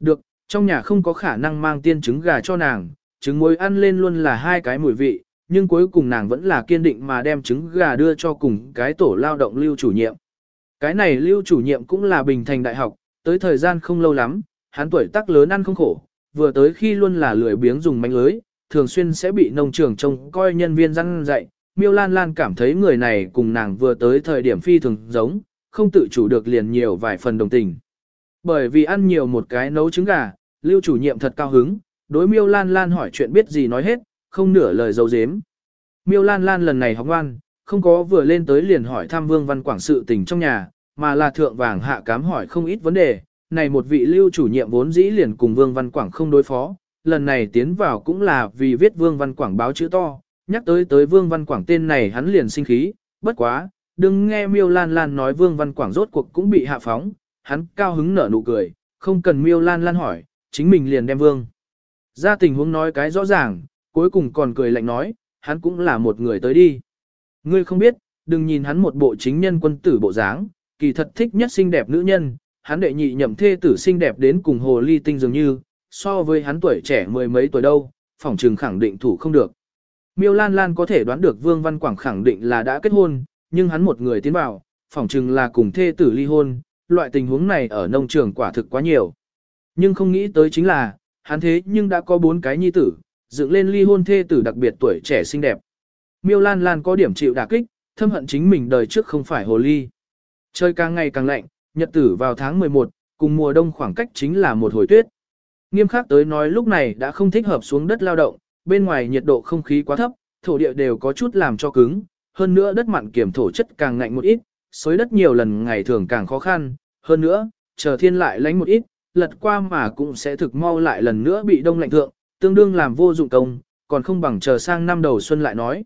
Được, trong nhà không có khả năng mang tiên trứng gà cho nàng, trứng muối ăn lên luôn là hai cái mùi vị, nhưng cuối cùng nàng vẫn là kiên định mà đem trứng gà đưa cho cùng cái tổ lao động lưu chủ nhiệm. Cái này lưu chủ nhiệm cũng là bình thành đại học, tới thời gian không lâu lắm, hắn tuổi tác lớn ăn không khổ, vừa tới khi luôn là lười biếng dùng mánh lưới, thường xuyên sẽ bị nông trường trông coi nhân viên răng dạy. Miêu Lan Lan cảm thấy người này cùng nàng vừa tới thời điểm phi thường giống, không tự chủ được liền nhiều vài phần đồng tình. Bởi vì ăn nhiều một cái nấu trứng gà, lưu chủ nhiệm thật cao hứng, đối Miêu Lan Lan hỏi chuyện biết gì nói hết, không nửa lời dấu dếm. Miêu Lan Lan lần này học ngoan, không có vừa lên tới liền hỏi thăm Vương Văn Quảng sự tình trong nhà, mà là thượng vàng hạ cám hỏi không ít vấn đề. Này một vị lưu chủ nhiệm vốn dĩ liền cùng Vương Văn Quảng không đối phó, lần này tiến vào cũng là vì viết Vương Văn Quảng báo chữ to, nhắc tới tới Vương Văn Quảng tên này hắn liền sinh khí, bất quá, đừng nghe Miêu Lan Lan nói Vương Văn Quảng rốt cuộc cũng bị hạ phóng, hắn cao hứng nở nụ cười, không cần Miêu Lan Lan hỏi, chính mình liền đem Vương. Ra tình huống nói cái rõ ràng, cuối cùng còn cười lạnh nói, hắn cũng là một người tới đi. Ngươi không biết, đừng nhìn hắn một bộ chính nhân quân tử bộ dáng, kỳ thật thích nhất xinh đẹp nữ nhân, hắn đệ nhị nhậm thê tử xinh đẹp đến cùng hồ ly tinh dường như, so với hắn tuổi trẻ mười mấy tuổi đâu, phỏng trừng khẳng định thủ không được. Miêu Lan Lan có thể đoán được Vương Văn Quảng khẳng định là đã kết hôn, nhưng hắn một người tiến vào, phỏng chừng là cùng thê tử ly hôn, loại tình huống này ở nông trường quả thực quá nhiều. Nhưng không nghĩ tới chính là, hắn thế nhưng đã có bốn cái nhi tử, dựng lên ly hôn thê tử đặc biệt tuổi trẻ xinh đẹp. Miêu Lan Lan có điểm chịu đả kích, thâm hận chính mình đời trước không phải hồ ly. Trời càng ngày càng lạnh, nhật tử vào tháng 11, cùng mùa đông khoảng cách chính là một hồi tuyết. Nghiêm khắc tới nói lúc này đã không thích hợp xuống đất lao động, bên ngoài nhiệt độ không khí quá thấp, thổ địa đều có chút làm cho cứng, hơn nữa đất mặn kiểm thổ chất càng ngạnh một ít, xối đất nhiều lần ngày thường càng khó khăn, hơn nữa, chờ thiên lại lánh một ít, lật qua mà cũng sẽ thực mau lại lần nữa bị đông lạnh thượng, tương đương làm vô dụng công, còn không bằng chờ sang năm đầu xuân lại nói.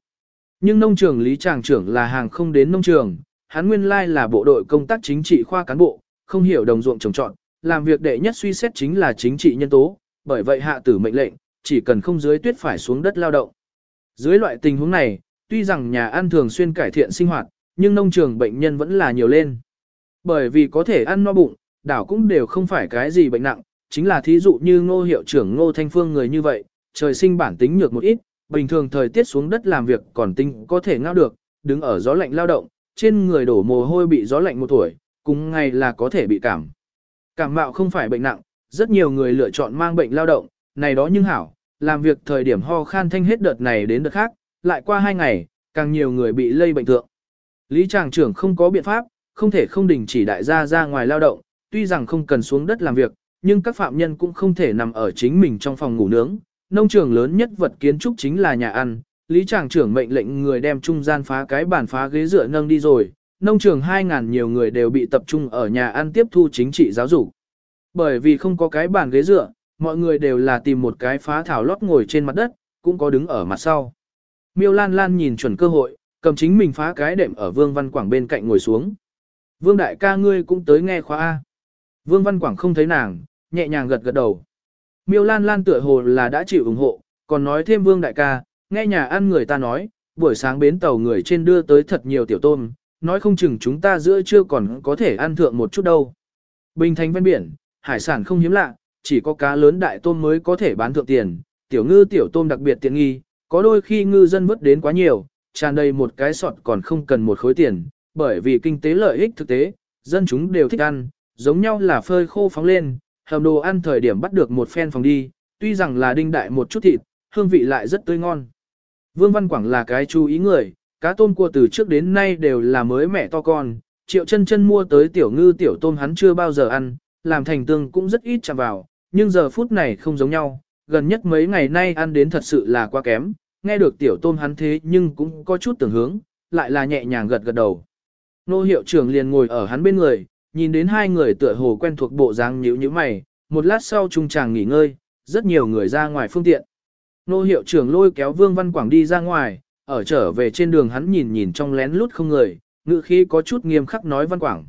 Nhưng nông trường Lý Tràng trưởng là hàng không đến nông trường, hắn nguyên lai là bộ đội công tác chính trị khoa cán bộ, không hiểu đồng ruộng trồng trọn, làm việc đệ nhất suy xét chính là chính trị nhân tố, bởi vậy hạ tử mệnh lệnh, chỉ cần không dưới tuyết phải xuống đất lao động. Dưới loại tình huống này, tuy rằng nhà ăn thường xuyên cải thiện sinh hoạt, nhưng nông trường bệnh nhân vẫn là nhiều lên. Bởi vì có thể ăn no bụng, đảo cũng đều không phải cái gì bệnh nặng, chính là thí dụ như ngô hiệu trưởng ngô thanh phương người như vậy, trời sinh bản tính nhược một ít, bình thường thời tiết xuống đất làm việc còn tinh có thể ngao được, đứng ở gió lạnh lao động, trên người đổ mồ hôi bị gió lạnh một tuổi, cùng ngày là có thể bị cảm. Cảm mạo không phải bệnh nặng, rất nhiều người lựa chọn mang bệnh lao động, này đó nhưng hảo, làm việc thời điểm ho khan thanh hết đợt này đến đợt khác, lại qua hai ngày, càng nhiều người bị lây bệnh thượng. Lý Tràng trưởng không có biện pháp, không thể không đình chỉ đại gia ra ngoài lao động, tuy rằng không cần xuống đất làm việc, nhưng các phạm nhân cũng không thể nằm ở chính mình trong phòng ngủ nướng. Nông trường lớn nhất vật kiến trúc chính là nhà ăn, Lý Tràng trưởng mệnh lệnh người đem trung gian phá cái bàn phá ghế dựa nâng đi rồi, nông trường 2.000 nhiều người đều bị tập trung ở nhà ăn tiếp thu chính trị giáo dục. Bởi vì không có cái bàn ghế dựa, mọi người đều là tìm một cái phá thảo lót ngồi trên mặt đất, cũng có đứng ở mặt sau. Miêu Lan Lan nhìn chuẩn cơ hội, cầm chính mình phá cái đệm ở Vương Văn Quảng bên cạnh ngồi xuống. Vương đại ca ngươi cũng tới nghe khóa A. Vương Văn Quảng không thấy nàng, nhẹ nhàng gật gật đầu. Miêu Lan Lan tựa hồ là đã chịu ủng hộ, còn nói thêm Vương đại ca, nghe nhà ăn người ta nói, buổi sáng bến tàu người trên đưa tới thật nhiều tiểu tôm, nói không chừng chúng ta giữa trưa còn có thể ăn thượng một chút đâu. Bình thành ven biển, hải sản không hiếm lạ, chỉ có cá lớn đại tôm mới có thể bán thượng tiền, tiểu ngư tiểu tôm đặc biệt tiện nghi, có đôi khi ngư dân vớt đến quá nhiều, tràn đầy một cái sọt còn không cần một khối tiền, bởi vì kinh tế lợi ích thực tế, dân chúng đều thích ăn, giống nhau là phơi khô phóng lên, hầm đồ ăn thời điểm bắt được một phen phòng đi, tuy rằng là đinh đại một chút thịt, hương vị lại rất tươi ngon. Vương Văn Quảng là cái chú ý người, cá tôm cua từ trước đến nay đều là mới mẻ to con, triệu chân chân mua tới tiểu ngư tiểu tôm hắn chưa bao giờ ăn, làm thành tương cũng rất ít chạm vào, nhưng giờ phút này không giống nhau, gần nhất mấy ngày nay ăn đến thật sự là quá kém, nghe được tiểu tôm hắn thế nhưng cũng có chút tưởng hướng, lại là nhẹ nhàng gật gật đầu. Nô hiệu trưởng liền ngồi ở hắn bên người, nhìn đến hai người tựa hồ quen thuộc bộ dáng nhíu nhíu mày, một lát sau trung chàng nghỉ ngơi, rất nhiều người ra ngoài phương tiện. Nô hiệu trưởng lôi kéo Vương Văn Quảng đi ra ngoài, ở trở về trên đường hắn nhìn nhìn trong lén lút không người, ngự khí có chút nghiêm khắc nói Văn Quảng.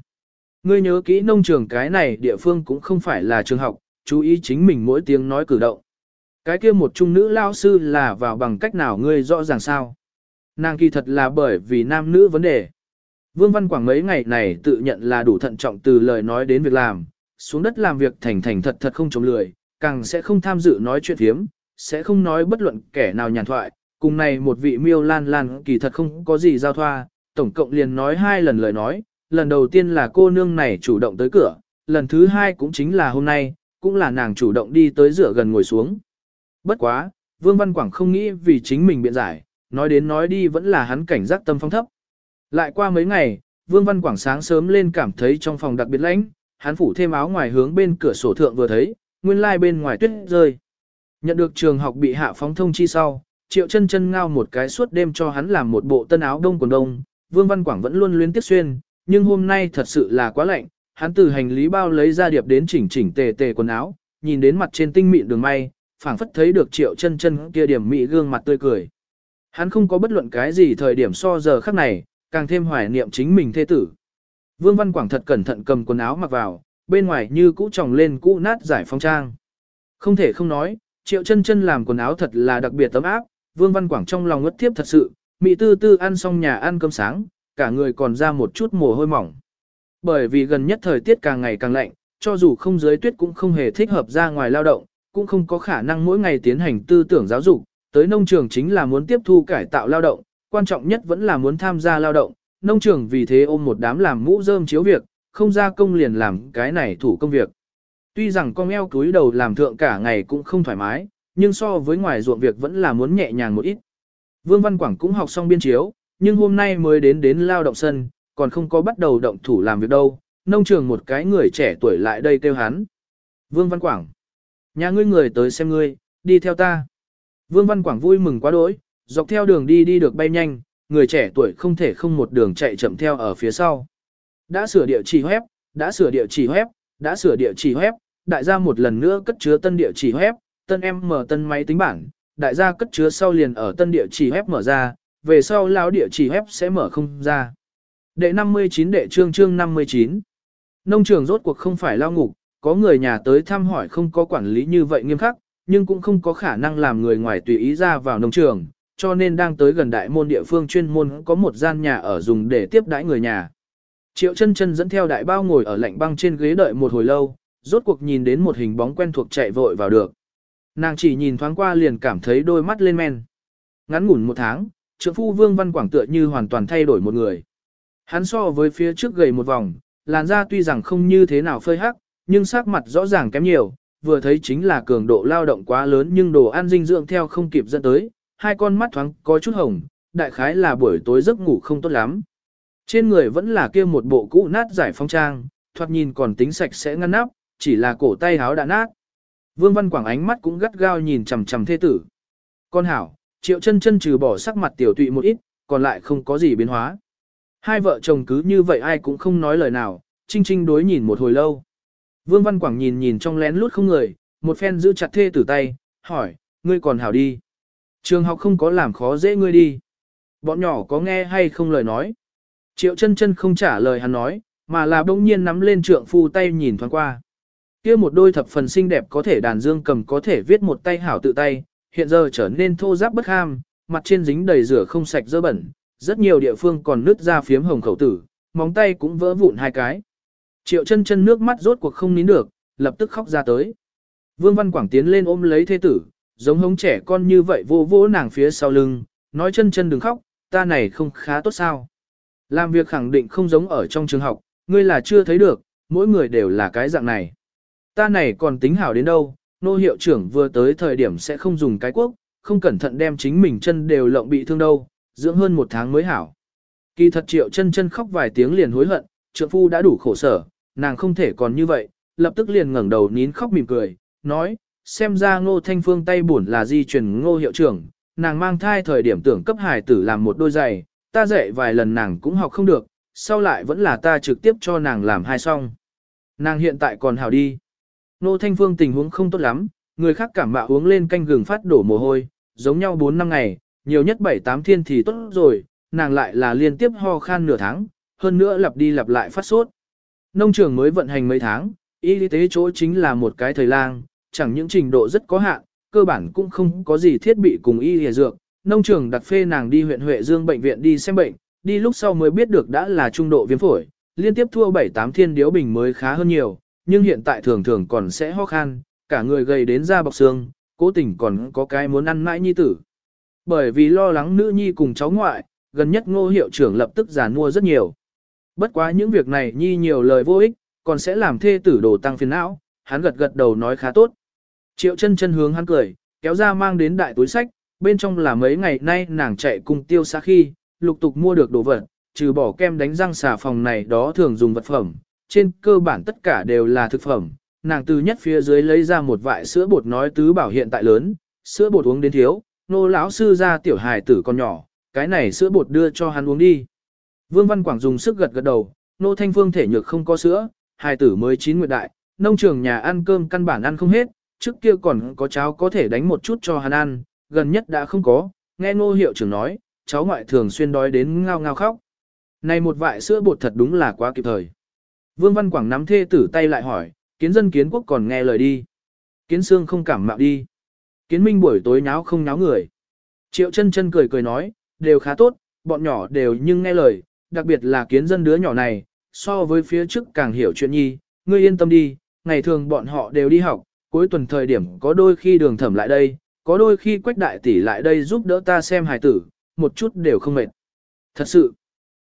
Ngươi nhớ kỹ nông trường cái này địa phương cũng không phải là trường học, chú ý chính mình mỗi tiếng nói cử động. Cái kia một trung nữ lao sư là vào bằng cách nào ngươi rõ ràng sao? Nàng kỳ thật là bởi vì nam nữ vấn đề. Vương Văn Quảng mấy ngày này tự nhận là đủ thận trọng từ lời nói đến việc làm, xuống đất làm việc thành thành thật thật không chống lười, càng sẽ không tham dự nói chuyện hiếm, sẽ không nói bất luận kẻ nào nhàn thoại, cùng này một vị miêu lan lan kỳ thật không có gì giao thoa, tổng cộng liền nói hai lần lời nói, lần đầu tiên là cô nương này chủ động tới cửa, lần thứ hai cũng chính là hôm nay, cũng là nàng chủ động đi tới rửa gần ngồi xuống. Bất quá, Vương Văn Quảng không nghĩ vì chính mình biện giải, nói đến nói đi vẫn là hắn cảnh giác tâm phong thấp. Lại qua mấy ngày, Vương Văn Quảng sáng sớm lên cảm thấy trong phòng đặc biệt lạnh, hắn phủ thêm áo ngoài hướng bên cửa sổ thượng vừa thấy, nguyên lai like bên ngoài tuyết rơi. Nhận được trường học bị hạ phóng thông chi sau, Triệu chân chân ngao một cái suốt đêm cho hắn làm một bộ tân áo đông quần đông, Vương Văn Quảng vẫn luôn luyến tiếc xuyên, nhưng hôm nay thật sự là quá lạnh, hắn từ hành lý bao lấy ra điệp đến chỉnh chỉnh tề tề quần áo, nhìn đến mặt trên tinh mịn đường may, phảng phất thấy được Triệu chân chân kia điểm mỹ gương mặt tươi cười. Hắn không có bất luận cái gì thời điểm so giờ khắc này, càng thêm hoài niệm chính mình thê tử. Vương Văn Quảng thật cẩn thận cầm quần áo mặc vào, bên ngoài như cũ tròng lên cũ nát giải phong trang. Không thể không nói, Triệu chân chân làm quần áo thật là đặc biệt tấm áp, Vương Văn Quảng trong lòng ngất tiếp thật sự, Mỹ tư tư ăn xong nhà ăn cơm sáng, cả người còn ra một chút mồ hôi mỏng. Bởi vì gần nhất thời tiết càng ngày càng lạnh, cho dù không dưới tuyết cũng không hề thích hợp ra ngoài lao động, cũng không có khả năng mỗi ngày tiến hành tư tưởng giáo dục, tới nông trường chính là muốn tiếp thu cải tạo lao động, quan trọng nhất vẫn là muốn tham gia lao động, nông trường vì thế ôm một đám làm mũ rơm chiếu việc, không ra công liền làm cái này thủ công việc. Tuy rằng con eo túi đầu làm thượng cả ngày cũng không thoải mái, nhưng so với ngoài ruộng việc vẫn là muốn nhẹ nhàng một ít. Vương Văn Quảng cũng học xong biên chiếu, nhưng hôm nay mới đến đến lao động sân, còn không có bắt đầu động thủ làm việc đâu, nông trường một cái người trẻ tuổi lại đây kêu hắn. Vương Văn Quảng, nhà ngươi người tới xem ngươi, đi theo ta. Vương Văn Quảng vui mừng quá đỗi, dọc theo đường đi đi được bay nhanh, người trẻ tuổi không thể không một đường chạy chậm theo ở phía sau. Đã sửa địa chỉ web, đã sửa địa chỉ web, đã sửa địa chỉ web, đại gia một lần nữa cất chứa tân địa chỉ web, tân em mở tân máy tính bảng, đại gia cất chứa sau liền ở tân địa chỉ web mở ra, về sau lão địa chỉ web sẽ mở không ra. Đệ 59 đệ trương trương 59. Nông trường rốt cuộc không phải lao ngục, có người nhà tới thăm hỏi không có quản lý như vậy nghiêm khắc, nhưng cũng không có khả năng làm người ngoài tùy ý ra vào nông trường, cho nên đang tới gần đại môn địa phương chuyên môn có một gian nhà ở dùng để tiếp đãi người nhà. Triệu chân chân dẫn theo đại bao ngồi ở lạnh băng trên ghế đợi một hồi lâu, rốt cuộc nhìn đến một hình bóng quen thuộc chạy vội vào được. Nàng chỉ nhìn thoáng qua liền cảm thấy đôi mắt lên men. Ngắn ngủn một tháng, trượng phu Vương Văn Quảng tựa như hoàn toàn thay đổi một người. Hắn so với phía trước gầy một vòng, làn da tuy rằng không như thế nào phơi hắc, nhưng sắc mặt rõ ràng kém nhiều, vừa thấy chính là cường độ lao động quá lớn nhưng đồ ăn dinh dưỡng theo không kịp dẫn tới, hai con mắt thoáng có chút hồng, đại khái là buổi tối giấc ngủ không tốt lắm. Trên người vẫn là kia một bộ cũ nát giải phong trang, thoạt nhìn còn tính sạch sẽ ngăn nắp, chỉ là cổ tay háo đã nát. Vương Văn Quảng ánh mắt cũng gắt gao nhìn chằm chằm thê tử. Con hảo, triệu chân chân trừ bỏ sắc mặt tiểu tụy một ít, còn lại không có gì biến hóa. Hai vợ chồng cứ như vậy ai cũng không nói lời nào, trinh trinh đối nhìn một hồi lâu. Vương Văn Quảng nhìn nhìn trong lén lút không người, một phen giữ chặt thê tử tay, hỏi, ngươi còn hảo đi. Trường học không có làm khó dễ ngươi đi. Bọn nhỏ có nghe hay không lời nói. Triệu chân chân không trả lời hắn nói, mà là bỗng nhiên nắm lên trượng phu tay nhìn thoáng qua. Kia một đôi thập phần xinh đẹp có thể đàn dương cầm có thể viết một tay hảo tự tay, hiện giờ trở nên thô ráp bất ham, mặt trên dính đầy rửa không sạch dơ bẩn, rất nhiều địa phương còn nứt ra phiếm hồng khẩu tử, móng tay cũng vỡ vụn hai cái. Triệu chân chân nước mắt rốt cuộc không nín được, lập tức khóc ra tới. Vương Văn Quảng tiến lên ôm lấy thế tử, giống hống trẻ con như vậy vô vô nàng phía sau lưng, nói chân chân đừng khóc, ta này không khá tốt sao. Làm việc khẳng định không giống ở trong trường học, ngươi là chưa thấy được, mỗi người đều là cái dạng này. Ta này còn tính hảo đến đâu, nô hiệu trưởng vừa tới thời điểm sẽ không dùng cái quốc, không cẩn thận đem chính mình chân đều lộng bị thương đâu, dưỡng hơn một tháng mới hảo. Kỳ thật triệu chân chân khóc vài tiếng liền hối hận, trượng phu đã đủ khổ sở, nàng không thể còn như vậy, lập tức liền ngẩng đầu nín khóc mỉm cười, nói, xem ra ngô thanh phương tay buồn là di truyền ngô hiệu trưởng, nàng mang thai thời điểm tưởng cấp hài tử làm một đôi giày, ta dạy vài lần nàng cũng học không được, sau lại vẫn là ta trực tiếp cho nàng làm hai xong. Nàng hiện tại còn hảo đi. Ngô Thanh Phương tình huống không tốt lắm, người khác cảm mạo uống lên canh gừng phát đổ mồ hôi, giống nhau 4 năm ngày, nhiều nhất 7-8 thiên thì tốt rồi, nàng lại là liên tiếp ho khan nửa tháng, hơn nữa lặp đi lặp lại phát sốt. Nông trường mới vận hành mấy tháng, y tế chỗ chính là một cái thời lang, chẳng những trình độ rất có hạn, cơ bản cũng không có gì thiết bị cùng y hề dược. Nông trường đặt phê nàng đi huyện Huệ Dương bệnh viện đi xem bệnh, đi lúc sau mới biết được đã là trung độ viêm phổi, liên tiếp thua 7-8 thiên điếu bình mới khá hơn nhiều, nhưng hiện tại thường thường còn sẽ ho khan, cả người gầy đến da bọc xương, cố tình còn có cái muốn ăn mãi nhi tử. Bởi vì lo lắng nữ nhi cùng cháu ngoại, gần nhất ngô hiệu trưởng lập tức giàn mua rất nhiều. Bất quá những việc này nhi nhiều lời vô ích, còn sẽ làm thê tử đồ tăng phiền não, hắn gật gật đầu nói khá tốt. Triệu chân chân hướng hắn cười, kéo ra mang đến đại túi sách, bên trong là mấy ngày nay nàng chạy cùng tiêu xa khi, lục tục mua được đồ vật, trừ bỏ kem đánh răng xà phòng này đó thường dùng vật phẩm, trên cơ bản tất cả đều là thực phẩm. Nàng từ nhất phía dưới lấy ra một vại sữa bột nói tứ bảo hiện tại lớn, sữa bột uống đến thiếu, nô lão sư ra tiểu hài tử con nhỏ, cái này sữa bột đưa cho hắn uống đi. Vương Văn Quảng dùng sức gật gật đầu, nô thanh phương thể nhược không có sữa, hài tử mới chín nguyệt đại, nông trường nhà ăn cơm căn bản ăn không hết, trước kia còn có cháu có thể đánh một chút cho hắn ăn, gần nhất đã không có, nghe Nô hiệu trưởng nói, cháu ngoại thường xuyên đói đến ngao ngao khóc. Này một vại sữa bột thật đúng là quá kịp thời. Vương Văn Quảng nắm thê tử tay lại hỏi, kiến dân kiến quốc còn nghe lời đi. Kiến xương không cảm mạo đi. Kiến minh buổi tối nháo không nháo người. Triệu chân chân cười cười nói, đều khá tốt, bọn nhỏ đều nhưng nghe lời, đặc biệt là kiến dân đứa nhỏ này, so với phía trước càng hiểu chuyện nhi, ngươi yên tâm đi, ngày thường bọn họ đều đi học, cuối tuần thời điểm có đôi khi đường thẩm lại đây, có đôi khi quách đại tỷ lại đây giúp đỡ ta xem hài tử, một chút đều không mệt. Thật sự,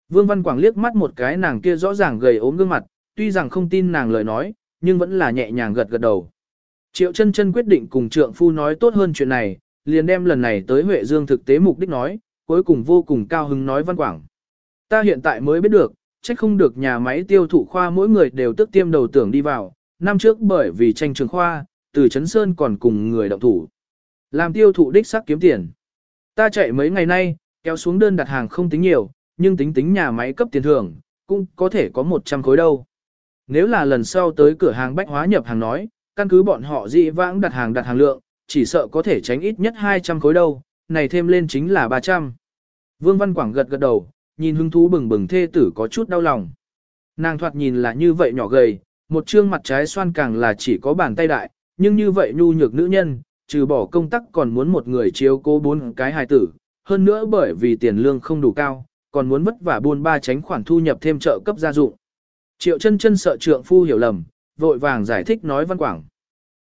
Vương Văn Quảng liếc mắt một cái nàng kia rõ ràng gầy ốm gương mặt, tuy rằng không tin nàng lời nói, nhưng vẫn là nhẹ nhàng gật gật đầu. Triệu chân chân quyết định cùng trượng phu nói tốt hơn chuyện này, liền đem lần này tới Huệ Dương thực tế mục đích nói, cuối cùng vô cùng cao hứng nói Văn Quảng. Ta hiện tại mới biết được, trách không được nhà máy tiêu thụ khoa mỗi người đều tức tiêm đầu tưởng đi vào, năm trước bởi vì tranh trường khoa, từ Trấn Sơn còn cùng người động thủ. Làm tiêu thụ đích sắc kiếm tiền. Ta chạy mấy ngày nay, kéo xuống đơn đặt hàng không tính nhiều, nhưng tính tính nhà máy cấp tiền thưởng, cũng có thể có 100 khối đâu. Nếu là lần sau tới cửa hàng bách hóa nhập hàng nói, căn cứ bọn họ dị vãng đặt hàng đặt hàng lượng, chỉ sợ có thể tránh ít nhất 200 khối đâu, này thêm lên chính là 300. Vương Văn Quảng gật gật đầu, nhìn hứng thú bừng bừng thê tử có chút đau lòng. Nàng thoạt nhìn là như vậy nhỏ gầy, một trương mặt trái xoan càng là chỉ có bàn tay đại, nhưng như vậy nhu nhược nữ nhân, trừ bỏ công tác còn muốn một người chiếu cố bốn cái hài tử, hơn nữa bởi vì tiền lương không đủ cao, còn muốn vất vả buôn ba tránh khoản thu nhập thêm trợ cấp gia dụng. Triệu chân chân sợ trượng phu hiểu lầm, vội vàng giải thích nói văn quảng.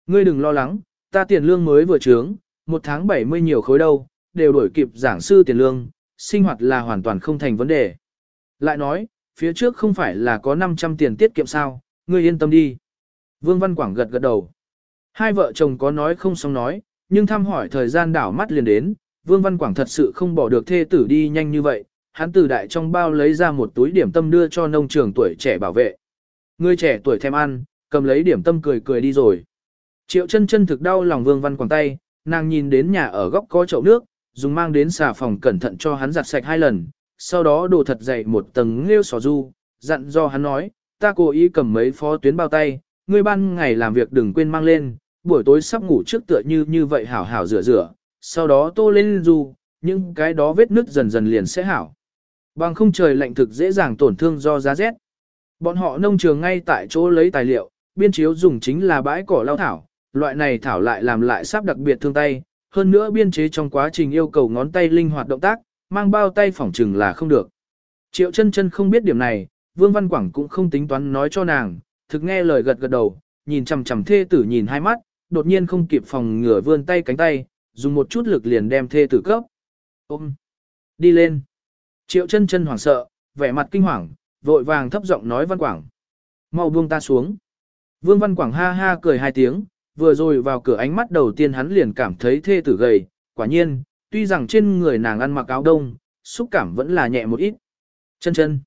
Ngươi đừng lo lắng, ta tiền lương mới vừa trướng, một tháng 70 nhiều khối đâu, đều đổi kịp giảng sư tiền lương, sinh hoạt là hoàn toàn không thành vấn đề. Lại nói, phía trước không phải là có 500 tiền tiết kiệm sao, ngươi yên tâm đi. Vương Văn Quảng gật gật đầu. Hai vợ chồng có nói không xong nói, nhưng thăm hỏi thời gian đảo mắt liền đến, Vương Văn Quảng thật sự không bỏ được thê tử đi nhanh như vậy, hắn từ đại trong bao lấy ra một túi điểm tâm đưa cho nông trường tuổi trẻ bảo vệ. Người trẻ tuổi thèm ăn, cầm lấy điểm tâm cười cười đi rồi. Triệu chân chân thực đau lòng Vương Văn Quảng tay, nàng nhìn đến nhà ở góc có chậu nước, dùng mang đến xà phòng cẩn thận cho hắn giặt sạch hai lần, sau đó đổ thật dày một tầng nghêu sò du, dặn do hắn nói, ta cố ý cầm mấy phó tuyến bao tay, ngươi ban ngày làm việc đừng quên mang lên, buổi tối sắp ngủ trước tựa như như vậy hảo hảo rửa rửa, sau đó tô lên du, những cái đó vết nứt dần dần liền sẽ hảo. Bằng không trời lạnh thực dễ dàng tổn thương do giá rét. Bọn họ nông trường ngay tại chỗ lấy tài liệu, biên chiếu dùng chính là bãi cỏ lao thảo, loại này thảo lại làm lại sắp đặc biệt thương tay, hơn nữa biên chế trong quá trình yêu cầu ngón tay linh hoạt động tác, mang bao tay phỏng chừng là không được. Triệu chân chân không biết điểm này, Vương Văn Quảng cũng không tính toán nói cho nàng, thực nghe lời gật gật đầu, nhìn chằm chằm thê tử nhìn hai mắt, đột nhiên không kịp phòng ngửa vươn tay cánh tay, dùng một chút lực liền đem thê tử cấp. Ôm! Đi lên! Triệu chân chân hoảng sợ, vẻ mặt kinh hoàng, vội vàng thấp giọng nói Văn Quảng. Mau buông ta xuống. Vương Văn Quảng ha ha cười hai tiếng, vừa rồi vào cửa ánh mắt đầu tiên hắn liền cảm thấy thê tử gầy, quả nhiên, tuy rằng trên người nàng ăn mặc áo đông, xúc cảm vẫn là nhẹ một ít. Chân chân,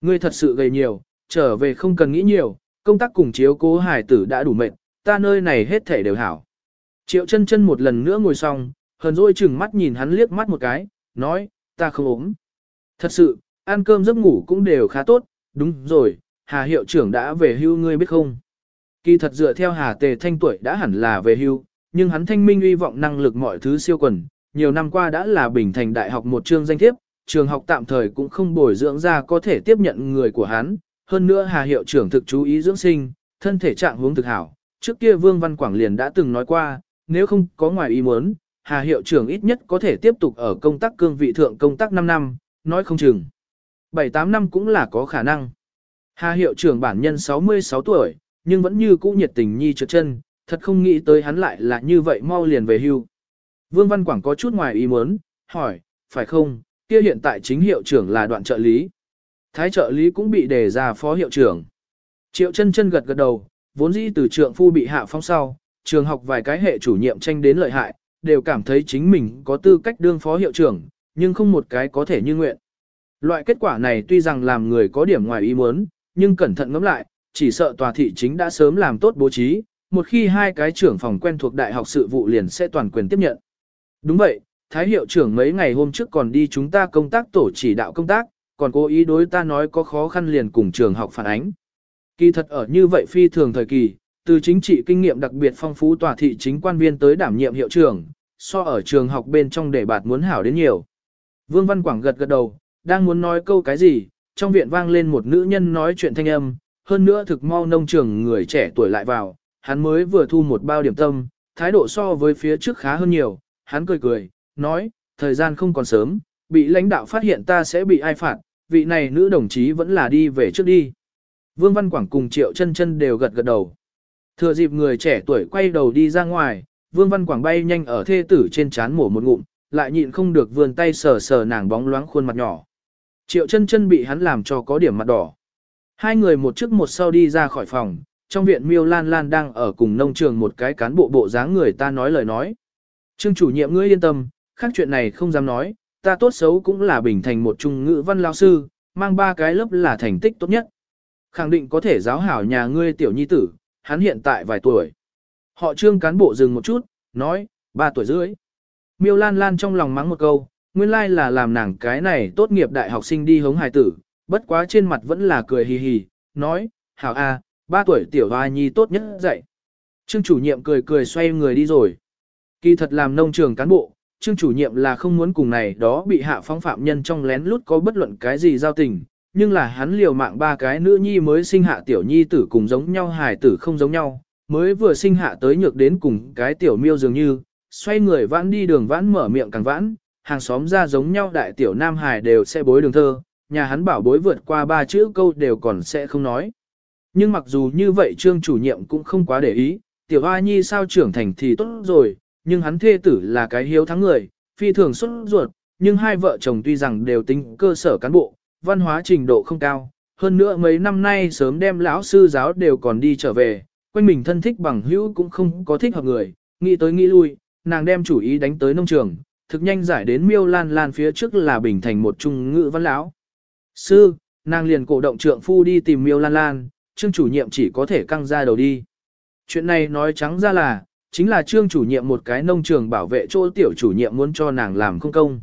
ngươi thật sự gầy nhiều, trở về không cần nghĩ nhiều, công tác cùng chiếu cố hải tử đã đủ mệt, ta nơi này hết thể đều hảo. Triệu chân chân một lần nữa ngồi xong, hờn dỗi chừng mắt nhìn hắn liếc mắt một cái, nói, ta không ốm. Thật sự, ăn cơm giấc ngủ cũng đều khá tốt, đúng rồi, Hà hiệu trưởng đã về hưu ngươi biết không? Kỳ thật dựa theo Hà Tề Thanh tuổi đã hẳn là về hưu, nhưng hắn thanh minh uy vọng năng lực mọi thứ siêu quần, nhiều năm qua đã là bình thành đại học một chương danh thiếp, trường học tạm thời cũng không bồi dưỡng ra có thể tiếp nhận người của hắn, hơn nữa Hà hiệu trưởng thực chú ý dưỡng sinh, thân thể trạng huống thực hảo, trước kia Vương Văn Quảng liền đã từng nói qua, nếu không có ngoài ý muốn, Hà hiệu trưởng ít nhất có thể tiếp tục ở công tác cương vị thượng công tác 5 năm, nói không chừng. 7-8 năm cũng là có khả năng. Hà hiệu trưởng bản nhân 66 tuổi, nhưng vẫn như cũ nhiệt tình nhi trượt chân, thật không nghĩ tới hắn lại là như vậy mau liền về hưu. Vương Văn Quảng có chút ngoài ý muốn, hỏi, phải không, kia hiện tại chính hiệu trưởng là đoạn trợ lý. Thái trợ lý cũng bị đề ra phó hiệu trưởng. Triệu chân chân gật gật đầu, vốn dĩ từ trượng phu bị hạ phong sau, trường học vài cái hệ chủ nhiệm tranh đến lợi hại, đều cảm thấy chính mình có tư cách đương phó hiệu trưởng, nhưng không một cái có thể như nguyện. Loại kết quả này tuy rằng làm người có điểm ngoài ý muốn, nhưng cẩn thận ngẫm lại, chỉ sợ tòa thị chính đã sớm làm tốt bố trí, một khi hai cái trưởng phòng quen thuộc đại học sự vụ liền sẽ toàn quyền tiếp nhận. Đúng vậy, Thái hiệu trưởng mấy ngày hôm trước còn đi chúng ta công tác tổ chỉ đạo công tác, còn cố ý đối ta nói có khó khăn liền cùng trường học phản ánh. Kỳ thật ở như vậy phi thường thời kỳ, từ chính trị kinh nghiệm đặc biệt phong phú tòa thị chính quan viên tới đảm nhiệm hiệu trưởng, so ở trường học bên trong để bạt muốn hảo đến nhiều. Vương Văn Quảng gật gật đầu, đang muốn nói câu cái gì, trong viện vang lên một nữ nhân nói chuyện thanh âm, hơn nữa thực mau nông trường người trẻ tuổi lại vào, hắn mới vừa thu một bao điểm tâm, thái độ so với phía trước khá hơn nhiều, hắn cười cười, nói, thời gian không còn sớm, bị lãnh đạo phát hiện ta sẽ bị ai phạt, vị này nữ đồng chí vẫn là đi về trước đi. Vương Văn Quảng cùng Triệu chân chân đều gật gật đầu. Thừa dịp người trẻ tuổi quay đầu đi ra ngoài, Vương Văn Quảng bay nhanh ở thê tử trên chán mổ một ngụm, lại nhịn không được vươn tay sờ sờ nàng bóng loáng khuôn mặt nhỏ. Triệu chân chân bị hắn làm cho có điểm mặt đỏ. Hai người một trước một sau đi ra khỏi phòng, trong viện miêu lan lan đang ở cùng nông trường một cái cán bộ bộ dáng người ta nói lời nói. Trương chủ nhiệm ngươi yên tâm, khác chuyện này không dám nói, ta tốt xấu cũng là bình thành một trung ngữ văn lao sư, mang ba cái lớp là thành tích tốt nhất. Khẳng định có thể giáo hảo nhà ngươi tiểu nhi tử, hắn hiện tại vài tuổi. Họ trương cán bộ dừng một chút, nói, ba tuổi rưỡi. Miêu Lan Lan trong lòng mắng một câu, nguyên lai là làm nàng cái này tốt nghiệp đại học sinh đi hống hài tử, bất quá trên mặt vẫn là cười hì hì, nói, hảo a, ba tuổi tiểu hoa nhi tốt nhất dạy. Trương chủ nhiệm cười cười xoay người đi rồi. Kỳ thật làm nông trường cán bộ, trương chủ nhiệm là không muốn cùng này đó bị hạ phong phạm nhân trong lén lút có bất luận cái gì giao tình, nhưng là hắn liều mạng ba cái nữ nhi mới sinh hạ tiểu nhi tử cùng giống nhau hài tử không giống nhau, mới vừa sinh hạ tới nhược đến cùng cái tiểu miêu dường như, xoay người vãn đi đường vãn mở miệng càng vãn, hàng xóm ra giống nhau đại tiểu nam hài đều sẽ bối đường thơ, nhà hắn bảo bối vượt qua ba chữ câu đều còn sẽ không nói. Nhưng mặc dù như vậy trương chủ nhiệm cũng không quá để ý, tiểu hoa nhi sao trưởng thành thì tốt rồi, nhưng hắn thê tử là cái hiếu thắng người, phi thường xuất ruột, nhưng hai vợ chồng tuy rằng đều tính cơ sở cán bộ, văn hóa trình độ không cao, hơn nữa mấy năm nay sớm đem lão sư giáo đều còn đi trở về, quanh mình thân thích bằng hữu cũng không có thích hợp người, nghĩ tới nghĩ lui, nàng đem chủ ý đánh tới nông trường, thực nhanh giải đến miêu lan lan phía trước là bình thành một trung ngữ văn lão. Sư, nàng liền cổ động trượng phu đi tìm miêu lan lan, trương chủ nhiệm chỉ có thể căng ra đầu đi. Chuyện này nói trắng ra là, chính là trương chủ nhiệm một cái nông trường bảo vệ chỗ tiểu chủ nhiệm muốn cho nàng làm không công.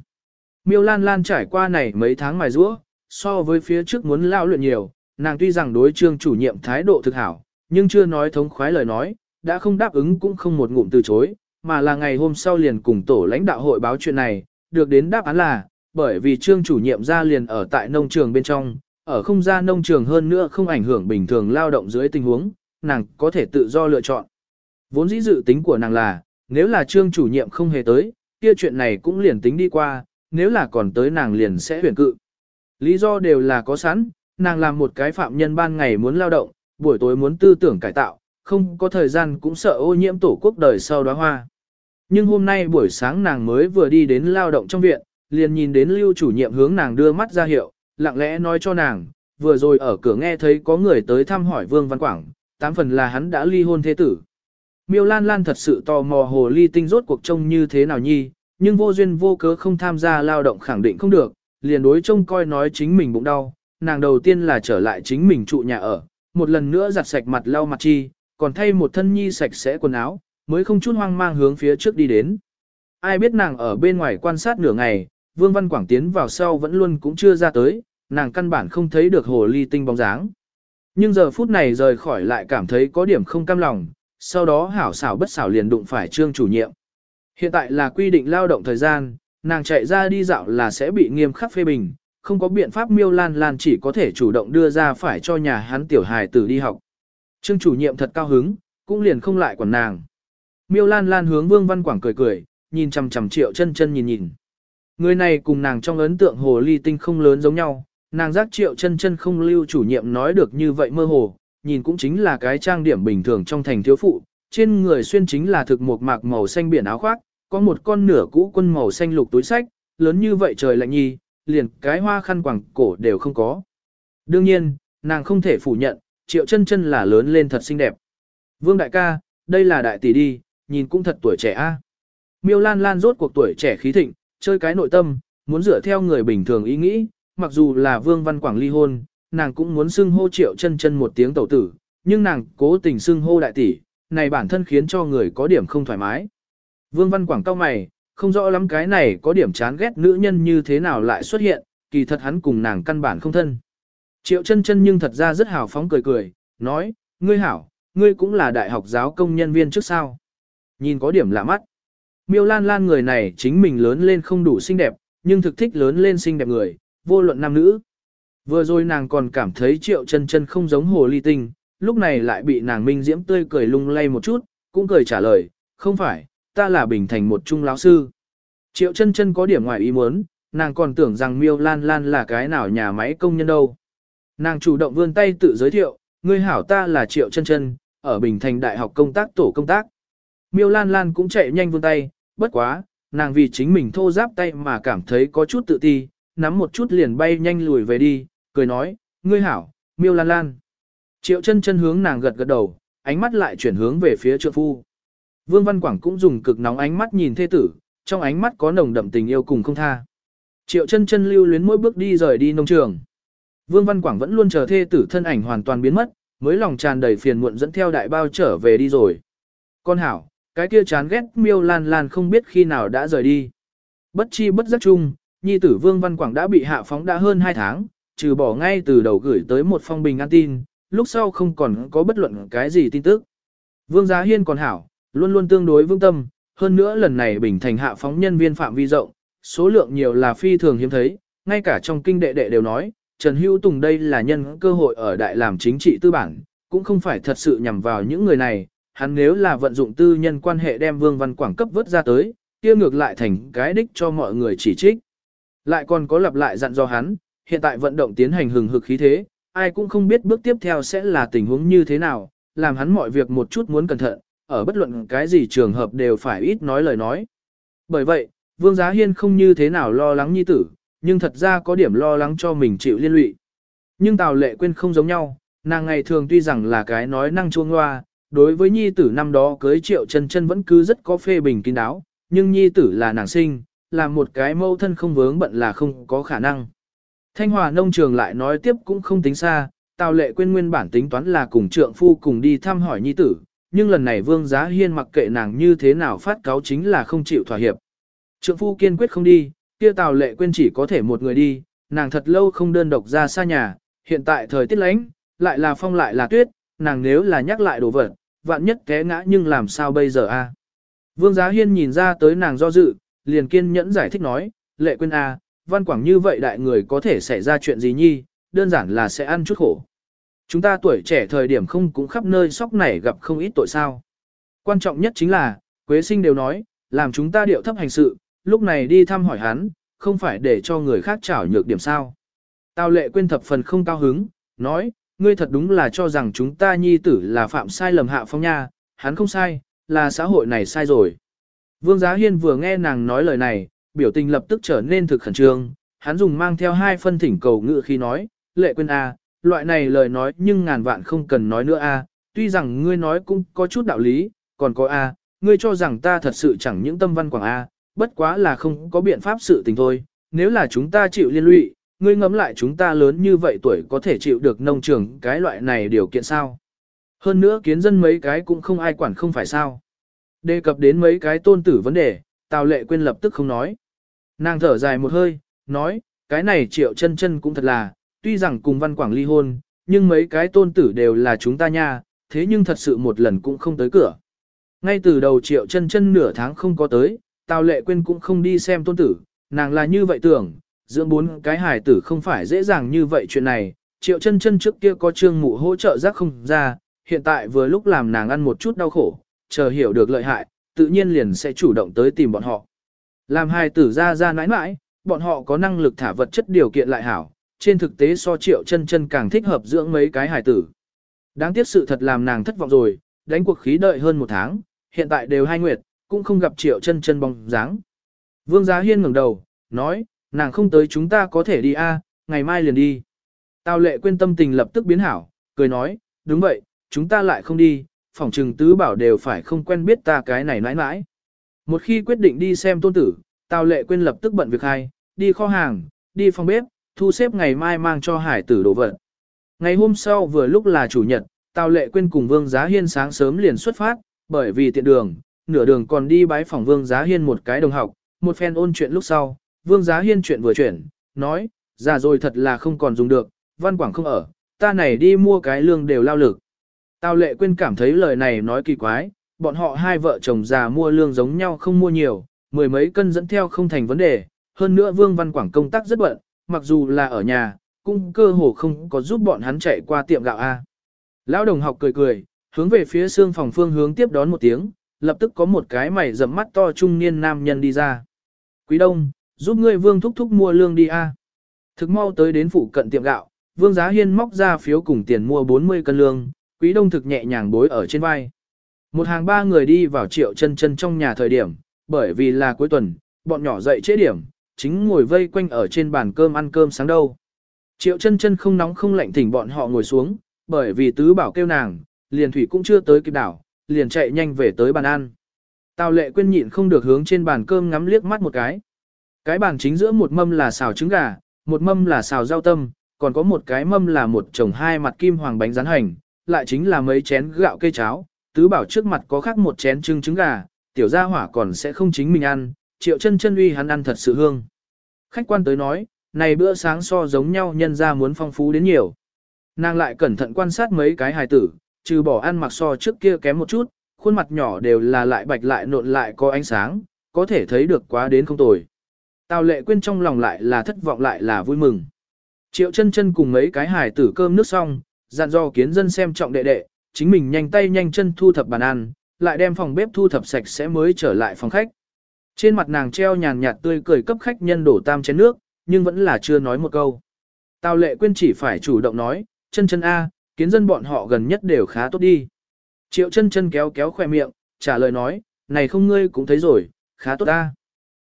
Miêu lan lan trải qua này mấy tháng mài rũa, so với phía trước muốn lao luyện nhiều, nàng tuy rằng đối trương chủ nhiệm thái độ thực hảo, nhưng chưa nói thống khoái lời nói, đã không đáp ứng cũng không một ngụm từ chối, mà là ngày hôm sau liền cùng tổ lãnh đạo hội báo chuyện này, được đến đáp án là, bởi vì trương chủ nhiệm ra liền ở tại nông trường bên trong, ở không ra nông trường hơn nữa không ảnh hưởng bình thường lao động dưới tình huống, nàng có thể tự do lựa chọn. Vốn dĩ dự tính của nàng là, nếu là trương chủ nhiệm không hề tới, kia chuyện này cũng liền tính đi qua, nếu là còn tới nàng liền sẽ huyền cự. Lý do đều là có sẵn, nàng làm một cái phạm nhân ban ngày muốn lao động, buổi tối muốn tư tưởng cải tạo, không có thời gian cũng sợ ô nhiễm tổ quốc đời sau đóa hoa. Nhưng hôm nay buổi sáng nàng mới vừa đi đến lao động trong viện, liền nhìn đến lưu chủ nhiệm hướng nàng đưa mắt ra hiệu, lặng lẽ nói cho nàng, vừa rồi ở cửa nghe thấy có người tới thăm hỏi Vương Văn Quảng, tám phần là hắn đã ly hôn thế tử. Miêu Lan Lan thật sự tò mò hồ ly tinh rốt cuộc trông như thế nào nhi, nhưng vô duyên vô cớ không tham gia lao động khẳng định không được, liền đối trông coi nói chính mình bụng đau, nàng đầu tiên là trở lại chính mình trụ nhà ở, một lần nữa giặt sạch mặt lau mặt chi, còn thay một thân nhi sạch sẽ quần áo, mới không chút hoang mang hướng phía trước đi đến. Ai biết nàng ở bên ngoài quan sát nửa ngày, Vương Văn Quảng tiến vào sau vẫn luôn cũng chưa ra tới, nàng căn bản không thấy được hồ ly tinh bóng dáng. Nhưng giờ phút này rời khỏi lại cảm thấy có điểm không cam lòng, sau đó hảo xảo bất xảo liền đụng phải trương chủ nhiệm. Hiện tại là quy định lao động thời gian, nàng chạy ra đi dạo là sẽ bị nghiêm khắc phê bình, không có biện pháp miêu lan lan chỉ có thể chủ động đưa ra phải cho nhà hắn tiểu hài tử đi học. Trương chủ nhiệm thật cao hứng, cũng liền không lại quản nàng. Miêu lan lan hướng vương văn quảng cười cười, nhìn chằm chằm triệu chân chân nhìn nhìn. Người này cùng nàng trong ấn tượng hồ ly tinh không lớn giống nhau, nàng giác triệu chân chân không lưu chủ nhiệm nói được như vậy mơ hồ, nhìn cũng chính là cái trang điểm bình thường trong thành thiếu phụ, trên người xuyên chính là thực một mạc màu xanh biển áo khoác, có một con nửa cũ quân màu xanh lục túi sách, lớn như vậy trời lạnh nhi, liền cái hoa khăn quàng cổ đều không có. Đương nhiên, nàng không thể phủ nhận, triệu chân chân là lớn lên thật xinh đẹp. Vương đại ca, đây là đại tỷ đi, nhìn cũng thật tuổi trẻ a. Miêu Lan Lan rốt cuộc tuổi trẻ khí thịnh, chơi cái nội tâm, muốn dựa theo người bình thường ý nghĩ, mặc dù là Vương Văn Quảng ly hôn, nàng cũng muốn xưng hô triệu chân chân một tiếng tẩu tử, nhưng nàng cố tình xưng hô đại tỷ, này bản thân khiến cho người có điểm không thoải mái. Vương Văn Quảng cao mày, không rõ lắm cái này có điểm chán ghét nữ nhân như thế nào lại xuất hiện, kỳ thật hắn cùng nàng căn bản không thân. Triệu chân chân nhưng thật ra rất hào phóng cười cười, nói, ngươi hảo, ngươi cũng là đại học giáo công nhân viên trước sao. Nhìn có điểm lạ mắt. Miêu Lan Lan người này chính mình lớn lên không đủ xinh đẹp, nhưng thực thích lớn lên xinh đẹp người, vô luận nam nữ. Vừa rồi nàng còn cảm thấy triệu chân chân không giống hồ ly tinh, lúc này lại bị nàng minh diễm tươi cười lung lay một chút, cũng cười trả lời, không phải, ta là Bình Thành một trung lão sư. Triệu chân chân có điểm ngoài ý muốn, nàng còn tưởng rằng miêu lan lan là cái nào nhà máy công nhân đâu. Nàng chủ động vươn tay tự giới thiệu, ngươi hảo ta là Triệu chân chân, ở Bình Thành Đại học công tác tổ công tác. Miêu lan lan cũng chạy nhanh vươn tay, bất quá, nàng vì chính mình thô giáp tay mà cảm thấy có chút tự ti, nắm một chút liền bay nhanh lùi về đi, cười nói, ngươi hảo, miêu lan lan. Triệu chân chân hướng nàng gật gật đầu, ánh mắt lại chuyển hướng về phía trượng phu. Vương Văn Quảng cũng dùng cực nóng ánh mắt nhìn thê tử, trong ánh mắt có nồng đậm tình yêu cùng không tha. Triệu chân chân lưu luyến mỗi bước đi rời đi nông trường. Vương Văn Quảng vẫn luôn chờ thê tử thân ảnh hoàn toàn biến mất, mới lòng tràn đầy phiền muộn dẫn theo đại bao trở về đi rồi. Con hảo, cái kia chán ghét miêu lan lan không biết khi nào đã rời đi. Bất chi bất giác chung, nhi tử Vương Văn Quảng đã bị hạ phóng đã hơn 2 tháng, trừ bỏ ngay từ đầu gửi tới một phong bình an tin, lúc sau không còn có bất luận cái gì tin tức. Vương Giá Hiên còn hảo, luôn luôn tương đối vương tâm, hơn nữa lần này bình thành hạ phóng nhân viên phạm vi rộng, số lượng nhiều là phi thường hiếm thấy, ngay cả trong kinh đệ đệ đều nói, Trần Hữu Tùng đây là nhân cơ hội ở đại làm chính trị tư bản, cũng không phải thật sự nhằm vào những người này, hắn nếu là vận dụng tư nhân quan hệ đem Vương Văn Quảng cấp vớt ra tới, kia ngược lại thành cái đích cho mọi người chỉ trích. Lại còn có lặp lại dặn do hắn, hiện tại vận động tiến hành hừng hực khí thế, ai cũng không biết bước tiếp theo sẽ là tình huống như thế nào, làm hắn mọi việc một chút muốn cẩn thận, ở bất luận cái gì trường hợp đều phải ít nói lời nói. Bởi vậy, Vương Giá Hiên không như thế nào lo lắng nhi tử, nhưng thật ra có điểm lo lắng cho mình chịu liên lụy. Nhưng Tào Lệ Quyên không giống nhau, nàng ngày thường tuy rằng là cái nói năng chuông hoa, đối với nhi tử năm đó cưới triệu chân chân vẫn cứ rất có phê bình kín đáo, nhưng nhi tử là nàng sinh, là một cái mâu thân không vướng bận là không có khả năng. Thanh Hòa nông trường lại nói tiếp cũng không tính xa, Tào Lệ Quyên nguyên bản tính toán là cùng trượng phu cùng đi thăm hỏi nhi tử, nhưng lần này Vương Giá Hiên mặc kệ nàng như thế nào phát cáo chính là không chịu thỏa hiệp. Trượng phu kiên quyết không đi, kia Tào Lệ Quyên chỉ có thể một người đi, nàng thật lâu không đơn độc ra xa nhà, hiện tại thời tiết lạnh, lại là phong lại là tuyết, nàng nếu là nhắc lại đồ vật, vạn nhất té ngã nhưng làm sao bây giờ a? Vương Giá Hiên nhìn ra tới nàng do dự, liền kiên nhẫn giải thích nói, Lệ quên a, à, văn quảng như vậy đại người có thể xảy ra chuyện gì nhi, đơn giản là sẽ ăn chút khổ. Chúng ta tuổi trẻ thời điểm không cũng khắp nơi sóc này gặp không ít tội sao. Quan trọng nhất chính là, Quế sinh đều nói, làm chúng ta điệu thấp hành sự, lúc này đi thăm hỏi hắn, không phải để cho người khác trảo nhược điểm sao. Tào lệ quên thập phần không cao hứng, nói, ngươi thật đúng là cho rằng chúng ta nhi tử là phạm sai lầm hạ phong nha, hắn không sai, là xã hội này sai rồi. Vương Giá Hiên vừa nghe nàng nói lời này, biểu tình lập tức trở nên thực khẩn trương, hắn dùng mang theo hai phân thỉnh cầu ngự khi nói, lệ quên a, loại này lời nói nhưng ngàn vạn không cần nói nữa a, tuy rằng ngươi nói cũng có chút đạo lý, còn có a, ngươi cho rằng ta thật sự chẳng những tâm văn quảng a, bất quá là không có biện pháp sự tình thôi, nếu là chúng ta chịu liên lụy, ngươi ngẫm lại chúng ta lớn như vậy tuổi có thể chịu được nông trường cái loại này điều kiện sao. Hơn nữa kiến dân mấy cái cũng không ai quản không phải sao. Đề cập đến mấy cái tôn tử vấn đề, Tào Lệ Quyên lập tức không nói. Nàng thở dài một hơi, nói, cái này triệu chân chân cũng thật là, tuy rằng cùng văn quảng ly hôn, nhưng mấy cái tôn tử đều là chúng ta nha, thế nhưng thật sự một lần cũng không tới cửa. Ngay từ đầu triệu chân chân nửa tháng không có tới, Tào Lệ Quyên cũng không đi xem tôn tử, nàng là như vậy tưởng, dưỡng bốn cái hài tử không phải dễ dàng như vậy chuyện này, triệu chân chân trước kia có trương mụ hỗ trợ giác không ra, hiện tại vừa lúc làm nàng ăn một chút đau khổ, chờ hiểu được lợi hại, tự nhiên liền sẽ chủ động tới tìm bọn họ. Làm hài tử ra ra nãi nãi, bọn họ có năng lực thả vật chất điều kiện lại hảo, trên thực tế so triệu chân chân càng thích hợp dưỡng mấy cái hài tử. Đáng tiếc sự thật làm nàng thất vọng rồi, đánh cuộc khí đợi hơn một tháng, hiện tại đều hai nguyệt, cũng không gặp triệu chân chân bóng dáng. Vương Giá Hiên ngẩng đầu, nói, nàng không tới chúng ta có thể đi a, ngày mai liền đi. Tào lệ quên tâm tình lập tức biến hảo, cười nói, đúng vậy, chúng ta lại không đi, phòng trừng tứ bảo đều phải không quen biết ta cái này nãi nãi. Một khi quyết định đi xem tôn tử, Tào lệ quên lập tức bận việc hai, đi kho hàng, đi phòng bếp, thu xếp ngày mai mang cho hải tử đồ vật. Ngày hôm sau vừa lúc là chủ nhật, Tào lệ quên cùng Vương Giá Hiên sáng sớm liền xuất phát, bởi vì tiện đường, nửa đường còn đi bái phòng Vương Giá Hiên một cái đồng học, một phen ôn chuyện lúc sau, Vương Giá Hiên chuyện vừa chuyển, nói, già rồi thật là không còn dùng được, văn quảng không ở, ta này đi mua cái lương đều lao lực. Tào lệ quên cảm thấy lời này nói kỳ quái, bọn họ hai vợ chồng già mua lương giống nhau không mua nhiều, mười mấy cân dẫn theo không thành vấn đề, hơn nữa Vương Văn Quảng công tác rất bận, mặc dù là ở nhà, cũng cơ hồ không có giúp bọn hắn chạy qua tiệm gạo A. Lão đồng học cười cười, hướng về phía xương phòng phương hướng tiếp đón một tiếng, lập tức có một cái mày rậm mắt to trung niên nam nhân đi ra. Quý đông, giúp ngươi vương thúc thúc mua lương đi a. Thực mau tới đến phụ cận tiệm gạo, vương giá hiên móc ra phiếu cùng tiền mua 40 cân lương, quý đông thực nhẹ nhàng bối ở trên vai. Một hàng ba người đi vào triệu chân chân trong nhà thời điểm, bởi vì là cuối tuần, bọn nhỏ dậy trễ điểm, chính ngồi vây quanh ở trên bàn cơm ăn cơm sáng đâu. Triệu chân chân không nóng không lạnh thỉnh bọn họ ngồi xuống, bởi vì tứ bảo kêu nàng, liền thủy cũng chưa tới kịp đảo, liền chạy nhanh về tới bàn ăn. Tào lệ quên nhịn không được hướng trên bàn cơm ngắm liếc mắt một cái. Cái bàn chính giữa một mâm là xào trứng gà, một mâm là xào rau tâm, còn có một cái mâm là một chồng hai mặt kim hoàng bánh rán hành, lại chính là mấy chén gạo cây cháo, tứ bảo trước mặt có khác một chén trứng trứng gà, tiểu gia hỏa còn sẽ không chính mình ăn, triệu chân chân uy hắn ăn thật sự hương. Khách quan tới nói, này bữa sáng so giống nhau nhân ra muốn phong phú đến nhiều. Nàng lại cẩn thận quan sát mấy cái hài tử, trừ bỏ ăn mặc so trước kia kém một chút, khuôn mặt nhỏ đều là lại bạch lại nộn lại có ánh sáng, có thể thấy được quá đến không tồi. Tào lệ quên trong lòng lại là thất vọng lại là vui mừng. Triệu chân chân cùng mấy cái hài tử cơm nước xong, dặn dò kiến dân xem trọng đệ đệ, chính mình nhanh tay nhanh chân thu thập bàn ăn, lại đem phòng bếp thu thập sạch sẽ mới trở lại phòng khách. Trên mặt nàng treo nhàn nhạt tươi cười cấp khách nhân đổ tam chén nước, nhưng vẫn là chưa nói một câu. Tào lệ quên chỉ phải chủ động nói, chân chân A, kiến dân bọn họ gần nhất đều khá tốt đi. Triệu chân chân kéo kéo khỏe miệng, trả lời nói, này không ngươi cũng thấy rồi, khá tốt A.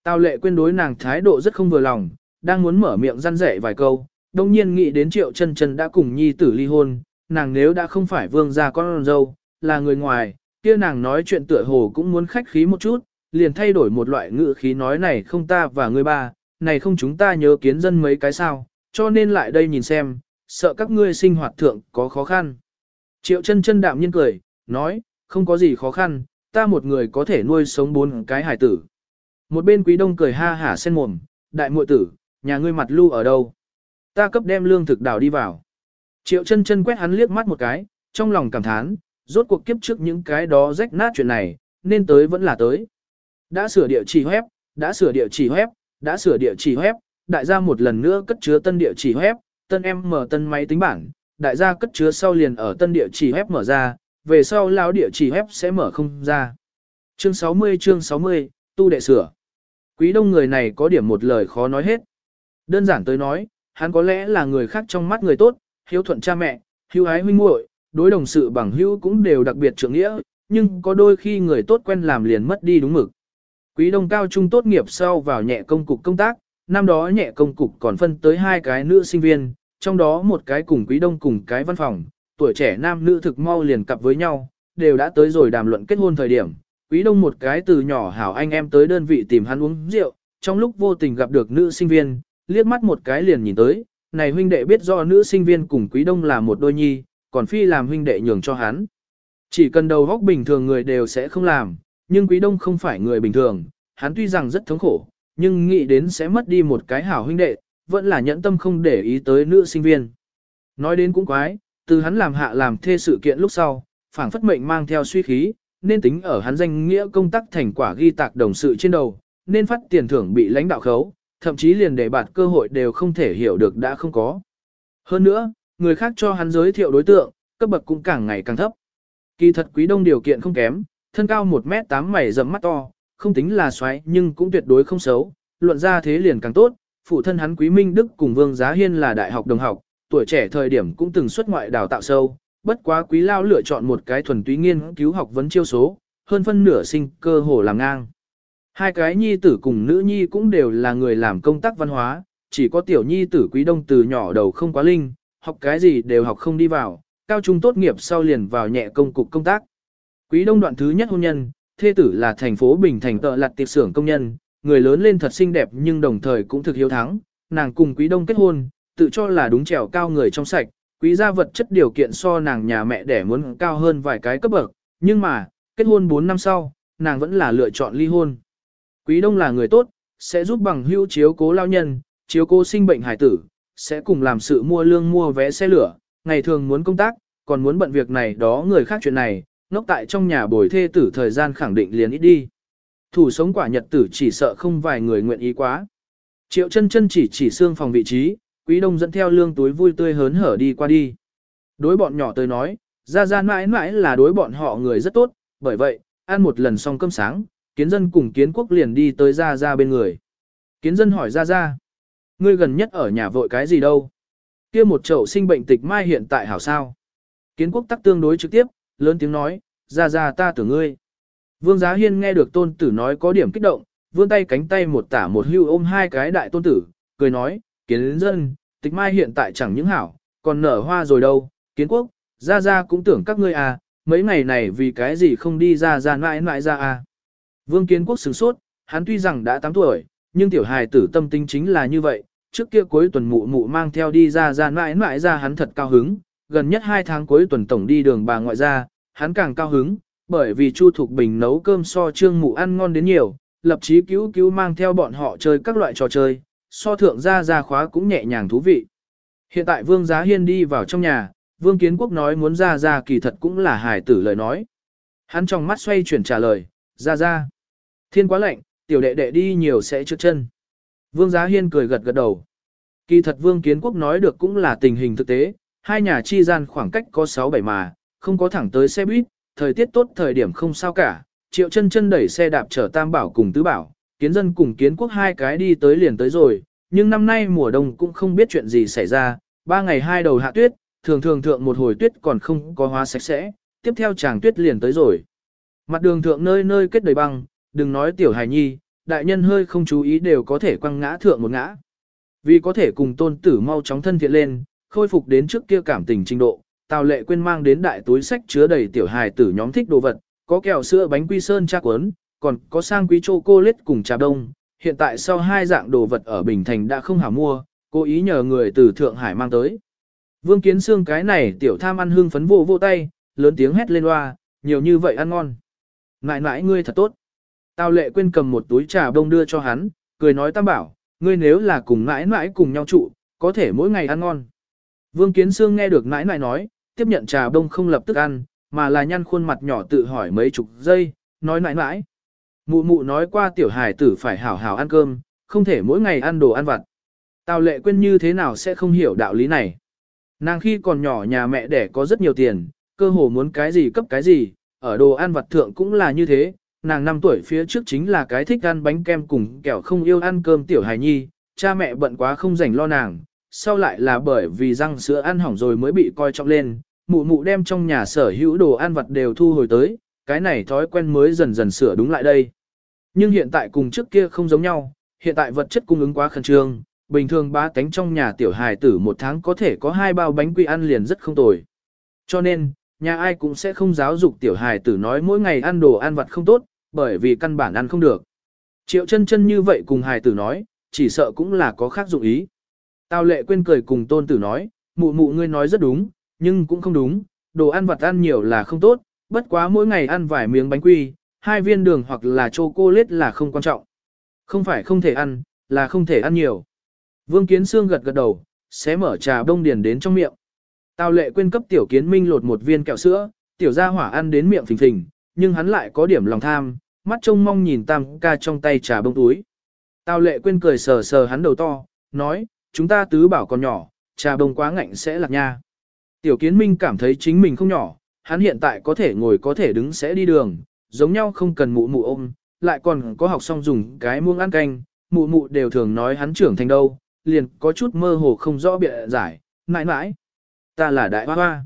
Tào lệ quên đối nàng thái độ rất không vừa lòng, đang muốn mở miệng răn rẻ vài câu, đồng nhiên nghĩ đến triệu chân chân đã cùng nhi tử ly hôn, nàng nếu đã không phải vương gia con dâu, là người ngoài, kia nàng nói chuyện tựa hồ cũng muốn khách khí một chút, liền thay đổi một loại ngữ khí nói này không ta và ngươi ba, này không chúng ta nhớ kiến dân mấy cái sao, cho nên lại đây nhìn xem, sợ các ngươi sinh hoạt thượng có khó khăn. Triệu chân chân đạm nhiên cười, nói, không có gì khó khăn, ta một người có thể nuôi sống bốn cái hải tử. Một bên quý đông cười ha hả sen mồm, đại muội tử, nhà ngươi mặt lưu ở đâu? Ta cấp đem lương thực đảo đi vào. Triệu chân chân quét hắn liếc mắt một cái, trong lòng cảm thán, rốt cuộc kiếp trước những cái đó rách nát chuyện này, nên tới vẫn là tới. Đã sửa địa chỉ web, đã sửa địa chỉ web, đã sửa địa chỉ web, đại gia một lần nữa cất chứa tân địa chỉ web, tân em mở tân máy tính bảng, đại gia cất chứa sau liền ở tân địa chỉ web mở ra, về sau lão địa chỉ web sẽ mở không ra. Chương 60 chương 60, tu đệ sửa. Quý đông người này có điểm một lời khó nói hết. Đơn giản tới nói, hắn có lẽ là người khác trong mắt người tốt, hiếu thuận cha mẹ, hiếu ái huynh muội, đối đồng sự bằng hữu cũng đều đặc biệt trưởng nghĩa, nhưng có đôi khi người tốt quen làm liền mất đi đúng mực. Quý đông cao trung tốt nghiệp sau vào nhẹ công cục công tác, năm đó nhẹ công cục còn phân tới hai cái nữ sinh viên, trong đó một cái cùng quý đông cùng cái văn phòng, tuổi trẻ nam nữ thực mau liền cặp với nhau, đều đã tới rồi đàm luận kết hôn thời điểm. Quý đông một cái từ nhỏ hảo anh em tới đơn vị tìm hắn uống rượu, trong lúc vô tình gặp được nữ sinh viên, liếc mắt một cái liền nhìn tới, này huynh đệ biết do nữ sinh viên cùng quý đông là một đôi nhi, còn phi làm huynh đệ nhường cho hắn. Chỉ cần đầu góc bình thường người đều sẽ không làm, nhưng quý đông không phải người bình thường, hắn tuy rằng rất thống khổ, nhưng nghĩ đến sẽ mất đi một cái hảo huynh đệ, vẫn là nhẫn tâm không để ý tới nữ sinh viên. Nói đến cũng quái, từ hắn làm hạ làm thê sự kiện lúc sau, phảng phất mệnh mang theo suy khí, nên tính ở hắn danh nghĩa công tác thành quả ghi tạc đồng sự trên đầu, nên phát tiền thưởng bị lãnh đạo khấu, thậm chí liền để bạt cơ hội đều không thể hiểu được đã không có. Hơn nữa, người khác cho hắn giới thiệu đối tượng, cấp bậc cũng càng ngày càng thấp. Kỳ thật quý đông điều kiện không kém, thân cao 1m8 mày rậm mắt to, không tính là xoáy nhưng cũng tuyệt đối không xấu, luận ra thế liền càng tốt, phụ thân hắn Quý Minh Đức cùng Vương Giá Hiên là đại học đồng học, tuổi trẻ thời điểm cũng từng xuất ngoại đào tạo sâu, bất quá quý lao lựa chọn một cái thuần túy nghiên cứu học vấn chiêu số, hơn phân nửa sinh cơ hồ làm ngang. Hai cái nhi tử cùng nữ nhi cũng đều là người làm công tác văn hóa, chỉ có tiểu nhi tử quý đông từ nhỏ đầu không quá linh, học cái gì đều học không đi vào, cao trung tốt nghiệp sau liền vào nhẹ công cục công tác. Quý đông đoạn thứ nhất hôn nhân, thê tử là thành phố Bình Thành tợ lặt tiệp xưởng công nhân, người lớn lên thật xinh đẹp nhưng đồng thời cũng thực hiếu thắng, nàng cùng quý đông kết hôn, tự cho là đúng trèo cao người trong sạch, quý gia vật chất điều kiện so nàng nhà mẹ đẻ muốn cao hơn vài cái cấp bậc, nhưng mà, kết hôn 4 năm sau, nàng vẫn là lựa chọn ly hôn. Quý đông là người tốt, sẽ giúp bằng hữu chiếu cố lao nhân, chiếu cố sinh bệnh hải tử, sẽ cùng làm sự mua lương mua vé xe lửa, ngày thường muốn công tác, còn muốn bận việc này đó người khác chuyện này, nóc tại trong nhà bồi thê tử thời gian khẳng định liền ít đi. Thủ sống quả nhật tử chỉ sợ không vài người nguyện ý quá. Triệu chân chân chỉ chỉ xương phòng vị trí, quý đông dẫn theo lương túi vui tươi hớn hở đi qua đi. Đối bọn nhỏ tới nói, ra ra mãi mãi là đối bọn họ người rất tốt, bởi vậy, ăn một lần xong cơm sáng, kiến dân cùng kiến quốc liền đi tới ra ra bên người. Kiến dân hỏi ra ra, ngươi gần nhất ở nhà vội cái gì đâu? kia một chậu sinh bệnh tịch mai hiện tại hảo sao? Kiến quốc tắc tương đối trực tiếp, lớn tiếng nói, ra ra ta tưởng ngươi. Vương Giá Hiên nghe được tôn tử nói có điểm kích động, vươn tay cánh tay một tả một hưu ôm hai cái đại tôn tử, cười nói, kiến dân, tịch mai hiện tại chẳng những hảo, còn nở hoa rồi đâu, kiến quốc, ra ra cũng tưởng các ngươi à, mấy ngày này vì cái gì không đi ra ra mãi mãi ra à. Vương kiến quốc sửng sốt, hắn tuy rằng đã 8 tuổi, nhưng tiểu hài tử tâm tính chính là như vậy, trước kia cuối tuần mụ mụ mang theo đi ra ra mãi mãi ra hắn thật cao hứng, gần nhất 2 tháng cuối tuần tổng đi đường bà ngoại ra, hắn càng cao hứng, bởi vì Chu Thục Bình nấu cơm so trương mụ ăn ngon đến nhiều, lập chí cứu cứu mang theo bọn họ chơi các loại trò chơi, so thượng ra ra khóa cũng nhẹ nhàng thú vị. Hiện tại Vương Giá Hiên đi vào trong nhà, Vương Kiến Quốc nói muốn ra ra kỳ thật cũng là hài tử lời nói. Hắn trong mắt xoay chuyển trả lời, ra ra. Thiên quá lạnh, tiểu đệ đệ đi nhiều sẽ trước chân. Vương Giá Hiên cười gật gật đầu. Kỳ thật Vương Kiến Quốc nói được cũng là tình hình thực tế, hai nhà chi gian khoảng cách có 6-7 mà, không có thẳng tới xe buýt, thời tiết tốt thời điểm không sao cả, triệu chân chân đẩy xe đạp chở tam bảo cùng tứ bảo, kiến dân cùng kiến quốc hai cái đi tới liền tới rồi, nhưng năm nay mùa đông cũng không biết chuyện gì xảy ra, ba ngày hai đầu hạ tuyết, thường thường thượng một hồi tuyết còn không có hóa sạch sẽ, tiếp theo chàng tuyết liền tới rồi. Mặt đường thượng nơi nơi kết đầy băng, đừng nói tiểu hài nhi, đại nhân hơi không chú ý đều có thể quăng ngã thượng một ngã. Vì có thể cùng tôn tử mau chóng thân thiện lên, khôi phục đến trước kia cảm tình trình độ, Tào lệ quên mang đến đại túi sách chứa đầy tiểu hài tử nhóm thích đồ vật, có kẹo sữa bánh quy sơn cha cuốn, còn có sang quý chocolate cùng trà đông. Hiện tại sau hai dạng đồ vật ở Bình Thành đã không hảo mua, cố ý nhờ người từ Thượng Hải mang tới. Vương Kiến Sương cái này tiểu tham ăn hương phấn vô vô tay, lớn tiếng hét lên loa, nhiều như vậy ăn ngon. nãi nãi ngươi thật tốt. Tào lệ quên cầm một túi trà đông đưa cho hắn, cười nói tam bảo, ngươi nếu là cùng nãi nãi cùng nhau trụ, có thể mỗi ngày ăn ngon. Vương Kiến Sương nghe được nãi nãi nói, tiếp nhận trà đông không lập tức ăn, mà là nhăn khuôn mặt nhỏ tự hỏi mấy chục giây, nói nãi nãi Mụ mụ nói qua tiểu hài tử phải hảo hảo ăn cơm, không thể mỗi ngày ăn đồ ăn vặt. Tào lệ quên như thế nào sẽ không hiểu đạo lý này. Nàng khi còn nhỏ nhà mẹ đẻ có rất nhiều tiền, cơ hồ muốn cái gì cấp cái gì, ở đồ ăn vặt thượng cũng là như thế. Nàng 5 tuổi phía trước chính là cái thích ăn bánh kem cùng kẹo không yêu ăn cơm tiểu hài nhi, cha mẹ bận quá không rảnh lo nàng, sau lại là bởi vì răng sữa ăn hỏng rồi mới bị coi trọng lên, mụ mụ đem trong nhà sở hữu đồ ăn vặt đều thu hồi tới, cái này thói quen mới dần dần sửa đúng lại đây. Nhưng hiện tại cùng trước kia không giống nhau, hiện tại vật chất cung ứng quá khẩn trương, bình thường ba tánh trong nhà tiểu hài tử một tháng có thể có hai bao bánh quy ăn liền rất không tồi. Cho nên, nhà ai cũng sẽ không giáo dục tiểu hài tử nói mỗi ngày ăn đồ ăn vặt không tốt, bởi vì căn bản ăn không được. Triệu chân chân như vậy cùng hài tử nói, chỉ sợ cũng là có khác dụng ý. Tào lệ quên cười cùng tôn tử nói, mụ mụ ngươi nói rất đúng, nhưng cũng không đúng, đồ ăn vặt ăn nhiều là không tốt, bất quá mỗi ngày ăn vài miếng bánh quy, hai viên đường hoặc là chocolate là không quan trọng. Không phải không thể ăn, là không thể ăn nhiều. Vương Kiến Sương gật gật đầu, xé mở trà đông điền đến trong miệng. Tào lệ quên cấp tiểu kiến minh lột một viên kẹo sữa, tiểu gia hỏa ăn đến miệng phình phình, nhưng hắn lại có điểm lòng tham, mắt trông mong nhìn tam ca trong tay trà bông túi. Tào lệ quên cười sờ sờ hắn đầu to, nói, chúng ta tứ bảo còn nhỏ, trà bông quá ngạnh sẽ lạc nha. Tiểu kiến minh cảm thấy chính mình không nhỏ, hắn hiện tại có thể ngồi có thể đứng sẽ đi đường, giống nhau không cần mụ mụ ôm, lại còn có học xong dùng cái muông ăn canh, mụ mụ đều thường nói hắn trưởng thành đâu, liền có chút mơ hồ không rõ bịa giải, mãi mãi. Ta là đại hoa hoa.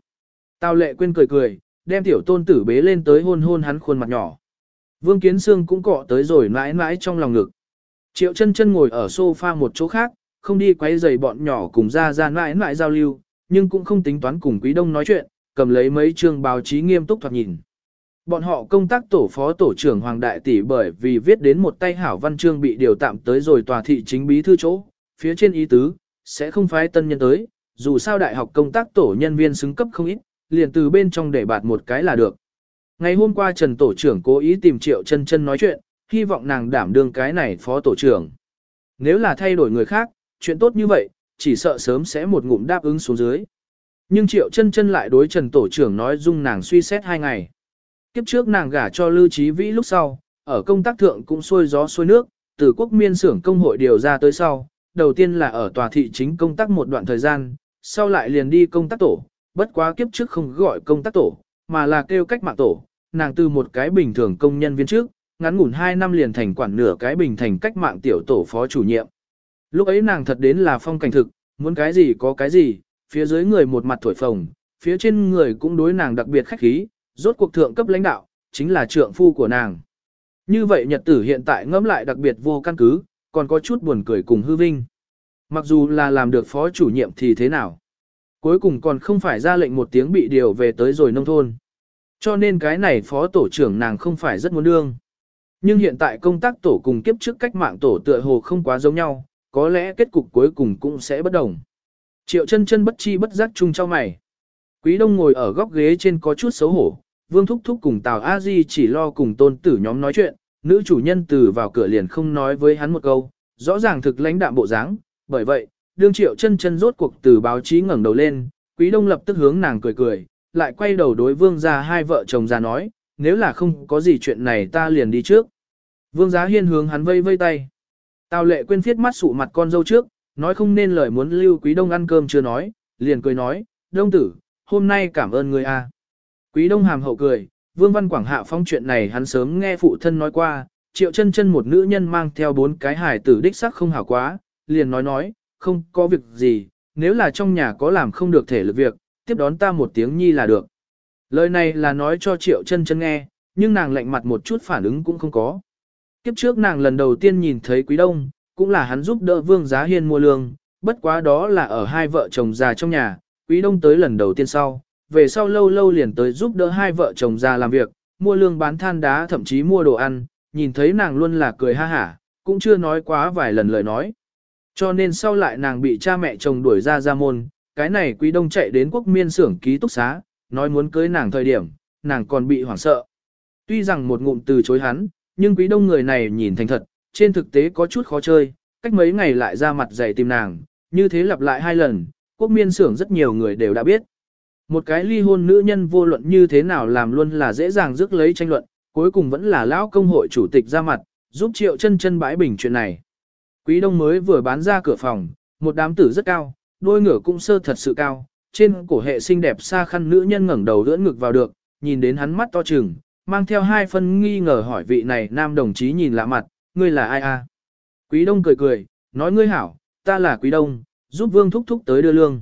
Tào lệ quên cười cười, đem tiểu tôn tử bế lên tới hôn hôn hắn khuôn mặt nhỏ. Vương Kiến Sương cũng cọ tới rồi mãi mãi trong lòng ngực. Triệu chân chân ngồi ở sofa một chỗ khác, không đi quấy giày bọn nhỏ cùng ra ra mãi mãi giao lưu, nhưng cũng không tính toán cùng Quý Đông nói chuyện, cầm lấy mấy chương báo chí nghiêm túc thoạt nhìn. Bọn họ công tác tổ phó tổ trưởng Hoàng Đại Tỷ bởi vì viết đến một tay hảo văn chương bị điều tạm tới rồi tòa thị chính bí thư chỗ, phía trên ý tứ, sẽ không phái tân nhân tới, dù sao đại học công tác tổ nhân viên xứng cấp không ít, liền từ bên trong để bạt một cái là được. Ngày hôm qua Trần Tổ trưởng cố ý tìm Triệu chân chân nói chuyện, hy vọng nàng đảm đương cái này phó tổ trưởng. Nếu là thay đổi người khác, chuyện tốt như vậy, chỉ sợ sớm sẽ một ngụm đáp ứng xuống dưới. Nhưng Triệu chân chân lại đối Trần Tổ trưởng nói dung nàng suy xét hai ngày. Kiếp trước nàng gả cho Lưu Trí Vĩ lúc sau, ở công tác thượng cũng xuôi gió xuôi nước, từ quốc miên xưởng công hội điều ra tới sau, đầu tiên là ở tòa thị chính công tác một đoạn thời gian, sau lại liền đi công tác tổ, bất quá kiếp trước không gọi công tác tổ, mà là kêu cách mạng tổ, nàng từ một cái bình thường công nhân viên trước, ngắn ngủn 2 năm liền thành quản nửa cái bình thành cách mạng tiểu tổ phó chủ nhiệm. Lúc ấy nàng thật đến là phong cảnh thực, muốn cái gì có cái gì, phía dưới người một mặt thổi phồng, phía trên người cũng đối nàng đặc biệt khách khí, rốt cuộc thượng cấp lãnh đạo, chính là trượng phu của nàng. Như vậy nhật tử hiện tại ngẫm lại đặc biệt vô căn cứ, còn có chút buồn cười cùng hư vinh. Mặc dù là làm được phó chủ nhiệm thì thế nào? Cuối cùng còn không phải ra lệnh một tiếng bị điều về tới rồi nông thôn. Cho nên cái này phó tổ trưởng nàng không phải rất muốn đương. Nhưng hiện tại công tác tổ cùng kiếp trước cách mạng tổ tựa hồ không quá giống nhau, có lẽ kết cục cuối cùng cũng sẽ bất đồng. Triệu chân chân bất chi bất giác chung cho mày. Quý đông ngồi ở góc ghế trên có chút xấu hổ, vương thúc thúc cùng Tào A Di chỉ lo cùng tôn tử nhóm nói chuyện, nữ chủ nhân từ vào cửa liền không nói với hắn một câu, rõ ràng thực lãnh đạm bộ dáng, bởi vậy, đương triệu chân chân rốt cuộc từ báo chí ngẩng đầu lên, quý đông lập tức hướng nàng cười cười, lại quay đầu đối vương gia hai vợ chồng ra nói, nếu là không có gì chuyện này ta liền đi trước. Vương giá hiên hướng hắn vây vây tay. Tào lệ quên phiết mắt sụ mặt con dâu trước, nói không nên lời muốn lưu quý đông ăn cơm chưa nói, liền cười nói, đông tử, hôm nay cảm ơn người a. Quý đông hàm hậu cười, vương văn quảng hạ phong chuyện này hắn sớm nghe phụ thân nói qua, triệu chân chân một nữ nhân mang theo bốn cái hài tử đích sắc không hảo quá, liền nói nói, không có việc gì, nếu là trong nhà có làm không được thể lực việc, tiếp đón ta một tiếng nhi là được. Lời này là nói cho triệu chân chân nghe, nhưng nàng lạnh mặt một chút phản ứng cũng không có. Kiếp trước nàng lần đầu tiên nhìn thấy quý đông, cũng là hắn giúp đỡ vương giá hiên mua lương, bất quá đó là ở hai vợ chồng già trong nhà, quý đông tới lần đầu tiên sau, về sau lâu lâu liền tới giúp đỡ hai vợ chồng già làm việc, mua lương bán than đá thậm chí mua đồ ăn, nhìn thấy nàng luôn là cười ha hả, cũng chưa nói quá vài lần lời nói. Cho nên sau lại nàng bị cha mẹ chồng đuổi ra ra môn, cái này quý đông chạy đến quốc miên xưởng ký túc xá, nói muốn cưới nàng thời điểm, nàng còn bị hoảng sợ. Tuy rằng một ngụm từ chối hắn, nhưng quý đông người này nhìn thành thật, trên thực tế có chút khó chơi, cách mấy ngày lại ra mặt dày tìm nàng, như thế lặp lại hai lần, quốc miên xưởng rất nhiều người đều đã biết. Một cái ly hôn nữ nhân vô luận như thế nào làm luôn là dễ dàng rước lấy tranh luận, cuối cùng vẫn là lão công hội chủ tịch ra mặt, giúp triệu chân chân bãi bình chuyện này. Quý đông mới vừa bán ra cửa phòng, một đám tử rất cao, đôi ngửa cũng sơ thật sự cao, trên cổ hệ xinh đẹp xa khăn nữ nhân ngẩng đầu đưỡn ngực vào được, nhìn đến hắn mắt to trừng, mang theo hai phân nghi ngờ hỏi vị này nam đồng chí nhìn lạ mặt, ngươi là ai a? Quý đông cười cười, nói ngươi hảo, ta là quý đông, giúp vương thúc thúc tới đưa lương.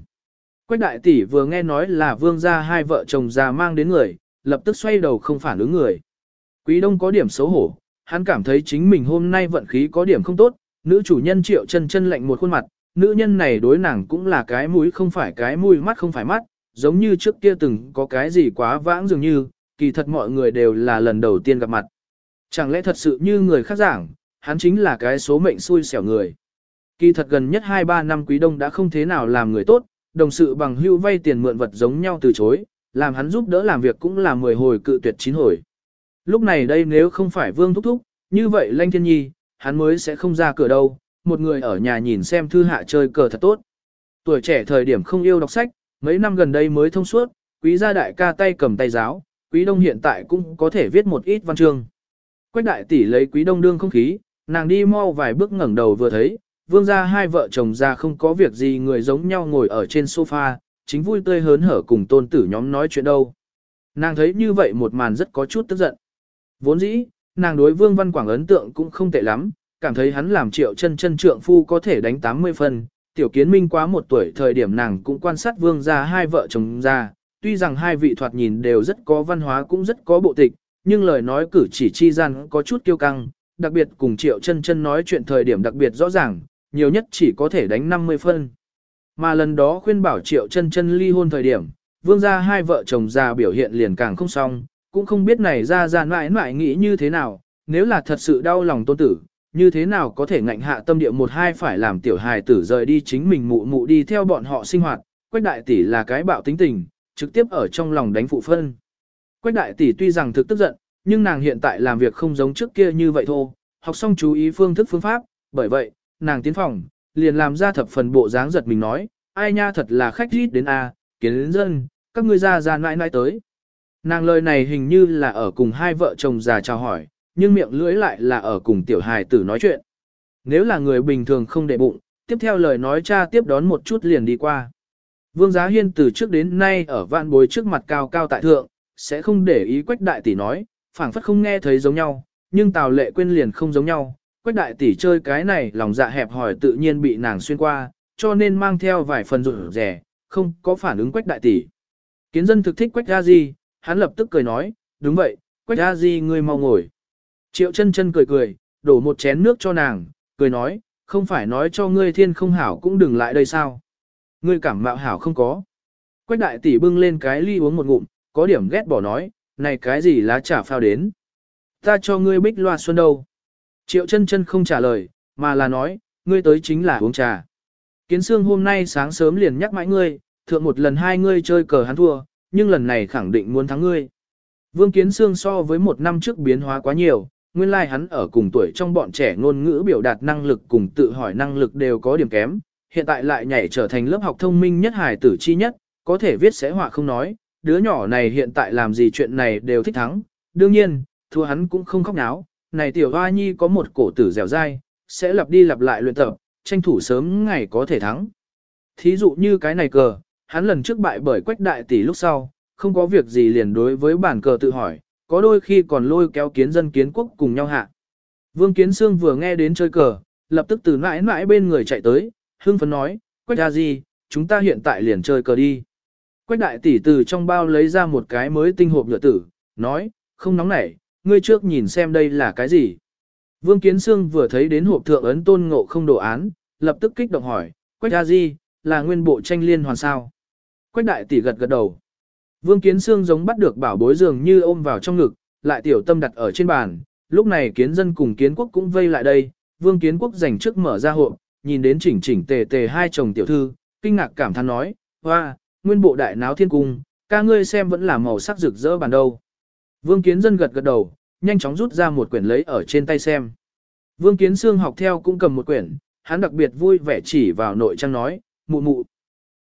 Quách đại tỷ vừa nghe nói là vương gia hai vợ chồng già mang đến người, lập tức xoay đầu không phản ứng người. Quý đông có điểm xấu hổ, hắn cảm thấy chính mình hôm nay vận khí có điểm không tốt, nữ chủ nhân triệu chân chân lạnh một khuôn mặt, nữ nhân này đối nàng cũng là cái mũi không phải cái mũi mắt không phải mắt, giống như trước kia từng có cái gì quá vãng dường như, kỳ thật mọi người đều là lần đầu tiên gặp mặt. Chẳng lẽ thật sự như người khác giảng, hắn chính là cái số mệnh xui xẻo người. Kỳ thật gần nhất 2-3 năm quý đông đã không thế nào làm người tốt, đồng sự bằng hưu vay tiền mượn vật giống nhau từ chối, làm hắn giúp đỡ làm việc cũng là 10 hồi cự tuyệt 9 hồi. Lúc này đây nếu không phải vương thúc thúc, như vậy Lanh Thiên Nhi, hắn mới sẽ không ra cửa đâu, một người ở nhà nhìn xem thư hạ chơi cờ thật tốt. Tuổi trẻ thời điểm không yêu đọc sách, mấy năm gần đây mới thông suốt, quý gia đại ca tay cầm tay giáo, quý đông hiện tại cũng có thể viết một ít văn chương. Quách đại tỷ lấy quý đông đương không khí, nàng đi mau vài bước ngẩng đầu vừa thấy, vương gia hai vợ chồng ra không có việc gì người giống nhau ngồi ở trên sofa, chính vui tươi hớn hở cùng tôn tử nhóm nói chuyện đâu. Nàng thấy như vậy một màn rất có chút tức giận. Vốn dĩ, nàng đối vương văn quảng ấn tượng cũng không tệ lắm, cảm thấy hắn làm triệu chân chân trượng phu có thể đánh 80 phần Tiểu kiến minh quá một tuổi thời điểm nàng cũng quan sát vương gia hai vợ chồng ra, tuy rằng hai vị thoạt nhìn đều rất có văn hóa cũng rất có bộ tịch, nhưng lời nói cử chỉ chi gian có chút kiêu căng, đặc biệt cùng Triệu Chân Chân nói chuyện thời điểm đặc biệt rõ ràng, nhiều nhất chỉ có thể đánh 50 phân. Mà lần đó khuyên bảo Triệu Chân Chân ly hôn thời điểm, vương gia hai vợ chồng già biểu hiện liền càng không xong, cũng không biết này ra ra mãi mãi nghĩ như thế nào, nếu là thật sự đau lòng tôn tử, như thế nào có thể ngạnh hạ tâm địa một hai phải làm tiểu hài tử rời đi chính mình mụ mụ đi theo bọn họ sinh hoạt, quách đại tỷ là cái bạo tính tình, trực tiếp ở trong lòng đánh phụ phân. Quách đại tỷ tuy rằng thực tức giận, nhưng nàng hiện tại làm việc không giống trước kia như vậy thôi, học xong chú ý phương thức phương pháp, bởi vậy, nàng tiến phòng, liền làm ra thập phần bộ dáng giật mình nói, ai nha thật là khách rít đến a, kiến đến dân, các ngươi ra ra nãi nãi tới. Nàng lời này hình như là ở cùng hai vợ chồng già chào hỏi, nhưng miệng lưỡi lại là ở cùng tiểu hài tử nói chuyện. Nếu là người bình thường không để bụng, tiếp theo lời nói cha tiếp đón một chút liền đi qua. Vương Giá Hiên từ trước đến nay ở vạn bối trước mặt cao cao tại thượng, sẽ không để ý quách đại tỷ nói, phảng phất không nghe thấy giống nhau, nhưng Tào Lệ quên liền không giống nhau. Quách đại tỷ chơi cái này lòng dạ hẹp hỏi tự nhiên bị nàng xuyên qua, cho nên mang theo vài phần rụt rẻ, không có phản ứng quách đại tỷ. Kiến dân thực thích quách gia gì, hắn lập tức cười nói, đúng vậy, quách gia gì ngươi mau ngồi. Triệu chân chân cười cười, đổ một chén nước cho nàng, cười nói, không phải nói cho ngươi thiên không hảo cũng đừng lại đây sao. Ngươi cảm mạo hảo không có. Quách đại tỷ bưng lên cái ly uống một ngụm, có điểm ghét bỏ nói, này cái gì lá trà phao đến. Ta cho ngươi bích loa xuân đâu. Triệu chân chân không trả lời, mà là nói, ngươi tới chính là uống trà. Kiến xương hôm nay sáng sớm liền nhắc mãi ngươi, thượng một lần hai ngươi chơi cờ hắn thua, nhưng lần này khẳng định muốn thắng ngươi. Vương Kiến Sương so với một năm trước biến hóa quá nhiều, nguyên lai like hắn ở cùng tuổi trong bọn trẻ ngôn ngữ biểu đạt năng lực cùng tự hỏi năng lực đều có điểm kém, hiện tại lại nhảy trở thành lớp học thông minh nhất hài tử chi nhất, có thể viết sẽ họa không nói, đứa nhỏ này hiện tại làm gì chuyện này đều thích thắng, đương nhiên, thua hắn cũng không khóc náo, này tiểu hoa nhi có một cổ tử dẻo dai, sẽ lặp đi lặp lại luyện tập, tranh thủ sớm ngày có thể thắng. Thí dụ như cái này cờ, hắn lần trước bại bởi quách đại tỷ lúc sau, không có việc gì liền đối với bản cờ tự hỏi, có đôi khi còn lôi kéo kiến dân kiến quốc cùng nhau hạ. Vương Kiến Sương vừa nghe đến chơi cờ, lập tức từ mãi mãi bên người chạy tới, hưng phấn nói, quách ra gì, chúng ta hiện tại liền chơi cờ đi. Quách đại tỷ từ trong bao lấy ra một cái mới tinh hộp nhựa tử, nói, không nóng nảy, ngươi trước nhìn xem đây là cái gì. Vương Kiến Sương vừa thấy đến hộp thượng ấn tôn ngộ không đồ án, lập tức kích động hỏi, Quách ra gì, là nguyên bộ tranh liên hoàn sao. Quách đại tỷ gật gật đầu. Vương Kiến Sương giống bắt được bảo bối dường như ôm vào trong ngực, lại tiểu tâm đặt ở trên bàn. Lúc này kiến dân cùng kiến quốc cũng vây lại đây, Vương Kiến Quốc giành trước mở ra hộp, nhìn đến chỉnh chỉnh tề tề hai chồng tiểu thư, kinh ngạc cảm thán nói, hoa, nguyên bộ đại náo thiên cung, ca ngươi xem vẫn là màu sắc rực rỡ bàn đâu. Vương Kiến dân gật gật đầu, nhanh chóng rút ra một quyển lấy ở trên tay xem. Vương Kiến Sương học theo cũng cầm một quyển, hắn đặc biệt vui vẻ chỉ vào nội trang nói, mụ mụ.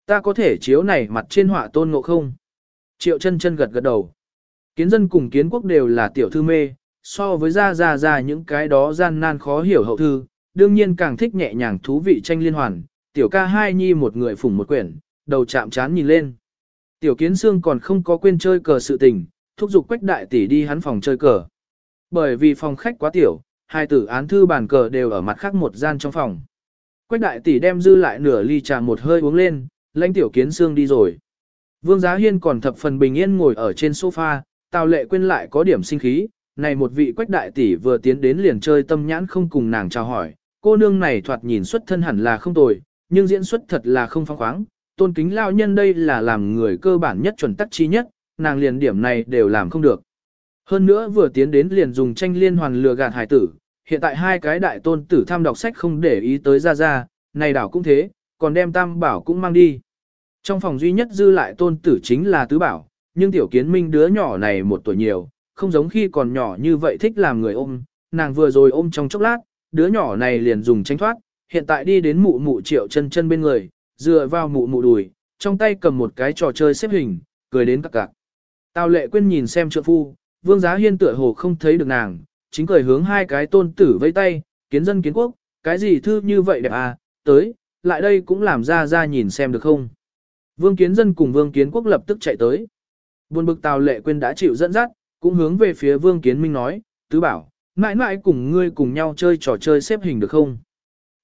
Ta có thể chiếu này mặt trên họa tôn ngộ không? Triệu chân chân gật gật đầu. Kiến dân cùng kiến quốc đều là tiểu thư mê, so với ra ra ra những cái đó gian nan khó hiểu hậu thư, đương nhiên càng thích nhẹ nhàng thú vị tranh liên hoàn, tiểu ca hai nhi một người phủng một quyển, đầu chạm chán nhìn lên. Tiểu kiến xương còn không có quên chơi cờ sự tình, thúc giục quách đại tỷ đi hắn phòng chơi cờ. Bởi vì phòng khách quá tiểu, hai tử án thư bàn cờ đều ở mặt khác một gian trong phòng. Quách đại tỷ đem dư lại nửa ly trà một hơi uống lên, lãnh tiểu kiến xương đi rồi. Vương Giá Hiên còn thập phần bình yên ngồi ở trên sofa, Tào Lệ quên lại có điểm sinh khí, này một vị quách đại tỷ vừa tiến đến liền chơi tâm nhãn không cùng nàng chào hỏi, cô nương này thoạt nhìn xuất thân hẳn là không tồi, nhưng diễn xuất thật là không phong khoáng, tôn kính lao nhân đây là làm người cơ bản nhất chuẩn tắc chi nhất, nàng liền điểm này đều làm không được. Hơn nữa vừa tiến đến liền dùng tranh liên hoàn lừa gạt hải tử, hiện tại hai cái đại tôn tử tham đọc sách không để ý tới ra ra, này đảo cũng thế, còn đem tam bảo cũng mang đi. Trong phòng duy nhất dư lại tôn tử chính là tứ bảo, nhưng tiểu kiến minh đứa nhỏ này một tuổi nhiều, không giống khi còn nhỏ như vậy thích làm người ôm, nàng vừa rồi ôm trong chốc lát, đứa nhỏ này liền dùng tranh thoát, hiện tại đi đến mụ mụ triệu chân chân bên người, dựa vào mụ mụ đùi, trong tay cầm một cái trò chơi xếp hình, cười đến cặc cặc. Tào lệ quên nhìn xem trượng phu, vương giá hiên tựa hồ không thấy được nàng, chính cười hướng hai cái tôn tử vây tay, kiến dân kiến quốc, cái gì thư như vậy đẹp à, tới, lại đây cũng làm ra ra nhìn xem được không. Vương kiến dân cùng vương kiến quốc lập tức chạy tới. Buồn bực tào lệ quên đã chịu dẫn dắt, cũng hướng về phía vương kiến minh nói, tứ bảo, mãi mãi cùng ngươi cùng nhau chơi trò chơi xếp hình được không?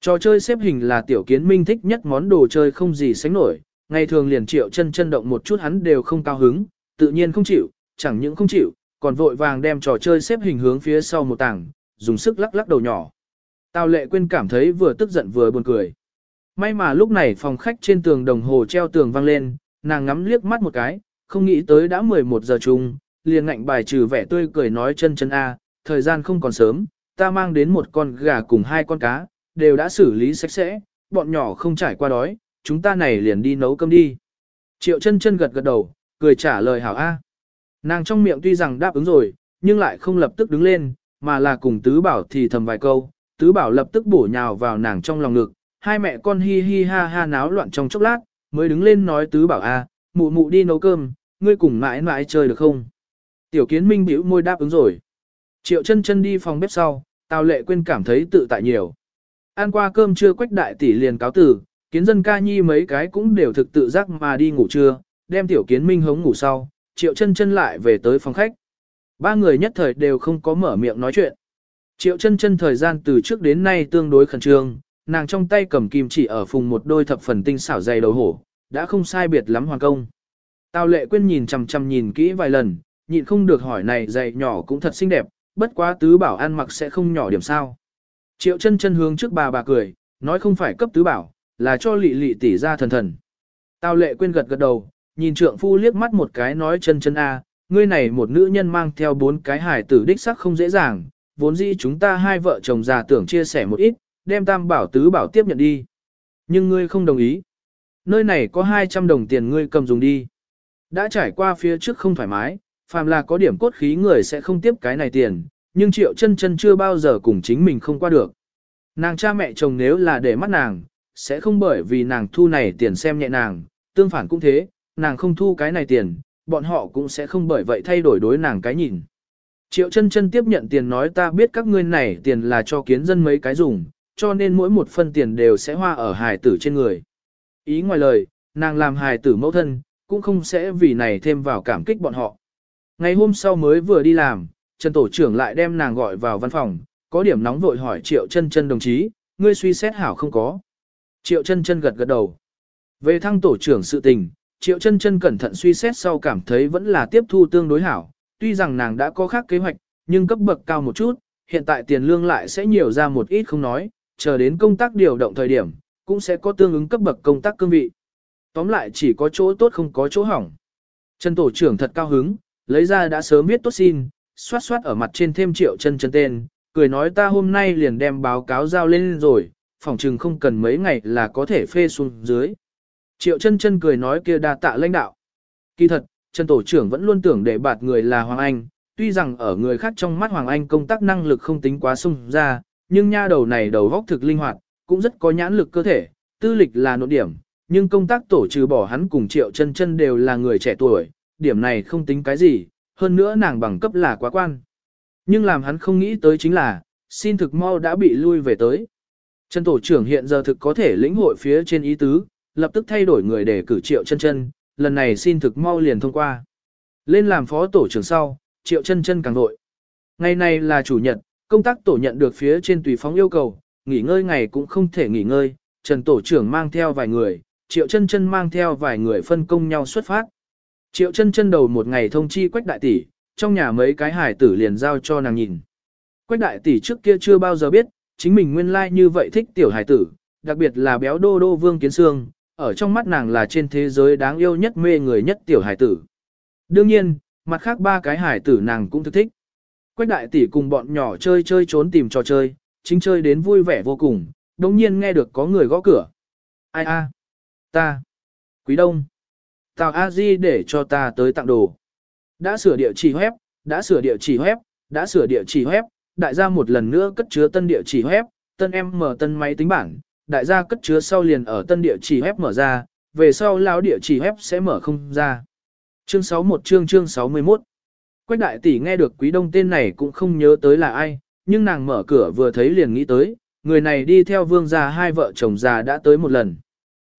Trò chơi xếp hình là tiểu kiến minh thích nhất món đồ chơi không gì sánh nổi, ngày thường liền triệu chân chân động một chút hắn đều không cao hứng, tự nhiên không chịu, chẳng những không chịu, còn vội vàng đem trò chơi xếp hình hướng phía sau một tảng, dùng sức lắc lắc đầu nhỏ. Tào lệ quên cảm thấy vừa tức giận vừa buồn cười. May mà lúc này phòng khách trên tường đồng hồ treo tường vang lên, nàng ngắm liếc mắt một cái, không nghĩ tới đã 11 giờ chung, liền ngạnh bài trừ vẻ tươi cười nói chân chân a, thời gian không còn sớm, ta mang đến một con gà cùng hai con cá, đều đã xử lý sạch sẽ, bọn nhỏ không trải qua đói, chúng ta này liền đi nấu cơm đi. Triệu chân chân gật gật đầu, cười trả lời hảo A. Nàng trong miệng tuy rằng đáp ứng rồi, nhưng lại không lập tức đứng lên, mà là cùng tứ bảo thì thầm vài câu, tứ bảo lập tức bổ nhào vào nàng trong lòng ngực, hai mẹ con hi hi ha ha náo loạn trong chốc lát, mới đứng lên nói tứ bảo A, mụ mụ đi nấu cơm, ngươi cùng mãi mãi chơi được không? Tiểu kiến minh bĩu môi đáp ứng rồi. Triệu chân chân đi phòng bếp sau, Tào lệ quên cảm thấy tự tại nhiều. Ăn qua cơm trưa quách đại tỷ liền cáo tử, kiến dân ca nhi mấy cái cũng đều thực tự giác mà đi ngủ trưa, đem tiểu kiến minh hống ngủ sau, triệu chân chân lại về tới phòng khách. Ba người nhất thời đều không có mở miệng nói chuyện. Triệu chân chân thời gian từ trước đến nay tương đối khẩn trương, nàng trong tay cầm kim chỉ ở phùng một đôi thập phần tinh xảo dày đầu hổ, đã không sai biệt lắm hoàn công. Tào lệ quên nhìn chằm chằm nhìn kỹ vài lần, nhịn không được hỏi này dày nhỏ cũng thật xinh đẹp, bất quá tứ bảo ăn mặc sẽ không nhỏ điểm sao. Triệu chân chân hướng trước bà bà cười, nói không phải cấp tứ bảo, là cho lị lị tỷ ra thần thần. Tào lệ quên gật gật đầu, nhìn trượng phu liếc mắt một cái nói chân chân a, ngươi này một nữ nhân mang theo bốn cái hải tử đích sắc không dễ dàng, vốn dĩ chúng ta hai vợ chồng già tưởng chia sẻ một ít, đem tam bảo tứ bảo tiếp nhận đi. Nhưng ngươi không đồng ý. Nơi này có 200 đồng tiền ngươi cầm dùng đi. Đã trải qua phía trước không thoải mái, phàm là có điểm cốt khí người sẽ không tiếp cái này tiền, nhưng triệu chân chân chưa bao giờ cùng chính mình không qua được. Nàng cha mẹ chồng nếu là để mắt nàng, sẽ không bởi vì nàng thu này tiền xem nhẹ nàng, tương phản cũng thế, nàng không thu cái này tiền, bọn họ cũng sẽ không bởi vậy thay đổi đối nàng cái nhìn. Triệu chân chân tiếp nhận tiền nói ta biết các ngươi này tiền là cho kiến dân mấy cái dùng, cho nên mỗi một phân tiền đều sẽ hoa ở hài tử trên người. Ý ngoài lời, nàng làm hài tử mẫu thân, cũng không sẽ vì này thêm vào cảm kích bọn họ. Ngày hôm sau mới vừa đi làm, Trần Tổ trưởng lại đem nàng gọi vào văn phòng, có điểm nóng vội hỏi Triệu chân chân đồng chí, ngươi suy xét hảo không có. Triệu chân chân gật gật đầu. Về thăng tổ trưởng sự tình, Triệu chân chân cẩn thận suy xét sau cảm thấy vẫn là tiếp thu tương đối hảo, tuy rằng nàng đã có khác kế hoạch, nhưng cấp bậc cao một chút, hiện tại tiền lương lại sẽ nhiều ra một ít không nói, chờ đến công tác điều động thời điểm, cũng sẽ có tương ứng cấp bậc công tác cương vị. Tóm lại chỉ có chỗ tốt không có chỗ hỏng. Trần tổ trưởng thật cao hứng, lấy ra đã sớm viết tốt xin, xoát xoát ở mặt trên thêm triệu chân chân tên, cười nói ta hôm nay liền đem báo cáo giao lên rồi, phòng trừng không cần mấy ngày là có thể phê xuống dưới. Triệu chân chân cười nói kia đa tạ lãnh đạo. Kỳ thật, Trần Tổ trưởng vẫn luôn tưởng để bạt người là Hoàng Anh, tuy rằng ở người khác trong mắt Hoàng Anh công tác năng lực không tính quá sung ra, nhưng nha đầu này đầu góc thực linh hoạt, cũng rất có nhãn lực cơ thể, tư lịch là nội điểm, nhưng công tác tổ trừ bỏ hắn cùng Triệu chân chân đều là người trẻ tuổi, điểm này không tính cái gì, hơn nữa nàng bằng cấp là quá quan. Nhưng làm hắn không nghĩ tới chính là, xin thực mau đã bị lui về tới. Trần tổ trưởng hiện giờ thực có thể lĩnh hội phía trên ý tứ, lập tức thay đổi người để cử triệu chân chân, lần này xin thực mau liền thông qua. Lên làm phó tổ trưởng sau, triệu chân chân càng vội. Ngày này là chủ nhật, công tác tổ nhận được phía trên tùy phóng yêu cầu, nghỉ ngơi ngày cũng không thể nghỉ ngơi, Trần tổ trưởng mang theo vài người, triệu chân chân mang theo vài người phân công nhau xuất phát. Triệu chân chân đầu một ngày thông chi quách đại tỷ, trong nhà mấy cái hải tử liền giao cho nàng nhìn. Quách đại tỷ trước kia chưa bao giờ biết, chính mình nguyên lai like như vậy thích tiểu hải tử, đặc biệt là béo đô đô vương kiến xương, ở trong mắt nàng là trên thế giới đáng yêu nhất mê người nhất tiểu hải tử. Đương nhiên, mặt khác ba cái hải tử nàng cũng thực thích. Quách đại tỷ cùng bọn nhỏ chơi chơi trốn tìm trò chơi, chính chơi đến vui vẻ vô cùng, đồng nhiên nghe được có người gõ cửa. Ai a? Ta. Quý Đông. Tào A Di để cho ta tới tặng đồ. Đã sửa địa chỉ web, đã sửa địa chỉ web, đã sửa địa chỉ web, đại gia một lần nữa cất chứa tân địa chỉ web, tân em mở tân máy tính bảng, đại gia cất chứa sau liền ở tân địa chỉ web mở ra, về sau lão địa chỉ web sẽ mở không ra. Chương 61 chương chương 61 Quách đại tỷ nghe được quý đông tên này cũng không nhớ tới là ai, nhưng nàng mở cửa vừa thấy liền nghĩ tới, người này đi theo vương gia hai vợ chồng già đã tới một lần.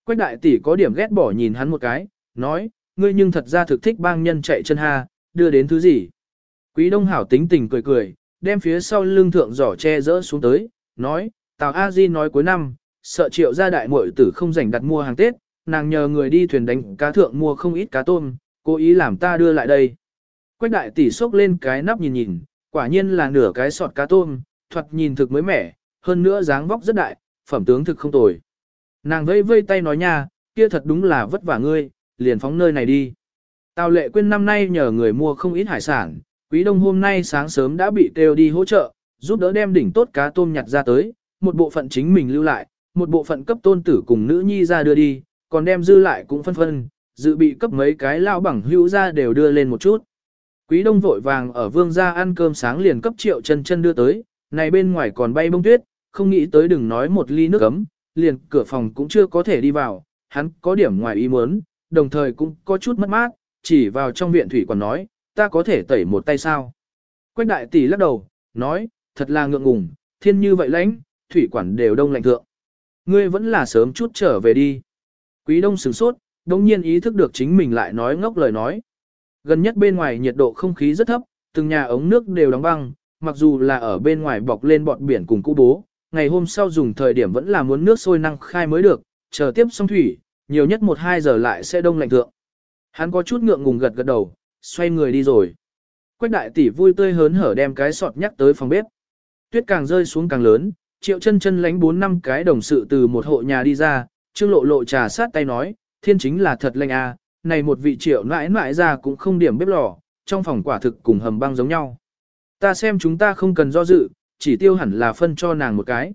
Quách đại tỷ có điểm ghét bỏ nhìn hắn một cái, nói, ngươi nhưng thật ra thực thích bang nhân chạy chân ha, đưa đến thứ gì. Quý đông hảo tính tình cười cười, đem phía sau lưng thượng giỏ che rỡ xuống tới, nói, Tào A Di nói cuối năm, sợ triệu gia đại muội tử không rảnh đặt mua hàng Tết, nàng nhờ người đi thuyền đánh cá thượng mua không ít cá tôm, cố ý làm ta đưa lại đây. Quách đại tỷ xốc lên cái nắp nhìn nhìn, quả nhiên là nửa cái sọt cá tôm, thoạt nhìn thực mới mẻ, hơn nữa dáng vóc rất đại, phẩm tướng thực không tồi. Nàng vây vây tay nói nha, kia thật đúng là vất vả ngươi, liền phóng nơi này đi. Tào lệ quên năm nay nhờ người mua không ít hải sản, quý đông hôm nay sáng sớm đã bị kêu đi hỗ trợ, giúp đỡ đem đỉnh tốt cá tôm nhặt ra tới, một bộ phận chính mình lưu lại, một bộ phận cấp tôn tử cùng nữ nhi ra đưa đi, còn đem dư lại cũng phân phân, dự bị cấp mấy cái lao bằng hữu ra đều đưa lên một chút. Quý đông vội vàng ở vương gia ăn cơm sáng liền cấp triệu chân chân đưa tới, này bên ngoài còn bay bông tuyết, không nghĩ tới đừng nói một ly nước ấm, liền cửa phòng cũng chưa có thể đi vào, hắn có điểm ngoài ý muốn, đồng thời cũng có chút mất mát, chỉ vào trong viện thủy còn nói, ta có thể tẩy một tay sao. Quách đại tỷ lắc đầu, nói, thật là ngượng ngùng, thiên như vậy lãnh, thủy quản đều đông lạnh thượng. Ngươi vẫn là sớm chút trở về đi. Quý đông sửng sốt, đồng nhiên ý thức được chính mình lại nói ngốc lời nói. Gần nhất bên ngoài nhiệt độ không khí rất thấp, từng nhà ống nước đều đóng băng, mặc dù là ở bên ngoài bọc lên bọt biển cùng cũ bố, ngày hôm sau dùng thời điểm vẫn là muốn nước sôi năng khai mới được, chờ tiếp xong thủy, nhiều nhất 1-2 giờ lại sẽ đông lạnh thượng. Hắn có chút ngượng ngùng gật gật đầu, xoay người đi rồi. Quách đại tỷ vui tươi hớn hở đem cái sọt nhắc tới phòng bếp. Tuyết càng rơi xuống càng lớn, triệu chân chân lánh 4 năm cái đồng sự từ một hộ nhà đi ra, trương lộ lộ trà sát tay nói, thiên chính là thật lạnh à, này một vị triệu nãi nãi ra cũng không điểm bếp lò, trong phòng quả thực cùng hầm băng giống nhau. Ta xem chúng ta không cần do dự, chỉ tiêu hẳn là phân cho nàng một cái.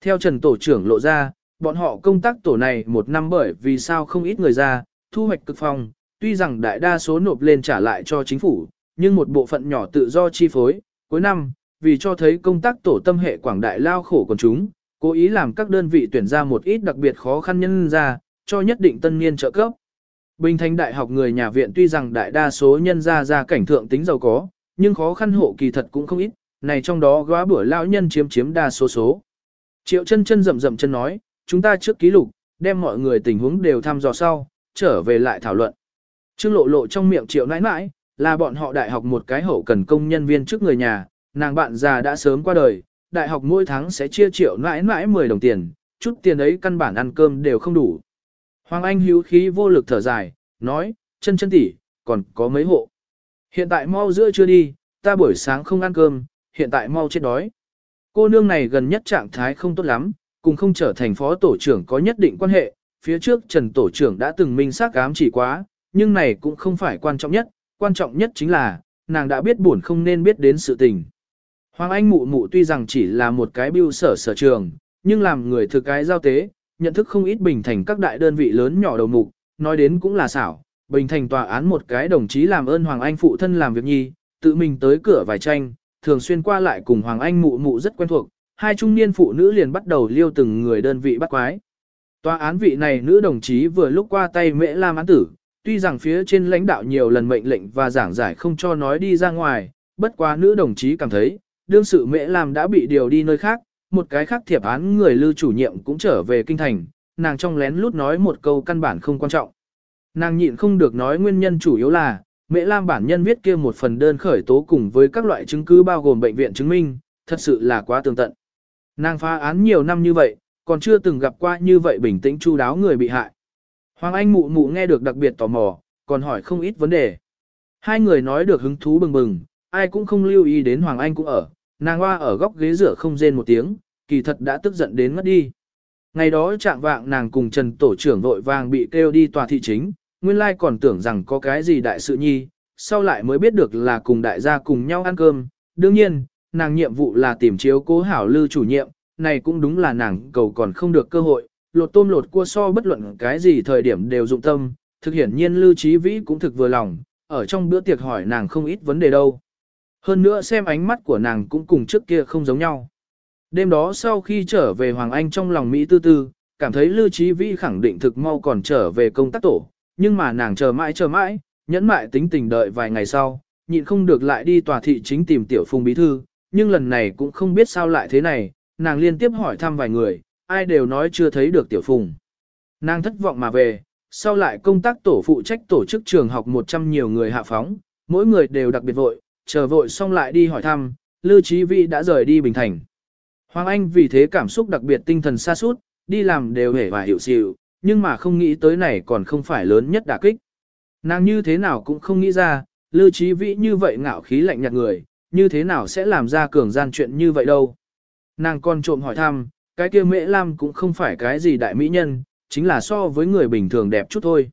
Theo Trần Tổ trưởng lộ ra, bọn họ công tác tổ này một năm bởi vì sao không ít người ra, thu hoạch cực phong, tuy rằng đại đa số nộp lên trả lại cho chính phủ, nhưng một bộ phận nhỏ tự do chi phối, cuối năm, vì cho thấy công tác tổ tâm hệ quảng đại lao khổ của chúng, cố ý làm các đơn vị tuyển ra một ít đặc biệt khó khăn nhân ra, cho nhất định tân niên trợ cấp. Bình thành đại học người nhà viện tuy rằng đại đa số nhân ra ra cảnh thượng tính giàu có, nhưng khó khăn hộ kỳ thật cũng không ít, này trong đó góa bữa lão nhân chiếm chiếm đa số số. Triệu chân chân rậm rậm chân nói, chúng ta trước ký lục, đem mọi người tình huống đều thăm dò sau, trở về lại thảo luận. Trương lộ lộ trong miệng triệu nãi nãi, là bọn họ đại học một cái hậu cần công nhân viên trước người nhà, nàng bạn già đã sớm qua đời, đại học mỗi tháng sẽ chia triệu nãi nãi 10 đồng tiền, chút tiền ấy căn bản ăn cơm đều không đủ. Hoàng Anh hữu khí vô lực thở dài, nói, chân chân tỷ, còn có mấy hộ. Hiện tại mau giữa chưa đi, ta buổi sáng không ăn cơm, hiện tại mau chết đói. Cô nương này gần nhất trạng thái không tốt lắm, cùng không trở thành phó tổ trưởng có nhất định quan hệ, phía trước Trần tổ trưởng đã từng minh xác ám chỉ quá, nhưng này cũng không phải quan trọng nhất, quan trọng nhất chính là, nàng đã biết buồn không nên biết đến sự tình. Hoàng Anh mụ mụ tuy rằng chỉ là một cái biêu sở sở trường, nhưng làm người thực cái giao tế, nhận thức không ít bình thành các đại đơn vị lớn nhỏ đầu mục, nói đến cũng là xảo. Bình thành tòa án một cái đồng chí làm ơn Hoàng Anh phụ thân làm việc nhi, tự mình tới cửa vài tranh, thường xuyên qua lại cùng Hoàng Anh mụ mụ rất quen thuộc, hai trung niên phụ nữ liền bắt đầu liêu từng người đơn vị bắt quái. Tòa án vị này nữ đồng chí vừa lúc qua tay mễ lam án tử, tuy rằng phía trên lãnh đạo nhiều lần mệnh lệnh và giảng giải không cho nói đi ra ngoài, bất quá nữ đồng chí cảm thấy, đương sự mễ lam đã bị điều đi nơi khác, một cái khác thiệp án người lưu chủ nhiệm cũng trở về kinh thành, nàng trong lén lút nói một câu căn bản không quan trọng. Nàng nhịn không được nói nguyên nhân chủ yếu là, Mễ Lam bản nhân viết kia một phần đơn khởi tố cùng với các loại chứng cứ bao gồm bệnh viện chứng minh, thật sự là quá tường tận. Nàng phá án nhiều năm như vậy, còn chưa từng gặp qua như vậy bình tĩnh chu đáo người bị hại. Hoàng Anh mụ mụ nghe được đặc biệt tò mò, còn hỏi không ít vấn đề. Hai người nói được hứng thú bừng bừng, ai cũng không lưu ý đến Hoàng Anh cũng ở, nàng hoa ở góc ghế rửa không rên một tiếng, kỳ thật đã tức giận đến mất đi. Ngày đó trạng vạng nàng cùng Trần Tổ trưởng vội vàng bị kêu đi tòa thị chính, nguyên lai còn tưởng rằng có cái gì đại sự nhi, sau lại mới biết được là cùng đại gia cùng nhau ăn cơm. Đương nhiên, nàng nhiệm vụ là tìm chiếu cố hảo lư chủ nhiệm, này cũng đúng là nàng cầu còn không được cơ hội, lột tôm lột cua so bất luận cái gì thời điểm đều dụng tâm, thực hiển nhiên Lưu Trí Vĩ cũng thực vừa lòng, ở trong bữa tiệc hỏi nàng không ít vấn đề đâu. Hơn nữa xem ánh mắt của nàng cũng cùng trước kia không giống nhau. Đêm đó sau khi trở về Hoàng Anh trong lòng Mỹ tư tư, cảm thấy Lưu Trí Vĩ khẳng định thực mau còn trở về công tác tổ, nhưng mà nàng chờ mãi chờ mãi, nhẫn mại tính tình đợi vài ngày sau, nhịn không được lại đi tòa thị chính tìm tiểu phùng bí thư, nhưng lần này cũng không biết sao lại thế này, nàng liên tiếp hỏi thăm vài người, ai đều nói chưa thấy được tiểu phùng. Nàng thất vọng mà về, sau lại công tác tổ phụ trách tổ chức trường học 100 nhiều người hạ phóng, mỗi người đều đặc biệt vội, chờ vội xong lại đi hỏi thăm, Lưu Chí Vĩ đã rời đi Bình Thành. Hoàng Anh vì thế cảm xúc đặc biệt tinh thần xa sút đi làm đều hể và hiểu xịu, nhưng mà không nghĩ tới này còn không phải lớn nhất đả kích. Nàng như thế nào cũng không nghĩ ra, Lưu Chí Vĩ như vậy ngạo khí lạnh nhạt người, như thế nào sẽ làm ra cường gian chuyện như vậy đâu. Nàng còn trộm hỏi thăm, cái kia Mễ Lam cũng không phải cái gì đại mỹ nhân, chính là so với người bình thường đẹp chút thôi.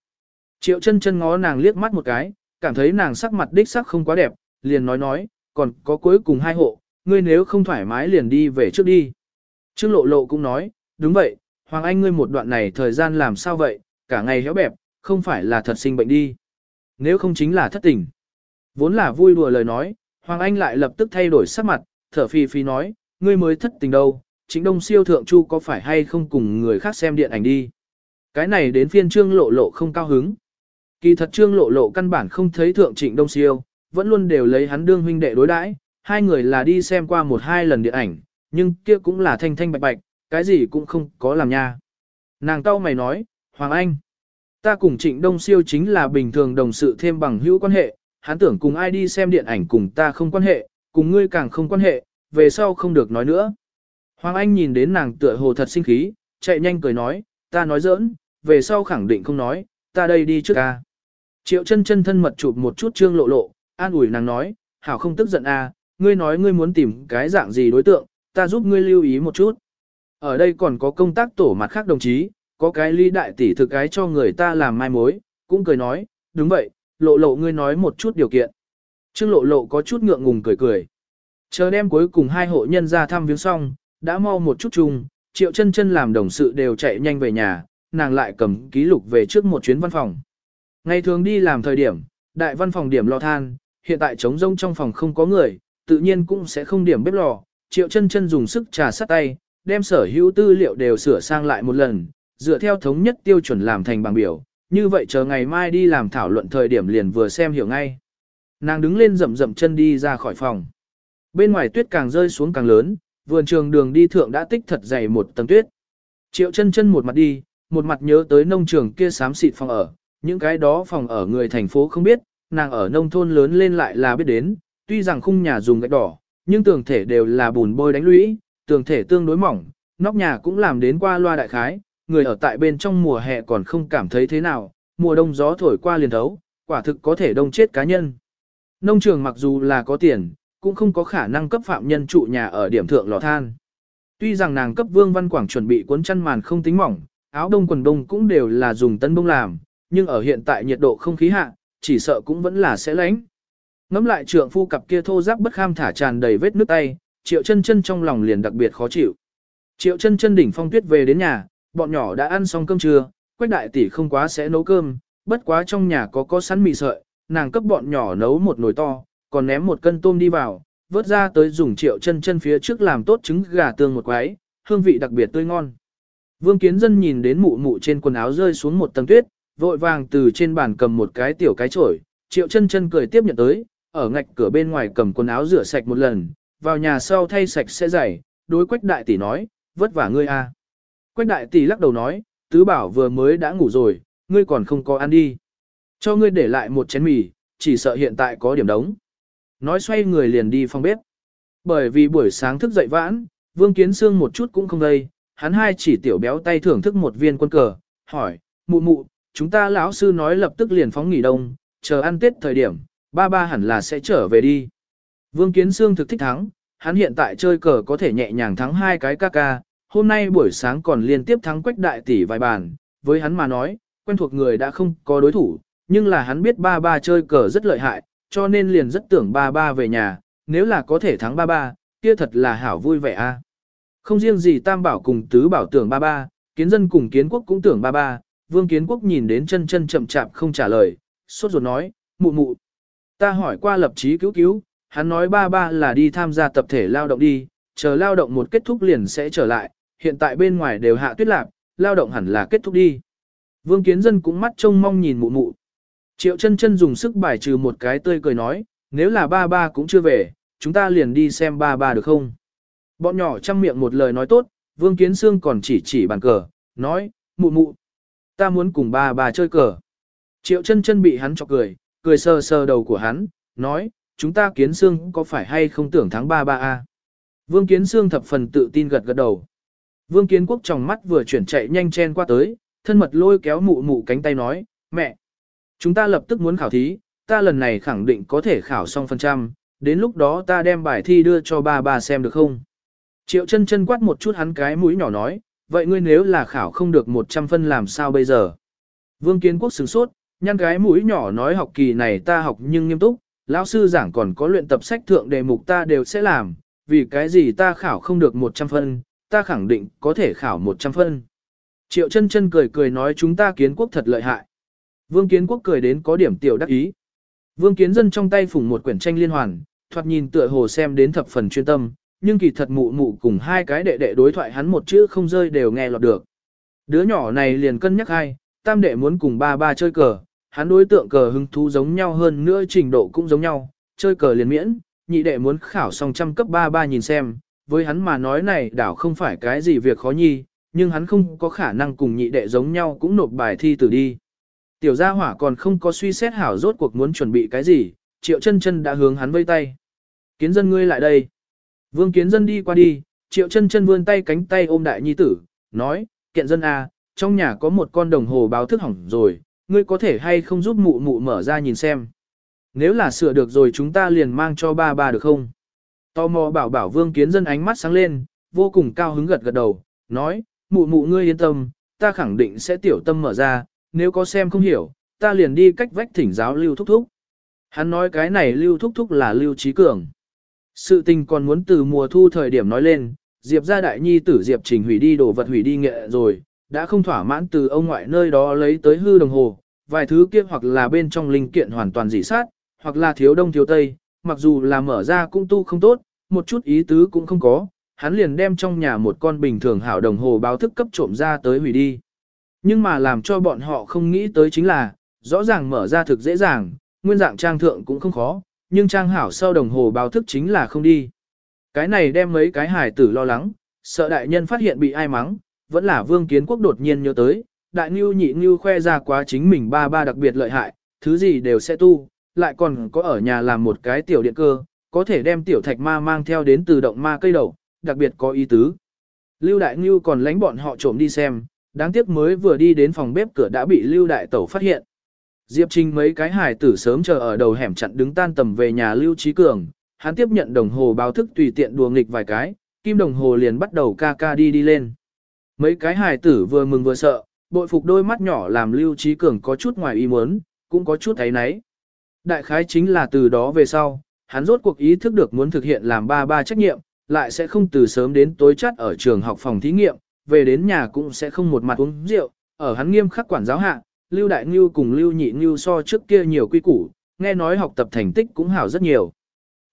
Triệu chân chân ngó nàng liếc mắt một cái, cảm thấy nàng sắc mặt đích sắc không quá đẹp, liền nói nói, còn có cuối cùng hai hộ, ngươi nếu không thoải mái liền đi về trước đi. Trương lộ lộ cũng nói, đúng vậy, Hoàng Anh ngươi một đoạn này thời gian làm sao vậy, cả ngày héo bẹp, không phải là thật sinh bệnh đi. Nếu không chính là thất tình. Vốn là vui đùa lời nói, Hoàng Anh lại lập tức thay đổi sắc mặt, thở phì phì nói, ngươi mới thất tình đâu, chính đông siêu thượng chu có phải hay không cùng người khác xem điện ảnh đi. Cái này đến phiên trương lộ lộ không cao hứng. Kỳ thật trương lộ lộ căn bản không thấy thượng trịnh đông siêu, vẫn luôn đều lấy hắn đương huynh đệ đối đãi, hai người là đi xem qua một hai lần điện ảnh, nhưng kia cũng là thanh thanh bạch bạch, cái gì cũng không có làm nha. Nàng tao mày nói, Hoàng Anh, ta cùng trịnh đông siêu chính là bình thường đồng sự thêm bằng hữu quan hệ, hắn tưởng cùng ai đi xem điện ảnh cùng ta không quan hệ, cùng ngươi càng không quan hệ, về sau không được nói nữa. Hoàng Anh nhìn đến nàng tựa hồ thật sinh khí, chạy nhanh cười nói, ta nói giỡn, về sau khẳng định không nói, ta đây đi trước ca. Triệu chân chân thân mật chụp một chút trương lộ lộ, an ủi nàng nói, hảo không tức giận a, ngươi nói ngươi muốn tìm cái dạng gì đối tượng, ta giúp ngươi lưu ý một chút. Ở đây còn có công tác tổ mặt khác đồng chí, có cái ly đại tỷ thực cái cho người ta làm mai mối, cũng cười nói, đúng vậy, lộ lộ ngươi nói một chút điều kiện. Trương lộ lộ có chút ngượng ngùng cười cười. Chờ đêm cuối cùng hai hộ nhân ra thăm viếng xong, đã mau một chút chung, triệu chân chân làm đồng sự đều chạy nhanh về nhà, nàng lại cầm ký lục về trước một chuyến văn phòng. Ngày thường đi làm thời điểm, đại văn phòng điểm lò than, hiện tại trống rông trong phòng không có người, tự nhiên cũng sẽ không điểm bếp lò. Triệu chân chân dùng sức trà sắt tay, đem sở hữu tư liệu đều sửa sang lại một lần, dựa theo thống nhất tiêu chuẩn làm thành bảng biểu, như vậy chờ ngày mai đi làm thảo luận thời điểm liền vừa xem hiểu ngay. Nàng đứng lên rậm rậm chân đi ra khỏi phòng. Bên ngoài tuyết càng rơi xuống càng lớn, vườn trường đường đi thượng đã tích thật dày một tầng tuyết. Triệu chân chân một mặt đi, một mặt nhớ tới nông trường kia xám xịt phòng ở, những cái đó phòng ở người thành phố không biết, nàng ở nông thôn lớn lên lại là biết đến, tuy rằng khung nhà dùng gạch đỏ, nhưng tường thể đều là bùn bôi đánh lũy, tường thể tương đối mỏng, nóc nhà cũng làm đến qua loa đại khái, người ở tại bên trong mùa hè còn không cảm thấy thế nào, mùa đông gió thổi qua liền thấu, quả thực có thể đông chết cá nhân. Nông trường mặc dù là có tiền, cũng không có khả năng cấp phạm nhân trụ nhà ở điểm thượng lò than. Tuy rằng nàng cấp Vương Văn Quảng chuẩn bị cuốn chăn màn không tính mỏng, áo đông quần đông cũng đều là dùng tân bông làm, nhưng ở hiện tại nhiệt độ không khí hạ, chỉ sợ cũng vẫn là sẽ lánh. Ngắm lại trượng phu cặp kia thô giáp bất kham thả tràn đầy vết nước tay, triệu chân chân trong lòng liền đặc biệt khó chịu. Triệu chân chân đỉnh phong tuyết về đến nhà, bọn nhỏ đã ăn xong cơm trưa, quách đại tỷ không quá sẽ nấu cơm, bất quá trong nhà có có sẵn mì sợi, nàng cấp bọn nhỏ nấu một nồi to, còn ném một cân tôm đi vào, vớt ra tới dùng triệu chân chân phía trước làm tốt trứng gà tương một quái, hương vị đặc biệt tươi ngon. Vương Kiến Dân nhìn đến mụ mụ trên quần áo rơi xuống một tầng tuyết, vội vàng từ trên bàn cầm một cái tiểu cái chổi, triệu chân chân cười tiếp nhận tới, ở ngạch cửa bên ngoài cầm quần áo rửa sạch một lần, vào nhà sau thay sạch sẽ giày, đối quách đại tỷ nói, vất vả ngươi a. Quách đại tỷ lắc đầu nói, tứ bảo vừa mới đã ngủ rồi, ngươi còn không có ăn đi. Cho ngươi để lại một chén mì, chỉ sợ hiện tại có điểm đống. Nói xoay người liền đi phòng bếp. Bởi vì buổi sáng thức dậy vãn, Vương Kiến Sương một chút cũng không đây, hắn hai chỉ tiểu béo tay thưởng thức một viên quân cờ, hỏi, mụ mụ, chúng ta lão sư nói lập tức liền phóng nghỉ đông, chờ ăn tết thời điểm, ba ba hẳn là sẽ trở về đi. Vương Kiến Sương thực thích thắng, hắn hiện tại chơi cờ có thể nhẹ nhàng thắng hai cái ca ca, hôm nay buổi sáng còn liên tiếp thắng quách đại tỷ vài bàn, với hắn mà nói, quen thuộc người đã không có đối thủ, nhưng là hắn biết ba ba chơi cờ rất lợi hại, cho nên liền rất tưởng ba ba về nhà, nếu là có thể thắng ba ba, kia thật là hảo vui vẻ a. Không riêng gì tam bảo cùng tứ bảo tưởng ba ba, kiến dân cùng kiến quốc cũng tưởng ba ba, vương kiến quốc nhìn đến chân chân chậm chạp không trả lời, sốt ruột nói, mụ mụ. Ta hỏi qua lập chí cứu cứu, hắn nói ba ba là đi tham gia tập thể lao động đi, chờ lao động một kết thúc liền sẽ trở lại, hiện tại bên ngoài đều hạ tuyết lạc, lao động hẳn là kết thúc đi. Vương kiến dân cũng mắt trông mong nhìn mụ mụ. Triệu chân chân dùng sức bài trừ một cái tươi cười nói, nếu là ba ba cũng chưa về, chúng ta liền đi xem ba ba được không? Bọn nhỏ chăm miệng một lời nói tốt, Vương Kiến Sương còn chỉ chỉ bàn cờ, nói, mụ mụ, ta muốn cùng ba ba chơi cờ. Triệu chân chân bị hắn chọc cười, cười sờ sờ đầu của hắn, nói, chúng ta Kiến Sương có phải hay không tưởng thắng ba ba a? Vương Kiến Sương thập phần tự tin gật gật đầu. Vương Kiến Quốc trong mắt vừa chuyển chạy nhanh chen qua tới, thân mật lôi kéo mụ mụ cánh tay nói, mẹ, chúng ta lập tức muốn khảo thí, ta lần này khẳng định có thể khảo xong phần trăm, đến lúc đó ta đem bài thi đưa cho ba bà xem được không? Triệu chân chân quát một chút hắn cái mũi nhỏ nói, vậy ngươi nếu là khảo không được 100 phân làm sao bây giờ? Vương Kiến Quốc sửng sốt, nhăn cái mũi nhỏ nói học kỳ này ta học nhưng nghiêm túc, lão sư giảng còn có luyện tập sách thượng đề mục ta đều sẽ làm, vì cái gì ta khảo không được 100 phân, ta khẳng định có thể khảo 100 phân. Triệu chân chân cười cười nói chúng ta kiến quốc thật lợi hại. Vương Kiến Quốc cười đến có điểm tiểu đắc ý. Vương Kiến Dân trong tay phủng một quyển tranh liên hoàn, thoạt nhìn tựa hồ xem đến thập phần chuyên tâm, nhưng kỳ thật mụ mụ cùng hai cái đệ đệ đối thoại hắn một chữ không rơi đều nghe lọt được. Đứa nhỏ này liền cân nhắc hai, tam đệ muốn cùng ba ba chơi cờ, hắn đối tượng cờ hứng thú giống nhau hơn nữa trình độ cũng giống nhau, chơi cờ liền miễn, nhị đệ muốn khảo xong trăm cấp ba ba nhìn xem, với hắn mà nói này đảo không phải cái gì việc khó nhi, nhưng hắn không có khả năng cùng nhị đệ giống nhau cũng nộp bài thi tử đi. Tiểu gia hỏa còn không có suy xét hảo rốt cuộc muốn chuẩn bị cái gì, triệu chân chân đã hướng hắn vây tay. Kiến dân ngươi lại đây. Vương kiến dân đi qua đi, triệu chân chân vươn tay cánh tay ôm đại nhi tử, nói, kiện dân à, trong nhà có một con đồng hồ báo thức hỏng rồi, ngươi có thể hay không giúp mụ mụ mở ra nhìn xem. Nếu là sửa được rồi chúng ta liền mang cho ba ba được không? Tò mò bảo bảo vương kiến dân ánh mắt sáng lên, vô cùng cao hứng gật gật đầu, nói, mụ mụ ngươi yên tâm, ta khẳng định sẽ tiểu tâm mở ra, nếu có xem không hiểu, ta liền đi cách vách thỉnh giáo lưu thúc thúc. Hắn nói cái này lưu thúc thúc là lưu trí cường. Sự tình còn muốn từ mùa thu thời điểm nói lên, Diệp gia đại nhi tử Diệp Trình hủy đi đồ vật hủy đi nghệ rồi, đã không thỏa mãn từ ông ngoại nơi đó lấy tới hư đồng hồ, vài thứ kia hoặc là bên trong linh kiện hoàn toàn dị sát, hoặc là thiếu đông thiếu tây, mặc dù là mở ra cũng tu không tốt, một chút ý tứ cũng không có, hắn liền đem trong nhà một con bình thường hảo đồng hồ báo thức cấp trộm ra tới hủy đi. Nhưng mà làm cho bọn họ không nghĩ tới chính là, rõ ràng mở ra thực dễ dàng, nguyên dạng trang thượng cũng không khó, nhưng trang hảo sau đồng hồ báo thức chính là không đi. Cái này đem mấy cái hải tử lo lắng, sợ đại nhân phát hiện bị ai mắng, vẫn là vương kiến quốc đột nhiên nhớ tới, đại ngưu nhị ngưu khoe ra quá chính mình ba ba đặc biệt lợi hại, thứ gì đều sẽ tu, lại còn có ở nhà làm một cái tiểu điện cơ, có thể đem tiểu thạch ma mang theo đến từ động ma cây đầu, đặc biệt có ý tứ. Lưu Đại Ngưu còn lánh bọn họ trộm đi xem, đáng tiếc mới vừa đi đến phòng bếp cửa đã bị Lưu Đại Tẩu phát hiện. Diệp Trinh mấy cái hải tử sớm chờ ở đầu hẻm chặn đứng tan tầm về nhà Lưu Trí Cường, hắn tiếp nhận đồng hồ báo thức tùy tiện đùa nghịch vài cái, kim đồng hồ liền bắt đầu ca ca đi đi lên. Mấy cái hải tử vừa mừng vừa sợ, bội phục đôi mắt nhỏ làm Lưu Trí Cường có chút ngoài ý muốn, cũng có chút thấy náy. Đại khái chính là từ đó về sau, hắn rốt cuộc ý thức được muốn thực hiện làm ba ba trách nhiệm, lại sẽ không từ sớm đến tối chắt ở trường học phòng thí nghiệm, về đến nhà cũng sẽ không một mặt uống rượu, ở hắn nghiêm khắc quản giáo hạ, Lưu Đại Ngưu cùng Lưu Nhị Ngưu so trước kia nhiều quy củ, nghe nói học tập thành tích cũng hảo rất nhiều.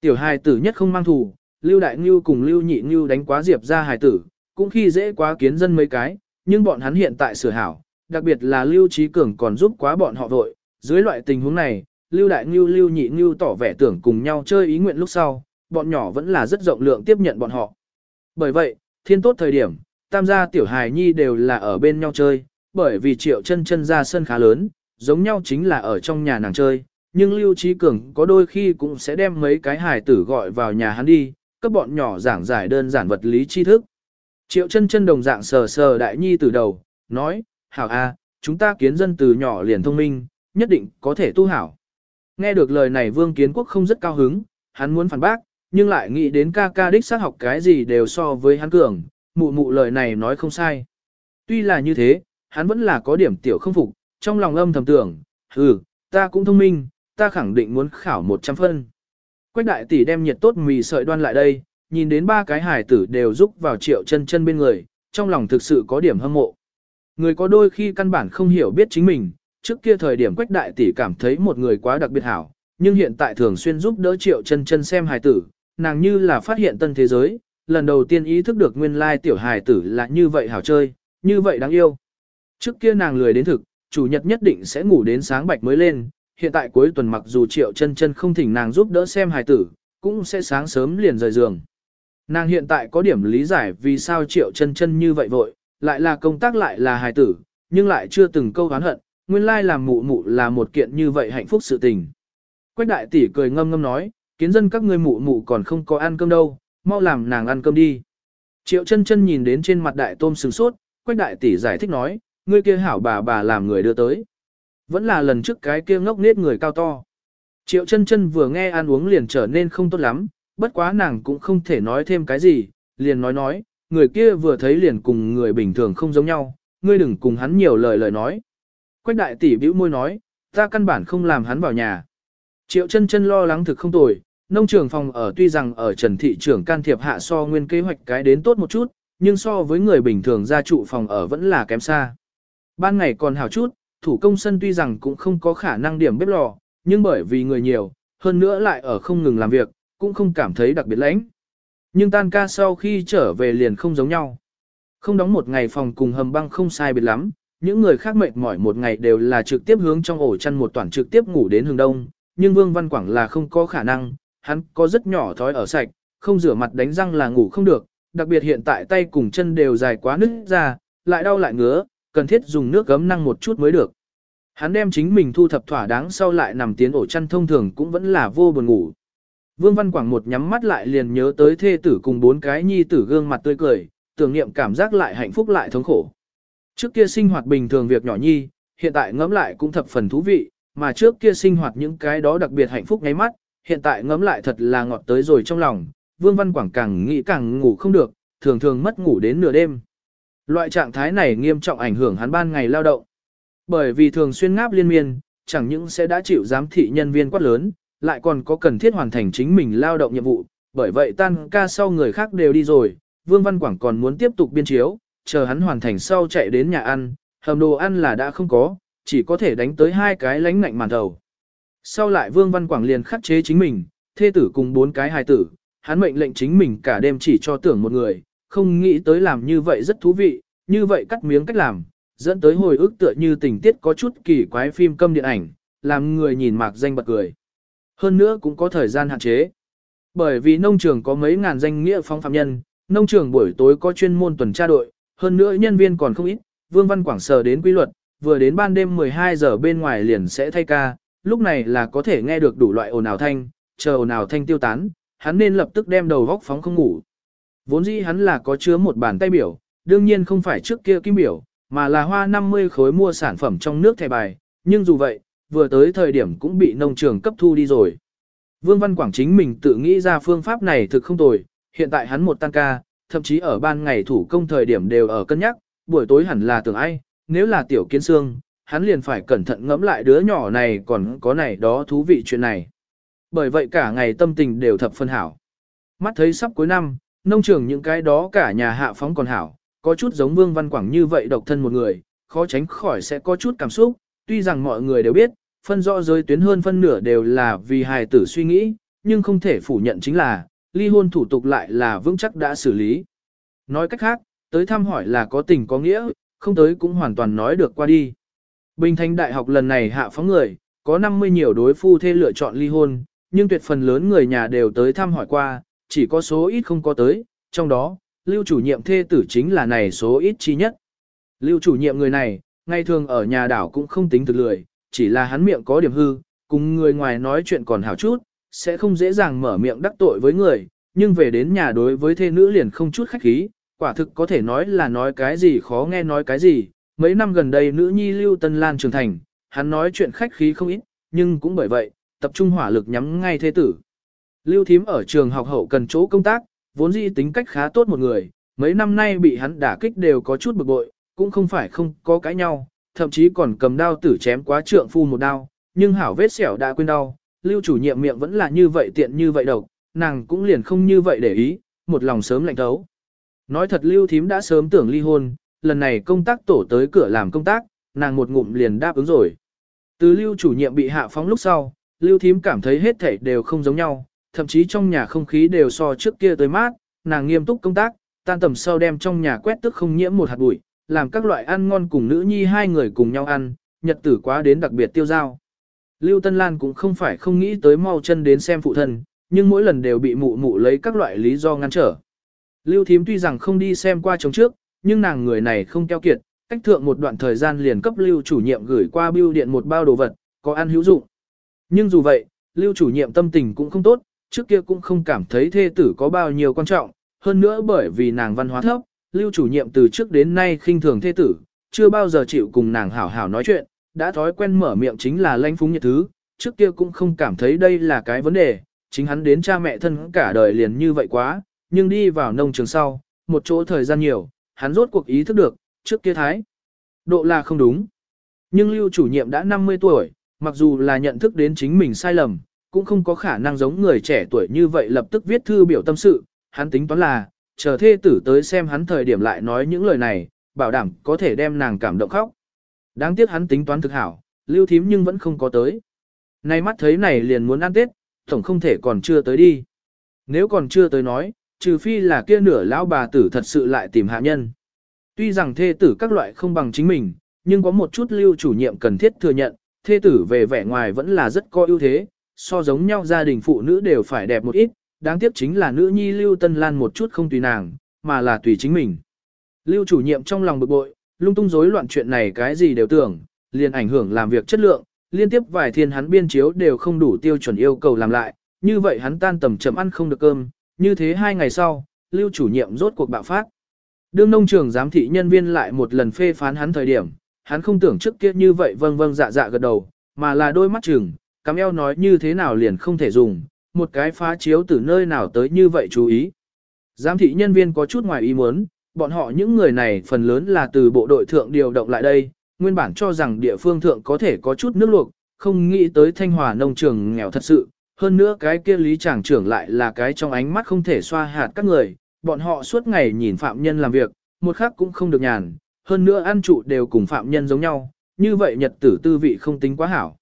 Tiểu hài tử nhất không mang thù, Lưu Đại Ngưu cùng Lưu Nhị Ngưu đánh quá Diệp ra hài tử, cũng khi dễ quá kiến dân mấy cái, nhưng bọn hắn hiện tại sửa hảo, đặc biệt là Lưu Trí Cường còn giúp quá bọn họ vội. Dưới loại tình huống này, Lưu Đại Ngưu Lưu Nhị Ngưu tỏ vẻ tưởng cùng nhau chơi ý nguyện lúc sau, bọn nhỏ vẫn là rất rộng lượng tiếp nhận bọn họ. Bởi vậy, thiên tốt thời điểm, tam gia tiểu hài nhi đều là ở bên nhau chơi, bởi vì triệu chân chân ra sân khá lớn, giống nhau chính là ở trong nhà nàng chơi, nhưng Lưu Trí Cường có đôi khi cũng sẽ đem mấy cái hài tử gọi vào nhà hắn đi, các bọn nhỏ giảng giải đơn giản vật lý tri thức. Triệu chân chân đồng dạng sờ sờ đại nhi từ đầu, nói, hảo a, chúng ta kiến dân từ nhỏ liền thông minh, nhất định có thể tu hảo. Nghe được lời này Vương Kiến Quốc không rất cao hứng, hắn muốn phản bác, nhưng lại nghĩ đến ca ca đích xác học cái gì đều so với hắn cường, mụ mụ lời này nói không sai. Tuy là như thế, hắn vẫn là có điểm tiểu không phục, trong lòng âm thầm tưởng, ừ, ta cũng thông minh, ta khẳng định muốn khảo 100 phân. Quách đại tỷ đem nhiệt tốt mì sợi đoan lại đây, nhìn đến ba cái hải tử đều rúc vào triệu chân chân bên người, trong lòng thực sự có điểm hâm mộ. Người có đôi khi căn bản không hiểu biết chính mình, trước kia thời điểm quách đại tỷ cảm thấy một người quá đặc biệt hảo, nhưng hiện tại thường xuyên giúp đỡ triệu chân chân xem hài tử, nàng như là phát hiện tân thế giới, lần đầu tiên ý thức được nguyên lai tiểu hài tử là như vậy hảo chơi, như vậy đáng yêu. Trước kia nàng lười đến thực, chủ nhật nhất định sẽ ngủ đến sáng bạch mới lên, hiện tại cuối tuần mặc dù triệu chân chân không thỉnh nàng giúp đỡ xem hài tử, cũng sẽ sáng sớm liền rời giường. Nàng hiện tại có điểm lý giải vì sao triệu chân chân như vậy vội, lại là công tác lại là hài tử, nhưng lại chưa từng câu hán hận, nguyên lai làm mụ mụ là một kiện như vậy hạnh phúc sự tình. Quách đại tỷ cười ngâm ngâm nói, kiến dân các ngươi mụ mụ còn không có ăn cơm đâu, mau làm nàng ăn cơm đi. Triệu chân chân nhìn đến trên mặt đại tôm sừng sốt, quách đại tỷ giải thích nói, ngươi kia hảo bà bà làm người đưa tới. Vẫn là lần trước cái kia ngốc nết người cao to. Triệu chân chân vừa nghe ăn uống liền trở nên không tốt lắm, bất quá nàng cũng không thể nói thêm cái gì, liền nói nói, người kia vừa thấy liền cùng người bình thường không giống nhau, ngươi đừng cùng hắn nhiều lời lời nói. Quách đại tỷ bĩu môi nói, ta căn bản không làm hắn vào nhà. Triệu chân chân lo lắng thực không tồi, nông trường phòng ở tuy rằng ở trần thị trưởng can thiệp hạ so nguyên kế hoạch cái đến tốt một chút, nhưng so với người bình thường gia trụ phòng ở vẫn là kém xa. Ban ngày còn hào chút, thủ công sân tuy rằng cũng không có khả năng điểm bếp lò, nhưng bởi vì người nhiều, hơn nữa lại ở không ngừng làm việc, cũng không cảm thấy đặc biệt lãnh. Nhưng tan ca sau khi trở về liền không giống nhau. Không đóng một ngày phòng cùng hầm băng không sai biệt lắm, những người khác mệt mỏi một ngày đều là trực tiếp hướng trong ổ chăn một toàn trực tiếp ngủ đến hướng đông, nhưng Vương Văn Quảng là không có khả năng, hắn có rất nhỏ thói ở sạch, không rửa mặt đánh răng là ngủ không được, đặc biệt hiện tại tay cùng chân đều dài quá nứt ra, lại đau lại ngứa, cần thiết dùng nước gấm năng một chút mới được. Hắn đem chính mình thu thập thỏa đáng sau lại nằm tiến ổ chăn thông thường cũng vẫn là vô buồn ngủ. Vương Văn Quảng một nhắm mắt lại liền nhớ tới thê tử cùng bốn cái nhi tử gương mặt tươi cười, tưởng niệm cảm giác lại hạnh phúc lại thống khổ. Trước kia sinh hoạt bình thường việc nhỏ nhi, hiện tại ngẫm lại cũng thập phần thú vị, mà trước kia sinh hoạt những cái đó đặc biệt hạnh phúc ngáy mắt, hiện tại ngẫm lại thật là ngọt tới rồi trong lòng, Vương Văn Quảng càng nghĩ càng ngủ không được, thường thường mất ngủ đến nửa đêm. Loại trạng thái này nghiêm trọng ảnh hưởng hắn ban ngày lao động. Bởi vì thường xuyên ngáp liên miên, chẳng những sẽ đã chịu giám thị nhân viên quát lớn, lại còn có cần thiết hoàn thành chính mình lao động nhiệm vụ, bởi vậy tan ca sau người khác đều đi rồi, Vương Văn Quảng còn muốn tiếp tục biên chiếu, chờ hắn hoàn thành sau chạy đến nhà ăn, hầm đồ ăn là đã không có, chỉ có thể đánh tới hai cái lánh ngạnh màn đầu. Sau lại Vương Văn Quảng liền khắc chế chính mình, thê tử cùng bốn cái hài tử, hắn mệnh lệnh chính mình cả đêm chỉ cho tưởng một người, không nghĩ tới làm như vậy rất thú vị, như vậy cắt miếng cách làm, dẫn tới hồi ức tựa như tình tiết có chút kỳ quái phim câm điện ảnh, làm người nhìn mạc danh bật cười. Hơn nữa cũng có thời gian hạn chế. Bởi vì nông trường có mấy ngàn danh nghĩa phong phạm nhân, nông trường buổi tối có chuyên môn tuần tra đội, hơn nữa nhân viên còn không ít, Vương Văn Quảng sờ đến quy luật, vừa đến ban đêm 12 giờ bên ngoài liền sẽ thay ca, lúc này là có thể nghe được đủ loại ồn ào thanh, chờ ồn ào thanh tiêu tán, hắn nên lập tức đem đầu góc phóng không ngủ. Vốn dĩ hắn là có chứa một bàn tay biểu, đương nhiên không phải trước kia kim biểu, mà là hoa 50 khối mua sản phẩm trong nước thẻ bài, nhưng dù vậy, vừa tới thời điểm cũng bị nông trường cấp thu đi rồi. Vương Văn Quảng chính mình tự nghĩ ra phương pháp này thực không tồi, hiện tại hắn một tăng ca, thậm chí ở ban ngày thủ công thời điểm đều ở cân nhắc, buổi tối hẳn là tưởng ai, nếu là tiểu kiến xương, hắn liền phải cẩn thận ngẫm lại đứa nhỏ này còn có này đó thú vị chuyện này. Bởi vậy cả ngày tâm tình đều thập phân hảo. Mắt thấy sắp cuối năm, nông trường những cái đó cả nhà hạ phóng còn hảo, có chút giống Vương Văn Quảng như vậy độc thân một người, khó tránh khỏi sẽ có chút cảm xúc, tuy rằng mọi người đều biết, phân rõ giới tuyến hơn phân nửa đều là vì hài tử suy nghĩ, nhưng không thể phủ nhận chính là, ly hôn thủ tục lại là vững chắc đã xử lý. Nói cách khác, tới thăm hỏi là có tình có nghĩa, không tới cũng hoàn toàn nói được qua đi. Bình Thành Đại học lần này hạ phóng người, có 50 nhiều đối phu thê lựa chọn ly hôn, nhưng tuyệt phần lớn người nhà đều tới thăm hỏi qua, chỉ có số ít không có tới, trong đó, lưu chủ nhiệm thê tử chính là này số ít chi nhất. Lưu chủ nhiệm người này, ngày thường ở nhà đảo cũng không tính thực lười, chỉ là hắn miệng có điểm hư, cùng người ngoài nói chuyện còn hảo chút, sẽ không dễ dàng mở miệng đắc tội với người, nhưng về đến nhà đối với thê nữ liền không chút khách khí, quả thực có thể nói là nói cái gì khó nghe nói cái gì. Mấy năm gần đây nữ nhi Lưu Tân Lan trưởng thành, hắn nói chuyện khách khí không ít, nhưng cũng bởi vậy, tập trung hỏa lực nhắm ngay thế tử. Lưu Thím ở trường học hậu cần chỗ công tác, vốn dĩ tính cách khá tốt một người, mấy năm nay bị hắn đả kích đều có chút bực bội, cũng không phải không có cãi nhau, thậm chí còn cầm đao tử chém quá trượng phu một đao, nhưng hảo vết sẹo đã quên đau, lưu chủ nhiệm miệng vẫn là như vậy tiện như vậy độc, nàng cũng liền không như vậy để ý, một lòng sớm lạnh thấu. Nói thật lưu thím đã sớm tưởng ly hôn, lần này công tác tổ tới cửa làm công tác, nàng một ngụm liền đáp ứng rồi. Từ lưu chủ nhiệm bị hạ phóng lúc sau, lưu thím cảm thấy hết thảy đều không giống nhau, thậm chí trong nhà không khí đều so trước kia tới mát, nàng nghiêm túc công tác, tan tầm sau đem trong nhà quét tức không nhiễm một hạt bụi, làm các loại ăn ngon cùng nữ nhi hai người cùng nhau ăn, nhật tử quá đến đặc biệt tiêu dao. Lưu Tân Lan cũng không phải không nghĩ tới mau chân đến xem phụ thân, nhưng mỗi lần đều bị mụ mụ lấy các loại lý do ngăn trở. Lưu Thím tuy rằng không đi xem qua chồng trước, nhưng nàng người này không keo kiệt, cách thượng một đoạn thời gian liền cấp Lưu chủ nhiệm gửi qua bưu điện một bao đồ vật, có ăn hữu dụng. Nhưng dù vậy, Lưu chủ nhiệm tâm tình cũng không tốt, trước kia cũng không cảm thấy thê tử có bao nhiêu quan trọng, hơn nữa bởi vì nàng văn hóa thấp, lưu chủ nhiệm từ trước đến nay khinh thường thê tử, chưa bao giờ chịu cùng nàng hảo hảo nói chuyện, đã thói quen mở miệng chính là lanh phúng nhiệt thứ, trước kia cũng không cảm thấy đây là cái vấn đề, chính hắn đến cha mẹ thân cả đời liền như vậy quá, nhưng đi vào nông trường sau, một chỗ thời gian nhiều, hắn rốt cuộc ý thức được, trước kia thái. Độ là không đúng. Nhưng lưu chủ nhiệm đã 50 tuổi, mặc dù là nhận thức đến chính mình sai lầm, cũng không có khả năng giống người trẻ tuổi như vậy lập tức viết thư biểu tâm sự, hắn tính toán là, chờ thê tử tới xem hắn thời điểm lại nói những lời này, bảo đảm có thể đem nàng cảm động khóc. Đáng tiếc hắn tính toán thực hảo, lưu thím nhưng vẫn không có tới. Nay mắt thấy này liền muốn ăn Tết, tổng không thể còn chưa tới đi. Nếu còn chưa tới nói, trừ phi là kia nửa lão bà tử thật sự lại tìm hạ nhân. Tuy rằng thê tử các loại không bằng chính mình, nhưng có một chút lưu chủ nhiệm cần thiết thừa nhận, thê tử về vẻ ngoài vẫn là rất có ưu thế, so giống nhau gia đình phụ nữ đều phải đẹp một ít, đáng tiếc chính là nữ nhi lưu tân lan một chút không tùy nàng, mà là tùy chính mình. Lưu chủ nhiệm trong lòng bực bội, lung tung rối loạn chuyện này cái gì đều tưởng, liền ảnh hưởng làm việc chất lượng, liên tiếp vài thiên hắn biên chiếu đều không đủ tiêu chuẩn yêu cầu làm lại, như vậy hắn tan tầm chậm ăn không được cơm, như thế hai ngày sau, lưu chủ nhiệm rốt cuộc bạo phát. Đương nông trường giám thị nhân viên lại một lần phê phán hắn thời điểm, hắn không tưởng trước kia như vậy vâng vâng dạ dạ gật đầu, mà là đôi mắt chừng, cắm eo nói như thế nào liền không thể dùng, một cái phá chiếu từ nơi nào tới như vậy chú ý. Giám thị nhân viên có chút ngoài ý muốn, bọn họ những người này phần lớn là từ bộ đội thượng điều động lại đây, nguyên bản cho rằng địa phương thượng có thể có chút nước luộc, không nghĩ tới thanh hòa nông trường nghèo thật sự, hơn nữa cái kia lý tràng trưởng lại là cái trong ánh mắt không thể xoa hạt các người, bọn họ suốt ngày nhìn phạm nhân làm việc, một khắc cũng không được nhàn, hơn nữa ăn trụ đều cùng phạm nhân giống nhau, như vậy nhật tử tư vị không tính quá hảo.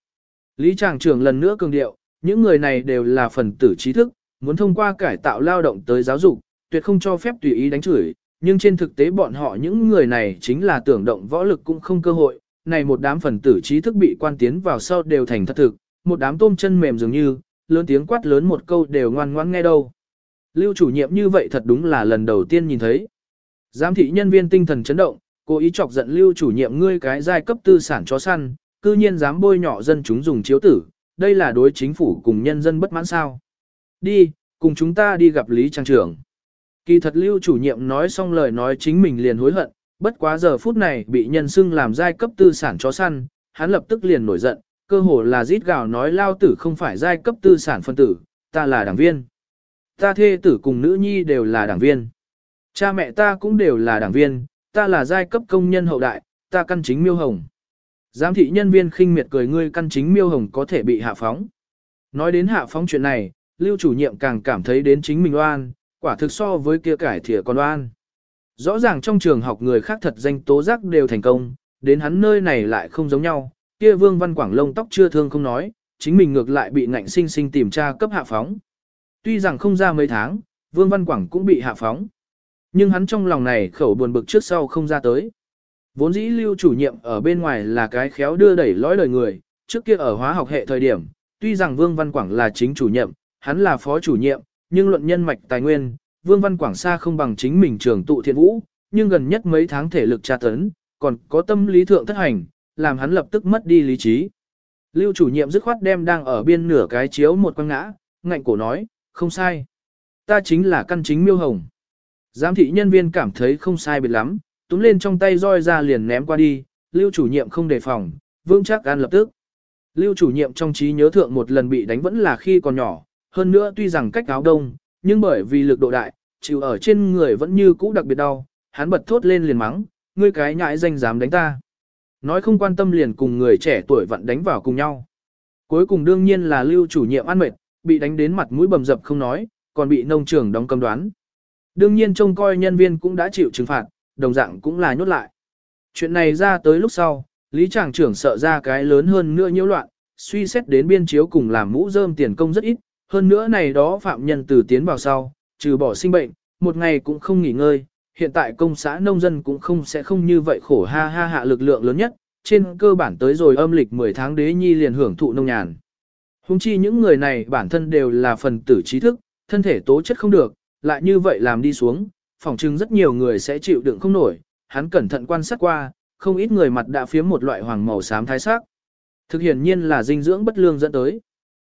Lý tràng trưởng lần nữa cường điệu, những người này đều là phần tử trí thức, muốn thông qua cải tạo lao động tới giáo dục, tuyệt không cho phép tùy ý đánh chửi, nhưng trên thực tế bọn họ những người này chính là tưởng động võ lực cũng không cơ hội, này một đám phần tử trí thức bị quan tiến vào sau đều thành thật thực, một đám tôm chân mềm dường như, lớn tiếng quát lớn một câu đều ngoan ngoãn nghe đâu. Lưu chủ nhiệm như vậy thật đúng là lần đầu tiên nhìn thấy. Giám thị nhân viên tinh thần chấn động, cố ý chọc giận lưu chủ nhiệm ngươi cái giai cấp tư sản chó săn, cư nhiên dám bôi nhọ dân chúng dùng chiếu tử, đây là đối chính phủ cùng nhân dân bất mãn sao. Đi, cùng chúng ta đi gặp Lý Trang trưởng. Kỳ thật lưu chủ nhiệm nói xong lời nói chính mình liền hối hận, bất quá giờ phút này bị nhân xưng làm giai cấp tư sản chó săn, hắn lập tức liền nổi giận, cơ hồ là rít gào nói lao tử không phải giai cấp tư sản phân tử, ta là đảng viên. Ta thê tử cùng nữ nhi đều là đảng viên. Cha mẹ ta cũng đều là đảng viên, ta là giai cấp công nhân hậu đại, ta căn chính miêu hồng. Giám thị nhân viên khinh miệt cười ngươi căn chính miêu hồng có thể bị hạ phóng. Nói đến hạ phóng chuyện này, lưu chủ nhiệm càng cảm thấy đến chính mình oan, quả thực so với kia cải thìa con oan. Rõ ràng trong trường học người khác thật danh tố giác đều thành công, đến hắn nơi này lại không giống nhau, kia vương văn quảng lông tóc chưa thương không nói, chính mình ngược lại bị ngạnh sinh sinh tìm tra cấp hạ phóng. Tuy rằng không ra mấy tháng, vương văn quảng cũng bị hạ phóng. Nhưng hắn trong lòng này khẩu buồn bực trước sau không ra tới. Vốn dĩ lưu chủ nhiệm ở bên ngoài là cái khéo đưa đẩy lõi lời người, trước kia ở hóa học hệ thời điểm, tuy rằng Vương Văn Quảng là chính chủ nhiệm, hắn là phó chủ nhiệm, nhưng luận nhân mạch tài nguyên, Vương Văn Quảng xa không bằng chính mình trường tụ thiện vũ, nhưng gần nhất mấy tháng thể lực tra tấn, còn có tâm lý thượng thất hành, làm hắn lập tức mất đi lý trí. Lưu chủ nhiệm dứt khoát đem đang ở biên nửa cái chiếu một quăng ngã, ngạnh cổ nói, không sai. Ta chính là căn chính miêu hồng. Giám thị nhân viên cảm thấy không sai biệt lắm, túm lên trong tay roi ra liền ném qua đi, lưu chủ nhiệm không đề phòng, vương chắc ăn lập tức. Lưu chủ nhiệm trong trí nhớ thượng một lần bị đánh vẫn là khi còn nhỏ, hơn nữa tuy rằng cách áo đông, nhưng bởi vì lực độ đại, chịu ở trên người vẫn như cũ đặc biệt đau, hắn bật thốt lên liền mắng, ngươi cái nhãi danh dám đánh ta. Nói không quan tâm liền cùng người trẻ tuổi vẫn đánh vào cùng nhau. Cuối cùng đương nhiên là lưu chủ nhiệm ăn mệt, bị đánh đến mặt mũi bầm dập không nói, còn bị nông trường đóng cầm đoán. Đương nhiên trông coi nhân viên cũng đã chịu trừng phạt, đồng dạng cũng là nhốt lại. Chuyện này ra tới lúc sau, Lý Tràng trưởng sợ ra cái lớn hơn nữa nhiễu loạn, suy xét đến biên chiếu cùng làm mũ rơm tiền công rất ít, hơn nữa này đó phạm nhân từ tiến vào sau, trừ bỏ sinh bệnh, một ngày cũng không nghỉ ngơi, hiện tại công xã nông dân cũng không sẽ không như vậy khổ ha ha hạ lực lượng lớn nhất, trên cơ bản tới rồi âm lịch 10 tháng đế nhi liền hưởng thụ nông nhàn. Hùng chi những người này bản thân đều là phần tử trí thức, thân thể tố chất không được, lại như vậy làm đi xuống, phỏng chừng rất nhiều người sẽ chịu đựng không nổi, hắn cẩn thận quan sát qua, không ít người mặt đã phiếm một loại hoàng màu xám thái sắc. Thực hiện nhiên là dinh dưỡng bất lương dẫn tới.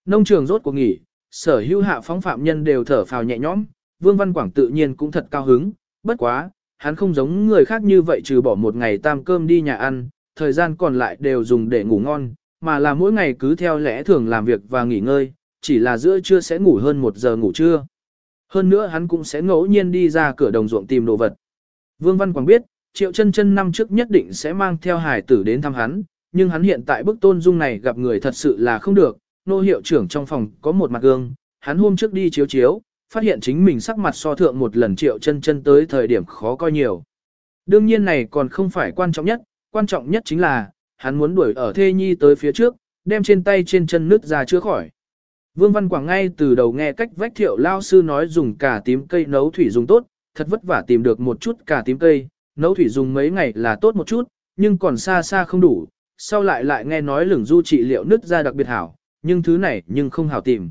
Nông trường rốt cuộc nghỉ, sở hữu hạ phóng phạm nhân đều thở phào nhẹ nhõm, Vương Văn Quảng tự nhiên cũng thật cao hứng, bất quá, hắn không giống người khác như vậy trừ bỏ một ngày tam cơm đi nhà ăn, thời gian còn lại đều dùng để ngủ ngon, mà là mỗi ngày cứ theo lẽ thường làm việc và nghỉ ngơi, chỉ là giữa trưa sẽ ngủ hơn một giờ ngủ trưa. Hơn nữa hắn cũng sẽ ngẫu nhiên đi ra cửa đồng ruộng tìm đồ vật. Vương Văn Quảng biết, Triệu chân chân năm trước nhất định sẽ mang theo hải tử đến thăm hắn, nhưng hắn hiện tại bức tôn dung này gặp người thật sự là không được. Nô hiệu trưởng trong phòng có một mặt gương, hắn hôm trước đi chiếu chiếu, phát hiện chính mình sắc mặt so thượng một lần triệu chân chân tới thời điểm khó coi nhiều. Đương nhiên này còn không phải quan trọng nhất, quan trọng nhất chính là, hắn muốn đuổi ở thê nhi tới phía trước, đem trên tay trên chân nứt ra chữa khỏi. Vương Văn Quảng ngay từ đầu nghe cách vách thiệu lao sư nói dùng cả tím cây nấu thủy dùng tốt, thật vất vả tìm được một chút cả tím cây, nấu thủy dùng mấy ngày là tốt một chút, nhưng còn xa xa không đủ, sau lại lại nghe nói lửng du trị liệu nứt ra đặc biệt hảo, nhưng thứ này nhưng không hảo tìm.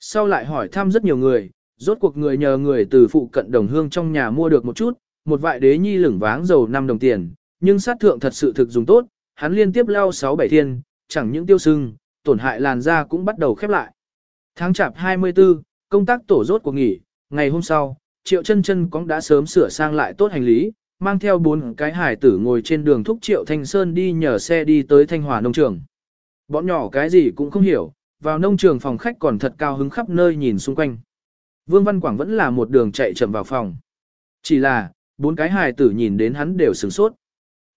Sau lại hỏi thăm rất nhiều người, rốt cuộc người nhờ người từ phụ cận đồng hương trong nhà mua được một chút, một vại đế nhi lửng váng dầu 5 đồng tiền, nhưng sát thượng thật sự thực dùng tốt, hắn liên tiếp leo 6-7 thiên, chẳng những tiêu sưng, tổn hại làn da cũng bắt đầu khép lại. Tháng chạp 24, công tác tổ rốt cuộc nghỉ, ngày hôm sau, Triệu chân chân cũng đã sớm sửa sang lại tốt hành lý, mang theo bốn cái hải tử ngồi trên đường thúc Triệu Thanh Sơn đi nhờ xe đi tới Thanh Hòa nông trường. Bọn nhỏ cái gì cũng không hiểu, vào nông trường phòng khách còn thật cao hứng khắp nơi nhìn xung quanh. Vương Văn Quảng vẫn là một đường chạy chậm vào phòng. Chỉ là, bốn cái hài tử nhìn đến hắn đều sửng sốt.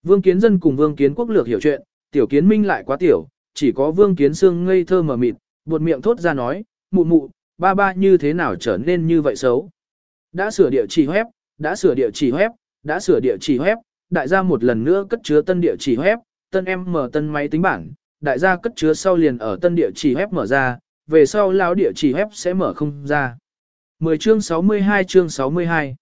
Vương Kiến Dân cùng Vương Kiến Quốc lược hiểu chuyện, Tiểu Kiến Minh lại quá tiểu, chỉ có Vương Kiến Sương ngây thơ mở mịt, buột miệng thốt ra nói, mụ mụ, ba ba như thế nào trở nên như vậy xấu. Đã sửa địa chỉ web, đã sửa địa chỉ web, đã sửa địa chỉ web, đại gia một lần nữa cất chứa tân địa chỉ web, tân em mở tân máy tính bảng, đại gia cất chứa sau liền ở tân địa chỉ web mở ra, về sau lão địa chỉ web sẽ mở không ra. 10 chương 62 chương 62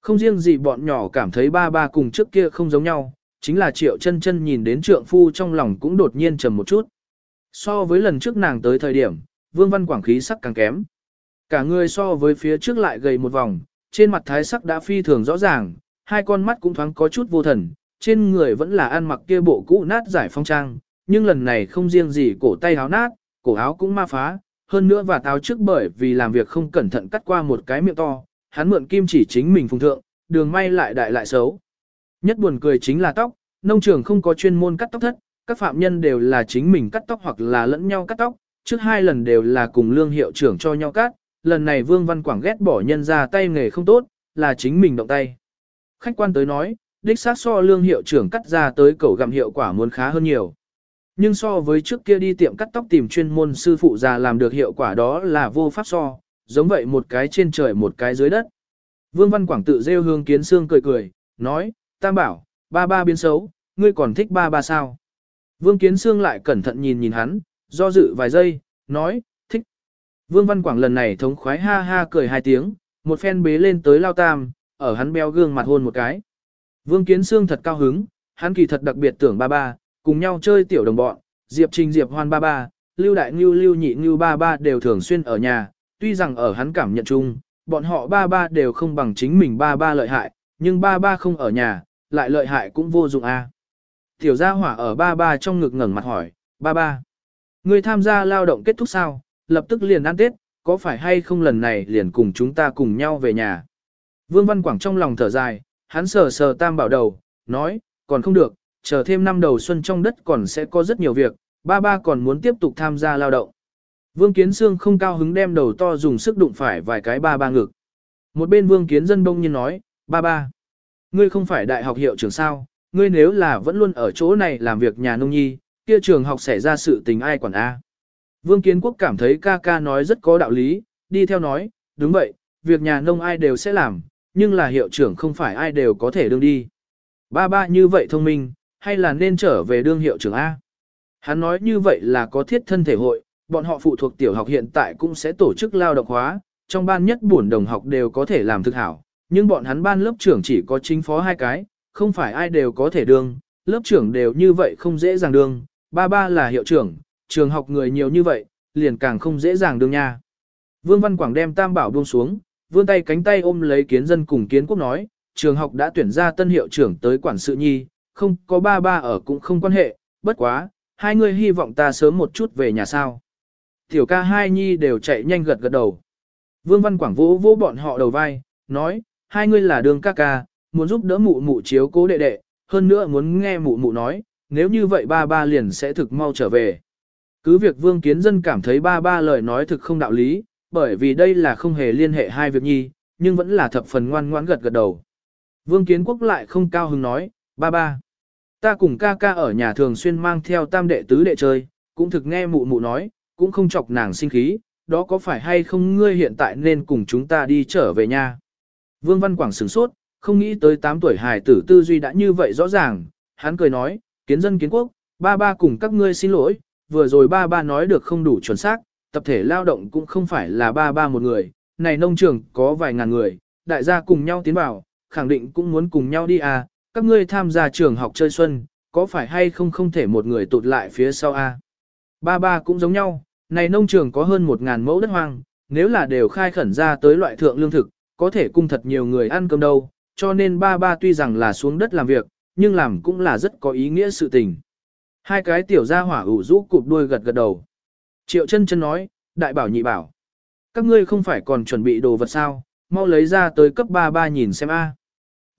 Không riêng gì bọn nhỏ cảm thấy ba ba cùng trước kia không giống nhau, chính là triệu chân chân nhìn đến trượng phu trong lòng cũng đột nhiên trầm một chút. So với lần trước nàng tới thời điểm, vương văn quảng khí sắc càng kém. Cả người so với phía trước lại gầy một vòng, trên mặt thái sắc đã phi thường rõ ràng, hai con mắt cũng thoáng có chút vô thần, trên người vẫn là ăn mặc kia bộ cũ nát giải phong trang, nhưng lần này không riêng gì cổ tay áo nát, cổ áo cũng ma phá, hơn nữa và táo trước bởi vì làm việc không cẩn thận cắt qua một cái miệng to, hắn mượn kim chỉ chính mình phùng thượng, đường may lại đại lại xấu. Nhất buồn cười chính là tóc, nông trường không có chuyên môn cắt tóc thất, các phạm nhân đều là chính mình cắt tóc hoặc là lẫn nhau cắt tóc, trước hai lần đều là cùng lương hiệu trưởng cho nhau cắt, lần này Vương Văn Quảng ghét bỏ nhân ra tay nghề không tốt, là chính mình động tay. Khách quan tới nói, đích xác so lương hiệu trưởng cắt ra tới cầu gặm hiệu quả muốn khá hơn nhiều. Nhưng so với trước kia đi tiệm cắt tóc tìm chuyên môn sư phụ già làm được hiệu quả đó là vô pháp so, giống vậy một cái trên trời một cái dưới đất. Vương Văn Quảng tự rêu hương kiến xương cười cười, nói, tam bảo, ba ba biến xấu, ngươi còn thích ba ba sao? Vương Kiến Sương lại cẩn thận nhìn nhìn hắn, do dự vài giây, nói, thích. Vương Văn Quảng lần này thống khoái ha ha cười hai tiếng, một phen bế lên tới lao tam, ở hắn béo gương mặt hôn một cái. Vương Kiến Sương thật cao hứng, hắn kỳ thật đặc biệt tưởng ba ba, cùng nhau chơi tiểu đồng bọn, Diệp Trình Diệp Hoan ba ba, Lưu Đại Ngưu Lưu Nhị Ngưu ba ba đều thường xuyên ở nhà, tuy rằng ở hắn cảm nhận chung, bọn họ ba ba đều không bằng chính mình ba ba lợi hại, nhưng ba ba không ở nhà, lại lợi hại cũng vô dụng a. Tiểu gia hỏa ở ba ba trong ngực ngẩng mặt hỏi, ba ba, ngươi tham gia lao động kết thúc sao, lập tức liền ăn Tết, có phải hay không lần này liền cùng chúng ta cùng nhau về nhà. Vương Văn Quảng trong lòng thở dài, hắn sờ sờ tam bảo đầu, nói, còn không được, chờ thêm năm đầu xuân trong đất còn sẽ có rất nhiều việc, ba ba còn muốn tiếp tục tham gia lao động. Vương Kiến Sương không cao hứng đem đầu to dùng sức đụng phải vài cái ba ba ngực. Một bên Vương Kiến Dân đông nhiên nói, ba ba, ngươi không phải đại học hiệu trưởng sao, ngươi nếu là vẫn luôn ở chỗ này làm việc nhà nông nhi, kia trường học xảy ra sự tình ai quản A. Vương Kiến Quốc cảm thấy ca ca nói rất có đạo lý, đi theo nói, đúng vậy, việc nhà nông ai đều sẽ làm, nhưng là hiệu trưởng không phải ai đều có thể đương đi. Ba ba như vậy thông minh, hay là nên trở về đương hiệu trưởng A. Hắn nói như vậy là có thiết thân thể hội, bọn họ phụ thuộc tiểu học hiện tại cũng sẽ tổ chức lao động hóa, trong ban nhất buồn đồng học đều có thể làm thực hảo, nhưng bọn hắn ban lớp trưởng chỉ có chính phó hai cái, không phải ai đều có thể đương, lớp trưởng đều như vậy không dễ dàng đương, ba ba là hiệu trưởng, trường học người nhiều như vậy, liền càng không dễ dàng đương nha. Vương Văn Quảng đem tam bảo buông xuống, vươn tay cánh tay ôm lấy kiến dân cùng kiến quốc nói, trường học đã tuyển ra tân hiệu trưởng tới quản sự nhi, không có ba ba ở cũng không quan hệ, bất quá, hai người hy vọng ta sớm một chút về nhà sao. Tiểu ca hai nhi đều chạy nhanh gật gật đầu. Vương Văn Quảng vỗ vỗ bọn họ đầu vai, nói, hai người là đường ca ca, muốn giúp đỡ mụ mụ chiếu cố đệ đệ, hơn nữa muốn nghe mụ mụ nói, nếu như vậy ba ba liền sẽ thực mau trở về. Cứ việc Vương Kiến Dân cảm thấy ba ba lời nói thực không đạo lý, bởi vì đây là không hề liên hệ hai việc nhi, nhưng vẫn là thập phần ngoan ngoãn gật gật đầu. Vương Kiến Quốc lại không cao hứng nói, ba ba. Ta cùng ca ca ở nhà thường xuyên mang theo tam đệ tứ đệ chơi, cũng thực nghe mụ mụ nói, cũng không chọc nàng sinh khí, đó có phải hay không ngươi hiện tại nên cùng chúng ta đi trở về nhà. Vương Văn Quảng sửng sốt, không nghĩ tới 8 tuổi hài tử tư duy đã như vậy rõ ràng, hắn cười nói, kiến dân kiến quốc, ba ba cùng các ngươi xin lỗi, vừa rồi ba ba nói được không đủ chuẩn xác, tập thể lao động cũng không phải là ba ba một người, này nông trường có vài ngàn người, đại gia cùng nhau tiến vào, khẳng định cũng muốn cùng nhau đi à, các ngươi tham gia trường học chơi xuân, có phải hay không không thể một người tụt lại phía sau à. Ba ba cũng giống nhau, này nông trường có hơn một ngàn mẫu đất hoang, nếu là đều khai khẩn ra tới loại thượng lương thực, có thể cung thật nhiều người ăn cơm đâu, cho nên ba ba tuy rằng là xuống đất làm việc, nhưng làm cũng là rất có ý nghĩa sự tình. Hai cái tiểu gia hỏa ủ rũ cụp đuôi gật gật đầu. Triệu chân chân nói, đại bảo nhị bảo. Các ngươi không phải còn chuẩn bị đồ vật sao, mau lấy ra tới cấp ba ba nhìn xem a.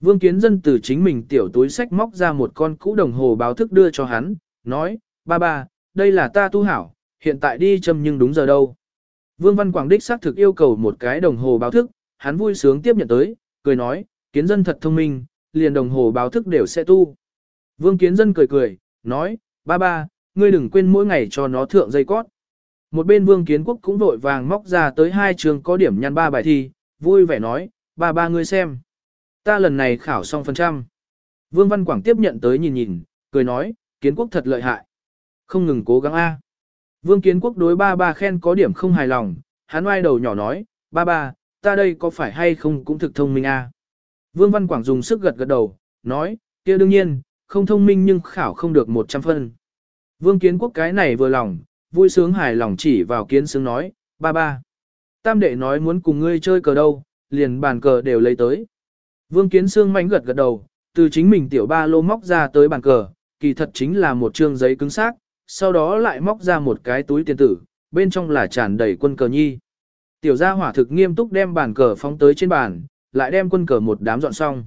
Vương Kiến Dân từ chính mình tiểu túi sách móc ra một con cũ đồng hồ báo thức đưa cho hắn, nói, ba ba, đây là ta tu hảo, hiện tại đi châm nhưng đúng giờ đâu. Vương Văn Quảng Đích xác thực yêu cầu một cái đồng hồ báo thức, hắn vui sướng tiếp nhận tới, cười nói, Kiến Dân thật thông minh, liền đồng hồ báo thức đều sẽ tu. Vương Kiến Dân cười cười, nói, ba ba, ngươi đừng quên mỗi ngày cho nó thượng dây cót. Một bên Vương Kiến Quốc cũng vội vàng móc ra tới hai trường có điểm nhăn ba bài thi, vui vẻ nói, ba ba ngươi xem. Ta lần này khảo xong phần trăm. Vương Văn Quảng tiếp nhận tới nhìn nhìn, cười nói, Kiến Quốc thật lợi hại. Không ngừng cố gắng a. Vương Kiến Quốc đối ba ba khen có điểm không hài lòng, hắn oai đầu nhỏ nói, ba ba, ta đây có phải hay không cũng thực thông minh a. Vương Văn Quảng dùng sức gật gật đầu, nói, kia đương nhiên, không thông minh nhưng khảo không được 100 phân. Vương Kiến Quốc cái này vừa lòng, vui sướng hài lòng chỉ vào kiến sướng nói, ba ba. Tam đệ nói muốn cùng ngươi chơi cờ đâu, liền bàn cờ đều lấy tới. Vương Kiến Sương mánh gật gật đầu, từ chính mình tiểu ba lô móc ra tới bàn cờ, kỳ thật chính là một trương giấy cứng xác, sau đó lại móc ra một cái túi tiền tử, bên trong là tràn đầy quân cờ nhi. Tiểu gia hỏa thực nghiêm túc đem bàn cờ phóng tới trên bàn, lại đem quân cờ một đám dọn xong.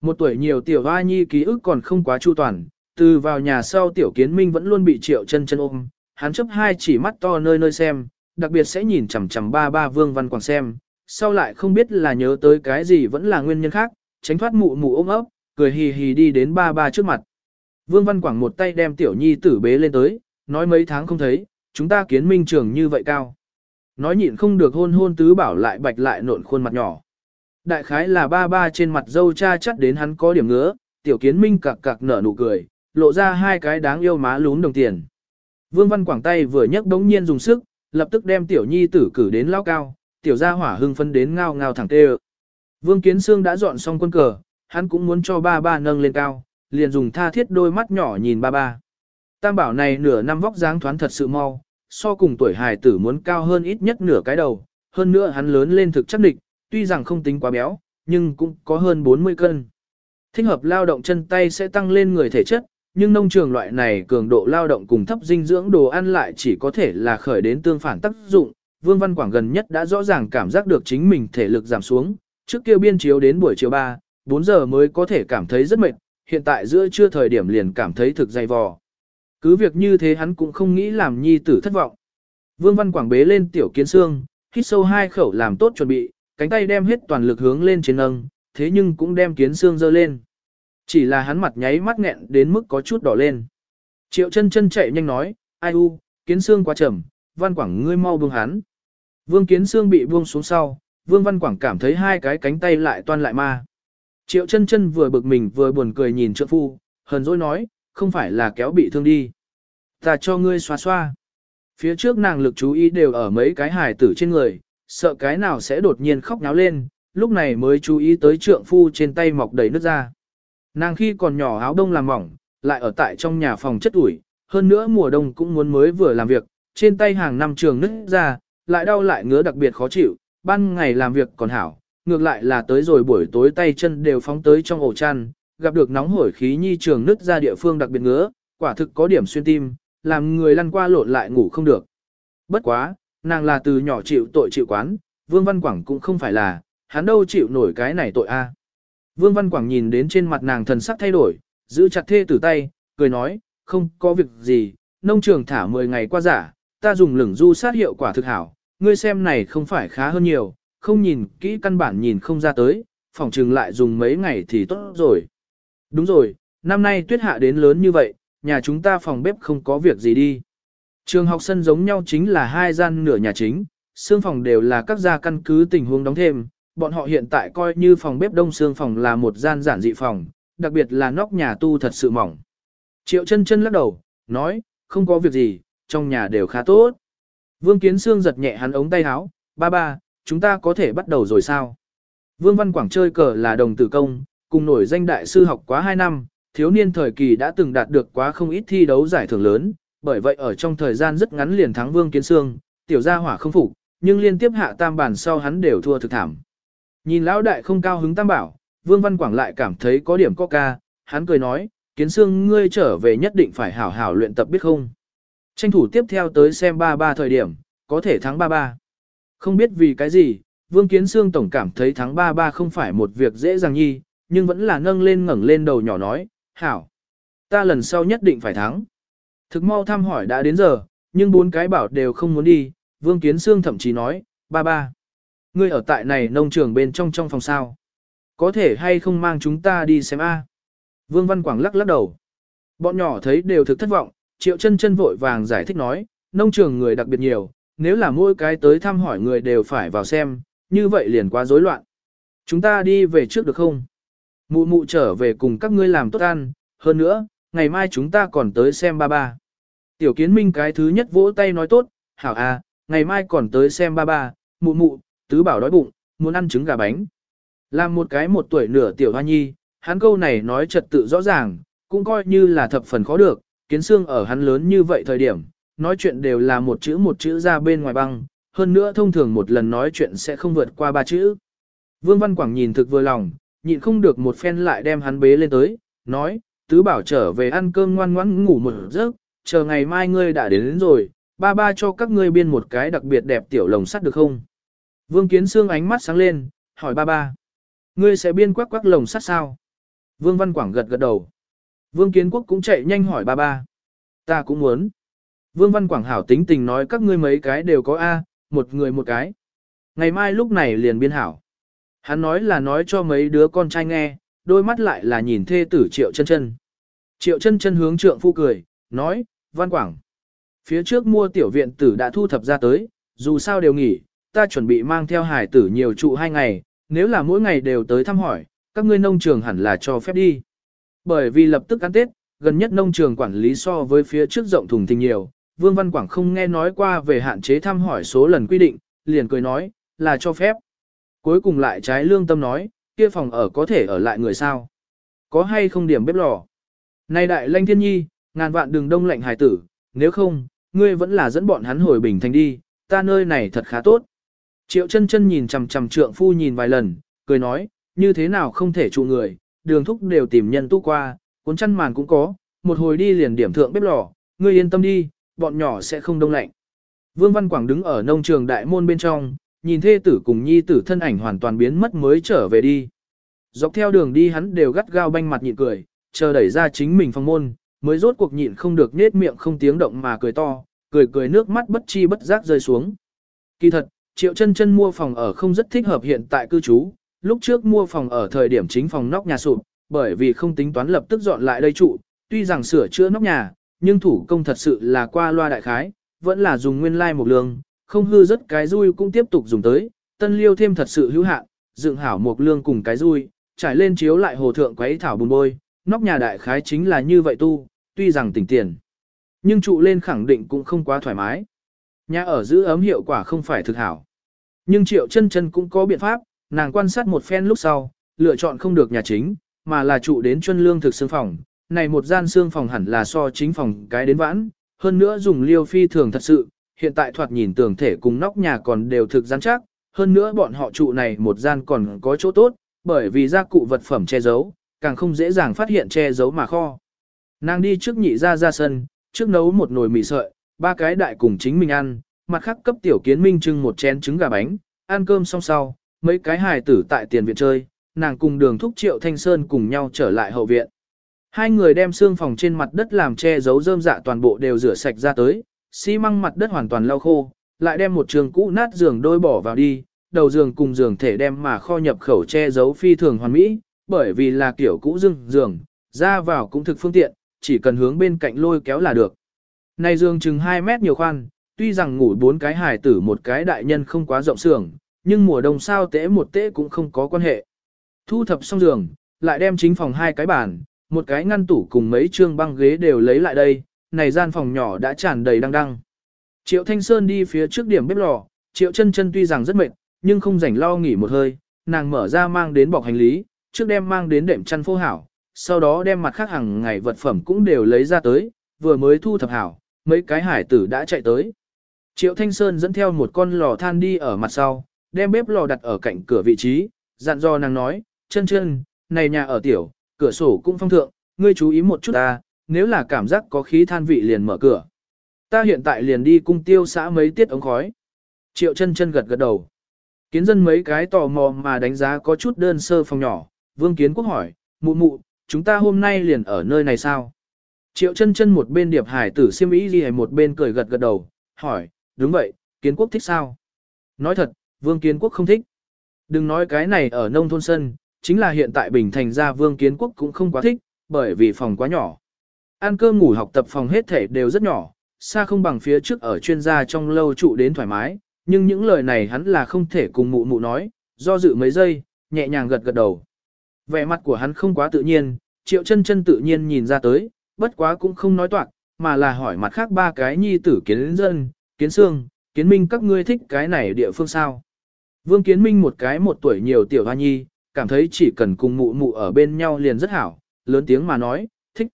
Một tuổi nhiều tiểu hoa nhi ký ức còn không quá chu toàn, từ vào nhà sau tiểu kiến minh vẫn luôn bị triệu chân chân ôm, hắn chấp hai chỉ mắt to nơi nơi xem, đặc biệt sẽ nhìn chằm chằm ba ba vương văn quảng xem, sau lại không biết là nhớ tới cái gì vẫn là nguyên nhân khác, tránh thoát mụ mụ ôm ấp, cười hì hì đi đến ba ba trước mặt. Vương Văn Quảng một tay đem tiểu nhi tử bế lên tới, nói mấy tháng không thấy, chúng ta kiến minh trường như vậy cao. Nói nhịn không được hôn hôn tứ bảo lại bạch lại nộn khuôn mặt nhỏ. Đại khái là ba ba trên mặt dâu cha chắt đến hắn có điểm ngứa, tiểu kiến minh cặc cặc nở nụ cười, lộ ra hai cái đáng yêu má lún đồng tiền. Vương Văn Quảng tay vừa nhấc đống nhiên dùng sức, lập tức đem tiểu nhi tử cử đến lao cao, tiểu gia hỏa hưng phấn đến ngao ngao thẳng tê Vương Kiến Sương đã dọn xong quân cờ, hắn cũng muốn cho ba ba nâng lên cao, liền dùng tha thiết đôi mắt nhỏ nhìn ba ba. Tam bảo này nửa năm vóc dáng thoáng thật sự mau, so cùng tuổi hài tử muốn cao hơn ít nhất nửa cái đầu, hơn nữa hắn lớn lên thực chắc địch, tuy rằng không tính quá béo, nhưng cũng có hơn 40 cân. Thích hợp lao động chân tay sẽ tăng lên người thể chất, nhưng nông trường loại này cường độ lao động cùng thấp dinh dưỡng đồ ăn lại chỉ có thể là khởi đến tương phản tác dụng. Vương Văn Quảng gần nhất đã rõ ràng cảm giác được chính mình thể lực giảm xuống, trước kia biên chiếu đến buổi chiều 3, 4 giờ mới có thể cảm thấy rất mệt, hiện tại giữa trưa thời điểm liền cảm thấy thực dày vò. Cứ việc như thế hắn cũng không nghĩ làm nhi tử thất vọng. Vương Văn Quảng bế lên tiểu kiến xương, hít sâu hai khẩu làm tốt chuẩn bị, cánh tay đem hết toàn lực hướng lên trên nâng, thế nhưng cũng đem kiến xương dơ lên. Chỉ là hắn mặt nháy mắt nghẹn đến mức có chút đỏ lên. Triệu chân chân chạy nhanh nói, ai u, kiến xương quá chậm, Văn Quảng ngươi mau buông hắn. Vương kiến xương bị buông xuống sau, Vương Văn Quảng cảm thấy hai cái cánh tay lại toan lại ma. Triệu chân chân vừa bực mình vừa buồn cười nhìn trượng phu, hờn dỗi nói, không phải là kéo bị thương đi. Ta cho ngươi xoa xoa. Phía trước nàng lực chú ý đều ở mấy cái hài tử trên người, sợ cái nào sẽ đột nhiên khóc náo lên, lúc này mới chú ý tới trượng phu trên tay mọc đầy nước ra. Nàng khi còn nhỏ áo đông làm mỏng, lại ở tại trong nhà phòng chất ủi, hơn nữa mùa đông cũng muốn mới vừa làm việc, trên tay hàng năm trường nứt ra, lại đau lại ngứa đặc biệt khó chịu, ban ngày làm việc còn hảo, ngược lại là tới rồi buổi tối tay chân đều phóng tới trong ổ chăn, gặp được nóng hổi khí nhi trường nứt ra địa phương đặc biệt ngứa, quả thực có điểm xuyên tim, làm người lăn qua lộn lại ngủ không được. Bất quá, nàng là từ nhỏ chịu tội chịu quán, Vương Văn Quảng cũng không phải là, hắn đâu chịu nổi cái này tội a. Vương Văn Quảng nhìn đến trên mặt nàng thần sắc thay đổi, giữ chặt thê tử tay, cười nói, không có việc gì, nông trường thả 10 ngày qua giả, ta dùng lửng du sát hiệu quả thực hảo, ngươi xem này không phải khá hơn nhiều, không nhìn kỹ căn bản nhìn không ra tới, phòng trừng lại dùng mấy ngày thì tốt rồi. Đúng rồi, năm nay tuyết hạ đến lớn như vậy, nhà chúng ta phòng bếp không có việc gì đi. Trường học sân giống nhau chính là hai gian nửa nhà chính, xương phòng đều là các gia căn cứ tình huống đóng thêm, bọn họ hiện tại coi như phòng bếp đông xương phòng là một gian giản dị phòng, đặc biệt là nóc nhà tu thật sự mỏng. Triệu chân chân lắc đầu, nói, không có việc gì, trong nhà đều khá tốt. Vương Kiến Sương giật nhẹ hắn ống tay áo, ba ba, chúng ta có thể bắt đầu rồi sao? Vương Văn Quảng chơi cờ là đồng tử công, cùng nổi danh đại sư học quá 2 năm, thiếu niên thời kỳ đã từng đạt được quá không ít thi đấu giải thưởng lớn, bởi vậy ở trong thời gian rất ngắn liền thắng Vương Kiến Sương, tiểu gia hỏa không phục, nhưng liên tiếp hạ tam bản sau hắn đều thua thực thảm. Nhìn lão đại không cao hứng tam bảo, Vương Văn Quảng lại cảm thấy có điểm có ca, hắn cười nói, Kiến Sương ngươi trở về nhất định phải hảo hảo luyện tập biết không? Tranh thủ tiếp theo tới xem ba ba thời điểm, có thể thắng ba ba. Không biết vì cái gì, Vương Kiến Sương tổng cảm thấy thắng ba ba không phải một việc dễ dàng nhi, nhưng vẫn là nâng lên ngẩng lên đầu nhỏ nói, hảo, ta lần sau nhất định phải thắng. Thực mau thăm hỏi đã đến giờ, nhưng bốn cái bảo đều không muốn đi, Vương Kiến Sương thậm chí nói, ba ba, ngươi ở tại này nông trường bên trong trong phòng sao. Có thể hay không mang chúng ta đi xem a? Vương Văn Quảng lắc lắc đầu. Bọn nhỏ thấy đều thực thất vọng, Triệu chân chân vội vàng giải thích nói, nông trường người đặc biệt nhiều, nếu là mỗi cái tới thăm hỏi người đều phải vào xem, như vậy liền quá rối loạn. Chúng ta đi về trước được không? Mụ mụ trở về cùng các ngươi làm tốt ăn, hơn nữa, ngày mai chúng ta còn tới xem ba ba. Tiểu kiến minh cái thứ nhất vỗ tay nói tốt, hảo à, ngày mai còn tới xem ba ba, mụ mụ, tứ bảo đói bụng, muốn ăn trứng gà bánh. Làm một cái một tuổi nửa tiểu hoa nhi, hắn câu này nói trật tự rõ ràng, cũng coi như là thập phần khó được, kiến xương ở hắn lớn như vậy thời điểm, nói chuyện đều là một chữ một chữ ra bên ngoài băng, hơn nữa thông thường một lần nói chuyện sẽ không vượt qua ba chữ. Vương Văn Quảng nhìn thực vừa lòng, nhịn không được một phen lại đem hắn bế lên tới, nói, tứ bảo trở về ăn cơm ngoan ngoãn ngủ một giấc, chờ ngày mai ngươi đã đến, đến rồi, ba ba cho các ngươi biên một cái đặc biệt đẹp tiểu lồng sắt được không? Vương Kiến Sương ánh mắt sáng lên, hỏi ba ba, ngươi sẽ biên quắc quắc lồng sắt sao? Vương Văn Quảng gật gật đầu. Vương Kiến Quốc cũng chạy nhanh hỏi ba ba. Ta cũng muốn. Vương Văn Quảng hảo tính tình nói các ngươi mấy cái đều có A, một người một cái. Ngày mai lúc này liền biên hảo. Hắn nói là nói cho mấy đứa con trai nghe, đôi mắt lại là nhìn thê tử Triệu chân chân. Triệu chân chân hướng trượng phu cười, nói, Văn Quảng. Phía trước mua tiểu viện tử đã thu thập ra tới, dù sao đều nghỉ, ta chuẩn bị mang theo hải tử nhiều trụ hai ngày, nếu là mỗi ngày đều tới thăm hỏi, các ngươi nông trường hẳn là cho phép đi. Bởi vì lập tức ăn Tết, gần nhất nông trường quản lý so với phía trước rộng thùng thình nhiều, Vương Văn Quảng không nghe nói qua về hạn chế thăm hỏi số lần quy định, liền cười nói, là cho phép. Cuối cùng lại trái lương tâm nói, kia phòng ở có thể ở lại người sao? Có hay không điểm bếp lò? Này đại lanh thiên nhi, ngàn vạn đường đông lạnh hài tử, nếu không, ngươi vẫn là dẫn bọn hắn hồi bình thành đi, ta nơi này thật khá tốt. Triệu chân chân nhìn chằm chằm trượng phu nhìn vài lần, cười nói, như thế nào không thể trụ người, đường thúc đều tìm nhân tu qua, cuốn chăn màn cũng có, một hồi đi liền điểm thượng bếp lò, ngươi yên tâm đi, bọn nhỏ sẽ không đông lạnh. Vương Văn Quảng đứng ở nông trường đại môn bên trong, nhìn thê tử cùng nhi tử thân ảnh hoàn toàn biến mất mới trở về đi. Dọc theo đường đi hắn đều gắt gao banh mặt nhịn cười, chờ đẩy ra chính mình phòng môn, mới rốt cuộc nhịn không được nết miệng không tiếng động mà cười to, cười cười nước mắt bất chi bất giác rơi xuống. Kỳ thật, Triệu chân chân mua phòng ở không rất thích hợp hiện tại cư trú, lúc trước mua phòng ở thời điểm chính phòng nóc nhà sụp, bởi vì không tính toán lập tức dọn lại đây trụ, tuy rằng sửa chữa nóc nhà, nhưng thủ công thật sự là qua loa đại khái, vẫn là dùng nguyên lai like một lương, không hư rất cái rui cũng tiếp tục dùng tới, tân liêu thêm thật sự hữu hạn, dựng hảo một lương cùng cái rui, trải lên chiếu lại hồ thượng quấy thảo bùn bôi, nóc nhà đại khái chính là như vậy tu, tuy rằng tỉnh tiền, nhưng trụ lên khẳng định cũng không quá thoải mái. Nhà ở giữ ấm hiệu quả không phải thực hảo. Nhưng triệu chân chân cũng có biện pháp, nàng quan sát một phen lúc sau, lựa chọn không được nhà chính, mà là trụ đến chân lương thực xương phòng. Này một gian xương phòng hẳn là so chính phòng cái đến vãn, hơn nữa dùng liêu phi thường thật sự, hiện tại thoạt nhìn tường thể cùng nóc nhà còn đều thực rắn chắc, hơn nữa bọn họ trụ này một gian còn có chỗ tốt, bởi vì gia cụ vật phẩm che giấu, càng không dễ dàng phát hiện che giấu mà kho. Nàng đi trước nhị ra ra sân, trước nấu một nồi mì sợi, ba cái đại cùng chính mình ăn, mặt khác cấp tiểu kiến minh trưng một chén trứng gà bánh, ăn cơm xong sau, mấy cái hài tử tại tiền viện chơi, nàng cùng đường thúc triệu thanh sơn cùng nhau trở lại hậu viện. Hai người đem xương phòng trên mặt đất làm che giấu rơm dạ toàn bộ đều rửa sạch ra tới, xi măng mặt đất hoàn toàn lau khô, lại đem một trường cũ nát giường đôi bỏ vào đi, đầu giường cùng giường thể đem mà kho nhập khẩu che giấu phi thường hoàn mỹ, bởi vì là kiểu cũ dưng giường, ra vào cũng thực phương tiện, chỉ cần hướng bên cạnh lôi kéo là được. Này giường chừng 2 mét nhiều khoan, tuy rằng ngủ bốn cái hài tử một cái đại nhân không quá rộng sưởng, nhưng mùa đông sao tễ một tễ cũng không có quan hệ. Thu thập xong giường, lại đem chính phòng hai cái bàn, một cái ngăn tủ cùng mấy trương băng ghế đều lấy lại đây, này gian phòng nhỏ đã tràn đầy đăng đăng. Triệu Thanh Sơn đi phía trước điểm bếp lò, Triệu chân chân tuy rằng rất mệt, nhưng không rảnh lo nghỉ một hơi, nàng mở ra mang đến bọc hành lý, trước đem mang đến đệm chăn phô hảo, sau đó đem mặt khác hàng ngày vật phẩm cũng đều lấy ra tới, vừa mới thu thập hảo, mấy cái hải tử đã chạy tới. Triệu Thanh Sơn dẫn theo một con lò than đi ở mặt sau, đem bếp lò đặt ở cạnh cửa vị trí, dặn dò nàng nói, chân chân, này nhà ở tiểu, cửa sổ cũng phong thượng, ngươi chú ý một chút ta, nếu là cảm giác có khí than vị liền mở cửa. Ta hiện tại liền đi cung tiêu xã mấy tiết ống khói. Triệu chân chân gật gật đầu. Kiến dân mấy cái tò mò mà đánh giá có chút đơn sơ phòng nhỏ, vương kiến quốc hỏi, mụ mụ, chúng ta hôm nay liền ở nơi này sao? Triệu chân chân một bên điệp hải tử siêm ý gì một bên cười gật gật đầu, hỏi, đúng vậy, kiến quốc thích sao? Nói thật, vương kiến quốc không thích. Đừng nói cái này ở nông thôn sân, chính là hiện tại Bình Thành ra vương kiến quốc cũng không quá thích, bởi vì phòng quá nhỏ. Ăn cơm ngủ học tập phòng hết thể đều rất nhỏ, xa không bằng phía trước ở chuyên gia trong lâu trụ đến thoải mái, nhưng những lời này hắn là không thể cùng mụ mụ nói, do dự mấy giây, nhẹ nhàng gật gật đầu. Vẻ mặt của hắn không quá tự nhiên, triệu chân chân tự nhiên nhìn ra tới, bất quá cũng không nói toạc, mà là hỏi mặt khác ba cái nhi tử kiến dân, kiến xương, kiến minh các ngươi thích cái này địa phương sao. Vương kiến minh một cái một tuổi nhiều tiểu hoa nhi, cảm thấy chỉ cần cùng mụ mụ ở bên nhau liền rất hảo, lớn tiếng mà nói, thích.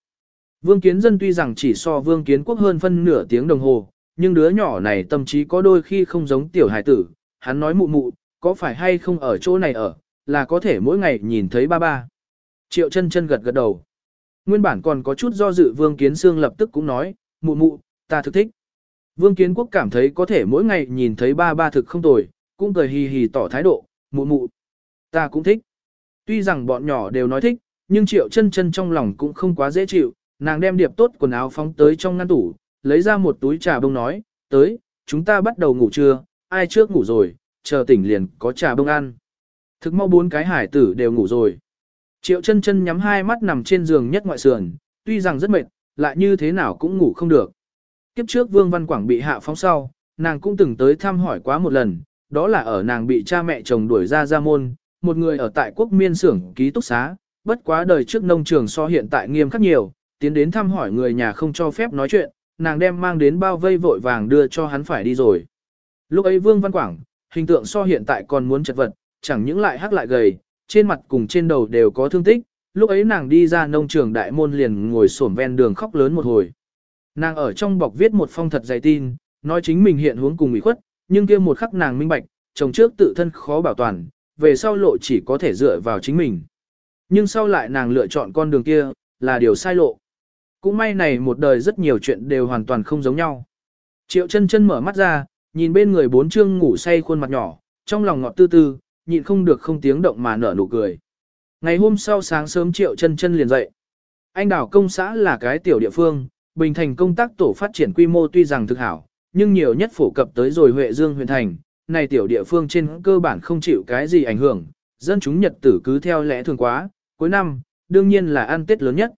Vương kiến dân tuy rằng chỉ so vương kiến quốc hơn phân nửa tiếng đồng hồ, nhưng đứa nhỏ này tâm trí có đôi khi không giống tiểu hải tử, hắn nói mụ mụ, có phải hay không ở chỗ này ở, là có thể mỗi ngày nhìn thấy ba ba. Triệu chân chân gật gật đầu. Nguyên bản còn có chút do dự Vương Kiến Sương lập tức cũng nói, mụ mụ, ta thực thích. Vương Kiến Quốc cảm thấy có thể mỗi ngày nhìn thấy ba ba thực không tồi, cũng cười hì hì tỏ thái độ, mụ mụ, ta cũng thích. Tuy rằng bọn nhỏ đều nói thích, nhưng Triệu chân chân trong lòng cũng không quá dễ chịu, nàng đem điệp tốt quần áo phóng tới trong ngăn tủ, lấy ra một túi trà bông nói, tới, chúng ta bắt đầu ngủ trưa, ai trước ngủ rồi, chờ tỉnh liền có trà bông ăn. Thực mau bốn cái hải tử đều ngủ rồi. Triệu chân chân nhắm hai mắt nằm trên giường nhất ngoại sườn, tuy rằng rất mệt, lại như thế nào cũng ngủ không được. Kiếp trước Vương Văn Quảng bị hạ phóng sau, nàng cũng từng tới thăm hỏi quá một lần, đó là ở nàng bị cha mẹ chồng đuổi ra ra môn, một người ở tại quốc miên xưởng ký túc xá, bất quá đời trước nông trường so hiện tại nghiêm khắc nhiều, tiến đến thăm hỏi người nhà không cho phép nói chuyện, nàng đem mang đến bao vây vội vàng đưa cho hắn phải đi rồi. Lúc ấy Vương Văn Quảng, hình tượng so hiện tại còn muốn chật vật, chẳng những lại hắc lại gầy, trên mặt cùng trên đầu đều có thương tích, lúc ấy nàng đi ra nông trường đại môn liền ngồi xổm ven đường khóc lớn một hồi. Nàng ở trong bọc viết một phong thật dày tin, nói chính mình hiện hướng cùng ủy khuất, nhưng kia một khắc nàng minh bạch, chồng trước tự thân khó bảo toàn, về sau lộ chỉ có thể dựa vào chính mình. Nhưng sau lại nàng lựa chọn con đường kia, là điều sai lộ. Cũng may này một đời rất nhiều chuyện đều hoàn toàn không giống nhau. Triệu chân chân mở mắt ra, nhìn bên người bốn chương ngủ say khuôn mặt nhỏ, trong lòng ngọt tư tư, nhịn không được không tiếng động mà nở nụ cười. Ngày hôm sau sáng sớm Triệu chân chân liền dậy. Anh đảo công xã là cái tiểu địa phương, Bình Thành công tác tổ phát triển quy mô tuy rằng thực hảo, nhưng nhiều nhất phổ cập tới rồi Huệ Dương huyện thành, này tiểu địa phương trên cơ bản không chịu cái gì ảnh hưởng, dân chúng nhật tử cứ theo lẽ thường quá, cuối năm, đương nhiên là ăn Tết lớn nhất.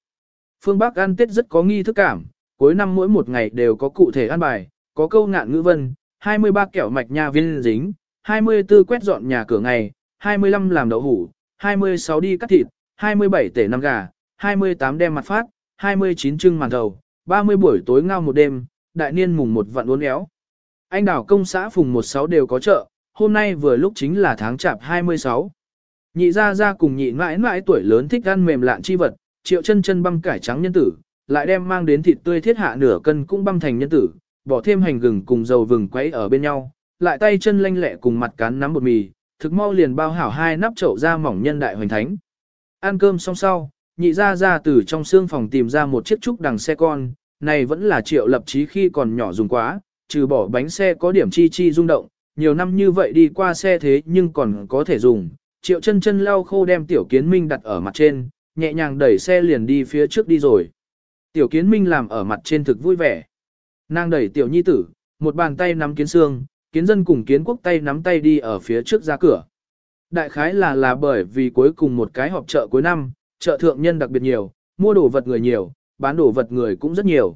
Phương Bắc ăn Tết rất có nghi thức cảm, cuối năm mỗi một ngày đều có cụ thể ăn bài, có câu ngạn ngữ vân, 23 kẹo mạch nha viên dính, 24 quét dọn nhà cửa ngày, 25 làm đậu hủ, 26 đi cắt thịt, 27 tể năm gà, 28 đem mặt phát, 29 trưng màn thầu, 30 buổi tối ngao một đêm, đại niên mùng một vạn uốn éo. Anh đảo công xã phùng 16 đều có chợ, hôm nay vừa lúc chính là tháng chạp 26. Nhị ra ra cùng nhị mãi mãi tuổi lớn thích ăn mềm lạn chi vật, triệu chân chân băm cải trắng nhân tử, lại đem mang đến thịt tươi thiết hạ nửa cân cũng băm thành nhân tử, bỏ thêm hành gừng cùng dầu vừng quấy ở bên nhau, lại tay chân lanh lẹ cùng mặt cán nắm bột mì, thực mau liền bao hảo hai nắp chậu ra mỏng nhân đại hoành thánh. Ăn cơm xong sau, nhị ra ra từ trong xương phòng tìm ra một chiếc trúc đằng xe con, này vẫn là triệu lập trí khi còn nhỏ dùng quá, trừ bỏ bánh xe có điểm chi chi rung động, nhiều năm như vậy đi qua xe thế nhưng còn có thể dùng, triệu chân chân lau khô đem tiểu kiến minh đặt ở mặt trên, nhẹ nhàng đẩy xe liền đi phía trước đi rồi. Tiểu kiến minh làm ở mặt trên thực vui vẻ. Nàng đẩy tiểu nhi tử, một bàn tay nắm kiến xương, kiến dân cùng kiến quốc tay nắm tay đi ở phía trước ra cửa. Đại khái là là bởi vì cuối cùng một cái họp chợ cuối năm, chợ thượng nhân đặc biệt nhiều, mua đồ vật người nhiều, bán đồ vật người cũng rất nhiều.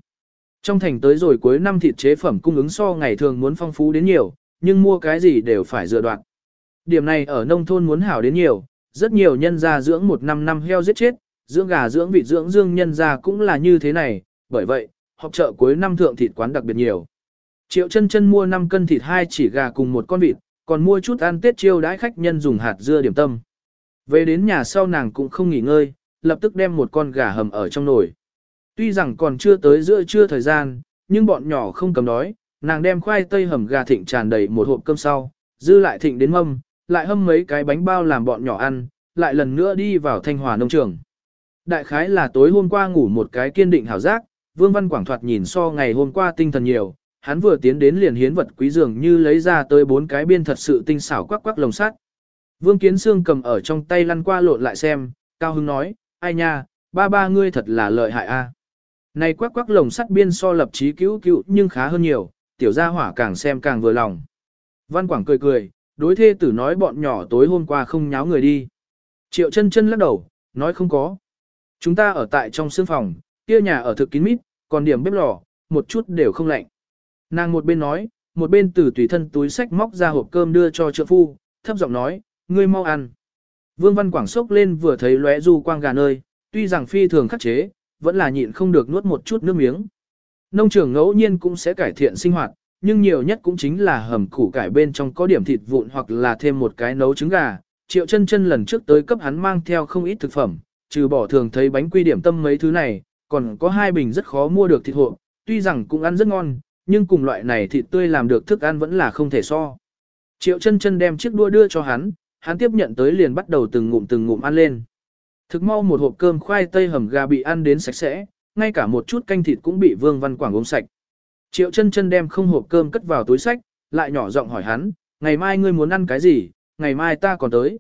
Trong thành tới rồi cuối năm thịt chế phẩm cung ứng so ngày thường muốn phong phú đến nhiều, nhưng mua cái gì đều phải dựa đoạn. Điểm này ở nông thôn muốn hảo đến nhiều, rất nhiều nhân gia dưỡng một năm năm heo giết chết, dưỡng gà dưỡng vịt dưỡng dương nhân gia cũng là như thế này, bởi vậy, họp chợ cuối năm thượng thịt quán đặc biệt nhiều. Triệu chân chân mua 5 cân thịt hai chỉ gà cùng một con vịt, còn mua chút ăn tết chiêu đãi khách nhân dùng hạt dưa điểm tâm. Về đến nhà sau nàng cũng không nghỉ ngơi, lập tức đem một con gà hầm ở trong nồi. Tuy rằng còn chưa tới giữa trưa thời gian, nhưng bọn nhỏ không cầm đói, nàng đem khoai tây hầm gà thịnh tràn đầy một hộp cơm sau, dư lại thịnh đến mâm, lại hâm mấy cái bánh bao làm bọn nhỏ ăn, lại lần nữa đi vào thanh hòa nông trường. Đại khái là tối hôm qua ngủ một cái kiên định hảo giác, Vương Văn Quảng thoạt nhìn so ngày hôm qua tinh thần nhiều, hắn vừa tiến đến liền hiến vật quý dường như lấy ra tới bốn cái biên thật sự tinh xảo quắc quắc lồng sắt. Vương Kiến Sương cầm ở trong tay lăn qua lộn lại xem, Cao Hưng nói, ai nha, ba ba ngươi thật là lợi hại a. Này quắc quắc lồng sắt biên so lập trí cứu cứu nhưng khá hơn nhiều, tiểu gia hỏa càng xem càng vừa lòng. Văn Quảng cười cười, đối thê tử nói bọn nhỏ tối hôm qua không nháo người đi. Triệu chân chân lắc đầu, nói không có. Chúng ta ở tại trong sương phòng, kia nhà ở thực kín mít, còn điểm bếp lò, một chút đều không lạnh. Nàng một bên nói, một bên từ tùy thân túi sách móc ra hộp cơm đưa cho trợ phu, thấp giọng nói, ngươi mau ăn. Vương Văn Quảng sốc lên vừa thấy lóe du quang gà nơi, tuy rằng phi thường khắc chế, vẫn là nhịn không được nuốt một chút nước miếng. Nông trường ngẫu nhiên cũng sẽ cải thiện sinh hoạt, nhưng nhiều nhất cũng chính là hầm củ cải bên trong có điểm thịt vụn hoặc là thêm một cái nấu trứng gà. Triệu chân chân lần trước tới cấp hắn mang theo không ít thực phẩm, trừ bỏ thường thấy bánh quy điểm tâm mấy thứ này, còn có hai bình rất khó mua được thịt hộ, tuy rằng cũng ăn rất ngon, nhưng cùng loại này thịt tươi làm được thức ăn vẫn là không thể so. Triệu chân chân đem chiếc đũa đưa cho hắn, hắn tiếp nhận tới liền bắt đầu từng ngụm từng ngụm ăn lên. Thực mau một hộp cơm khoai tây hầm gà bị ăn đến sạch sẽ, ngay cả một chút canh thịt cũng bị Vương Văn Quảng uống sạch. Triệu chân chân đem không hộp cơm cất vào túi sách, lại nhỏ giọng hỏi hắn, ngày mai ngươi muốn ăn cái gì, ngày mai ta còn tới.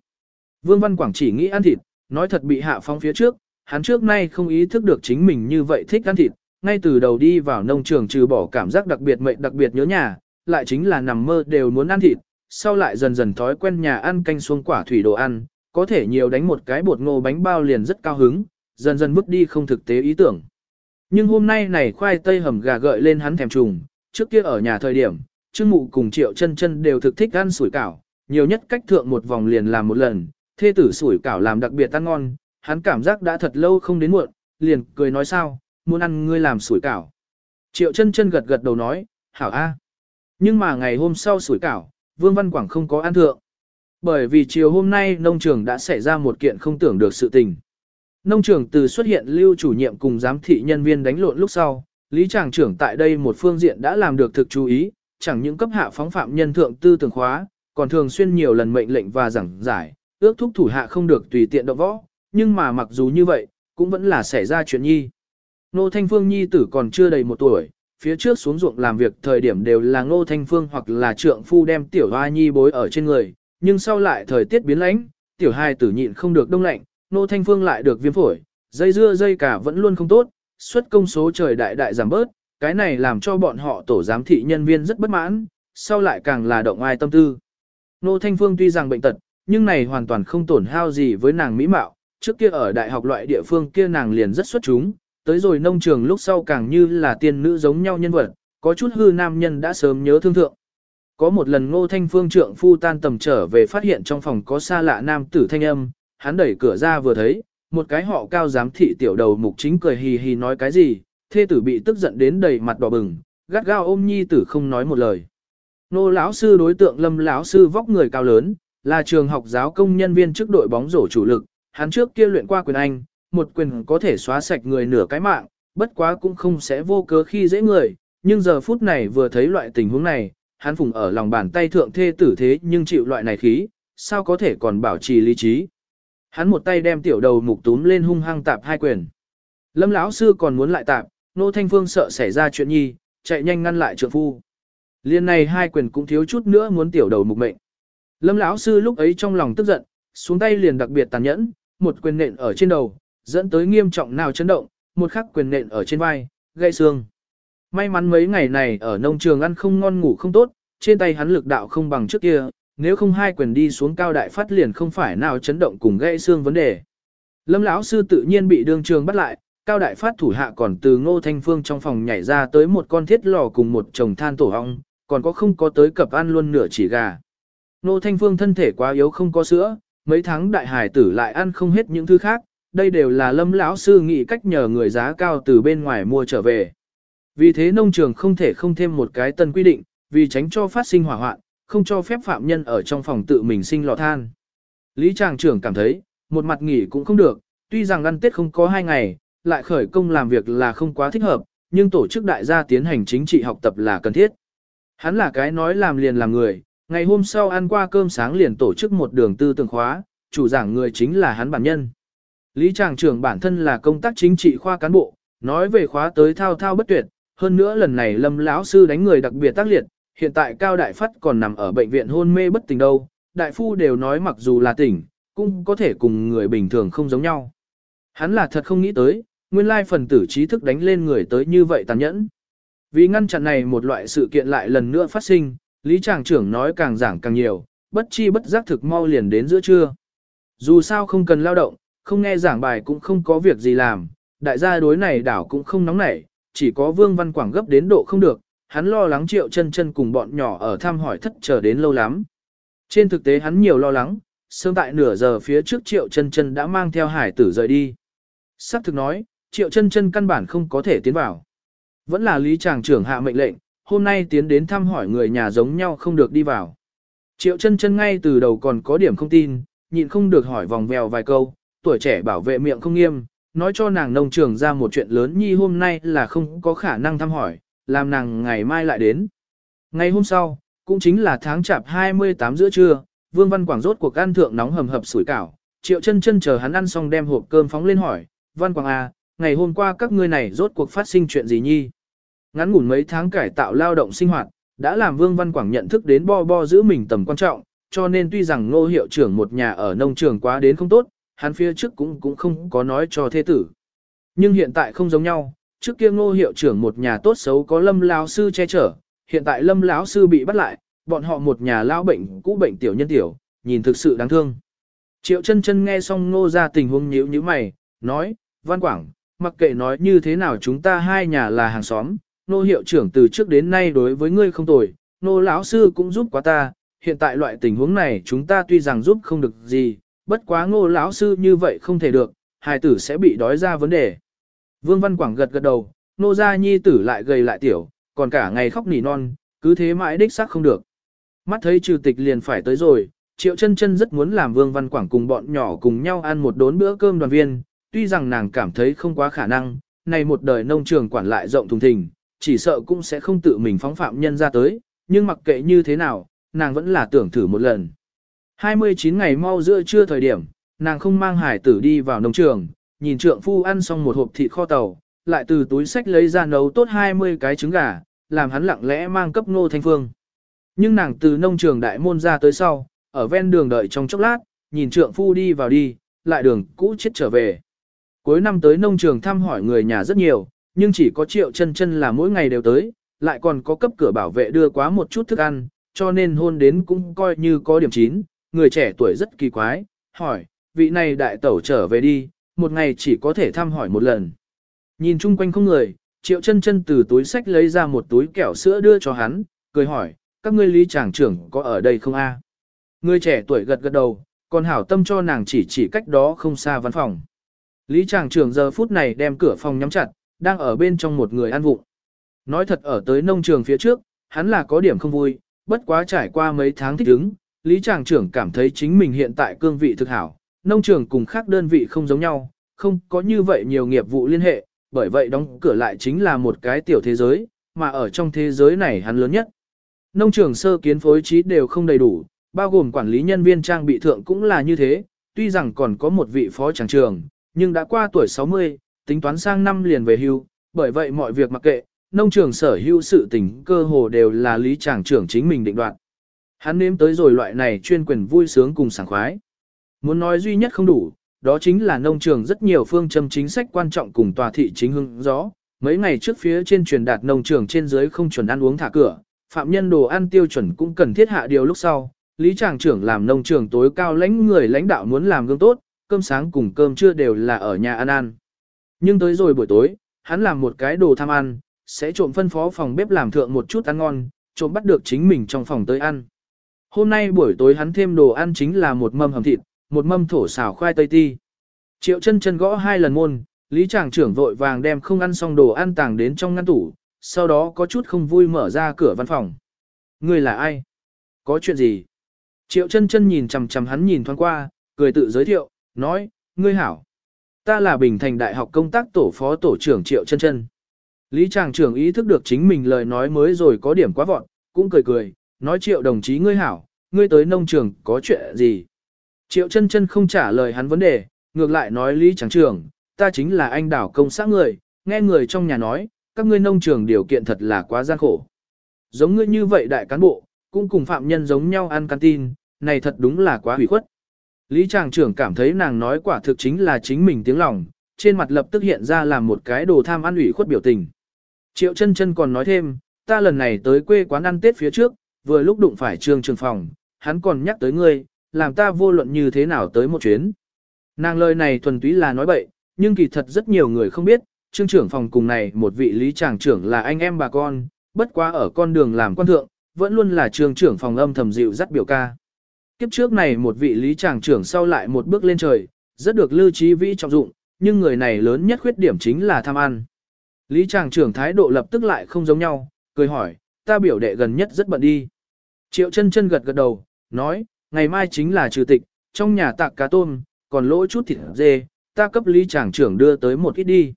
Vương Văn Quảng chỉ nghĩ ăn thịt, nói thật bị hạ phong phía trước, hắn trước nay không ý thức được chính mình như vậy thích ăn thịt, ngay từ đầu đi vào nông trường trừ bỏ cảm giác đặc biệt mệnh đặc biệt nhớ nhà, lại chính là nằm mơ đều muốn ăn thịt, sau lại dần dần thói quen nhà ăn canh xuống quả thủy đồ ăn, có thể nhiều đánh một cái bột ngô bánh bao liền rất cao hứng, dần dần bước đi không thực tế ý tưởng. Nhưng hôm nay này khoai tây hầm gà gợi lên hắn thèm trùng, trước kia ở nhà thời điểm, Trương Mụ cùng Triệu chân chân đều thực thích ăn sủi cảo, nhiều nhất cách thượng một vòng liền làm một lần, thê tử sủi cảo làm đặc biệt ăn ngon, hắn cảm giác đã thật lâu không đến muộn, liền cười nói sao, muốn ăn ngươi làm sủi cảo. Triệu chân chân gật gật đầu nói, hảo a. Nhưng mà ngày hôm sau sủi cảo, Vương Văn Quảng không có ăn thượng. Bởi vì chiều hôm nay nông trường đã xảy ra một kiện không tưởng được sự tình. Nông trường từ xuất hiện lưu chủ nhiệm cùng giám thị nhân viên đánh lộn lúc sau, Lý Tràng trưởng tại đây một phương diện đã làm được thực chú ý, chẳng những cấp hạ phóng phạm nhân thượng tư tưởng khóa, còn thường xuyên nhiều lần mệnh lệnh và giảng giải, ước thúc thủ hạ không được tùy tiện động võ, nhưng mà mặc dù như vậy, cũng vẫn là xảy ra chuyện nhi. Nô Thanh Phương nhi tử còn chưa đầy một tuổi, phía trước xuống ruộng làm việc thời điểm đều là Ngô Thanh Phương hoặc là trượng phu đem tiểu hoa nhi bối ở trên người, nhưng sau lại thời tiết biến lãnh, tiểu hai tử nhịn không được đông lạnh, Nô Thanh Phương lại được viêm phổi, dây dưa dây cả vẫn luôn không tốt, suất công số trời đại đại giảm bớt, cái này làm cho bọn họ tổ giám thị nhân viên rất bất mãn, sau lại càng là động ai tâm tư. Nô Thanh Phương tuy rằng bệnh tật, nhưng này hoàn toàn không tổn hao gì với nàng mỹ mạo, trước kia ở đại học loại địa phương kia nàng liền rất xuất chúng, tới rồi nông trường lúc sau càng như là tiên nữ giống nhau nhân vật, có chút hư nam nhân đã sớm nhớ thương thượng. Có một lần ngô thanh phương trượng phu tan tầm trở về phát hiện trong phòng có xa lạ nam tử thanh âm, hắn đẩy cửa ra vừa thấy, một cái họ cao giám thị tiểu đầu mục chính cười hì hì nói cái gì, thê tử bị tức giận đến đầy mặt đỏ bừng, gắt gao ôm nhi tử không nói một lời. Nô lão sư đối tượng lâm lão sư vóc người cao lớn, là trường học giáo công nhân viên trước đội bóng rổ chủ lực, hắn trước kia luyện qua quyền Anh, một quyền có thể xóa sạch người nửa cái mạng, bất quá cũng không sẽ vô cớ khi dễ người, nhưng giờ phút này vừa thấy loại tình huống này, hắn phùng ở lòng bàn tay thượng thê tử thế nhưng chịu loại này khí, sao có thể còn bảo trì lý trí. Hắn một tay đem tiểu đầu mục túm lên hung hăng tạp hai quyền. Lâm lão sư còn muốn lại tạp, nô thanh phương sợ xảy ra chuyện nhi, chạy nhanh ngăn lại trượng phu. Liên này hai quyền cũng thiếu chút nữa muốn tiểu đầu mục mệnh. Lâm lão sư lúc ấy trong lòng tức giận, xuống tay liền đặc biệt tàn nhẫn, một quyền nện ở trên đầu, dẫn tới nghiêm trọng nào chấn động, một khắc quyền nện ở trên vai, gây xương. May mắn mấy ngày này ở nông trường ăn không ngon ngủ không tốt, trên tay hắn lực đạo không bằng trước kia, nếu không hai quyền đi xuống cao đại phát liền không phải nào chấn động cùng gãy xương vấn đề. Lâm lão sư tự nhiên bị đương trường bắt lại, cao đại phát thủ hạ còn từ ngô thanh phương trong phòng nhảy ra tới một con thiết lò cùng một chồng than tổ ong, còn có không có tới cập ăn luôn nửa chỉ gà. Ngô thanh phương thân thể quá yếu không có sữa, mấy tháng đại hải tử lại ăn không hết những thứ khác, đây đều là lâm lão sư nghĩ cách nhờ người giá cao từ bên ngoài mua trở về. Vì thế nông trường không thể không thêm một cái tân quy định, vì tránh cho phát sinh hỏa hoạn, không cho phép phạm nhân ở trong phòng tự mình sinh lò than. Lý Tràng trưởng cảm thấy, một mặt nghỉ cũng không được, tuy rằng ăn Tết không có hai ngày, lại khởi công làm việc là không quá thích hợp, nhưng tổ chức đại gia tiến hành chính trị học tập là cần thiết. Hắn là cái nói làm liền làm người, ngày hôm sau ăn qua cơm sáng liền tổ chức một đường tư tưởng khóa, chủ giảng người chính là hắn bản nhân. Lý Tràng trưởng bản thân là công tác chính trị khoa cán bộ, nói về khóa tới thao thao bất tuyệt, hơn nữa lần này Lâm lão sư đánh người đặc biệt tác liệt, hiện tại Cao Đại Phát còn nằm ở bệnh viện hôn mê bất tỉnh đâu, đại phu đều nói mặc dù là tỉnh, cũng có thể cùng người bình thường không giống nhau. Hắn là thật không nghĩ tới, nguyên lai phần tử trí thức đánh lên người tới như vậy tàn nhẫn. Vì ngăn chặn này một loại sự kiện lại lần nữa phát sinh, Lý Tràng trưởng nói càng giảng càng nhiều, bất chi bất giác thực mau liền đến giữa trưa. Dù sao không cần lao động, không nghe giảng bài cũng không có việc gì làm, đại gia đối này đảo cũng không nóng nảy, chỉ có Vương Văn Quảng gấp đến độ không được, hắn lo lắng triệu chân chân cùng bọn nhỏ ở thăm hỏi thất chờ đến lâu lắm. Trên thực tế hắn nhiều lo lắng, sớm tại nửa giờ phía trước triệu chân chân đã mang theo hải tử rời đi. Sắp thực nói, triệu chân chân căn bản không có thể tiến vào. Vẫn là lý tràng trưởng hạ mệnh lệnh, hôm nay tiến đến thăm hỏi người nhà giống nhau không được đi vào. Triệu chân chân ngay từ đầu còn có điểm không tin, nhịn không được hỏi vòng vèo vài câu, tuổi trẻ bảo vệ miệng không nghiêm, nói cho nàng nông trường ra một chuyện lớn nhi hôm nay là không có khả năng thăm hỏi, làm nàng ngày mai lại đến. Ngày hôm sau, cũng chính là tháng chạp 28 giữa trưa, Vương Văn Quảng rốt cuộc ăn thượng nóng hầm hập sủi cảo, Triệu chân chân chờ hắn ăn xong đem hộp cơm phóng lên hỏi, Văn Quảng à, ngày hôm qua các ngươi này rốt cuộc phát sinh chuyện gì nhi? Ngắn ngủn mấy tháng cải tạo lao động sinh hoạt, đã làm Vương Văn Quảng nhận thức đến bo bo giữ mình tầm quan trọng, cho nên tuy rằng ngô hiệu trưởng một nhà ở nông trường quá đến không tốt, hắn phía trước cũng cũng không có nói cho thế tử. Nhưng hiện tại không giống nhau, trước kia ngô hiệu trưởng một nhà tốt xấu có lâm lão sư che chở, hiện tại lâm lão sư bị bắt lại, bọn họ một nhà lão bệnh cũ bệnh tiểu nhân tiểu, nhìn thực sự đáng thương. Triệu chân chân nghe xong ngô ra tình huống nhíu nhíu mày, nói, Văn Quảng, mặc kệ nói như thế nào chúng ta hai nhà là hàng xóm, nô hiệu trưởng từ trước đến nay đối với ngươi không tồi, nô lão sư cũng giúp quá ta, hiện tại loại tình huống này chúng ta tuy rằng giúp không được gì, bất quá ngô lão sư như vậy không thể được, hài tử sẽ bị đói ra vấn đề. Vương Văn Quảng gật gật đầu, nô gia nhi tử lại gầy lại tiểu, còn cả ngày khóc nỉ non, cứ thế mãi đích xác không được. Mắt thấy trừ tịch liền phải tới rồi, Triệu chân chân rất muốn làm Vương Văn Quảng cùng bọn nhỏ cùng nhau ăn một đốn bữa cơm đoàn viên, tuy rằng nàng cảm thấy không quá khả năng, này một đời nông trường quản lại rộng thùng thình, chỉ sợ cũng sẽ không tự mình phóng phạm nhân ra tới, nhưng mặc kệ như thế nào, nàng vẫn là tưởng thử một lần. 29 ngày mau giữa trưa thời điểm, nàng không mang hải tử đi vào nông trường, nhìn trượng phu ăn xong một hộp thịt kho tàu, lại từ túi sách lấy ra nấu tốt 20 cái trứng gà, làm hắn lặng lẽ mang cấp ngô thanh phương. Nhưng nàng từ nông trường đại môn ra tới sau, ở ven đường đợi trong chốc lát, nhìn trượng phu đi vào đi, lại đường cũ chết trở về. Cuối năm tới nông trường thăm hỏi người nhà rất nhiều, nhưng chỉ có triệu chân chân là mỗi ngày đều tới, lại còn có cấp cửa bảo vệ đưa quá một chút thức ăn, cho nên hôn đến cũng coi như có điểm chín, người trẻ tuổi rất kỳ quái, hỏi, vị này đại tẩu trở về đi, một ngày chỉ có thể thăm hỏi một lần. Nhìn chung quanh không người, triệu chân chân từ túi sách lấy ra một túi kẹo sữa đưa cho hắn, cười hỏi, các ngươi lý tràng trưởng có ở đây không a? Người trẻ tuổi gật gật đầu, còn hảo tâm cho nàng chỉ chỉ cách đó không xa văn phòng. Lý tràng trưởng giờ phút này đem cửa phòng nhắm chặt, đang ở bên trong một người ăn vụng. Nói thật ở tới nông trường phía trước, hắn là có điểm không vui, bất quá trải qua mấy tháng thích ứng, Lý Tràng trưởng cảm thấy chính mình hiện tại cương vị thực hảo, nông trường cùng khác đơn vị không giống nhau, không có như vậy nhiều nghiệp vụ liên hệ, bởi vậy đóng cửa lại chính là một cái tiểu thế giới, mà ở trong thế giới này hắn lớn nhất. Nông trường sơ kiến phối trí đều không đầy đủ, bao gồm quản lý nhân viên trang bị thượng cũng là như thế, tuy rằng còn có một vị phó tràng trường, nhưng đã qua tuổi 60, tính toán sang năm liền về hưu, bởi vậy mọi việc mặc kệ, nông trường sở hữu sự tình cơ hồ đều là lý tràng trưởng chính mình định đoạt. Hắn nếm tới rồi loại này chuyên quyền vui sướng cùng sảng khoái. Muốn nói duy nhất không đủ, đó chính là nông trường rất nhiều phương châm chính sách quan trọng cùng tòa thị chính hưng rõ Mấy ngày trước phía trên truyền đạt nông trường trên dưới không chuẩn ăn uống thả cửa, phạm nhân đồ ăn tiêu chuẩn cũng cần thiết hạ điều lúc sau. Lý Tràng trưởng làm nông trường tối cao lãnh người lãnh đạo muốn làm gương tốt, cơm sáng cùng cơm trưa đều là ở nhà ăn ăn. Nhưng tới rồi buổi tối, hắn làm một cái đồ tham ăn, sẽ trộm phân phó phòng bếp làm thượng một chút ăn ngon, trộm bắt được chính mình trong phòng tới ăn. Hôm nay buổi tối hắn thêm đồ ăn chính là một mâm hầm thịt, một mâm thổ xào khoai tây ti. Triệu chân chân gõ hai lần môn, Lý Tràng trưởng vội vàng đem không ăn xong đồ ăn tàng đến trong ngăn tủ, sau đó có chút không vui mở ra cửa văn phòng. Người là ai? Có chuyện gì? Triệu chân chân nhìn chằm chằm hắn nhìn thoáng qua, cười tự giới thiệu, nói, ngươi hảo. Ta là Bình Thành Đại học công tác tổ phó tổ trưởng Triệu chân chân. Lý Tràng trưởng ý thức được chính mình lời nói mới rồi có điểm quá vọn, cũng cười cười, nói Triệu đồng chí ngươi hảo, ngươi tới nông trường có chuyện gì? Triệu chân chân không trả lời hắn vấn đề, ngược lại nói Lý Tràng trưởng, ta chính là anh đảo công xã người, nghe người trong nhà nói, các ngươi nông trường điều kiện thật là quá gian khổ. Giống ngươi như vậy đại cán bộ, cũng cùng phạm nhân giống nhau ăn canteen, này thật đúng là quá hủy khuất. Lý Tràng trưởng cảm thấy nàng nói quả thực chính là chính mình tiếng lòng, trên mặt lập tức hiện ra làm một cái đồ tham ăn ủy khuất biểu tình. Triệu chân chân còn nói thêm, ta lần này tới quê quán ăn Tết phía trước, vừa lúc đụng phải trương trường phòng, hắn còn nhắc tới ngươi, làm ta vô luận như thế nào tới một chuyến. Nàng lời này thuần túy là nói bậy, nhưng kỳ thật rất nhiều người không biết, trương trưởng phòng cùng này một vị lý tràng trưởng là anh em bà con, bất quá ở con đường làm quan thượng, vẫn luôn là trương trưởng phòng âm thầm dịu dắt biểu ca. Kiếp trước này một vị lý tràng trưởng sau lại một bước lên trời, rất được lưu trí vĩ trọng dụng, nhưng người này lớn nhất khuyết điểm chính là tham ăn. Lý tràng trưởng thái độ lập tức lại không giống nhau, cười hỏi, ta biểu đệ gần nhất rất bận đi. Triệu chân chân gật gật đầu, nói, ngày mai chính là trừ tịch, trong nhà tạc cá tôm, còn lỗ chút thịt dê, ta cấp Lý tràng trưởng đưa tới một ít đi.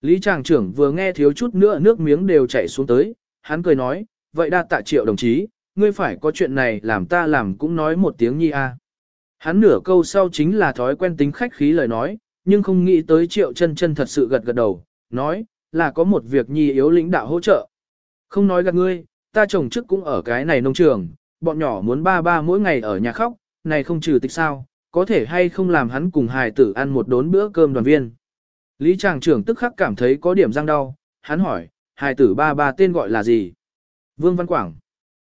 Lý tràng trưởng vừa nghe thiếu chút nữa nước miếng đều chảy xuống tới, hắn cười nói, vậy đa tạ triệu đồng chí, ngươi phải có chuyện này làm ta làm cũng nói một tiếng nhi a. Hắn nửa câu sau chính là thói quen tính khách khí lời nói, nhưng không nghĩ tới triệu chân chân thật sự gật gật đầu, nói, là có một việc nhi yếu lĩnh đạo hỗ trợ. Không nói gạt ngươi, ta chồng trước cũng ở cái này nông trường, bọn nhỏ muốn ba ba mỗi ngày ở nhà khóc, này không trừ tịch sao, có thể hay không làm hắn cùng hài tử ăn một đốn bữa cơm đoàn viên. Lý tràng trưởng tức khắc cảm thấy có điểm răng đau, hắn hỏi, hài tử ba ba tên gọi là gì? Vương Văn Quảng.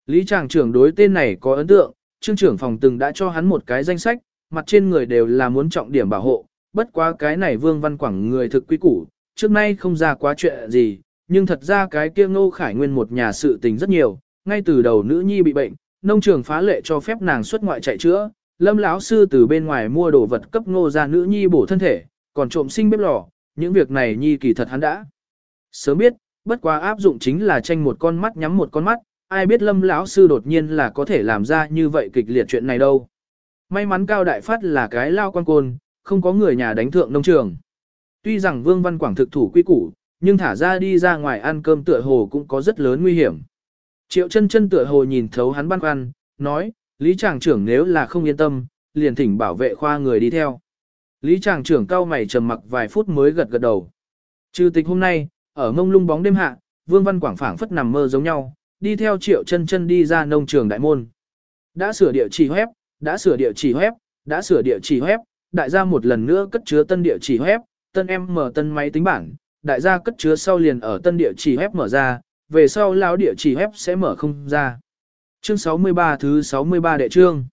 Lý tràng trưởng đối tên này có ấn tượng, trương trưởng phòng từng đã cho hắn một cái danh sách, mặt trên người đều là muốn trọng điểm bảo hộ, bất quá cái này Vương Văn Quảng người thực quý củ, trước nay không ra quá chuyện gì, nhưng thật ra cái kia ngô khải nguyên một nhà sự tình rất nhiều, ngay từ đầu nữ nhi bị bệnh, nông trường phá lệ cho phép nàng xuất ngoại chạy chữa, lâm lão sư từ bên ngoài mua đồ vật cấp ngô ra nữ nhi bổ thân thể, còn trộm sinh bếp lò, những việc này nhi kỳ thật hắn đã sớm biết, bất quá áp dụng chính là tranh một con mắt nhắm một con mắt, ai biết lâm lão sư đột nhiên là có thể làm ra như vậy kịch liệt chuyện này đâu. May mắn cao đại phát là cái lao quan côn, không có người nhà đánh thượng nông trường. Tuy rằng Vương Văn Quảng thực thủ quy củ, nhưng thả ra đi ra ngoài ăn cơm tựa hồ cũng có rất lớn nguy hiểm. Triệu chân chân tựa hồ nhìn thấu hắn băn khoăn, nói, Lý Tràng trưởng nếu là không yên tâm, liền thỉnh bảo vệ khoa người đi theo. Lý Tràng trưởng cao mày trầm mặc vài phút mới gật gật đầu. Trừ tịch hôm nay, ở mông lung bóng đêm hạ, Vương Văn Quảng phảng phất nằm mơ giống nhau, đi theo triệu chân chân đi ra nông trường đại môn. Đã sửa địa chỉ web, đã sửa địa chỉ web, đã sửa địa chỉ web, đại gia một lần nữa cất chứa tân địa chỉ web, tân em mở tân máy tính bảng, đại gia cất chứa sau liền ở tân địa chỉ web mở ra, về sau lão địa chỉ web sẽ mở không ra. Chương 63 thứ 63 đệ trương.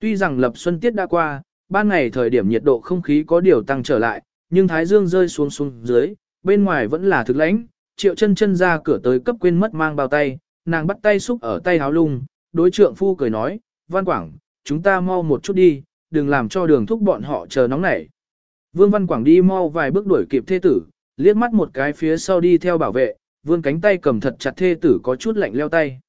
Tuy rằng lập xuân tiết đã qua, ban ngày thời điểm nhiệt độ không khí có điều tăng trở lại, nhưng thái dương rơi xuống xuống dưới, bên ngoài vẫn là thực lãnh, triệu chân chân ra cửa tới cấp quên mất mang bao tay, nàng bắt tay xúc ở tay háo lung, đối trượng phu cười nói, Văn Quảng, chúng ta mau một chút đi, đừng làm cho đường thúc bọn họ chờ nóng nảy. Vương Văn Quảng đi mau vài bước đuổi kịp thê tử, liếc mắt một cái phía sau đi theo bảo vệ, vươn cánh tay cầm thật chặt thê tử có chút lạnh leo tay.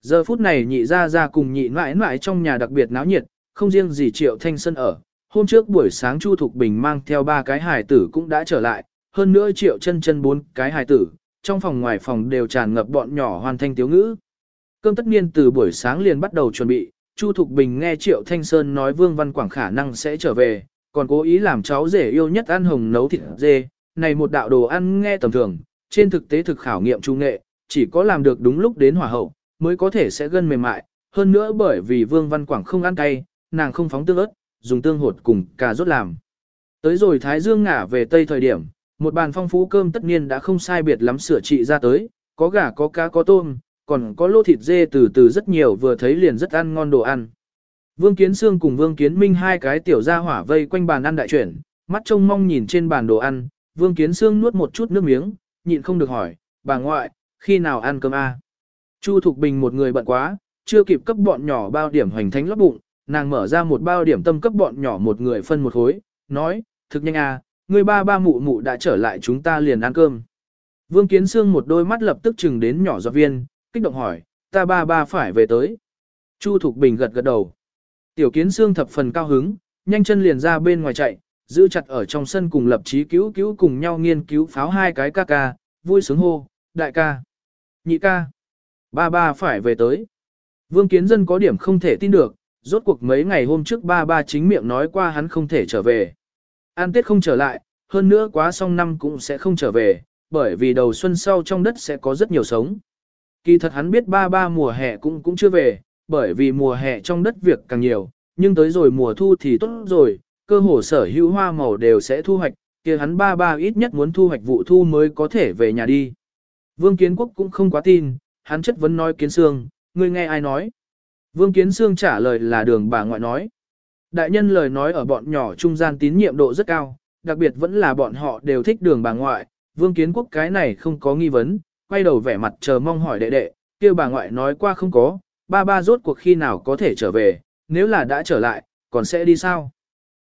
Giờ phút này nhị ra ra cùng nhị mãi mãi trong nhà đặc biệt náo nhiệt, không riêng gì triệu thanh sân ở. Hôm trước buổi sáng Chu Thục Bình mang theo ba cái hài tử cũng đã trở lại, hơn nữa triệu chân chân bốn cái hài tử, trong phòng ngoài phòng đều tràn ngập bọn nhỏ hoàn thanh tiếu ngữ. Cơm tất niên từ buổi sáng liền bắt đầu chuẩn bị, Chu Thục Bình nghe Triệu Thanh Sơn nói Vương Văn Quảng khả năng sẽ trở về, còn cố ý làm cháu rể yêu nhất ăn hồng nấu thịt dê, này một đạo đồ ăn nghe tầm thường, trên thực tế thực khảo nghiệm trung nghệ, chỉ có làm được đúng lúc đến hỏa hậu, mới có thể sẽ gân mềm mại, hơn nữa bởi vì Vương Văn Quảng không ăn cay, nàng không phóng tương ớt, dùng tương hột cùng cà rốt làm. Tới rồi Thái Dương ngả về Tây thời điểm, một bàn phong phú cơm tất nhiên đã không sai biệt lắm sửa trị ra tới, có gà có cá có tôm, còn có lô thịt dê từ từ rất nhiều vừa thấy liền rất ăn ngon đồ ăn. Vương Kiến Sương cùng Vương Kiến Minh hai cái tiểu gia hỏa vây quanh bàn ăn đại chuyển, mắt trông mong nhìn trên bàn đồ ăn, Vương Kiến Sương nuốt một chút nước miếng, nhịn không được hỏi, bà ngoại, khi nào ăn cơm a? Chu Thục Bình một người bận quá, chưa kịp cấp bọn nhỏ bao điểm hoành thánh lót bụng, nàng mở ra một bao điểm tâm cấp bọn nhỏ một người phân một khối, nói, thực nhanh a, người ba ba mụ mụ đã trở lại chúng ta liền ăn cơm. Vương Kiến Sương một đôi mắt lập tức chừng đến nhỏ giọt viên, kích động hỏi, ta ba ba phải về tới. Chu Thục Bình gật gật đầu. Tiểu Kiến Sương thập phần cao hứng, nhanh chân liền ra bên ngoài chạy, giữ chặt ở trong sân cùng lập trí cứu cứu cùng nhau nghiên cứu pháo hai cái ca ca, vui sướng hô, đại ca, nhị ca, ba ba phải về tới. Vương Kiến Dân có điểm không thể tin được, rốt cuộc mấy ngày hôm trước ba ba chính miệng nói qua hắn không thể trở về. An Tết không trở lại, hơn nữa quá xong năm cũng sẽ không trở về, bởi vì đầu xuân sau trong đất sẽ có rất nhiều sống. Kỳ thật hắn biết ba ba mùa hè cũng cũng chưa về, bởi vì mùa hè trong đất việc càng nhiều, nhưng tới rồi mùa thu thì tốt rồi, cơ hồ sở hữu hoa màu đều sẽ thu hoạch, kia hắn ba ba ít nhất muốn thu hoạch vụ thu mới có thể về nhà đi. Vương Kiến Quốc cũng không quá tin, hắn chất vấn nói Kiến Sương, ngươi nghe ai nói? Vương Kiến Sương trả lời là đường bà ngoại nói. Đại nhân lời nói ở bọn nhỏ trung gian tín nhiệm độ rất cao, đặc biệt vẫn là bọn họ đều thích đường bà ngoại, Vương Kiến Quốc cái này không có nghi vấn, quay đầu vẻ mặt chờ mong hỏi đệ đệ, kia bà ngoại nói qua không có, ba ba rốt cuộc khi nào có thể trở về, nếu là đã trở lại, còn sẽ đi sao?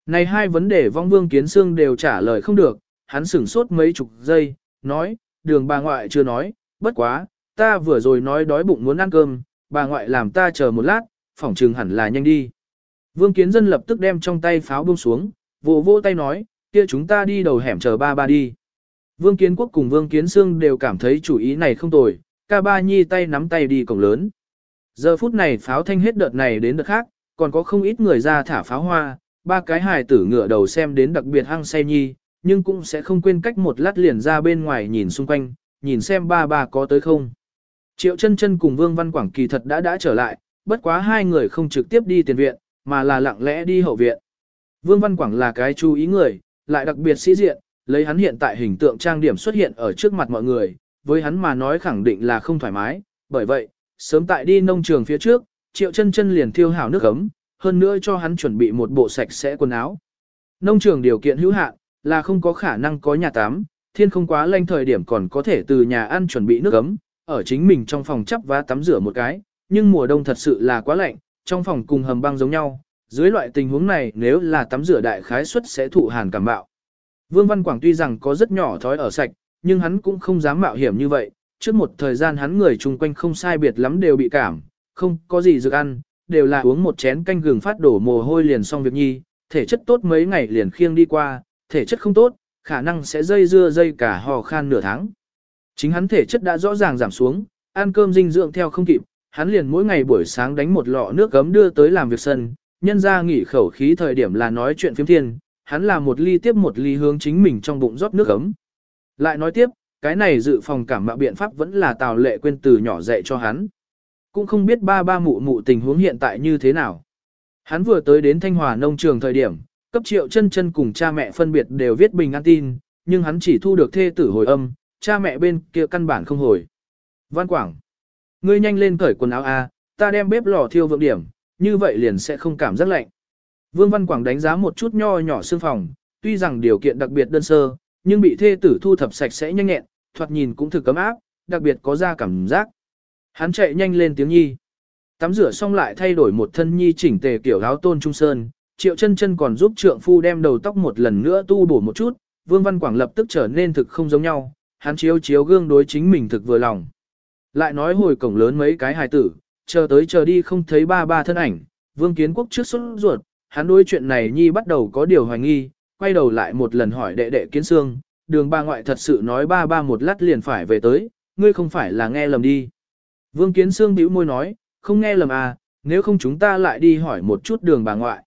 Này hai vấn đề vong Vương Kiến xương đều trả lời không được, hắn sửng sốt mấy chục giây, nói, đường bà ngoại chưa nói, bất quá, ta vừa rồi nói đói bụng muốn ăn cơm, bà ngoại làm ta chờ một lát, phỏng trừng hẳn là nhanh đi. Vương Kiến Dân lập tức đem trong tay pháo buông xuống, vỗ vỗ tay nói, kia chúng ta đi đầu hẻm chờ ba ba đi. Vương Kiến Quốc cùng Vương Kiến xương đều cảm thấy chủ ý này không tồi, ca ba nhi tay nắm tay đi cổng lớn. Giờ phút này pháo thanh hết đợt này đến đợt khác, còn có không ít người ra thả pháo hoa, ba cái hài tử ngựa đầu xem đến đặc biệt hăng say nhi, nhưng cũng sẽ không quên cách một lát liền ra bên ngoài nhìn xung quanh, nhìn xem ba ba có tới không. Triệu chân chân cùng Vương Văn Quảng kỳ thật đã đã trở lại, bất quá hai người không trực tiếp đi tiền viện, mà là lặng lẽ đi hậu viện. Vương Văn Quảng là cái chú ý người, lại đặc biệt sĩ diện, lấy hắn hiện tại hình tượng trang điểm xuất hiện ở trước mặt mọi người, với hắn mà nói khẳng định là không thoải mái, bởi vậy, sớm tại đi nông trường phía trước, Triệu chân chân liền thiêu hảo nước ấm, hơn nữa cho hắn chuẩn bị một bộ sạch sẽ quần áo. Nông trường điều kiện hữu hạn, là không có khả năng có nhà tắm, thiên không quá lanh thời điểm còn có thể từ nhà ăn chuẩn bị nước ấm, ở chính mình trong phòng chắp vá tắm rửa một cái, nhưng mùa đông thật sự là quá lạnh, trong phòng cùng hầm băng giống nhau, dưới loại tình huống này nếu là tắm rửa đại khái suất sẽ thụ hàn cảm bạo. Vương Văn Quảng tuy rằng có rất nhỏ thói ở sạch, nhưng hắn cũng không dám mạo hiểm như vậy, trước một thời gian hắn người chung quanh không sai biệt lắm đều bị cảm, không có gì dược ăn, đều là uống một chén canh gừng phát đổ mồ hôi liền xong việc nhi, thể chất tốt mấy ngày liền khiêng đi qua, thể chất không tốt, khả năng sẽ dây dưa dây cả hò khan nửa tháng. Chính hắn thể chất đã rõ ràng giảm xuống, ăn cơm dinh dưỡng theo không kịp, hắn liền mỗi ngày buổi sáng đánh một lọ nước gấm đưa tới làm việc sân, nhân ra nghỉ khẩu khí thời điểm là nói chuyện phiếm thiên, hắn là một ly tiếp một ly hướng chính mình trong bụng rót nước gấm. Lại nói tiếp, cái này dự phòng cảm mạo biện pháp vẫn là Tào Lệ quên từ nhỏ dạy cho hắn. Cũng không biết ba ba mụ mụ tình huống hiện tại như thế nào. Hắn vừa tới đến Thanh Hòa nông trường thời điểm, cấp triệu chân chân cùng cha mẹ phân biệt đều viết bình an tin, nhưng hắn chỉ thu được thê tử hồi âm, cha mẹ bên kia căn bản không hồi. Văn Quảng, ngươi nhanh lên cởi quần áo A, ta đem bếp lò thiêu vượng điểm, như vậy liền sẽ không cảm giác lạnh. Vương Văn Quảng đánh giá một chút nho nhỏ xương phòng, tuy rằng điều kiện đặc biệt đơn sơ, nhưng bị thê tử thu thập sạch sẽ nhanh nhẹn, thoạt nhìn cũng thực cấm áp, đặc biệt có ra cảm giác. Hắn chạy nhanh lên tiếng nhi. Tắm rửa xong lại thay đổi một thân nhi chỉnh tề kiểu áo tôn trung sơn, triệu chân chân còn giúp trượng phu đem đầu tóc một lần nữa tu bổ một chút, Vương Văn Quảng lập tức trở nên thực không giống nhau, hắn chiếu chiếu gương đối chính mình thực vừa lòng. Lại nói hồi cổng lớn mấy cái hài tử, chờ tới chờ đi không thấy ba ba thân ảnh, Vương Kiến Quốc trước xuất ruột, hắn đối chuyện này nhi bắt đầu có điều hoài nghi, quay đầu lại một lần hỏi đệ đệ Kiến Sương, đường ba ngoại thật sự nói ba ba một lát liền phải về tới, ngươi không phải là nghe lầm đi. Vương Kiến Sương bĩu môi nói, không nghe lầm à, nếu không chúng ta lại đi hỏi một chút đường bà ngoại.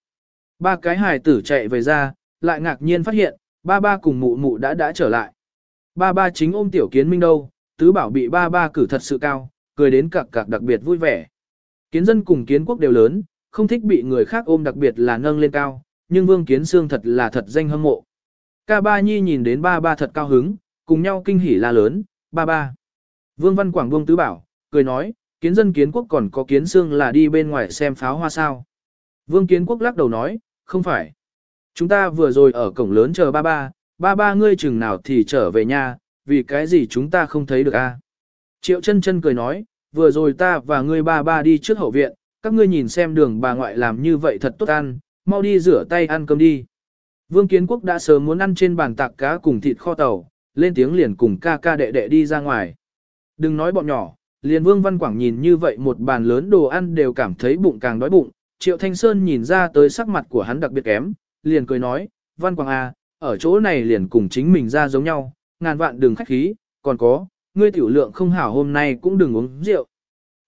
Ba cái hài tử chạy về ra, lại ngạc nhiên phát hiện, ba ba cùng mụ mụ đã đã trở lại. Ba ba chính ôm tiểu kiến minh đâu, tứ bảo bị ba ba cử thật sự cao, cười đến cặc cặc đặc biệt vui vẻ. Kiến dân cùng kiến quốc đều lớn, không thích bị người khác ôm đặc biệt là nâng lên cao, nhưng Vương Kiến Sương thật là thật danh hâm mộ. Ca Ba Nhi nhìn đến ba ba thật cao hứng, cùng nhau kinh hỉ la lớn, ba ba. Vương Văn Quảng Vương Tứ Bảo, cười nói, kiến dân kiến quốc còn có kiến xương là đi bên ngoài xem pháo hoa sao. Vương Kiến Quốc lắc đầu nói, không phải. Chúng ta vừa rồi ở cổng lớn chờ ba ba, ba ba ngươi chừng nào thì trở về nhà, vì cái gì chúng ta không thấy được a? Triệu chân chân cười nói, vừa rồi ta và ngươi ba ba đi trước hậu viện, các ngươi nhìn xem đường bà ngoại làm như vậy thật tốt ăn, mau đi rửa tay ăn cơm đi. Vương Kiến Quốc đã sớm muốn ăn trên bàn tạc cá cùng thịt kho tàu, lên tiếng liền cùng ca ca đệ đệ đi ra ngoài. Đừng nói bọn nhỏ, liền Vương Văn Quảng nhìn như vậy một bàn lớn đồ ăn đều cảm thấy bụng càng đói bụng, Triệu Thanh Sơn nhìn ra tới sắc mặt của hắn đặc biệt kém, liền cười nói, Văn Quảng à, ở chỗ này liền cùng chính mình ra giống nhau, ngàn vạn đừng khách khí, còn có, ngươi tiểu lượng không hảo hôm nay cũng đừng uống rượu.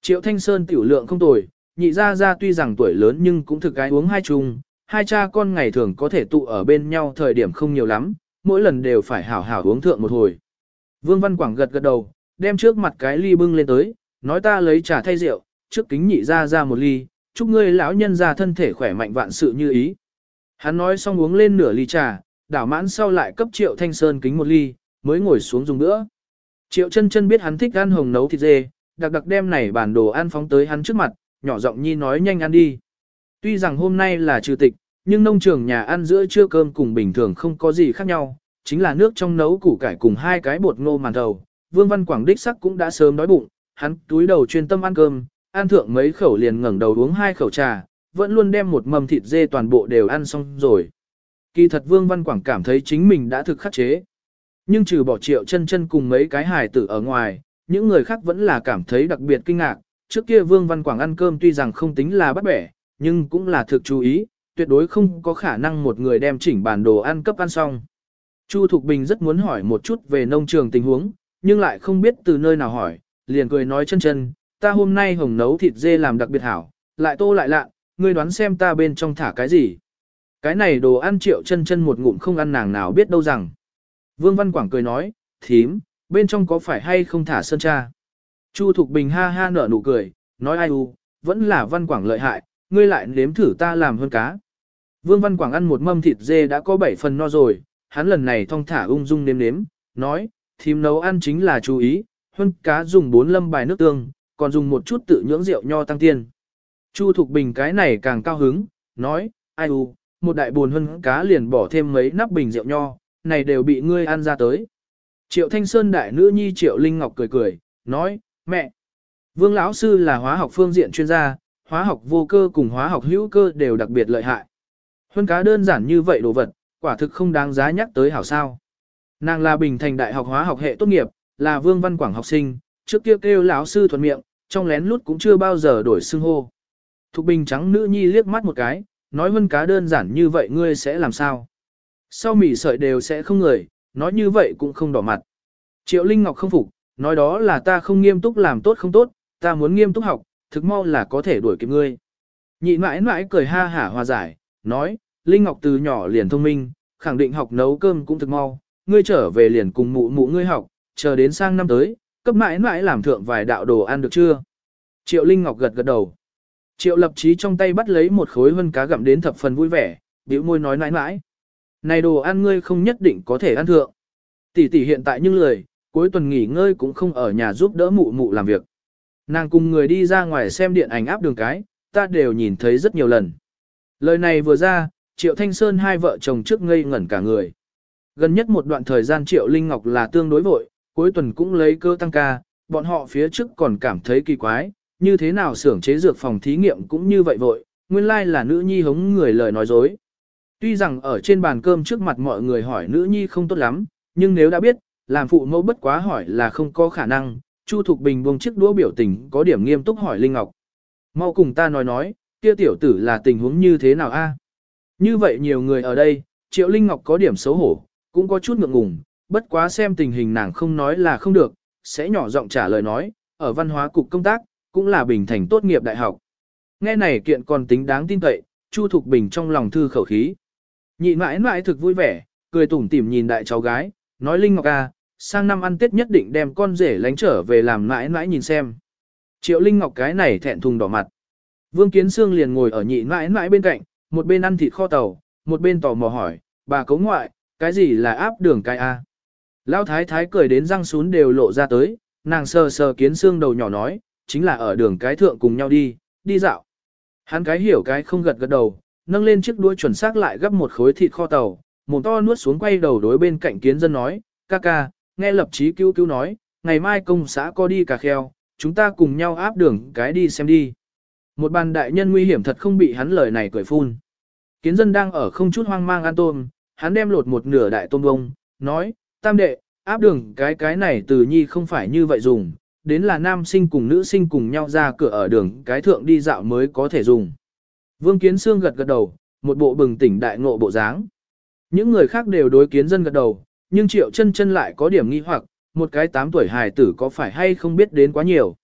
Triệu Thanh Sơn tiểu lượng không tồi, nhị ra ra tuy rằng tuổi lớn nhưng cũng thực cái uống hai chung, hai cha con ngày thường có thể tụ ở bên nhau thời điểm không nhiều lắm, mỗi lần đều phải hảo hảo uống thượng một hồi. Vương Văn Quảng gật gật đầu, đem trước mặt cái ly bưng lên tới, nói ta lấy trà thay rượu, trước kính nhị ra ra một ly, chúc ngươi lão nhân ra thân thể khỏe mạnh vạn sự như ý. Hắn nói xong uống lên nửa ly trà, đảo mãn sau lại cấp Triệu Thanh Sơn kính một ly, mới ngồi xuống dùng nữa. Triệu chân chân biết hắn thích ăn hồng nấu thịt dê, đặc đặc đem này bản đồ ăn phóng tới hắn trước mặt, nhỏ giọng nhi nói nhanh ăn đi. Tuy rằng hôm nay là trừ tịch, nhưng nông trường nhà ăn giữa trưa cơm cùng bình thường không có gì khác nhau, chính là nước trong nấu củ cải cùng hai cái bột ngô màn đầu. Vương Văn Quảng đích sắc cũng đã sớm đói bụng, hắn túi đầu chuyên tâm ăn cơm, ăn thượng mấy khẩu liền ngẩng đầu uống hai khẩu trà, vẫn luôn đem một mầm thịt dê toàn bộ đều ăn xong rồi. Kỳ thật Vương Văn Quảng cảm thấy chính mình đã thực khắc chế. Nhưng trừ bỏ triệu chân chân cùng mấy cái hài tử ở ngoài, những người khác vẫn là cảm thấy đặc biệt kinh ngạc. Trước kia Vương Văn Quảng ăn cơm tuy rằng không tính là bắt bẻ, nhưng cũng là thực chú ý, tuyệt đối không có khả năng một người đem chỉnh bản đồ ăn cấp ăn xong. Chu Thục Bình rất muốn hỏi một chút về nông trường tình huống, nhưng lại không biết từ nơi nào hỏi, liền cười nói chân chân, ta hôm nay hồng nấu thịt dê làm đặc biệt hảo, lại tô lại lạ, ngươi đoán xem ta bên trong thả cái gì. Cái này đồ ăn triệu chân chân một ngụm không ăn nàng nào biết đâu rằng. Vương Văn Quảng cười nói, thím, bên trong có phải hay không thả sơn cha. Chu Thục Bình ha ha nở nụ cười, nói ai u, vẫn là Văn Quảng lợi hại, ngươi lại nếm thử ta làm hơn cá. Vương Văn Quảng ăn một mâm thịt dê đã có 7 phần no rồi, hắn lần này thong thả ung dung nếm nếm, nói, thím nấu ăn chính là chú ý, hơn cá dùng bốn lâm bài nước tương, còn dùng một chút tự nhưỡng rượu nho tăng tiên. Chu Thục Bình cái này càng cao hứng, nói, ai u, một đại buồn hơn cá liền bỏ thêm mấy nắp bình rượu nho, này đều bị ngươi ăn ra tới. Triệu Thanh Sơn đại nữ nhi Triệu Linh Ngọc cười cười, nói, mẹ, Vương lão sư là hóa học phương diện chuyên gia, hóa học vô cơ cùng hóa học hữu cơ đều đặc biệt lợi hại. Huân cá đơn giản như vậy đồ vật, quả thực không đáng giá nhắc tới hảo sao. Nàng là Bình Thành Đại học hóa học hệ tốt nghiệp, là Vương Văn Quảng học sinh, trước kia kêu, lão sư thuận miệng, trong lén lút cũng chưa bao giờ đổi xưng hô. Thục Bình trắng nữ nhi liếc mắt một cái, nói vân cá đơn giản như vậy ngươi sẽ làm sao? Sau mỉ sợi đều sẽ không người, nói như vậy cũng không đỏ mặt. Triệu Linh Ngọc không phục, nói đó là ta không nghiêm túc làm tốt không tốt, ta muốn nghiêm túc học, thực mau là có thể đuổi kịp ngươi. Nhị mãi mãi cười ha hả hòa giải, nói, Linh Ngọc từ nhỏ liền thông minh, khẳng định học nấu cơm cũng thực mau, ngươi trở về liền cùng mụ mụ ngươi học, chờ đến sang năm tới, cấp mãi mãi làm thượng vài đạo đồ ăn được chưa? Triệu Linh Ngọc gật gật đầu. Triệu lập trí trong tay bắt lấy một khối vân cá gặm đến thập phần vui vẻ, bĩu môi nói mãi mãi. Này đồ ăn ngươi không nhất định có thể ăn thượng. Tỷ tỷ hiện tại nhưng lười, cuối tuần nghỉ ngơi cũng không ở nhà giúp đỡ mụ mụ làm việc. Nàng cùng người đi ra ngoài xem điện ảnh áp đường cái, ta đều nhìn thấy rất nhiều lần. Lời này vừa ra, Triệu Thanh Sơn hai vợ chồng trước ngây ngẩn cả người. Gần nhất một đoạn thời gian Triệu Linh Ngọc là tương đối vội, cuối tuần cũng lấy cơ tăng ca, bọn họ phía trước còn cảm thấy kỳ quái, như thế nào xưởng chế dược phòng thí nghiệm cũng như vậy vội, nguyên lai là nữ nhi hống người lời nói dối. Tuy rằng ở trên bàn cơm trước mặt mọi người hỏi nữ nhi không tốt lắm, nhưng nếu đã biết, làm phụ mẫu bất quá hỏi là không có khả năng, Chu Thục Bình buông chiếc đũa biểu tình có điểm nghiêm túc hỏi Linh Ngọc. Mau cùng ta nói nói, kia tiểu tử là tình huống như thế nào a? Như vậy nhiều người ở đây, Triệu Linh Ngọc có điểm xấu hổ, cũng có chút ngượng ngùng, bất quá xem tình hình nàng không nói là không được, sẽ nhỏ giọng trả lời nói, ở văn hóa cục công tác, cũng là bình thành tốt nghiệp đại học. Nghe này kiện còn tính đáng tin cậy, Chu Thục Bình trong lòng thư khẩu khí. Nhị mãi mãi thực vui vẻ, cười tủm tỉm nhìn đại cháu gái, nói Linh Ngọc a, sang năm ăn Tết nhất định đem con rể lánh trở về làm mãi mãi nhìn xem. Triệu Linh Ngọc cái này thẹn thùng đỏ mặt. Vương Kiến Sương liền ngồi ở nhị mãi mãi bên cạnh, một bên ăn thịt kho tàu, một bên tò mò hỏi, bà cấu ngoại, cái gì là áp đường cái A? Lão thái thái cười đến răng sún đều lộ ra tới, nàng sờ sờ kiến xương đầu nhỏ nói, chính là ở đường cái thượng cùng nhau đi, đi dạo. Hắn cái hiểu cái không gật gật đầu, nâng lên chiếc đuôi chuẩn xác lại gấp một khối thịt kho tàu, mồm to nuốt xuống quay đầu đối bên cạnh kiến dân nói, ca ca, nghe lập chí cứu cứu nói, ngày mai công xã có đi cà kheo, chúng ta cùng nhau áp đường cái đi xem đi. Một bàn đại nhân nguy hiểm thật không bị hắn lời này cười phun. Kiến dân đang ở không chút hoang mang ăn tôm, hắn đem lột một nửa đại tôm bông, nói, tam đệ, áp đường cái cái này từ nhi không phải như vậy dùng, đến là nam sinh cùng nữ sinh cùng nhau ra cửa ở đường cái thượng đi dạo mới có thể dùng. Vương Kiến Sương gật gật đầu, một bộ bừng tỉnh đại ngộ bộ dáng. Những người khác đều đối kiến dân gật đầu, nhưng Triệu chân chân lại có điểm nghi hoặc, một cái 8 tuổi hài tử có phải hay không biết đến quá nhiều.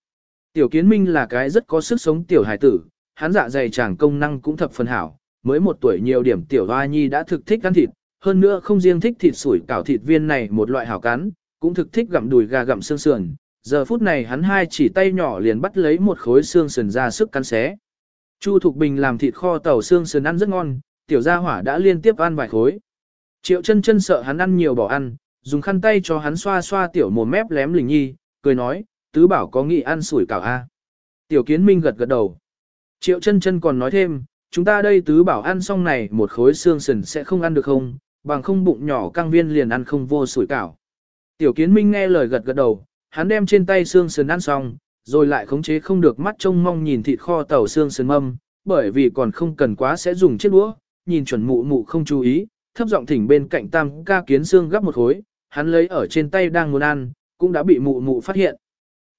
Tiểu kiến minh là cái rất có sức sống tiểu hài tử, hắn dạ dày chàng công năng cũng thập phần hảo, mới một tuổi nhiều điểm tiểu hoa nhi đã thực thích ăn thịt, hơn nữa không riêng thích thịt sủi cảo thịt viên này một loại hảo cắn, cũng thực thích gặm đùi gà gặm xương sườn. Giờ phút này hắn hai chỉ tay nhỏ liền bắt lấy một khối xương sườn ra sức cắn xé. Chu Thục Bình làm thịt kho tàu xương sườn ăn rất ngon, tiểu gia hỏa đã liên tiếp ăn vài khối. Triệu chân chân sợ hắn ăn nhiều bỏ ăn, dùng khăn tay cho hắn xoa xoa tiểu mồm mép lém lình nhi, cười nói, tứ bảo có nghị ăn sủi cảo a. Tiểu kiến minh gật gật đầu. Triệu chân chân còn nói thêm, chúng ta đây tứ bảo ăn xong này một khối xương sườn sẽ không ăn được không, bằng không bụng nhỏ căng viên liền ăn không vô sủi cảo. Tiểu kiến minh nghe lời gật gật đầu, hắn đem trên tay xương sườn ăn xong, rồi lại khống chế không được mắt trông mong nhìn thịt kho tàu xương sườn mâm, bởi vì còn không cần quá sẽ dùng chiếc đũa, nhìn chuẩn mụ mụ không chú ý, thấp giọng thỉnh bên cạnh tam ca kiến xương gấp một khối, hắn lấy ở trên tay đang muốn ăn, cũng đã bị mụ mụ phát hiện.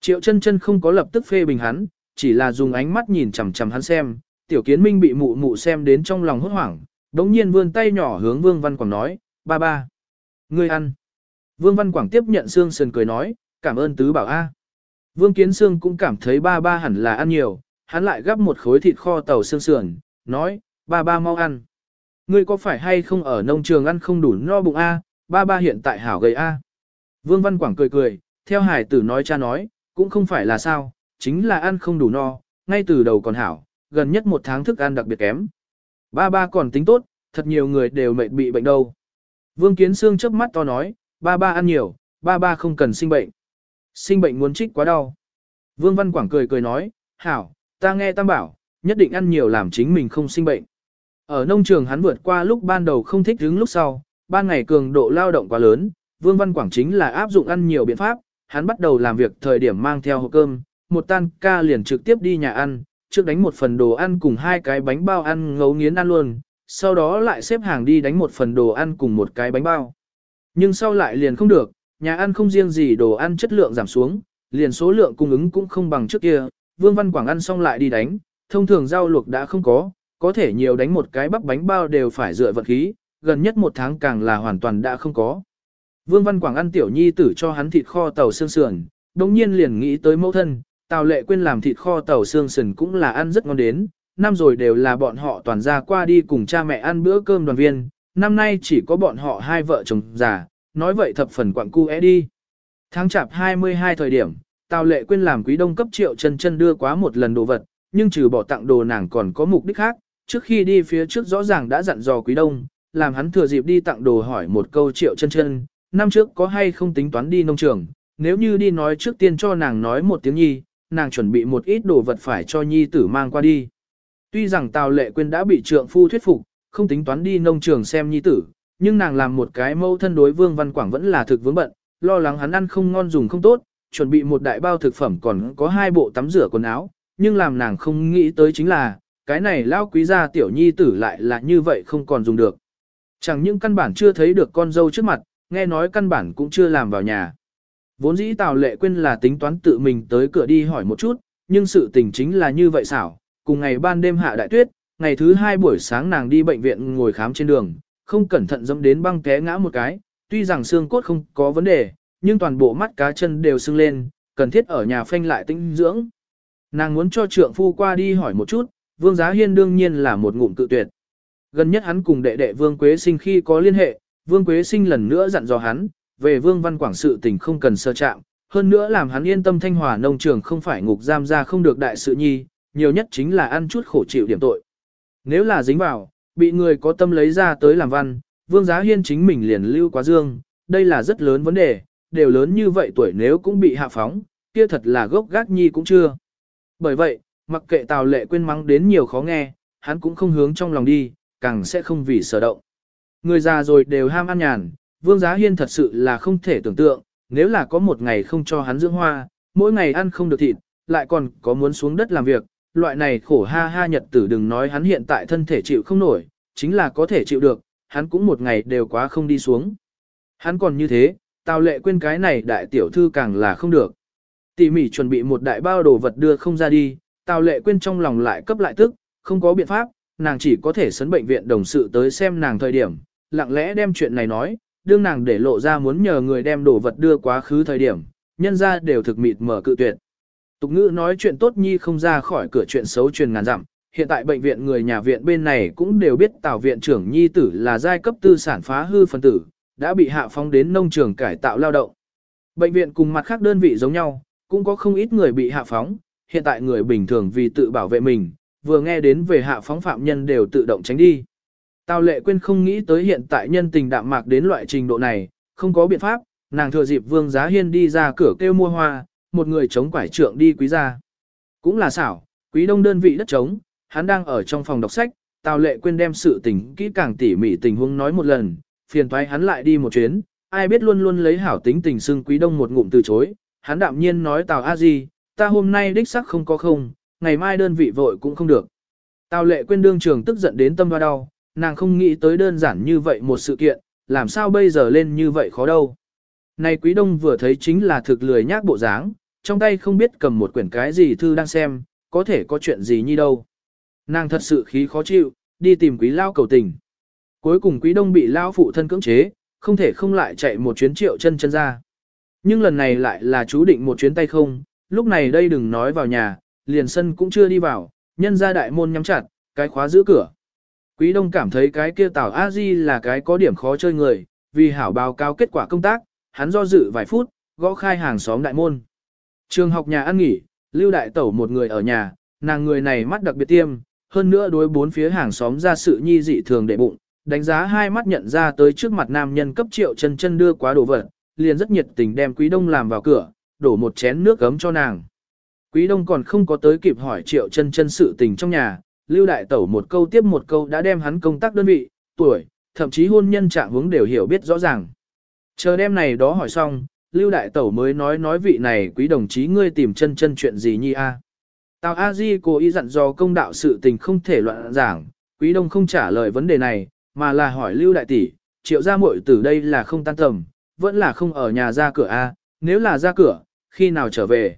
Triệu chân chân không có lập tức phê bình hắn, chỉ là dùng ánh mắt nhìn chằm chằm hắn xem, tiểu kiến minh bị mụ mụ xem đến trong lòng hốt hoảng, đống nhiên vươn tay nhỏ hướng Vương Văn Quảng nói, ba ba, ngươi ăn. Vương Văn Quảng tiếp nhận xương sườn cười nói, cảm ơn tứ bảo A. Vương Kiến Sương cũng cảm thấy ba ba hẳn là ăn nhiều, hắn lại gắp một khối thịt kho tàu xương sườn, nói, ba ba mau ăn. Ngươi có phải hay không ở nông trường ăn không đủ no bụng A, ba ba hiện tại hảo gầy A. Vương Văn Quảng cười cười, theo hải tử nói cha nói, cũng không phải là sao, chính là ăn không đủ no, ngay từ đầu còn hảo, gần nhất một tháng thức ăn đặc biệt kém. Ba ba còn tính tốt, thật nhiều người đều mệt bị bệnh đâu. Vương Kiến Sương chớp mắt to nói, ba ba ăn nhiều, ba ba không cần sinh bệnh. Sinh bệnh muốn trích quá đau. Vương Văn Quảng cười cười nói, hảo, ta nghe tam bảo, nhất định ăn nhiều làm chính mình không sinh bệnh. Ở nông trường hắn vượt qua lúc ban đầu không thích đứng lúc sau, ban ngày cường độ lao động quá lớn, Vương Văn Quảng chính là áp dụng ăn nhiều biện pháp, hắn bắt đầu làm việc thời điểm mang theo hộp cơm, một tan ca liền trực tiếp đi nhà ăn, trước đánh một phần đồ ăn cùng hai cái bánh bao ăn ngấu nghiến ăn luôn, sau đó lại xếp hàng đi đánh một phần đồ ăn cùng một cái bánh bao. Nhưng sau lại liền không được, nhà ăn không riêng gì đồ ăn chất lượng giảm xuống, liền số lượng cung ứng cũng không bằng trước kia, Vương Văn Quảng ăn xong lại đi đánh, thông thường rau luộc đã không có, có thể nhiều đánh một cái bắp bánh bao đều phải dựa vật khí, gần nhất một tháng càng là hoàn toàn đã không có. Vương Văn Quảng ăn tiểu nhi tử cho hắn thịt kho tàu xương sườn, đồng nhiên liền nghĩ tới mẫu thân, Tào Lệ quên làm thịt kho tàu xương sườn cũng là ăn rất ngon đến, năm rồi đều là bọn họ toàn ra qua đi cùng cha mẹ ăn bữa cơm đoàn viên, năm nay chỉ có bọn họ hai vợ chồng già, nói vậy thập phần quặng cu é đi. Tháng chạp 22 thời điểm, Tào Lệ quên làm quý đông cấp triệu chân chân đưa quá một lần đồ vật, nhưng trừ bỏ tặng đồ nàng còn có mục đích khác, trước khi đi phía trước rõ ràng đã dặn dò quý đông, làm hắn thừa dịp đi tặng đồ hỏi một câu triệu chân chân, năm trước có hay không tính toán đi nông trường, nếu như đi nói trước tiên cho nàng nói một tiếng nhi, nàng chuẩn bị một ít đồ vật phải cho nhi tử mang qua đi. Tuy rằng Tào Lệ Quyên đã bị trượng phu thuyết phục, không tính toán đi nông trường xem nhi tử, nhưng nàng làm một cái mâu thân đối Vương Văn Quảng vẫn là thực vướng bận, lo lắng hắn ăn không ngon dùng không tốt, chuẩn bị một đại bao thực phẩm còn có hai bộ tắm rửa quần áo, nhưng làm nàng không nghĩ tới chính là, cái này lao quý gia tiểu nhi tử lại là như vậy không còn dùng được. Chẳng những căn bản chưa thấy được con dâu trước mặt, nghe nói căn bản cũng chưa làm vào nhà. Vốn dĩ Tào Lệ Quyên là tính toán tự mình tới cửa đi hỏi một chút, nhưng sự tình chính là như vậy xảo, cùng ngày ban đêm hạ đại tuyết, ngày thứ hai buổi sáng nàng đi bệnh viện ngồi khám trên đường, không cẩn thận dẫm đến băng té ngã một cái, tuy rằng xương cốt không có vấn đề, nhưng toàn bộ mắt cá chân đều sưng lên, cần thiết ở nhà phanh lại tinh dưỡng. Nàng muốn cho trượng phu qua đi hỏi một chút, Vương Giá Hiên đương nhiên là một ngụm cự tuyệt. Gần nhất hắn cùng đệ đệ Vương Quế Sinh khi có liên hệ, Vương Quế Sinh lần nữa dặn dò hắn, về Vương Văn Quảng sự tình không cần sơ chạm, hơn nữa làm hắn yên tâm thanh hòa nông trường không phải ngục giam ra không được đại sự nhi, nhiều nhất chính là ăn chút khổ chịu điểm tội. Nếu là dính vào, bị người có tâm lấy ra tới làm văn, Vương Giá Hiên chính mình liền lưu quá dương, đây là rất lớn vấn đề, đều lớn như vậy tuổi nếu cũng bị hạ phóng, kia thật là gốc gác nhi cũng chưa. Bởi vậy, mặc kệ Tào Lệ quên mắng đến nhiều khó nghe, hắn cũng không hướng trong lòng đi, càng sẽ không vì sở động. Người già rồi đều ham ăn nhàn, Vương Giá Hiên thật sự là không thể tưởng tượng, nếu là có một ngày không cho hắn dưỡng hoa, mỗi ngày ăn không được thịt, lại còn có muốn xuống đất làm việc, loại này khổ ha ha nhật tử đừng nói hắn hiện tại thân thể chịu không nổi, chính là có thể chịu được, hắn cũng một ngày đều quá không đi xuống. Hắn còn như thế, Tào Lệ quên cái này đại tiểu thư càng là không được. Tỉ mỉ chuẩn bị một đại bao đồ vật đưa không ra đi, Tào Lệ quên trong lòng lại cấp lại tức, không có biện pháp, nàng chỉ có thể sấn bệnh viện đồng sự tới xem nàng thời điểm, lặng lẽ đem chuyện này nói, đương nàng để lộ ra muốn nhờ người đem đồ vật đưa quá khứ thời điểm, nhân ra đều thực mịt mở cự tuyệt. Tục ngữ nói chuyện tốt nhi không ra khỏi cửa chuyện xấu truyền ngàn dặm, hiện tại bệnh viện người nhà viện bên này cũng đều biết tào viện trưởng nhi tử là giai cấp tư sản phá hư phân tử, đã bị hạ phong đến nông trường cải tạo lao động. Bệnh viện cùng mặt khác đơn vị giống nhau, cũng có không ít người bị hạ phóng, hiện tại người bình thường vì tự bảo vệ mình, vừa nghe đến về hạ phóng phạm nhân đều tự động tránh đi. Tào lệ quên không nghĩ tới hiện tại nhân tình đạm mạc đến loại trình độ này, không có biện pháp, nàng thừa dịp vương giá hiên đi ra cửa kêu mua hoa, một người chống quải trượng đi quý gia. Cũng là xảo, quý đông đơn vị đất trống, hắn đang ở trong phòng đọc sách, Tào lệ quên đem sự tình kỹ càng tỉ mỉ tình huống nói một lần, phiền thoái hắn lại đi một chuyến, ai biết luôn luôn lấy hảo tính tình xưng quý đông một ngụm từ chối, hắn đạm nhiên nói Tào A Di, ta hôm nay đích sắc không có không, ngày mai đơn vị vội cũng không được. Tào lệ quên đương trường tức giận đến tâm hoa đau, nàng không nghĩ tới đơn giản như vậy một sự kiện, làm sao bây giờ lên như vậy khó đâu. Này quý đông vừa thấy chính là thực lười nhác bộ dáng, trong tay không biết cầm một quyển cái gì thư đang xem, có thể có chuyện gì như đâu. Nàng thật sự khí khó chịu, đi tìm quý lao cầu tình. Cuối cùng quý đông bị lao phụ thân cưỡng chế, không thể không lại chạy một chuyến triệu chân chân ra. Nhưng lần này lại là chú định một chuyến tay không, lúc này đây đừng nói vào nhà, liền sân cũng chưa đi vào, nhân ra đại môn nhắm chặt, cái khóa giữ cửa. Quý đông cảm thấy cái kia tào a di là cái có điểm khó chơi người, vì hảo báo cáo kết quả công tác, hắn do dự vài phút, gõ khai hàng xóm đại môn. Trường học nhà ăn nghỉ, lưu đại tẩu một người ở nhà, nàng người này mắt đặc biệt tiêm, hơn nữa đối bốn phía hàng xóm ra sự nhi dị thường để bụng, đánh giá hai mắt nhận ra tới trước mặt nam nhân cấp triệu chân chân đưa quá đồ vật, liền rất nhiệt tình đem quý đông làm vào cửa, đổ một chén nước gấm cho nàng. Quý đông còn không có tới kịp hỏi triệu chân chân sự tình trong nhà, lưu đại tẩu một câu tiếp một câu đã đem hắn công tác đơn vị, tuổi, thậm chí hôn nhân trạng hướng đều hiểu biết rõ ràng. Chờ đêm này đó hỏi xong, lưu đại tẩu mới nói nói vị này quý đồng chí ngươi tìm chân chân chuyện gì nhi a? Tào A Di cố ý dặn dò công đạo sự tình không thể loạn giảng, quý đông không trả lời vấn đề này, mà là hỏi lưu đại tỷ, triệu gia muội từ đây là không tan tầm, vẫn là không ở nhà ra cửa a, nếu là ra cửa, khi nào trở về.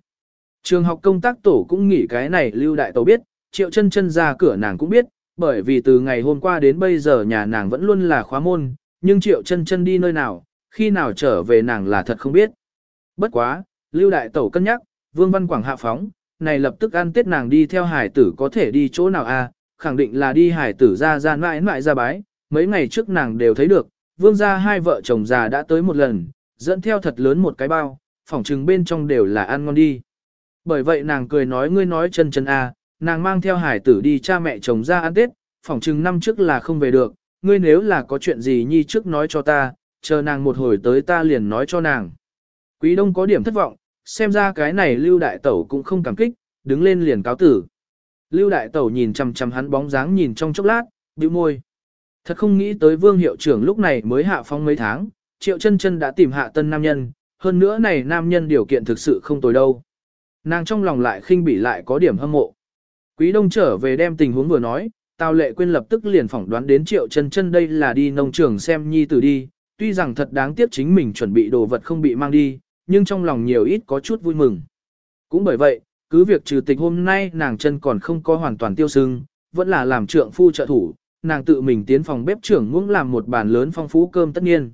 Trường học công tác tổ cũng nghĩ cái này lưu đại tẩu biết, triệu chân chân ra cửa nàng cũng biết, bởi vì từ ngày hôm qua đến bây giờ nhà nàng vẫn luôn là khóa môn, nhưng triệu chân chân đi nơi nào, khi nào trở về nàng là thật không biết. Bất quá, lưu đại tẩu cân nhắc, vương văn quảng hạ phóng, này lập tức ăn tết nàng đi theo hải tử có thể đi chỗ nào a khẳng định là đi hải tử ra ra mãi mãi ra bái, mấy ngày trước nàng đều thấy được, vương gia hai vợ chồng già đã tới một lần, dẫn theo thật lớn một cái bao, phỏng trừng bên trong đều là ăn ngon đi. Bởi vậy nàng cười nói ngươi nói chân chân a nàng mang theo hải tử đi cha mẹ chồng ra ăn tết, phỏng chừng năm trước là không về được, ngươi nếu là có chuyện gì nhi trước nói cho ta, chờ nàng một hồi tới ta liền nói cho nàng. Quý đông có điểm thất vọng, xem ra cái này lưu đại tẩu cũng không cảm kích, đứng lên liền cáo tử. Lưu đại tẩu nhìn chằm chằm hắn bóng dáng nhìn trong chốc lát, bĩu môi. Thật không nghĩ tới vương hiệu trưởng lúc này mới hạ phong mấy tháng, triệu chân chân đã tìm hạ tân nam nhân, hơn nữa này nam nhân điều kiện thực sự không tồi đâu. Nàng trong lòng lại khinh bỉ lại có điểm hâm mộ. Quý đông trở về đem tình huống vừa nói, Tào lệ Quyên lập tức liền phỏng đoán đến triệu chân chân đây là đi nông trường xem nhi tử đi, tuy rằng thật đáng tiếc chính mình chuẩn bị đồ vật không bị mang đi, nhưng trong lòng nhiều ít có chút vui mừng. Cũng bởi vậy, cứ việc trừ tịch hôm nay nàng chân còn không có hoàn toàn tiêu sưng, vẫn là làm trượng phu trợ thủ, nàng tự mình tiến phòng bếp trưởng muốn làm một bàn lớn phong phú cơm tất nhiên.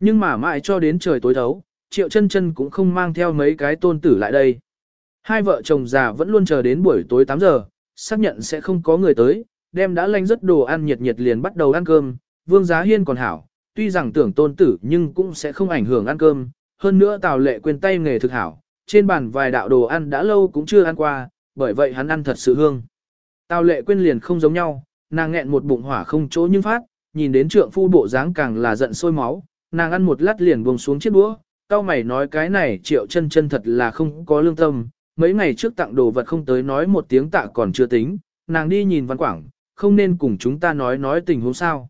Nhưng mà mãi cho đến trời tối thấu, triệu chân chân cũng không mang theo mấy cái tôn tử lại đây. Hai vợ chồng già vẫn luôn chờ đến buổi tối 8 giờ, xác nhận sẽ không có người tới, đem đã lanh rất đồ ăn nhiệt nhiệt liền bắt đầu ăn cơm, vương giá hiên còn hảo, tuy rằng tưởng tôn tử nhưng cũng sẽ không ảnh hưởng ăn cơm, hơn nữa tào lệ quên tay nghề thực hảo, trên bàn vài đạo đồ ăn đã lâu cũng chưa ăn qua, bởi vậy hắn ăn thật sự hương. Tào lệ quên liền không giống nhau, nàng nghẹn một bụng hỏa không chỗ nhưng phát, nhìn đến trượng phu bộ dáng càng là giận sôi máu, nàng ăn một lát liền buông xuống chiếc đũa, cao mày nói cái này triệu chân chân thật là không có lương tâm, mấy ngày trước tặng đồ vật không tới nói một tiếng tạ còn chưa tính, nàng đi nhìn văn quảng, không nên cùng chúng ta nói nói tình huống sao.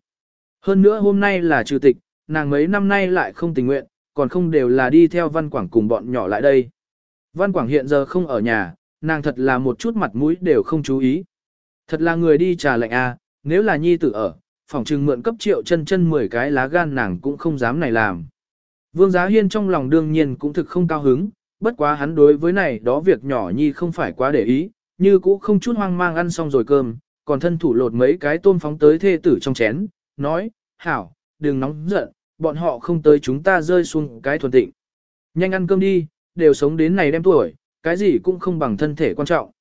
Hơn nữa hôm nay là trừ tịch, nàng mấy năm nay lại không tình nguyện, còn không đều là đi theo văn quảng cùng bọn nhỏ lại đây. Văn quảng hiện giờ không ở nhà, nàng thật là một chút mặt mũi đều không chú ý. Thật là người đi trà lệnh a, à, nếu là nhi tử ở, phòng trừng mượn cấp triệu chân chân 10 cái lá gan nàng cũng không dám này làm. Vương Giá Hiên trong lòng đương nhiên cũng thực không cao hứng, bất quá hắn đối với này đó việc nhỏ nhi không phải quá để ý, như cũ không chút hoang mang ăn xong rồi cơm, còn thân thủ lột mấy cái tôm phóng tới thê tử trong chén, nói, hảo, đừng nóng giận, bọn họ không tới chúng ta rơi xuống cái thuần tịnh. Nhanh ăn cơm đi, đều sống đến này đem tuổi, cái gì cũng không bằng thân thể quan trọng.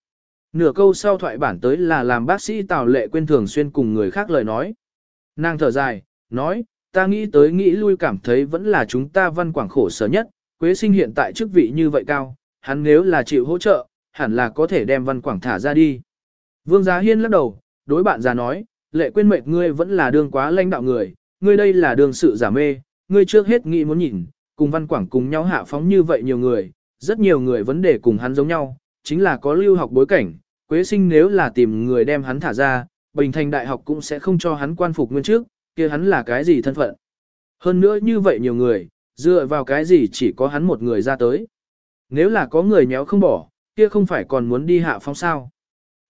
Nửa câu sau thoại bản tới là làm bác sĩ Tào Lệ quên thường xuyên cùng người khác lời nói. Nàng thở dài, nói, ta nghĩ tới nghĩ lui cảm thấy vẫn là chúng ta văn quảng khổ sở nhất, Quế sinh hiện tại chức vị như vậy cao, hắn nếu là chịu hỗ trợ, hẳn là có thể đem văn quảng thả ra đi. Vương Giá Hiên lắc đầu, đối bạn già nói, lệ quên mệt ngươi vẫn là đường quá lãnh đạo người, ngươi đây là đường sự giả mê, ngươi trước hết nghĩ muốn nhìn, cùng văn quảng cùng nhau hạ phóng như vậy nhiều người, rất nhiều người vấn đề cùng hắn giống nhau, chính là có lưu học bối cảnh, Quế sinh nếu là tìm người đem hắn thả ra, Bình Thành Đại học cũng sẽ không cho hắn quan phục nguyên trước, kia hắn là cái gì thân phận. Hơn nữa như vậy nhiều người, dựa vào cái gì chỉ có hắn một người ra tới. Nếu là có người nhéo không bỏ, kia không phải còn muốn đi hạ phong sao.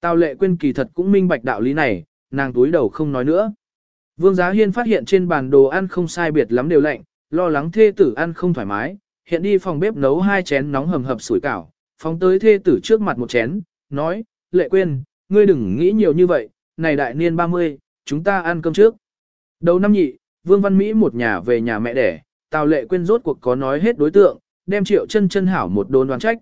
Tào lệ quên kỳ thật cũng minh bạch đạo lý này, nàng túi đầu không nói nữa. Vương Giá Hiên phát hiện trên bàn đồ ăn không sai biệt lắm đều lạnh, lo lắng thê tử ăn không thoải mái, hiện đi phòng bếp nấu hai chén nóng hầm hập sủi cảo, phóng tới thê tử trước mặt một chén, nói, lệ quên, ngươi đừng nghĩ nhiều như vậy, này đại niên 30, chúng ta ăn cơm trước. Đầu năm nhị, Vương Văn Mỹ một nhà về nhà mẹ đẻ, Tào Lệ Quyên rốt cuộc có nói hết đối tượng, đem Triệu Chân Chân hảo một đồn đoán trách.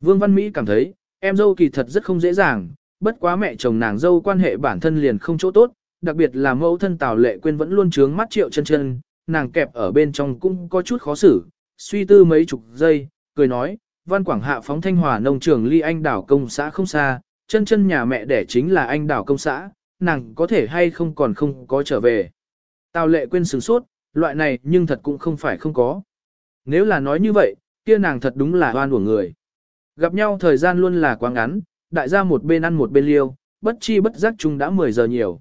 Vương Văn Mỹ cảm thấy, em dâu kỳ thật rất không dễ dàng, bất quá mẹ chồng nàng dâu quan hệ bản thân liền không chỗ tốt, đặc biệt là mẫu thân Tào Lệ Quyên vẫn luôn trướng mắt Triệu Chân Chân, nàng kẹp ở bên trong cũng có chút khó xử, suy tư mấy chục giây, cười nói, Văn Quảng Hạ phóng Thanh Hòa nông trường ly anh đảo công xã không xa, chân chân nhà mẹ đẻ chính là anh đảo công xã, nàng có thể hay không còn không có trở về. Tào lệ quên sửng sốt, loại này nhưng thật cũng không phải không có. Nếu là nói như vậy, kia nàng thật đúng là hoan của người. Gặp nhau thời gian luôn là quá ngắn, đại gia một bên ăn một bên liêu, bất chi bất giác chung đã 10 giờ nhiều.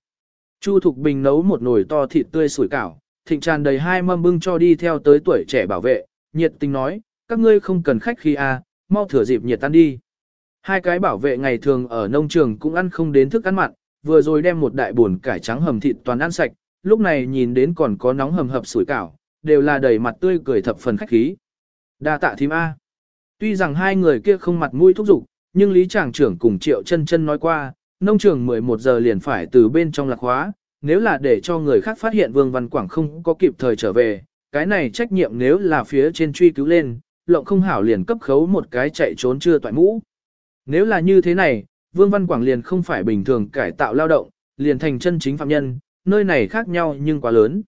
Chu Thục Bình nấu một nồi to thịt tươi sủi cảo, thịnh tràn đầy hai mâm bưng cho đi theo tới tuổi trẻ bảo vệ, nhiệt tình nói, các ngươi không cần khách khi a, à, mau thửa dịp nhiệt tan đi. Hai cái bảo vệ ngày thường ở nông trường cũng ăn không đến thức ăn mặn, vừa rồi đem một đại buồn cải trắng hầm thịt toàn ăn sạch, lúc này nhìn đến còn có nóng hầm hập sủi cảo, đều là đầy mặt tươi cười thập phần khách khí. Đa tạ thím A. Tuy rằng hai người kia không mặt mũi thúc giục, nhưng Lý Tràng trưởng cùng Triệu chân chân nói qua, nông trường 11 giờ liền phải từ bên trong lạc hóa, nếu là để cho người khác phát hiện Vương Văn Quảng không có kịp thời trở về, cái này trách nhiệm nếu là phía trên truy cứu lên, lộng không hảo liền cấp khấu một cái chạy trốn chưa toại mũ. Nếu là như thế này, Vương Văn Quảng liền không phải bình thường cải tạo lao động, liền thành chân chính phạm nhân, nơi này khác nhau nhưng quá lớn.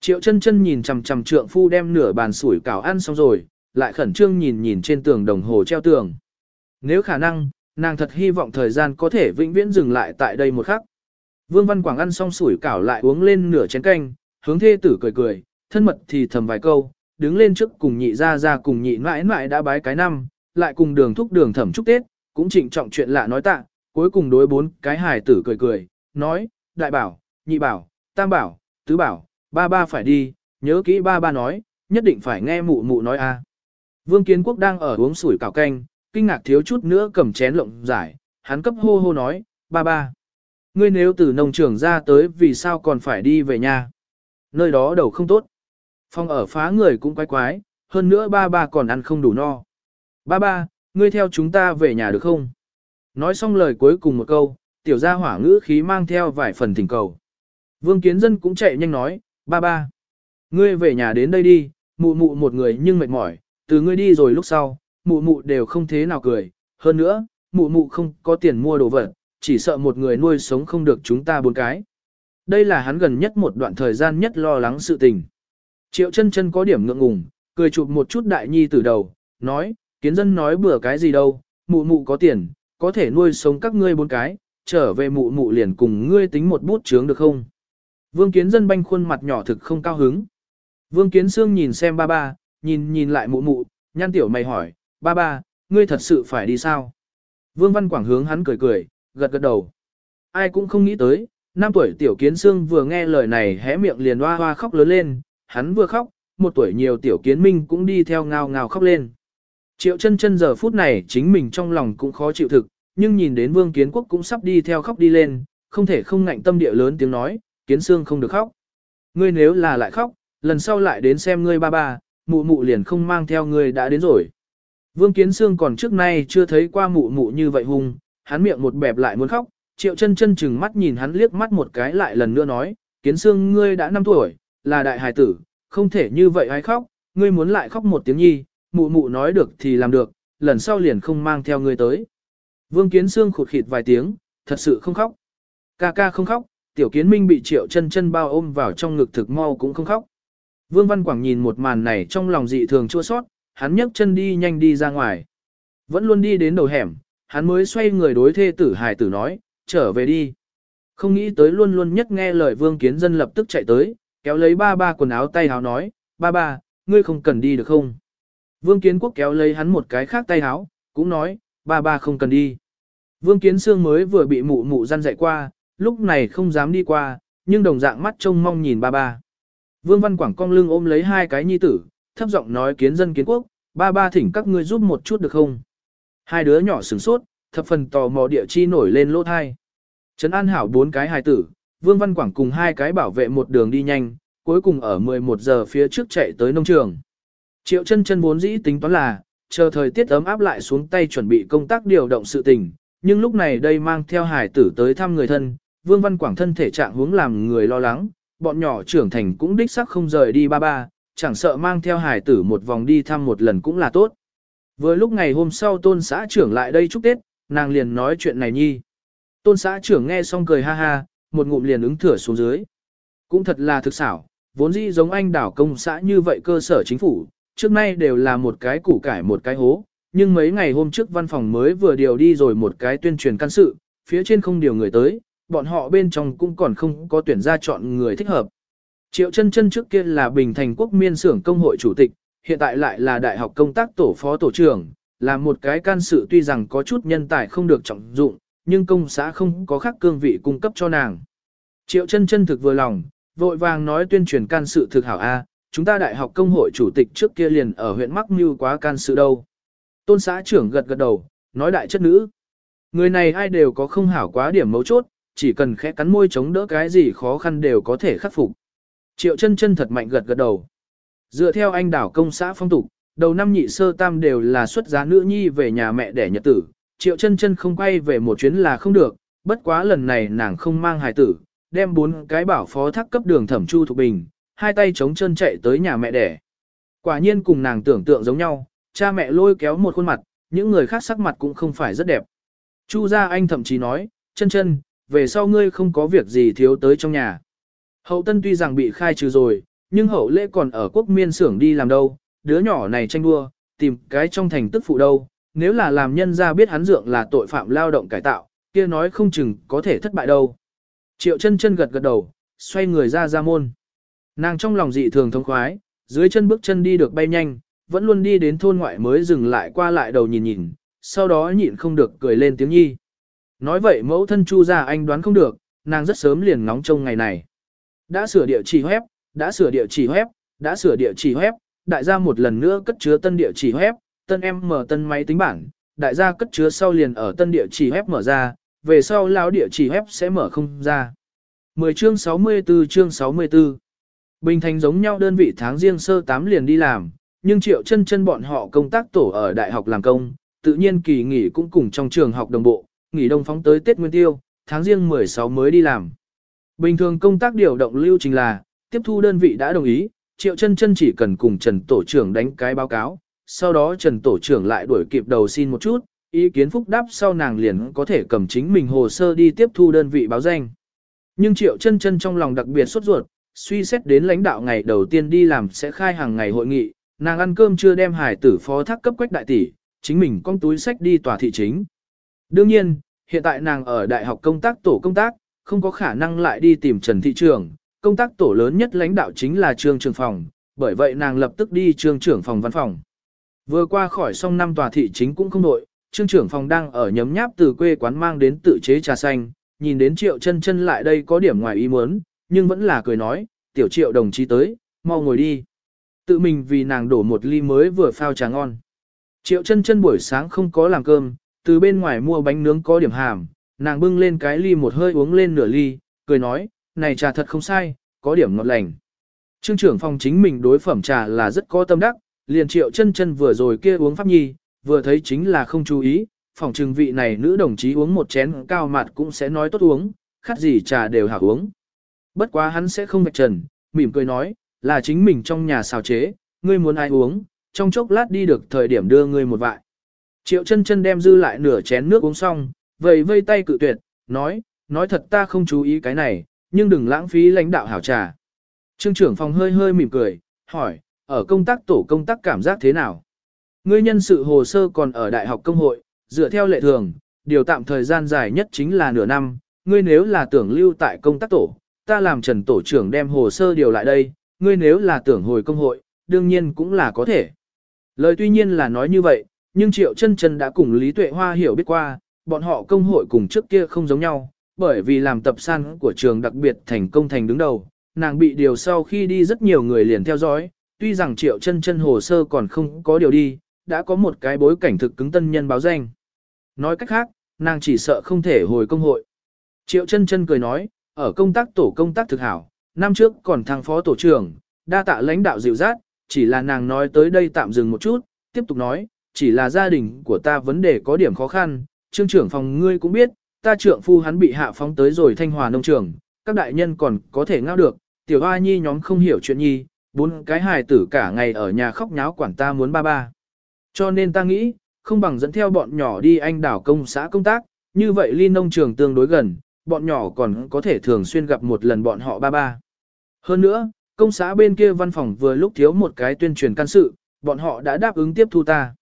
Triệu chân chân nhìn chằm chằm trượng phu đem nửa bàn sủi cảo ăn xong rồi, lại khẩn trương nhìn nhìn trên tường đồng hồ treo tường. Nếu khả năng, nàng thật hy vọng thời gian có thể vĩnh viễn dừng lại tại đây một khắc. Vương Văn Quảng ăn xong sủi cảo lại uống lên nửa chén canh, hướng thê tử cười cười, thân mật thì thầm vài câu, đứng lên trước cùng nhị ra ra cùng nhị mãi mãi đã bái cái năm, lại cùng đường thúc đường thẩm chúc Tết, cũng trịnh trọng chuyện lạ nói tạ, cuối cùng đối bốn cái hài tử cười cười, nói, đại bảo, nhị bảo, tam bảo, tứ bảo, ba ba phải đi, nhớ kỹ ba ba nói, nhất định phải nghe mụ mụ nói a. Vương Kiến Quốc đang ở uống sủi cảo canh, kinh ngạc thiếu chút nữa cầm chén lộng giải, hắn cấp hô hô nói, ba ba. Ngươi nếu từ nông trường ra tới vì sao còn phải đi về nhà? Nơi đó đầu không tốt. Phong ở phá người cũng quái quái, hơn nữa ba ba còn ăn không đủ no. Ba ba, ngươi theo chúng ta về nhà được không? Nói xong lời cuối cùng một câu, tiểu gia hỏa ngữ khí mang theo vài phần thỉnh cầu. Vương Kiến Dân cũng chạy nhanh nói, ba ba. Ngươi về nhà đến đây đi, mụ mụ một người nhưng mệt mỏi, từ ngươi đi rồi lúc sau, mụ mụ đều không thế nào cười. Hơn nữa, mụ mụ không có tiền mua đồ vật, chỉ sợ một người nuôi sống không được chúng ta bốn cái. Đây là hắn gần nhất một đoạn thời gian nhất lo lắng sự tình. Triệu chân chân có điểm ngượng ngùng, cười chụp một chút đại nhi từ đầu, nói, kiến dân nói bừa cái gì đâu, mụ mụ có tiền, có thể nuôi sống các ngươi bốn cái, trở về mụ mụ liền cùng ngươi tính một bút chướng được không? Vương Kiến Dân banh khuôn mặt nhỏ thực không cao hứng. Vương Kiến Sương nhìn xem ba ba, nhìn nhìn lại mụ mụ, nhăn tiểu mày hỏi, ba ba, ngươi thật sự phải đi sao? Vương Văn Quảng hướng hắn cười cười, gật gật đầu. Ai cũng không nghĩ tới, năm tuổi tiểu kiến sương vừa nghe lời này hé miệng liền hoa hoa khóc lớn lên, hắn vừa khóc, một tuổi nhiều tiểu kiến minh cũng đi theo ngao ngao khóc lên. Triệu chân chân giờ phút này chính mình trong lòng cũng khó chịu thực, nhưng nhìn đến vương kiến quốc cũng sắp đi theo khóc đi lên, không thể không ngạnh tâm địa lớn tiếng nói, kiến xương không được khóc. Ngươi nếu là lại khóc, lần sau lại đến xem ngươi ba ba, mụ mụ liền không mang theo ngươi đã đến rồi. Vương Kiến Sương còn trước nay chưa thấy qua mụ mụ như vậy hung, hắn miệng một bẹp lại muốn khóc, triệu chân chân chừng mắt nhìn hắn liếc mắt một cái lại lần nữa nói, Kiến Sương ngươi đã 5 tuổi, là đại hài tử, không thể như vậy hay khóc, ngươi muốn lại khóc một tiếng nhi, mụ mụ nói được thì làm được, lần sau liền không mang theo ngươi tới. Vương Kiến Sương khụt khịt vài tiếng, thật sự không khóc. Ca ca không khóc, tiểu kiến minh bị triệu chân chân bao ôm vào trong ngực thực mau cũng không khóc. Vương Văn Quảng nhìn một màn này trong lòng dị thường chua sót, hắn nhấc chân đi nhanh đi ra ngoài. Vẫn luôn đi đến đầu hẻm, hắn mới xoay người đối thê tử hài tử nói, trở về đi. Không nghĩ tới luôn luôn nhất nghe lời Vương Kiến Dân lập tức chạy tới, kéo lấy ba ba quần áo tay áo nói, ba ba, ngươi không cần đi được không? Vương Kiến Quốc kéo lấy hắn một cái khác tay áo, cũng nói, ba ba không cần đi. Vương Kiến Sương mới vừa bị mụ mụ răn dạy qua, lúc này không dám đi qua, nhưng đồng dạng mắt trông mong nhìn ba ba. Vương Văn Quảng cong lưng ôm lấy hai cái nhi tử, thấp giọng nói kiến dân kiến quốc, ba ba thỉnh các ngươi giúp một chút được không? Hai đứa nhỏ sửng sốt, thập phần tò mò địa chi nổi lên lỗ thai. Trấn An Hảo bốn cái hài tử, Vương Văn Quảng cùng hai cái bảo vệ một đường đi nhanh, cuối cùng ở 11 giờ phía trước chạy tới nông trường. Triệu chân chân vốn dĩ tính toán là, chờ thời tiết ấm áp lại xuống tay chuẩn bị công tác điều động sự tình, nhưng lúc này đây mang theo hải tử tới thăm người thân, Vương Văn Quảng thân thể trạng hướng làm người lo lắng, bọn nhỏ trưởng thành cũng đích sắc không rời đi ba ba, chẳng sợ mang theo hải tử một vòng đi thăm một lần cũng là tốt. Vừa lúc ngày hôm sau tôn xã trưởng lại đây chúc Tết, nàng liền nói chuyện này nhi. Tôn xã trưởng nghe xong cười ha ha, một ngụm liền ứng thửa xuống dưới. Cũng thật là thực xảo, vốn dĩ giống anh đảo công xã như vậy cơ sở chính phủ, trước nay đều là một cái củ cải một cái hố, nhưng mấy ngày hôm trước văn phòng mới vừa điều đi rồi một cái tuyên truyền căn sự, phía trên không điều người tới, bọn họ bên trong cũng còn không có tuyển ra chọn người thích hợp. Triệu chân chân trước kia là Bình Thành Quốc miên xưởng công hội chủ tịch, hiện tại lại là đại học công tác tổ phó tổ trưởng, là một cái can sự tuy rằng có chút nhân tài không được trọng dụng, nhưng công xã không có khác cương vị cung cấp cho nàng. Triệu chân chân thực vừa lòng, vội vàng nói tuyên truyền can sự thực hảo A, chúng ta đại học công hội chủ tịch trước kia liền ở huyện Mắc Mưu quá can sự đâu. Tôn xã trưởng gật gật đầu, nói đại chất nữ. Người này ai đều có không hảo quá điểm mấu chốt, chỉ cần khẽ cắn môi chống đỡ cái gì khó khăn đều có thể khắc phục. Triệu chân chân thật mạnh gật gật đầu. Dựa theo anh đảo công xã phong tục, đầu năm nhị sơ tam đều là xuất giá nữ nhi về nhà mẹ đẻ nhật tử. Triệu chân chân không quay về một chuyến là không được, bất quá lần này nàng không mang hài tử, đem bốn cái bảo phó thác cấp đường thẩm chu thuộc bình, hai tay chống chân chạy tới nhà mẹ đẻ. Quả nhiên cùng nàng tưởng tượng giống nhau, cha mẹ lôi kéo một khuôn mặt, những người khác sắc mặt cũng không phải rất đẹp. Chu gia anh thậm chí nói, chân chân, về sau ngươi không có việc gì thiếu tới trong nhà. Hậu tân tuy rằng bị khai trừ rồi, nhưng hậu lễ còn ở quốc miên xưởng đi làm đâu, đứa nhỏ này tranh đua, tìm cái trong thành tức phụ đâu, nếu là làm nhân ra biết hắn dượng là tội phạm lao động cải tạo, kia nói không chừng có thể thất bại đâu. Triệu chân chân gật gật đầu, xoay người ra ra môn. Nàng trong lòng dị thường thông khoái, dưới chân bước chân đi được bay nhanh, vẫn luôn đi đến thôn ngoại mới dừng lại qua lại đầu nhìn nhìn, sau đó nhịn không được cười lên tiếng nhi. Nói vậy mẫu thân Chu ra anh đoán không được, nàng rất sớm liền ngóng trông ngày này. Đã sửa địa chỉ web, đã sửa địa chỉ web, đã sửa địa chỉ web, đại gia một lần nữa cất chứa tân địa chỉ web, tân em mở tân máy tính bảng, đại gia cất chứa sau liền ở tân địa chỉ web mở ra, về sau lão địa chỉ web sẽ mở không ra. 10 chương 64 chương 64 Bình thành giống nhau đơn vị tháng riêng sơ 8 liền đi làm, nhưng triệu chân chân bọn họ công tác tổ ở đại học làm công, tự nhiên kỳ nghỉ cũng cùng trong trường học đồng bộ, nghỉ đông phóng tới Tết Nguyên Tiêu, tháng riêng 16 mới đi làm. Bình thường công tác điều động lưu trình là, tiếp thu đơn vị đã đồng ý, Triệu chân chân chỉ cần cùng Trần Tổ trưởng đánh cái báo cáo, sau đó Trần Tổ trưởng lại đuổi kịp đầu xin một chút, ý kiến phúc đáp sau nàng liền có thể cầm chính mình hồ sơ đi tiếp thu đơn vị báo danh. Nhưng Triệu chân chân trong lòng đặc biệt sốt ruột, suy xét đến lãnh đạo ngày đầu tiên đi làm sẽ khai hàng ngày hội nghị, nàng ăn cơm chưa đem hải tử phó thác cấp quách đại tỷ, chính mình con túi sách đi tòa thị chính. Đương nhiên, hiện tại nàng ở đại học công tác tổ công tác, không có khả năng lại đi tìm Trần Thị Trường, công tác tổ lớn nhất lãnh đạo chính là trương trường phòng, bởi vậy nàng lập tức đi trương trưởng phòng văn phòng. Vừa qua khỏi xong năm tòa thị chính cũng không đội, trương trưởng phòng đang ở nhấm nháp từ quê quán mang đến tự chế trà xanh, nhìn đến triệu chân chân lại đây có điểm ngoài ý muốn, nhưng vẫn là cười nói, tiểu triệu đồng chí tới, mau ngồi đi. Tự mình vì nàng đổ một ly mới vừa phao trà ngon. Triệu chân chân buổi sáng không có làm cơm, từ bên ngoài mua bánh nướng có điểm hàm, nàng bưng lên cái ly một hơi uống lên nửa ly, cười nói, này trà thật không sai, có điểm ngọt lành. Trương trưởng phòng chính mình đối phẩm trà là rất có tâm đắc, liền triệu chân chân vừa rồi kia uống pháp nhi, vừa thấy chính là không chú ý, phòng trừng vị này nữ đồng chí uống một chén cao mặt cũng sẽ nói tốt uống, khát gì trà đều hảo uống. Bất quá hắn sẽ không vạch trần, mỉm cười nói, là chính mình trong nhà xào chế, ngươi muốn ai uống, trong chốc lát đi được thời điểm đưa ngươi một vại. Triệu chân chân đem dư lại nửa chén nước uống xong, vầy vây tay cự tuyệt, nói, nói thật ta không chú ý cái này, nhưng đừng lãng phí lãnh đạo hảo trà. Trương trưởng phòng hơi hơi mỉm cười, hỏi, ở công tác tổ công tác cảm giác thế nào? Ngươi nhân sự hồ sơ còn ở đại học công hội, dựa theo lệ thường, điều tạm thời gian dài nhất chính là nửa năm, ngươi nếu là tưởng lưu tại công tác tổ, ta làm trần tổ trưởng đem hồ sơ điều lại đây, ngươi nếu là tưởng hồi công hội, đương nhiên cũng là có thể. Lời tuy nhiên là nói như vậy, nhưng Triệu chân chân đã cùng Lý Tuệ Hoa hiểu biết qua, bọn họ công hội cùng trước kia không giống nhau, bởi vì làm tập san của trường đặc biệt thành công thành đứng đầu, nàng bị điều sau khi đi rất nhiều người liền theo dõi, tuy rằng Triệu chân chân hồ sơ còn không có điều đi, đã có một cái bối cảnh thực cứng tân nhân báo danh. Nói cách khác, nàng chỉ sợ không thể hồi công hội. Triệu chân chân cười nói, ở công tác tổ công tác thực hảo, năm trước còn thăng phó tổ trưởng, đa tạ lãnh đạo dịu dắt chỉ là nàng nói tới đây tạm dừng một chút, tiếp tục nói, chỉ là gia đình của ta vấn đề có điểm khó khăn, trương trưởng phòng ngươi cũng biết, ta trưởng phu hắn bị hạ phóng tới rồi thanh hòa nông trường, các đại nhân còn có thể ngao được, tiểu hoa nhi nhóm không hiểu chuyện nhi, bốn cái hài tử cả ngày ở nhà khóc nháo quản ta muốn ba ba. Cho nên ta nghĩ, không bằng dẫn theo bọn nhỏ đi anh đảo công xã công tác, như vậy ly nông trường tương đối gần, bọn nhỏ còn có thể thường xuyên gặp một lần bọn họ ba ba. Hơn nữa, công xã bên kia văn phòng vừa lúc thiếu một cái tuyên truyền can sự, bọn họ đã đáp ứng tiếp thu ta.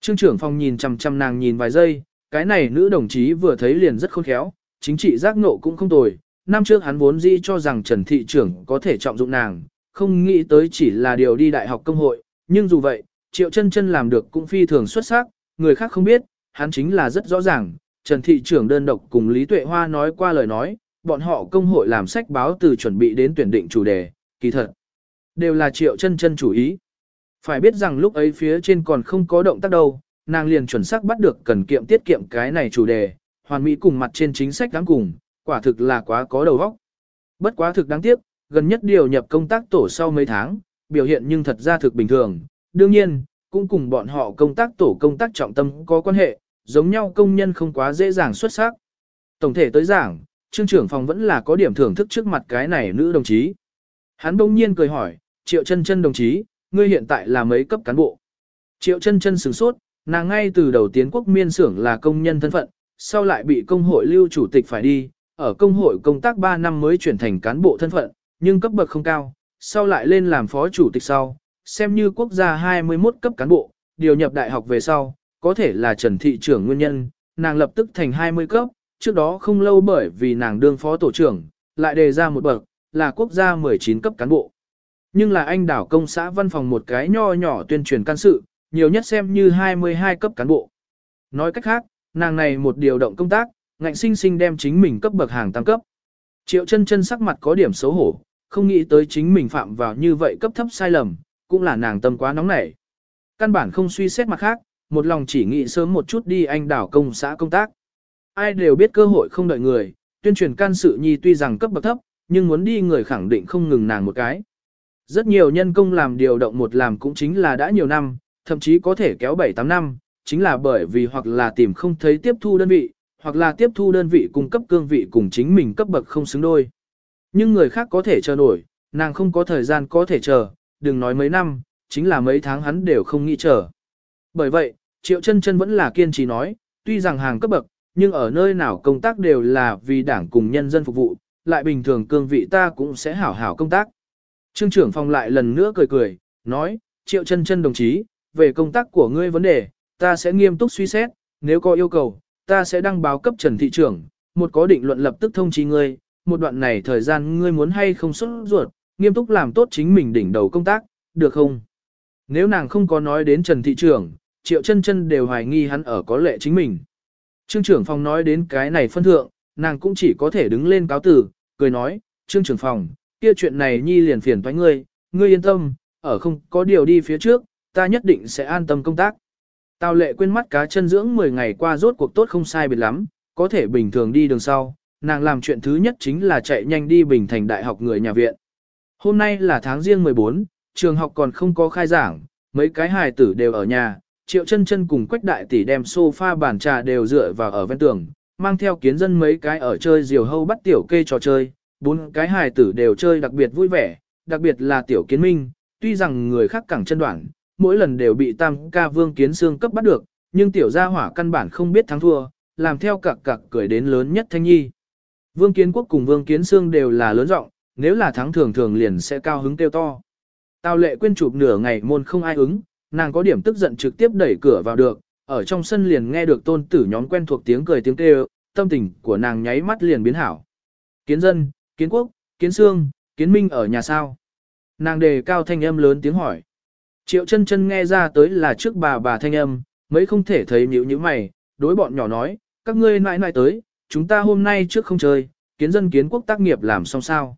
Trương trưởng phòng nhìn chằm chằm nàng nhìn vài giây, cái này nữ đồng chí vừa thấy liền rất khôn khéo, chính trị giác ngộ cũng không tồi. Năm trước hắn vốn dĩ cho rằng Trần Thị trưởng có thể trọng dụng nàng, không nghĩ tới chỉ là điều đi đại học công hội, nhưng dù vậy, Triệu chân chân làm được cũng phi thường xuất sắc, người khác không biết, hắn chính là rất rõ ràng, Trần Thị trưởng đơn độc cùng Lý Tuệ Hoa nói qua lời nói, bọn họ công hội làm sách báo từ chuẩn bị đến tuyển định chủ đề, kỳ thật. Đều là Triệu chân chân chủ ý. Phải biết rằng lúc ấy phía trên còn không có động tác đâu, nàng liền chuẩn xác bắt được cần kiệm tiết kiệm cái này chủ đề, hoàn mỹ cùng mặt trên chính sách đáng cùng, quả thực là quá có đầu óc. Bất quá thực đáng tiếc, gần nhất điều nhập công tác tổ sau mấy tháng, biểu hiện nhưng thật ra thực bình thường, đương nhiên, cũng cùng bọn họ công tác tổ công tác trọng tâm có quan hệ, giống nhau công nhân không quá dễ dàng xuất sắc. Tổng thể tới giảng, trương trưởng phòng vẫn là có điểm thưởng thức trước mặt cái này nữ đồng chí. Hắn đông nhiên cười hỏi, triệu chân chân đồng chí, ngươi hiện tại là mấy cấp cán bộ. Triệu chân chân sửng sốt, nàng ngay từ đầu tiến quốc miên xưởng là công nhân thân phận, sau lại bị công hội lưu chủ tịch phải đi, ở công hội công tác 3 năm mới chuyển thành cán bộ thân phận, nhưng cấp bậc không cao, sau lại lên làm phó chủ tịch sau, xem như quốc gia 21 cấp cán bộ, điều nhập đại học về sau, có thể là Trần Thị trưởng nguyên nhân, nàng lập tức thành 20 cấp, trước đó không lâu bởi vì nàng đương phó tổ trưởng, lại đề ra một bậc, là quốc gia 19 cấp cán bộ. Nhưng là anh đảo công xã văn phòng một cái nho nhỏ tuyên truyền can sự, nhiều nhất xem như 22 cấp cán bộ. Nói cách khác, nàng này một điều động công tác, ngạnh sinh sinh đem chính mình cấp bậc hàng tăng cấp. Triệu chân chân sắc mặt có điểm xấu hổ, không nghĩ tới chính mình phạm vào như vậy cấp thấp sai lầm, cũng là nàng tâm quá nóng nảy. Căn bản không suy xét mặt khác, một lòng chỉ nghĩ sớm một chút đi anh đảo công xã công tác. Ai đều biết cơ hội không đợi người, tuyên truyền can sự nhi tuy rằng cấp bậc thấp, nhưng muốn đi người khẳng định không ngừng nàng một cái. Rất nhiều nhân công làm điều động một làm cũng chính là đã nhiều năm, thậm chí có thể kéo 7-8 năm, chính là bởi vì hoặc là tìm không thấy tiếp thu đơn vị, hoặc là tiếp thu đơn vị cung cấp cương vị cùng chính mình cấp bậc không xứng đôi. Nhưng người khác có thể chờ nổi, nàng không có thời gian có thể chờ, đừng nói mấy năm, chính là mấy tháng hắn đều không nghĩ chờ. Bởi vậy, Triệu chân chân vẫn là kiên trì nói, tuy rằng hàng cấp bậc, nhưng ở nơi nào công tác đều là vì đảng cùng nhân dân phục vụ, lại bình thường cương vị ta cũng sẽ hảo hảo công tác. Trương trưởng phòng lại lần nữa cười cười, nói, Triệu chân chân đồng chí, về công tác của ngươi vấn đề, ta sẽ nghiêm túc suy xét, nếu có yêu cầu, ta sẽ đăng báo cấp Trần thị trưởng, một có định luận lập tức thông chí ngươi, một đoạn này thời gian ngươi muốn hay không xuất ruột, nghiêm túc làm tốt chính mình đỉnh đầu công tác, được không? Nếu nàng không có nói đến Trần thị trưởng, Triệu chân chân đều hoài nghi hắn ở có lệ chính mình. Trương trưởng phòng nói đến cái này phân thượng, nàng cũng chỉ có thể đứng lên cáo tử, cười nói, Trương trưởng phòng, kia chuyện này nhi liền phiền thoái ngươi, ngươi yên tâm, ở không có điều đi phía trước, ta nhất định sẽ an tâm công tác. Tào lệ quên mắt cá chân dưỡng 10 ngày qua rốt cuộc tốt không sai biệt lắm, có thể bình thường đi đường sau, nàng làm chuyện thứ nhất chính là chạy nhanh đi Bình Thành Đại học người nhà viện. Hôm nay là tháng riêng 14, trường học còn không có khai giảng, mấy cái hài tử đều ở nhà, triệu chân chân cùng quách đại tỷ đem sofa bàn trà đều dựa vào ở ven tường, mang theo kiến dân mấy cái ở chơi diều hâu bắt tiểu kê trò chơi, bốn cái hài tử đều chơi đặc biệt vui vẻ, đặc biệt là tiểu kiến minh, tuy rằng người khác cẳng chân đoạn, mỗi lần đều bị tam ca vương kiến xương cấp bắt được, nhưng tiểu gia hỏa căn bản không biết thắng thua, làm theo cặc cặc cười đến lớn nhất thanh nhi. Vương kiến quốc cùng vương kiến xương đều là lớn rộng, nếu là thắng thường thường liền sẽ cao hứng kêu to. Tào lệ quên chụp nửa ngày môn không ai ứng, nàng có điểm tức giận trực tiếp đẩy cửa vào được, ở trong sân liền nghe được tôn tử nhóm quen thuộc tiếng cười tiếng kêu, tâm tình của nàng nháy mắt liền biến hảo. Kiến dân, kiến quốc, kiến xương, kiến minh ở nhà sao? Nàng đề cao thanh âm lớn tiếng hỏi. Triệu chân chân nghe ra tới là trước bà bà thanh âm, mấy không thể thấy nhữ như mày, đối bọn nhỏ nói, các ngươi nãi nãi tới, chúng ta hôm nay trước không chơi, kiến dân kiến quốc tác nghiệp làm xong sao.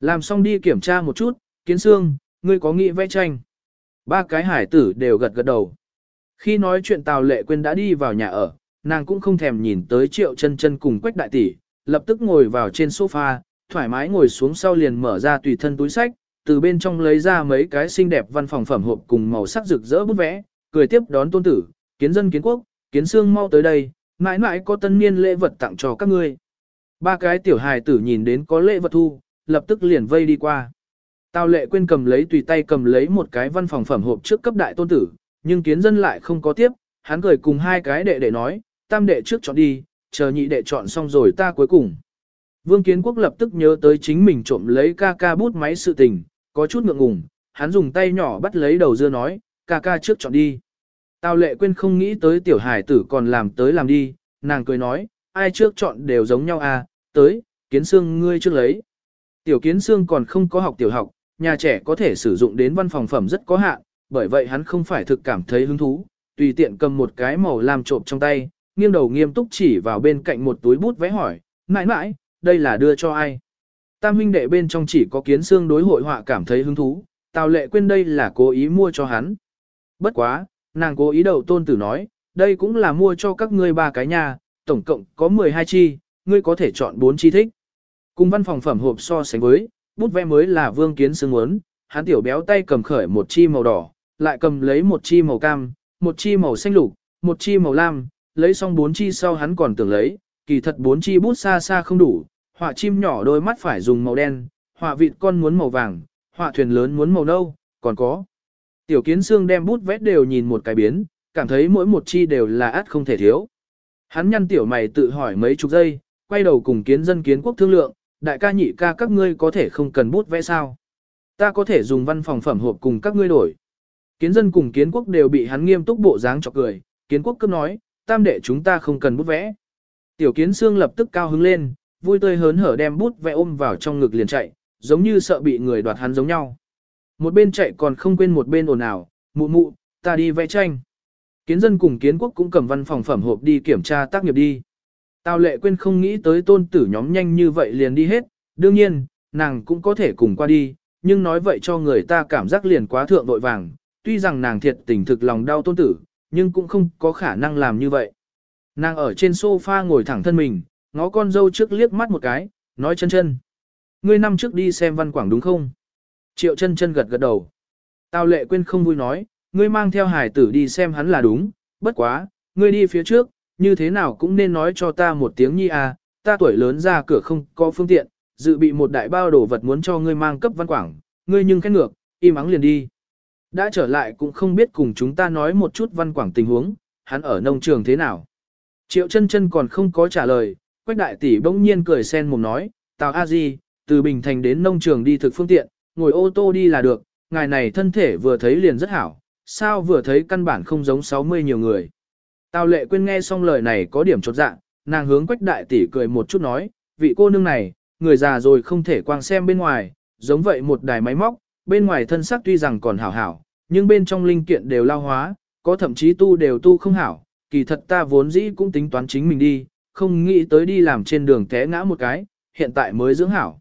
Làm xong đi kiểm tra một chút, kiến xương, ngươi có nghĩ vẽ tranh. Ba cái hải tử đều gật gật đầu. Khi nói chuyện Tào Lệ Quyên đã đi vào nhà ở, nàng cũng không thèm nhìn tới triệu chân chân cùng quách đại tỷ, lập tức ngồi vào trên sofa, thoải mái ngồi xuống sau liền mở ra tùy thân túi sách, từ bên trong lấy ra mấy cái xinh đẹp văn phòng phẩm hộp cùng màu sắc rực rỡ bút vẽ, cười tiếp đón tôn tử, kiến dân kiến quốc, kiến xương mau tới đây, mãi mãi có tân niên lễ vật tặng cho các ngươi. Ba cái tiểu hài tử nhìn đến có lễ vật thu, lập tức liền vây đi qua. Tào lệ quên cầm lấy tùy tay cầm lấy một cái văn phòng phẩm hộp trước cấp đại tôn tử, nhưng kiến dân lại không có tiếp, hắn cười cùng hai cái đệ đệ nói, tam đệ trước chọn đi, chờ nhị đệ chọn xong rồi ta cuối cùng. Vương Kiến Quốc lập tức nhớ tới chính mình trộm lấy ca ca bút máy sự tình, có chút ngượng ngùng, hắn dùng tay nhỏ bắt lấy đầu dưa nói, ca ca trước chọn đi. Tào lệ quên không nghĩ tới tiểu hải tử còn làm tới làm đi, nàng cười nói, ai trước chọn đều giống nhau à, tới, kiến xương ngươi trước lấy. Tiểu kiến xương còn không có học tiểu học, nhà trẻ có thể sử dụng đến văn phòng phẩm rất có hạn, bởi vậy hắn không phải thực cảm thấy hứng thú, tùy tiện cầm một cái màu làm trộm trong tay, nghiêng đầu nghiêm túc chỉ vào bên cạnh một túi bút vẽ hỏi, mãi mãi, đây là đưa cho ai? Tam huynh đệ bên trong chỉ có kiến xương đối hội họa cảm thấy hứng thú, Tào lệ quên đây là cố ý mua cho hắn. Bất quá, nàng cố ý đầu tôn tử nói, đây cũng là mua cho các ngươi ba cái nhà, tổng cộng có 12 chi, ngươi có thể chọn 4 chi thích. Cùng văn phòng phẩm hộp so sánh với, bút vẽ mới là vương kiến xương muốn, hắn tiểu béo tay cầm khởi một chi màu đỏ, lại cầm lấy một chi màu cam, một chi màu xanh lục, một chi màu lam, lấy xong bốn chi sau hắn còn tưởng lấy, kỳ thật bốn chi bút xa xa không đủ, họa chim nhỏ đôi mắt phải dùng màu đen, họa vịt con muốn màu vàng, họa thuyền lớn muốn màu nâu, còn có. Tiểu kiến xương đem bút vẽ đều nhìn một cái biến, cảm thấy mỗi một chi đều là át không thể thiếu. Hắn nhăn tiểu mày tự hỏi mấy chục giây, quay đầu cùng kiến dân kiến quốc thương lượng, đại ca nhị ca các ngươi có thể không cần bút vẽ sao. Ta có thể dùng văn phòng phẩm hộp cùng các ngươi đổi. Kiến dân cùng kiến quốc đều bị hắn nghiêm túc bộ dáng chọc cười, kiến quốc cứ nói, tam đệ chúng ta không cần bút vẽ. Tiểu kiến xương lập tức cao hứng lên, vui tươi hớn hở đem bút vẽ ôm vào trong ngực liền chạy, giống như sợ bị người đoạt hắn giống nhau. Một bên chạy còn không quên một bên ồn ào, mụ mụ, ta đi vẽ tranh. Kiến dân cùng kiến quốc cũng cầm văn phòng phẩm hộp đi kiểm tra tác nghiệp đi. Tào lệ quên không nghĩ tới tôn tử nhóm nhanh như vậy liền đi hết, đương nhiên, nàng cũng có thể cùng qua đi, nhưng nói vậy cho người ta cảm giác liền quá thượng vội vàng, tuy rằng nàng thiệt tình thực lòng đau tôn tử, nhưng cũng không có khả năng làm như vậy. Nàng ở trên sofa ngồi thẳng thân mình, ngó con dâu trước liếc mắt một cái, nói chân chân. Ngươi năm trước đi xem văn quảng đúng không? Triệu chân chân gật gật đầu. Tào lệ quên không vui nói, ngươi mang theo hải tử đi xem hắn là đúng, bất quá, ngươi đi phía trước, như thế nào cũng nên nói cho ta một tiếng nhi à, ta tuổi lớn ra cửa không có phương tiện, dự bị một đại bao đồ vật muốn cho ngươi mang cấp văn quảng, ngươi nhưng khét ngược, im ắng liền đi. Đã trở lại cũng không biết cùng chúng ta nói một chút văn quảng tình huống, hắn ở nông trường thế nào. Triệu chân chân còn không có trả lời, quách đại tỷ bỗng nhiên cười sen mồm nói, tào a di, từ Bình Thành đến nông trường đi thực phương tiện, ngồi ô tô đi là được, ngài này thân thể vừa thấy liền rất hảo, sao vừa thấy căn bản không giống 60 nhiều người. Tào lệ quên nghe xong lời này có điểm chột dạ, nàng hướng quách đại tỷ cười một chút nói, vị cô nương này, người già rồi không thể quang xem bên ngoài, giống vậy một đài máy móc, bên ngoài thân sắc tuy rằng còn hảo hảo, nhưng bên trong linh kiện đều lao hóa, có thậm chí tu đều tu không hảo, kỳ thật ta vốn dĩ cũng tính toán chính mình đi, không nghĩ tới đi làm trên đường té ngã một cái, hiện tại mới dưỡng hảo.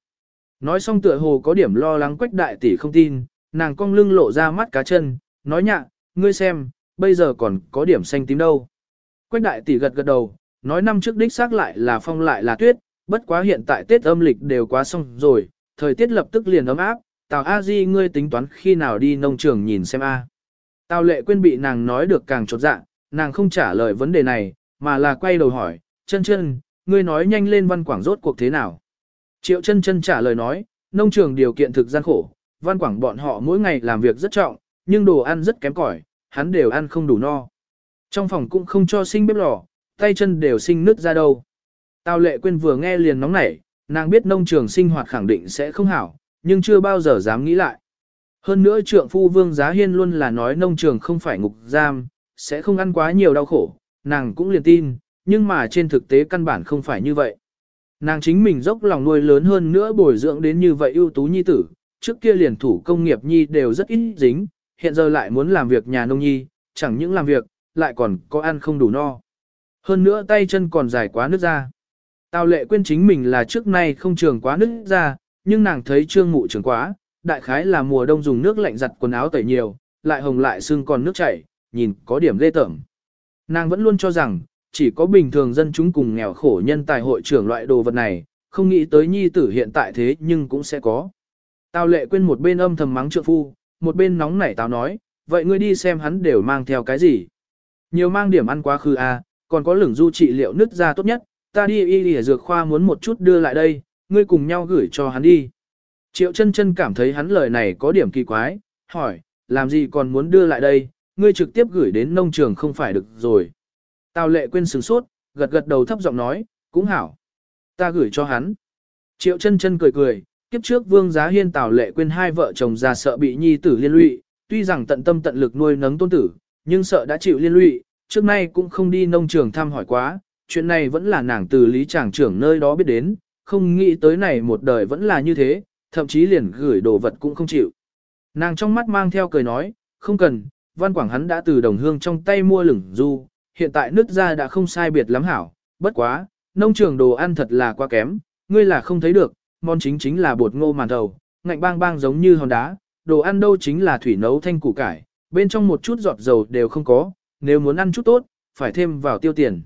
Nói xong tựa hồ có điểm lo lắng quách đại tỷ không tin, nàng cong lưng lộ ra mắt cá chân, nói nhạ, ngươi xem, bây giờ còn có điểm xanh tím đâu. Quách đại tỷ gật gật đầu, nói năm trước đích xác lại là phong lại là tuyết, bất quá hiện tại Tết âm lịch đều quá xong rồi, thời tiết lập tức liền ấm áp, Tào A Di ngươi tính toán khi nào đi nông trường nhìn xem a. Tào lệ quên bị nàng nói được càng chột dạ, nàng không trả lời vấn đề này, mà là quay đầu hỏi, chân chân, ngươi nói nhanh lên văn quảng rốt cuộc thế nào. Triệu chân chân trả lời nói, nông trường điều kiện thực gian khổ, văn quảng bọn họ mỗi ngày làm việc rất trọng, nhưng đồ ăn rất kém cỏi, hắn đều ăn không đủ no. Trong phòng cũng không cho sinh bếp lò, tay chân đều sinh nứt ra đâu. Tào lệ quên vừa nghe liền nóng nảy, nàng biết nông trường sinh hoạt khẳng định sẽ không hảo, nhưng chưa bao giờ dám nghĩ lại. Hơn nữa trượng phu vương giá hiên luôn là nói nông trường không phải ngục giam, sẽ không ăn quá nhiều đau khổ, nàng cũng liền tin, nhưng mà trên thực tế căn bản không phải như vậy. Nàng chính mình dốc lòng nuôi lớn hơn nữa bồi dưỡng đến như vậy ưu tú nhi tử, trước kia liền thủ công nghiệp nhi đều rất ít dính, hiện giờ lại muốn làm việc nhà nông nhi, chẳng những làm việc, lại còn có ăn không đủ no. Hơn nữa tay chân còn dài quá nước ra. Tào lệ quên chính mình là trước nay không trường quá nước ra, nhưng nàng thấy trương mụ trường quá, đại khái là mùa đông dùng nước lạnh giặt quần áo tẩy nhiều, lại hồng lại xương còn nước chảy, nhìn có điểm lê tởm. Nàng vẫn luôn cho rằng, chỉ có bình thường dân chúng cùng nghèo khổ nhân tài hội trưởng loại đồ vật này, không nghĩ tới nhi tử hiện tại thế nhưng cũng sẽ có. Tào lệ quên một bên âm thầm mắng trượng phu, một bên nóng nảy tào nói, vậy ngươi đi xem hắn đều mang theo cái gì. Nhiều mang điểm ăn quá khứ à, còn có lửng du trị liệu nứt ra tốt nhất, ta đi y y dược khoa muốn một chút đưa lại đây, ngươi cùng nhau gửi cho hắn đi. Triệu chân chân cảm thấy hắn lời này có điểm kỳ quái, hỏi, làm gì còn muốn đưa lại đây, ngươi trực tiếp gửi đến nông trường không phải được rồi. Tào lệ quên sửng sốt, gật gật đầu thấp giọng nói, cũng hảo. Ta gửi cho hắn. Triệu chân chân cười cười, kiếp trước vương giá hiên tào lệ quên hai vợ chồng già sợ bị nhi tử liên lụy, tuy rằng tận tâm tận lực nuôi nấng tôn tử, nhưng sợ đã chịu liên lụy, trước nay cũng không đi nông trường thăm hỏi quá, chuyện này vẫn là nàng từ lý tràng trưởng nơi đó biết đến, không nghĩ tới này một đời vẫn là như thế, thậm chí liền gửi đồ vật cũng không chịu. Nàng trong mắt mang theo cười nói, không cần, văn quảng hắn đã từ đồng hương trong tay mua lửng du, hiện tại nước ra đã không sai biệt lắm hảo, bất quá, nông trường đồ ăn thật là quá kém, ngươi là không thấy được, món chính chính là bột ngô màn thầu, ngạnh bang bang giống như hòn đá, đồ ăn đâu chính là thủy nấu thanh củ cải, bên trong một chút giọt dầu đều không có, nếu muốn ăn chút tốt, phải thêm vào tiêu tiền.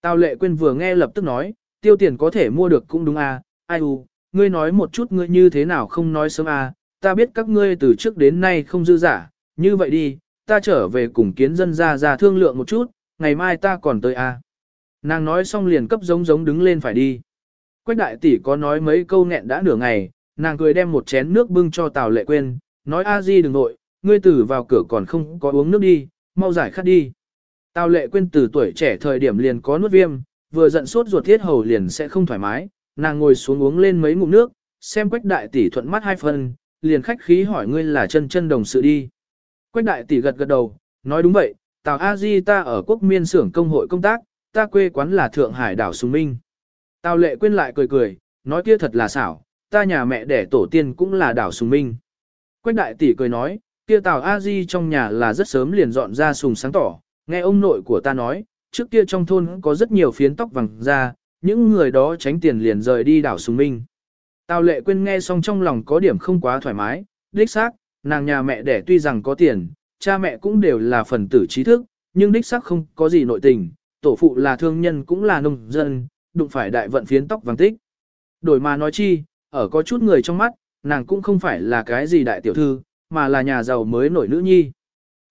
Tào lệ quên vừa nghe lập tức nói, tiêu tiền có thể mua được cũng đúng à, ai u, ngươi nói một chút ngươi như thế nào không nói sớm à, ta biết các ngươi từ trước đến nay không dư giả, như vậy đi, ta trở về cùng kiến dân ra ra thương lượng một chút, ngày mai ta còn tới à. Nàng nói xong liền cấp giống giống đứng lên phải đi. Quách đại tỷ có nói mấy câu nghẹn đã nửa ngày, nàng cười đem một chén nước bưng cho Tào lệ Quyên, nói a di đừng nội, ngươi tử vào cửa còn không có uống nước đi, mau giải khát đi. Tào lệ Quyên từ tuổi trẻ thời điểm liền có nuốt viêm, vừa giận sốt ruột thiết hầu liền sẽ không thoải mái, nàng ngồi xuống uống lên mấy ngụm nước, xem quách đại tỷ thuận mắt hai phần, liền khách khí hỏi ngươi là chân chân đồng sự đi. Quách đại tỷ gật gật đầu, nói đúng vậy, Tào A Di ta ở quốc miên xưởng công hội công tác, ta quê quán là Thượng Hải đảo Sùng Minh. Tào lệ quên lại cười cười, nói kia thật là xảo, ta nhà mẹ đẻ tổ tiên cũng là đảo Sùng Minh. Quách đại tỷ cười nói, kia Tào A Di trong nhà là rất sớm liền dọn ra sùng sáng tỏ, nghe ông nội của ta nói, trước kia trong thôn có rất nhiều phiến tóc vàng ra, những người đó tránh tiền liền rời đi đảo Sùng Minh. Tào lệ quên nghe xong trong lòng có điểm không quá thoải mái, đích xác, nàng nhà mẹ đẻ tuy rằng có tiền, cha mẹ cũng đều là phần tử trí thức, nhưng đích xác không có gì nội tình, tổ phụ là thương nhân cũng là nông dân, đụng phải đại vận phiến tóc vàng tích. Đổi mà nói chi, ở có chút người trong mắt, nàng cũng không phải là cái gì đại tiểu thư, mà là nhà giàu mới nổi nữ nhi.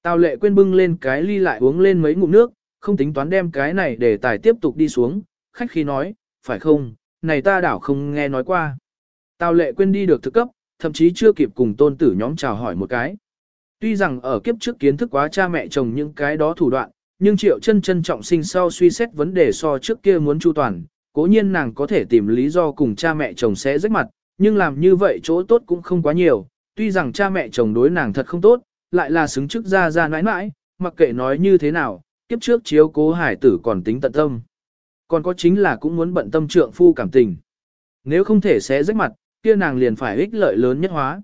Tào lệ quên bưng lên cái ly lại uống lên mấy ngụm nước, không tính toán đem cái này để tài tiếp tục đi xuống, khách khi nói, phải không, này ta đảo không nghe nói qua. Tào lệ quên đi được thực cấp, thậm chí chưa kịp cùng tôn tử nhóm chào hỏi một cái. Tuy rằng ở kiếp trước kiến thức quá cha mẹ chồng những cái đó thủ đoạn, nhưng triệu chân chân trọng sinh sau suy xét vấn đề so trước kia muốn chu toàn, cố nhiên nàng có thể tìm lý do cùng cha mẹ chồng sẽ rách mặt, nhưng làm như vậy chỗ tốt cũng không quá nhiều, tuy rằng cha mẹ chồng đối nàng thật không tốt, lại là xứng chức ra ra nãi nãi, mặc kệ nói như thế nào, kiếp trước chiếu cố hải tử còn tính tận tâm. Còn có chính là cũng muốn bận tâm trượng phu cảm tình. Nếu không thể sẽ rách mặt, kia nàng liền phải ích lợi lớn nhất hóa.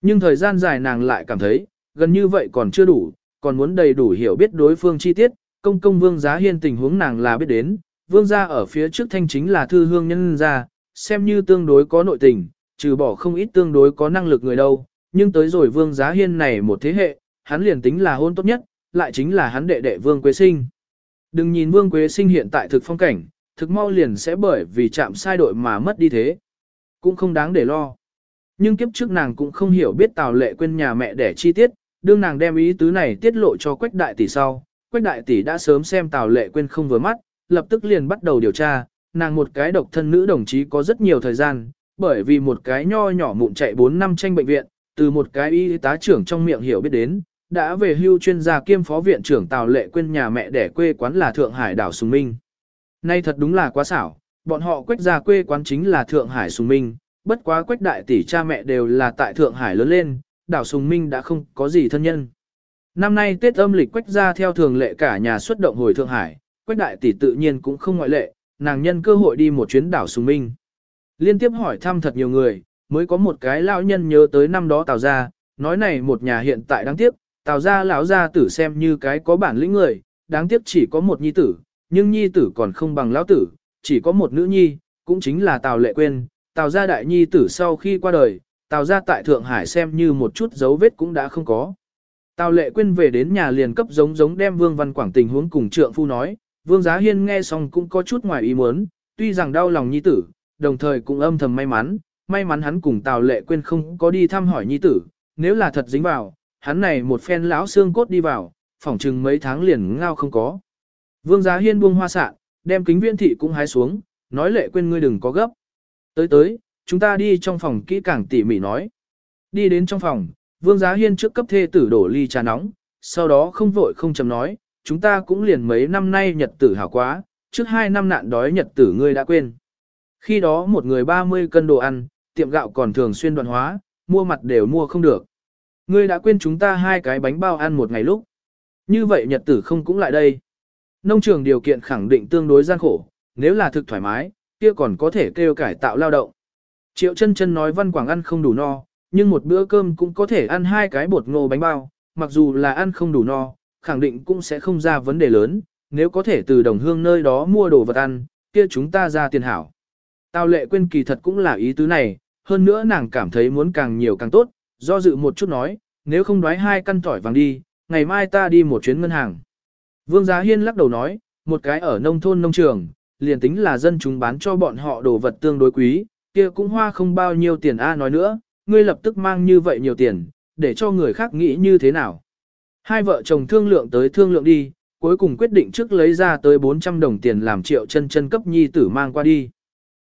Nhưng thời gian dài nàng lại cảm thấy, gần như vậy còn chưa đủ, còn muốn đầy đủ hiểu biết đối phương chi tiết, công công vương giá hiên tình huống nàng là biết đến, vương gia ở phía trước thanh chính là thư hương nhân gia, xem như tương đối có nội tình, trừ bỏ không ít tương đối có năng lực người đâu, nhưng tới rồi vương giá hiên này một thế hệ, hắn liền tính là hôn tốt nhất, lại chính là hắn đệ đệ vương quế sinh. Đừng nhìn vương quế sinh hiện tại thực phong cảnh, thực mau liền sẽ bởi vì chạm sai đội mà mất đi thế. Cũng không đáng để lo. Nhưng kiếp trước nàng cũng không hiểu biết Tào Lệ Quyên nhà mẹ để chi tiết, đương nàng đem ý tứ này tiết lộ cho Quách Đại Tỷ sau. Quách Đại Tỷ đã sớm xem Tào Lệ Quyên không vừa mắt, lập tức liền bắt đầu điều tra, nàng một cái độc thân nữ đồng chí có rất nhiều thời gian, bởi vì một cái nho nhỏ mụn chạy 4 năm tranh bệnh viện, từ một cái y tá trưởng trong miệng hiểu biết đến, đã về hưu chuyên gia kiêm phó viện trưởng Tào Lệ Quyên nhà mẹ đẻ quê quán là Thượng Hải đảo Sùng Minh. Nay thật đúng là quá xảo, bọn họ quách ra quê quán chính là Thượng Hải Sùng Minh, bất quá quách đại tỷ cha mẹ đều là tại Thượng Hải lớn lên, đảo Sùng Minh đã không có gì thân nhân. Năm nay Tết âm lịch quách ra theo thường lệ cả nhà xuất động hồi Thượng Hải, quách đại tỷ tự nhiên cũng không ngoại lệ, nàng nhân cơ hội đi một chuyến đảo Sùng Minh. Liên tiếp hỏi thăm thật nhiều người, mới có một cái lão nhân nhớ tới năm đó Tào gia, nói này một nhà hiện tại đáng tiếc, Tào gia lão gia tử xem như cái có bản lĩnh người, đáng tiếc chỉ có một nhi tử, nhưng nhi tử còn không bằng lão tử, chỉ có một nữ nhi, cũng chính là Tào Lệ Quyên, Tào gia đại nhi tử sau khi qua đời, Tào gia tại Thượng Hải xem như một chút dấu vết cũng đã không có. Tào Lệ Quyên về đến nhà liền cấp giống giống đem Vương Văn Quảng tình huống cùng trượng phu nói, Vương Giá Hiên nghe xong cũng có chút ngoài ý muốn, tuy rằng đau lòng nhi tử, đồng thời cũng âm thầm may mắn, may mắn hắn cùng Tào Lệ Quyên không có đi thăm hỏi nhi tử, nếu là thật dính vào, hắn này một phen lão xương cốt đi vào, phỏng chừng mấy tháng liền ngao không có. Vương Giá Hiên buông hoa sạn, đem kính viễn thị cũng hái xuống, nói lệ quên ngươi đừng có gấp. Tới tới, chúng ta đi trong phòng kỹ càng tỉ mỉ nói. Đi đến trong phòng, Vương Giá Hiên trước cấp thê tử đổ ly trà nóng, sau đó không vội không chầm nói, chúng ta cũng liền mấy năm nay nhật tử hảo quá, trước hai năm nạn đói nhật tử ngươi đã quên. Khi đó một người 30 cân đồ ăn, tiệm gạo còn thường xuyên đoạn hóa, mua mặt đều mua không được. Ngươi đã quên chúng ta hai cái bánh bao ăn một ngày lúc. Như vậy nhật tử không cũng lại đây. Nông trường điều kiện khẳng định tương đối gian khổ, nếu là thực thoải mái, kia còn có thể kêu cải tạo lao động. Triệu chân chân nói văn quảng ăn không đủ no, nhưng một bữa cơm cũng có thể ăn hai cái bột ngô bánh bao, mặc dù là ăn không đủ no, khẳng định cũng sẽ không ra vấn đề lớn, nếu có thể từ đồng hương nơi đó mua đồ vật ăn, kia chúng ta ra tiền hảo. Tào lệ quên kỳ thật cũng là ý tứ này, hơn nữa nàng cảm thấy muốn càng nhiều càng tốt, do dự một chút nói, nếu không đoái hai căn tỏi vàng đi, ngày mai ta đi một chuyến ngân hàng. Vương Giá Hiên lắc đầu nói, một cái ở nông thôn nông trường, liền tính là dân chúng bán cho bọn họ đồ vật tương đối quý, kia cũng hoa không bao nhiêu tiền a nói nữa, ngươi lập tức mang như vậy nhiều tiền, để cho người khác nghĩ như thế nào. Hai vợ chồng thương lượng tới thương lượng đi, cuối cùng quyết định trước lấy ra tới 400 đồng tiền làm triệu chân chân cấp nhi tử mang qua đi.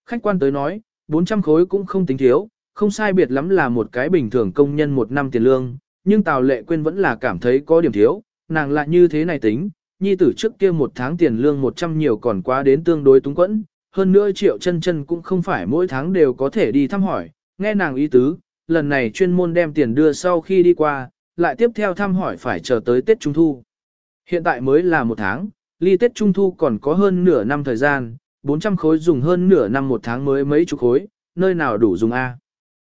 Khách quan tới nói, 400 khối cũng không tính thiếu, không sai biệt lắm là một cái bình thường công nhân một năm tiền lương, nhưng Tào Lệ Quyên vẫn là cảm thấy có điểm thiếu, nàng lại như thế này tính, nhi tử trước kia một tháng tiền lương 100 nhiều còn quá đến tương đối túng quẫn, hơn nữa triệu chân chân cũng không phải mỗi tháng đều có thể đi thăm hỏi, nghe nàng ý tứ, lần này chuyên môn đem tiền đưa sau khi đi qua, lại tiếp theo thăm hỏi phải chờ tới Tết Trung Thu. Hiện tại mới là một tháng, ly Tết Trung Thu còn có hơn nửa năm thời gian, 400 khối dùng hơn nửa năm một tháng mới mấy chục khối, nơi nào đủ dùng A.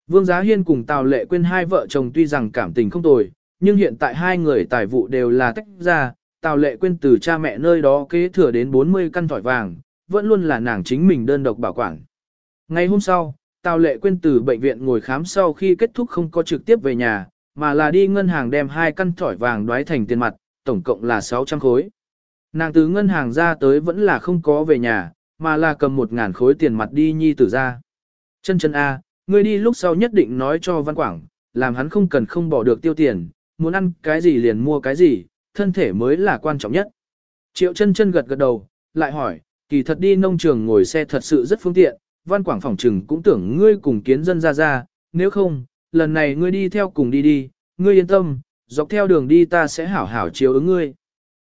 Vương Giá Hiên cùng Tào Lệ Quyên hai vợ chồng tuy rằng cảm tình không tồi, nhưng hiện tại hai người tài vụ đều là tách ra, Tào Lệ Quyên từ cha mẹ nơi đó kế thừa đến 40 căn thỏi vàng, vẫn luôn là nàng chính mình đơn độc bảo quản. Ngày hôm sau, Tào Lệ Quyên từ bệnh viện ngồi khám sau khi kết thúc không có trực tiếp về nhà, mà là đi ngân hàng đem hai căn thỏi vàng đoái thành tiền mặt, tổng cộng là 600 khối. Nàng từ ngân hàng ra tới vẫn là không có về nhà, mà là cầm một ngàn khối tiền mặt đi nhi tử ra. Chân chân A, ngươi đi lúc sau nhất định nói cho Văn Quảng, làm hắn không cần không bỏ được tiêu tiền, muốn ăn cái gì liền mua cái gì, thân thể mới là quan trọng nhất. Triệu chân chân gật gật đầu, lại hỏi, kỳ thật đi nông trường ngồi xe thật sự rất phương tiện, Văn Quảng phòng trừng cũng tưởng ngươi cùng kiến dân ra ra, nếu không, lần này ngươi đi theo cùng đi đi, ngươi yên tâm, dọc theo đường đi ta sẽ hảo hảo chiếu ứng ngươi.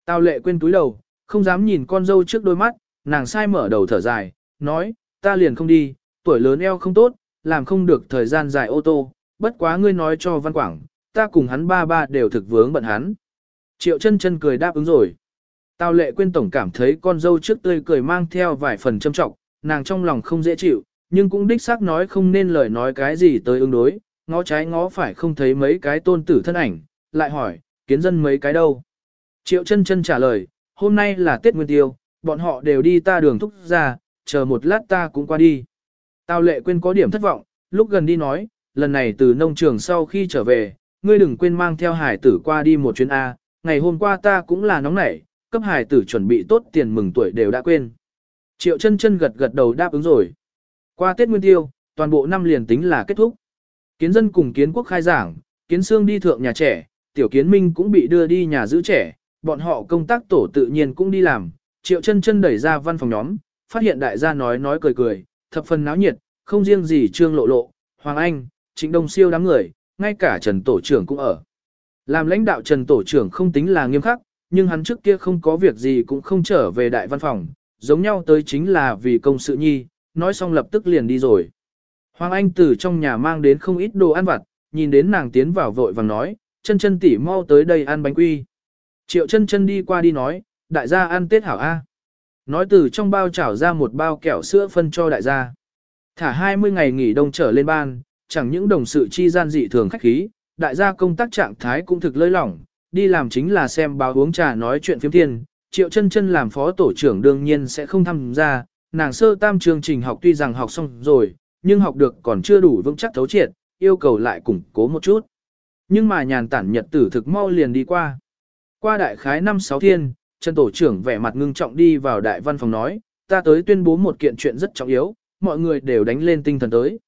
Tào lệ quên túi đầu, không dám nhìn con dâu trước đôi mắt, nàng sai mở đầu thở dài, nói, ta liền không đi, tuổi lớn eo không tốt, làm không được thời gian dài ô tô, bất quá ngươi nói cho Văn Quảng, ta cùng hắn ba ba đều thực vướng bận hắn. Triệu chân chân cười đáp ứng rồi. Tào lệ quên tổng cảm thấy con dâu trước tươi cười mang theo vài phần châm trọng, nàng trong lòng không dễ chịu, nhưng cũng đích xác nói không nên lời nói cái gì tới ứng đối, ngó trái ngó phải không thấy mấy cái tôn tử thân ảnh, lại hỏi, kiến dân mấy cái đâu. Triệu chân chân trả lời, hôm nay là Tết Nguyên Tiêu, bọn họ đều đi ta đường thúc ra, chờ một lát ta cũng qua đi. Tào lệ quên có điểm thất vọng, lúc gần đi nói, lần này từ nông trường sau khi trở về, ngươi đừng quên mang theo hải tử qua đi một chuyến A, ngày hôm qua ta cũng là nóng nảy, cấp hải tử chuẩn bị tốt tiền mừng tuổi đều đã quên. Triệu chân chân gật gật đầu đáp ứng rồi. Qua Tết Nguyên Tiêu, toàn bộ năm liền tính là kết thúc. Kiến dân cùng kiến quốc khai giảng, kiến xương đi thượng nhà trẻ, tiểu kiến minh cũng bị đưa đi nhà giữ trẻ, bọn họ công tác tổ tự nhiên cũng đi làm. Triệu chân chân đẩy ra văn phòng nhóm, phát hiện đại gia nói nói cười cười, thập phần náo nhiệt, không riêng gì trương lộ lộ, Hoàng Anh, Trịnh Đông Siêu đám người, ngay cả Trần Tổ trưởng cũng ở. Làm lãnh đạo Trần Tổ trưởng không tính là nghiêm khắc, nhưng hắn trước kia không có việc gì cũng không trở về đại văn phòng, giống nhau tới chính là vì công sự nhi, nói xong lập tức liền đi rồi. Hoàng Anh từ trong nhà mang đến không ít đồ ăn vặt, nhìn đến nàng tiến vào vội vàng nói, chân chân tỉ mau tới đây ăn bánh quy. Triệu chân chân đi qua đi nói, đại gia ăn Tết hảo A. Nói từ trong bao chảo ra một bao kẹo sữa phân cho đại gia. Thả 20 ngày nghỉ đông trở lên ban, chẳng những đồng sự chi gian dị thường khách khí, đại gia công tác trạng thái cũng thực lơi lỏng, đi làm chính là xem báo uống trà nói chuyện phiếm thiên. Triệu chân chân làm phó tổ trưởng đương nhiên sẽ không tham gia, nàng sơ tam chương trình học tuy rằng học xong rồi, nhưng học được còn chưa đủ vững chắc thấu triệt, yêu cầu lại củng cố một chút. Nhưng mà nhàn tản nhật tử thực mau liền đi qua. Qua đại khái năm sáu thiên, chân Tổ trưởng vẻ mặt ngưng trọng đi vào đại văn phòng nói, ta tới tuyên bố một kiện chuyện rất trọng yếu, mọi người đều đánh lên tinh thần tới.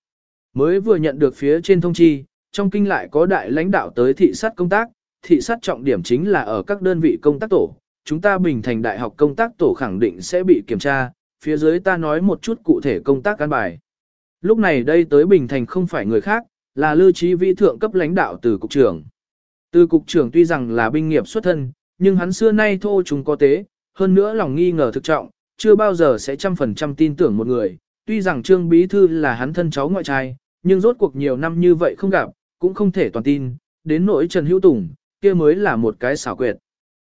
Mới vừa nhận được phía trên thông chi, trong kinh lại có đại lãnh đạo tới thị sát công tác, thị sát trọng điểm chính là ở các đơn vị công tác tổ. Chúng ta bình thành đại học công tác tổ khẳng định sẽ bị kiểm tra, phía dưới ta nói một chút cụ thể công tác căn bài. Lúc này đây tới Bình Thành không phải người khác, là lưu trí vĩ thượng cấp lãnh đạo từ cục trưởng. Từ cục trưởng tuy rằng là binh nghiệp xuất thân, nhưng hắn xưa nay thô chúng có tế, hơn nữa lòng nghi ngờ thực trọng, chưa bao giờ sẽ trăm phần trăm tin tưởng một người. Tuy rằng Trương Bí Thư là hắn thân cháu ngoại trai, nhưng rốt cuộc nhiều năm như vậy không gặp, cũng không thể toàn tin, đến nỗi Trần Hữu Tùng, kia mới là một cái xảo quyệt.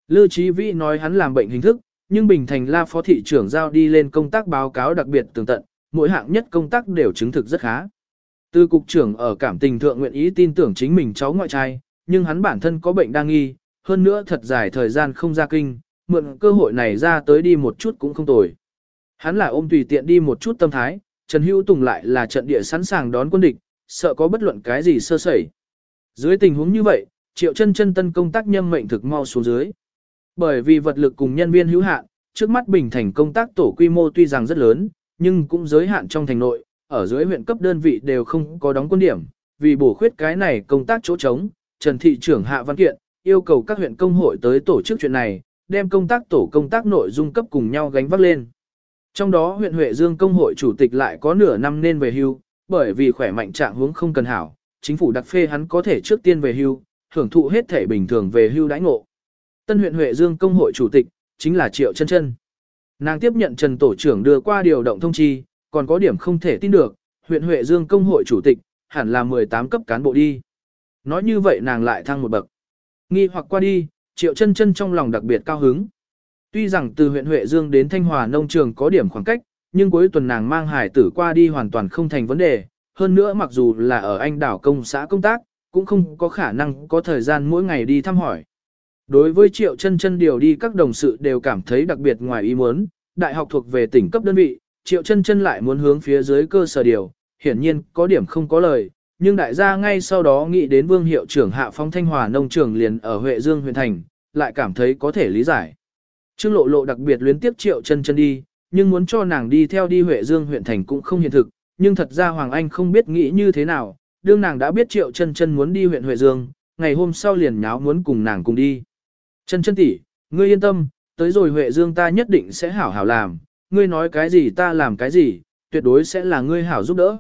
Lưu Chí Vĩ nói hắn làm bệnh hình thức, nhưng Bình Thành La Phó Thị trưởng giao đi lên công tác báo cáo đặc biệt tường tận, mỗi hạng nhất công tác đều chứng thực rất khá. Từ cục trưởng ở cảm tình thượng nguyện ý tin tưởng chính mình cháu ngoại trai, nhưng hắn bản thân có bệnh đang nghi, hơn nữa thật dài thời gian không ra kinh, mượn cơ hội này ra tới đi một chút cũng không tồi. Hắn là ôm tùy tiện đi một chút tâm thái, Trần Hữu Tùng lại là trận địa sẵn sàng đón quân địch, sợ có bất luận cái gì sơ sẩy. Dưới tình huống như vậy, Triệu Chân Chân tân công tác nhâm mệnh thực mau xuống dưới. Bởi vì vật lực cùng nhân viên hữu hạn, trước mắt Bình Thành công tác tổ quy mô tuy rằng rất lớn, nhưng cũng giới hạn trong thành nội, ở dưới huyện cấp đơn vị đều không có đóng quân điểm, vì bổ khuyết cái này công tác chỗ trống, Trần thị trưởng hạ văn kiện, yêu cầu các huyện công hội tới tổ chức chuyện này, đem công tác tổ công tác nội dung cấp cùng nhau gánh vác lên. Trong đó huyện Huệ Dương công hội chủ tịch lại có nửa năm nên về hưu, bởi vì khỏe mạnh trạng huống không cần hảo, chính phủ đặc phê hắn có thể trước tiên về hưu, hưởng thụ hết thể bình thường về hưu đãi ngộ. Tân huyện Huệ Dương công hội chủ tịch chính là Triệu Chân Chân. Nàng tiếp nhận Trần tổ trưởng đưa qua điều động thông chi, còn có điểm không thể tin được, huyện Huệ Dương công hội chủ tịch, hẳn là 18 cấp cán bộ đi. Nói như vậy nàng lại thăng một bậc. Nghi hoặc qua đi, Triệu Chân Chân trong lòng đặc biệt cao hứng. Tuy rằng từ huyện Huệ Dương đến Thanh Hòa nông trường có điểm khoảng cách, nhưng cuối tuần nàng mang hải tử qua đi hoàn toàn không thành vấn đề. Hơn nữa mặc dù là ở anh đảo công xã công tác, cũng không có khả năng có thời gian mỗi ngày đi thăm hỏi. Đối với Triệu Chân Chân điều đi các đồng sự đều cảm thấy đặc biệt ngoài ý muốn, đại học thuộc về tỉnh cấp đơn vị, Triệu Chân Chân lại muốn hướng phía dưới cơ sở điều, hiển nhiên có điểm không có lời, nhưng đại gia ngay sau đó nghĩ đến Vương hiệu trưởng Hạ Phong Thanh Hòa nông trường liền ở Huệ Dương huyện thành, lại cảm thấy có thể lý giải. Trương Lộ Lộ đặc biệt luyến tiếp Triệu Chân Chân đi, nhưng muốn cho nàng đi theo đi Huệ Dương huyện thành cũng không hiện thực, nhưng thật ra Hoàng Anh không biết nghĩ như thế nào, đương nàng đã biết Triệu Chân Chân muốn đi huyện Huệ Dương, ngày hôm sau liền nháo muốn cùng nàng cùng đi. Chân chân tỷ, ngươi yên tâm, tới rồi Huệ Dương ta nhất định sẽ hảo hảo làm, ngươi nói cái gì ta làm cái gì, tuyệt đối sẽ là ngươi hảo giúp đỡ.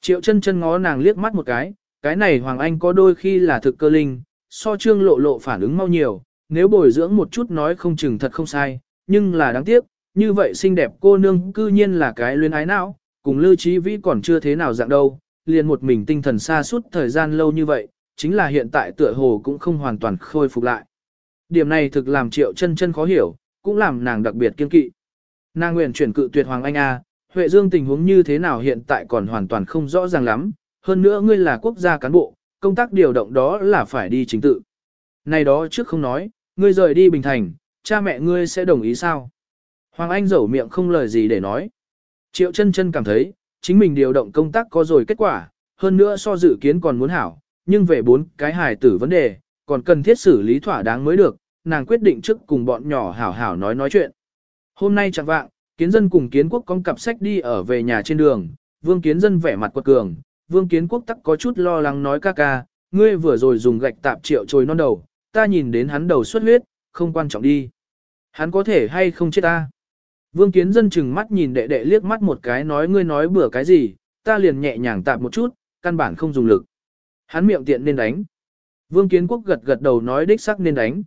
Triệu chân chân ngó nàng liếc mắt một cái, cái này Hoàng Anh có đôi khi là thực cơ linh, so trương lộ lộ phản ứng mau nhiều, nếu bồi dưỡng một chút nói không chừng thật không sai, nhưng là đáng tiếc, như vậy xinh đẹp cô nương cư nhiên là cái luyến ái não, cùng lưu trí vĩ còn chưa thế nào dạng đâu, liền một mình tinh thần xa suốt thời gian lâu như vậy, chính là hiện tại tựa hồ cũng không hoàn toàn khôi phục lại. Điểm này thực làm triệu chân chân khó hiểu, cũng làm nàng đặc biệt kiên kỵ. Nàng nguyện chuyển cự tuyệt Hoàng Anh A, Huệ Dương tình huống như thế nào hiện tại còn hoàn toàn không rõ ràng lắm, hơn nữa ngươi là quốc gia cán bộ, công tác điều động đó là phải đi chính tự. Này đó trước không nói, ngươi rời đi Bình Thành, cha mẹ ngươi sẽ đồng ý sao? Hoàng Anh dẩu miệng không lời gì để nói. Triệu chân chân cảm thấy, chính mình điều động công tác có rồi kết quả, hơn nữa so dự kiến còn muốn hảo, nhưng về bốn cái hài tử vấn đề, còn cần thiết xử lý thỏa đáng mới được, nàng quyết định trước cùng bọn nhỏ hảo hảo nói nói chuyện. Hôm nay chẳng vạng, kiến dân cùng kiến quốc con cặp sách đi ở về nhà trên đường, vương kiến dân vẻ mặt quật cường, vương kiến quốc tắc có chút lo lắng nói ca ca, ngươi vừa rồi dùng gạch tạp triệu trồi non đầu, ta nhìn đến hắn đầu xuất huyết, không quan trọng đi. Hắn có thể hay không chết ta. Vương kiến dân chừng mắt nhìn đệ đệ liếc mắt một cái nói ngươi nói bừa cái gì, ta liền nhẹ nhàng tạp một chút, căn bản không dùng lực. Hắn miệng tiện nên đánh. Vương kiến quốc gật gật đầu nói đích sắc nên đánh.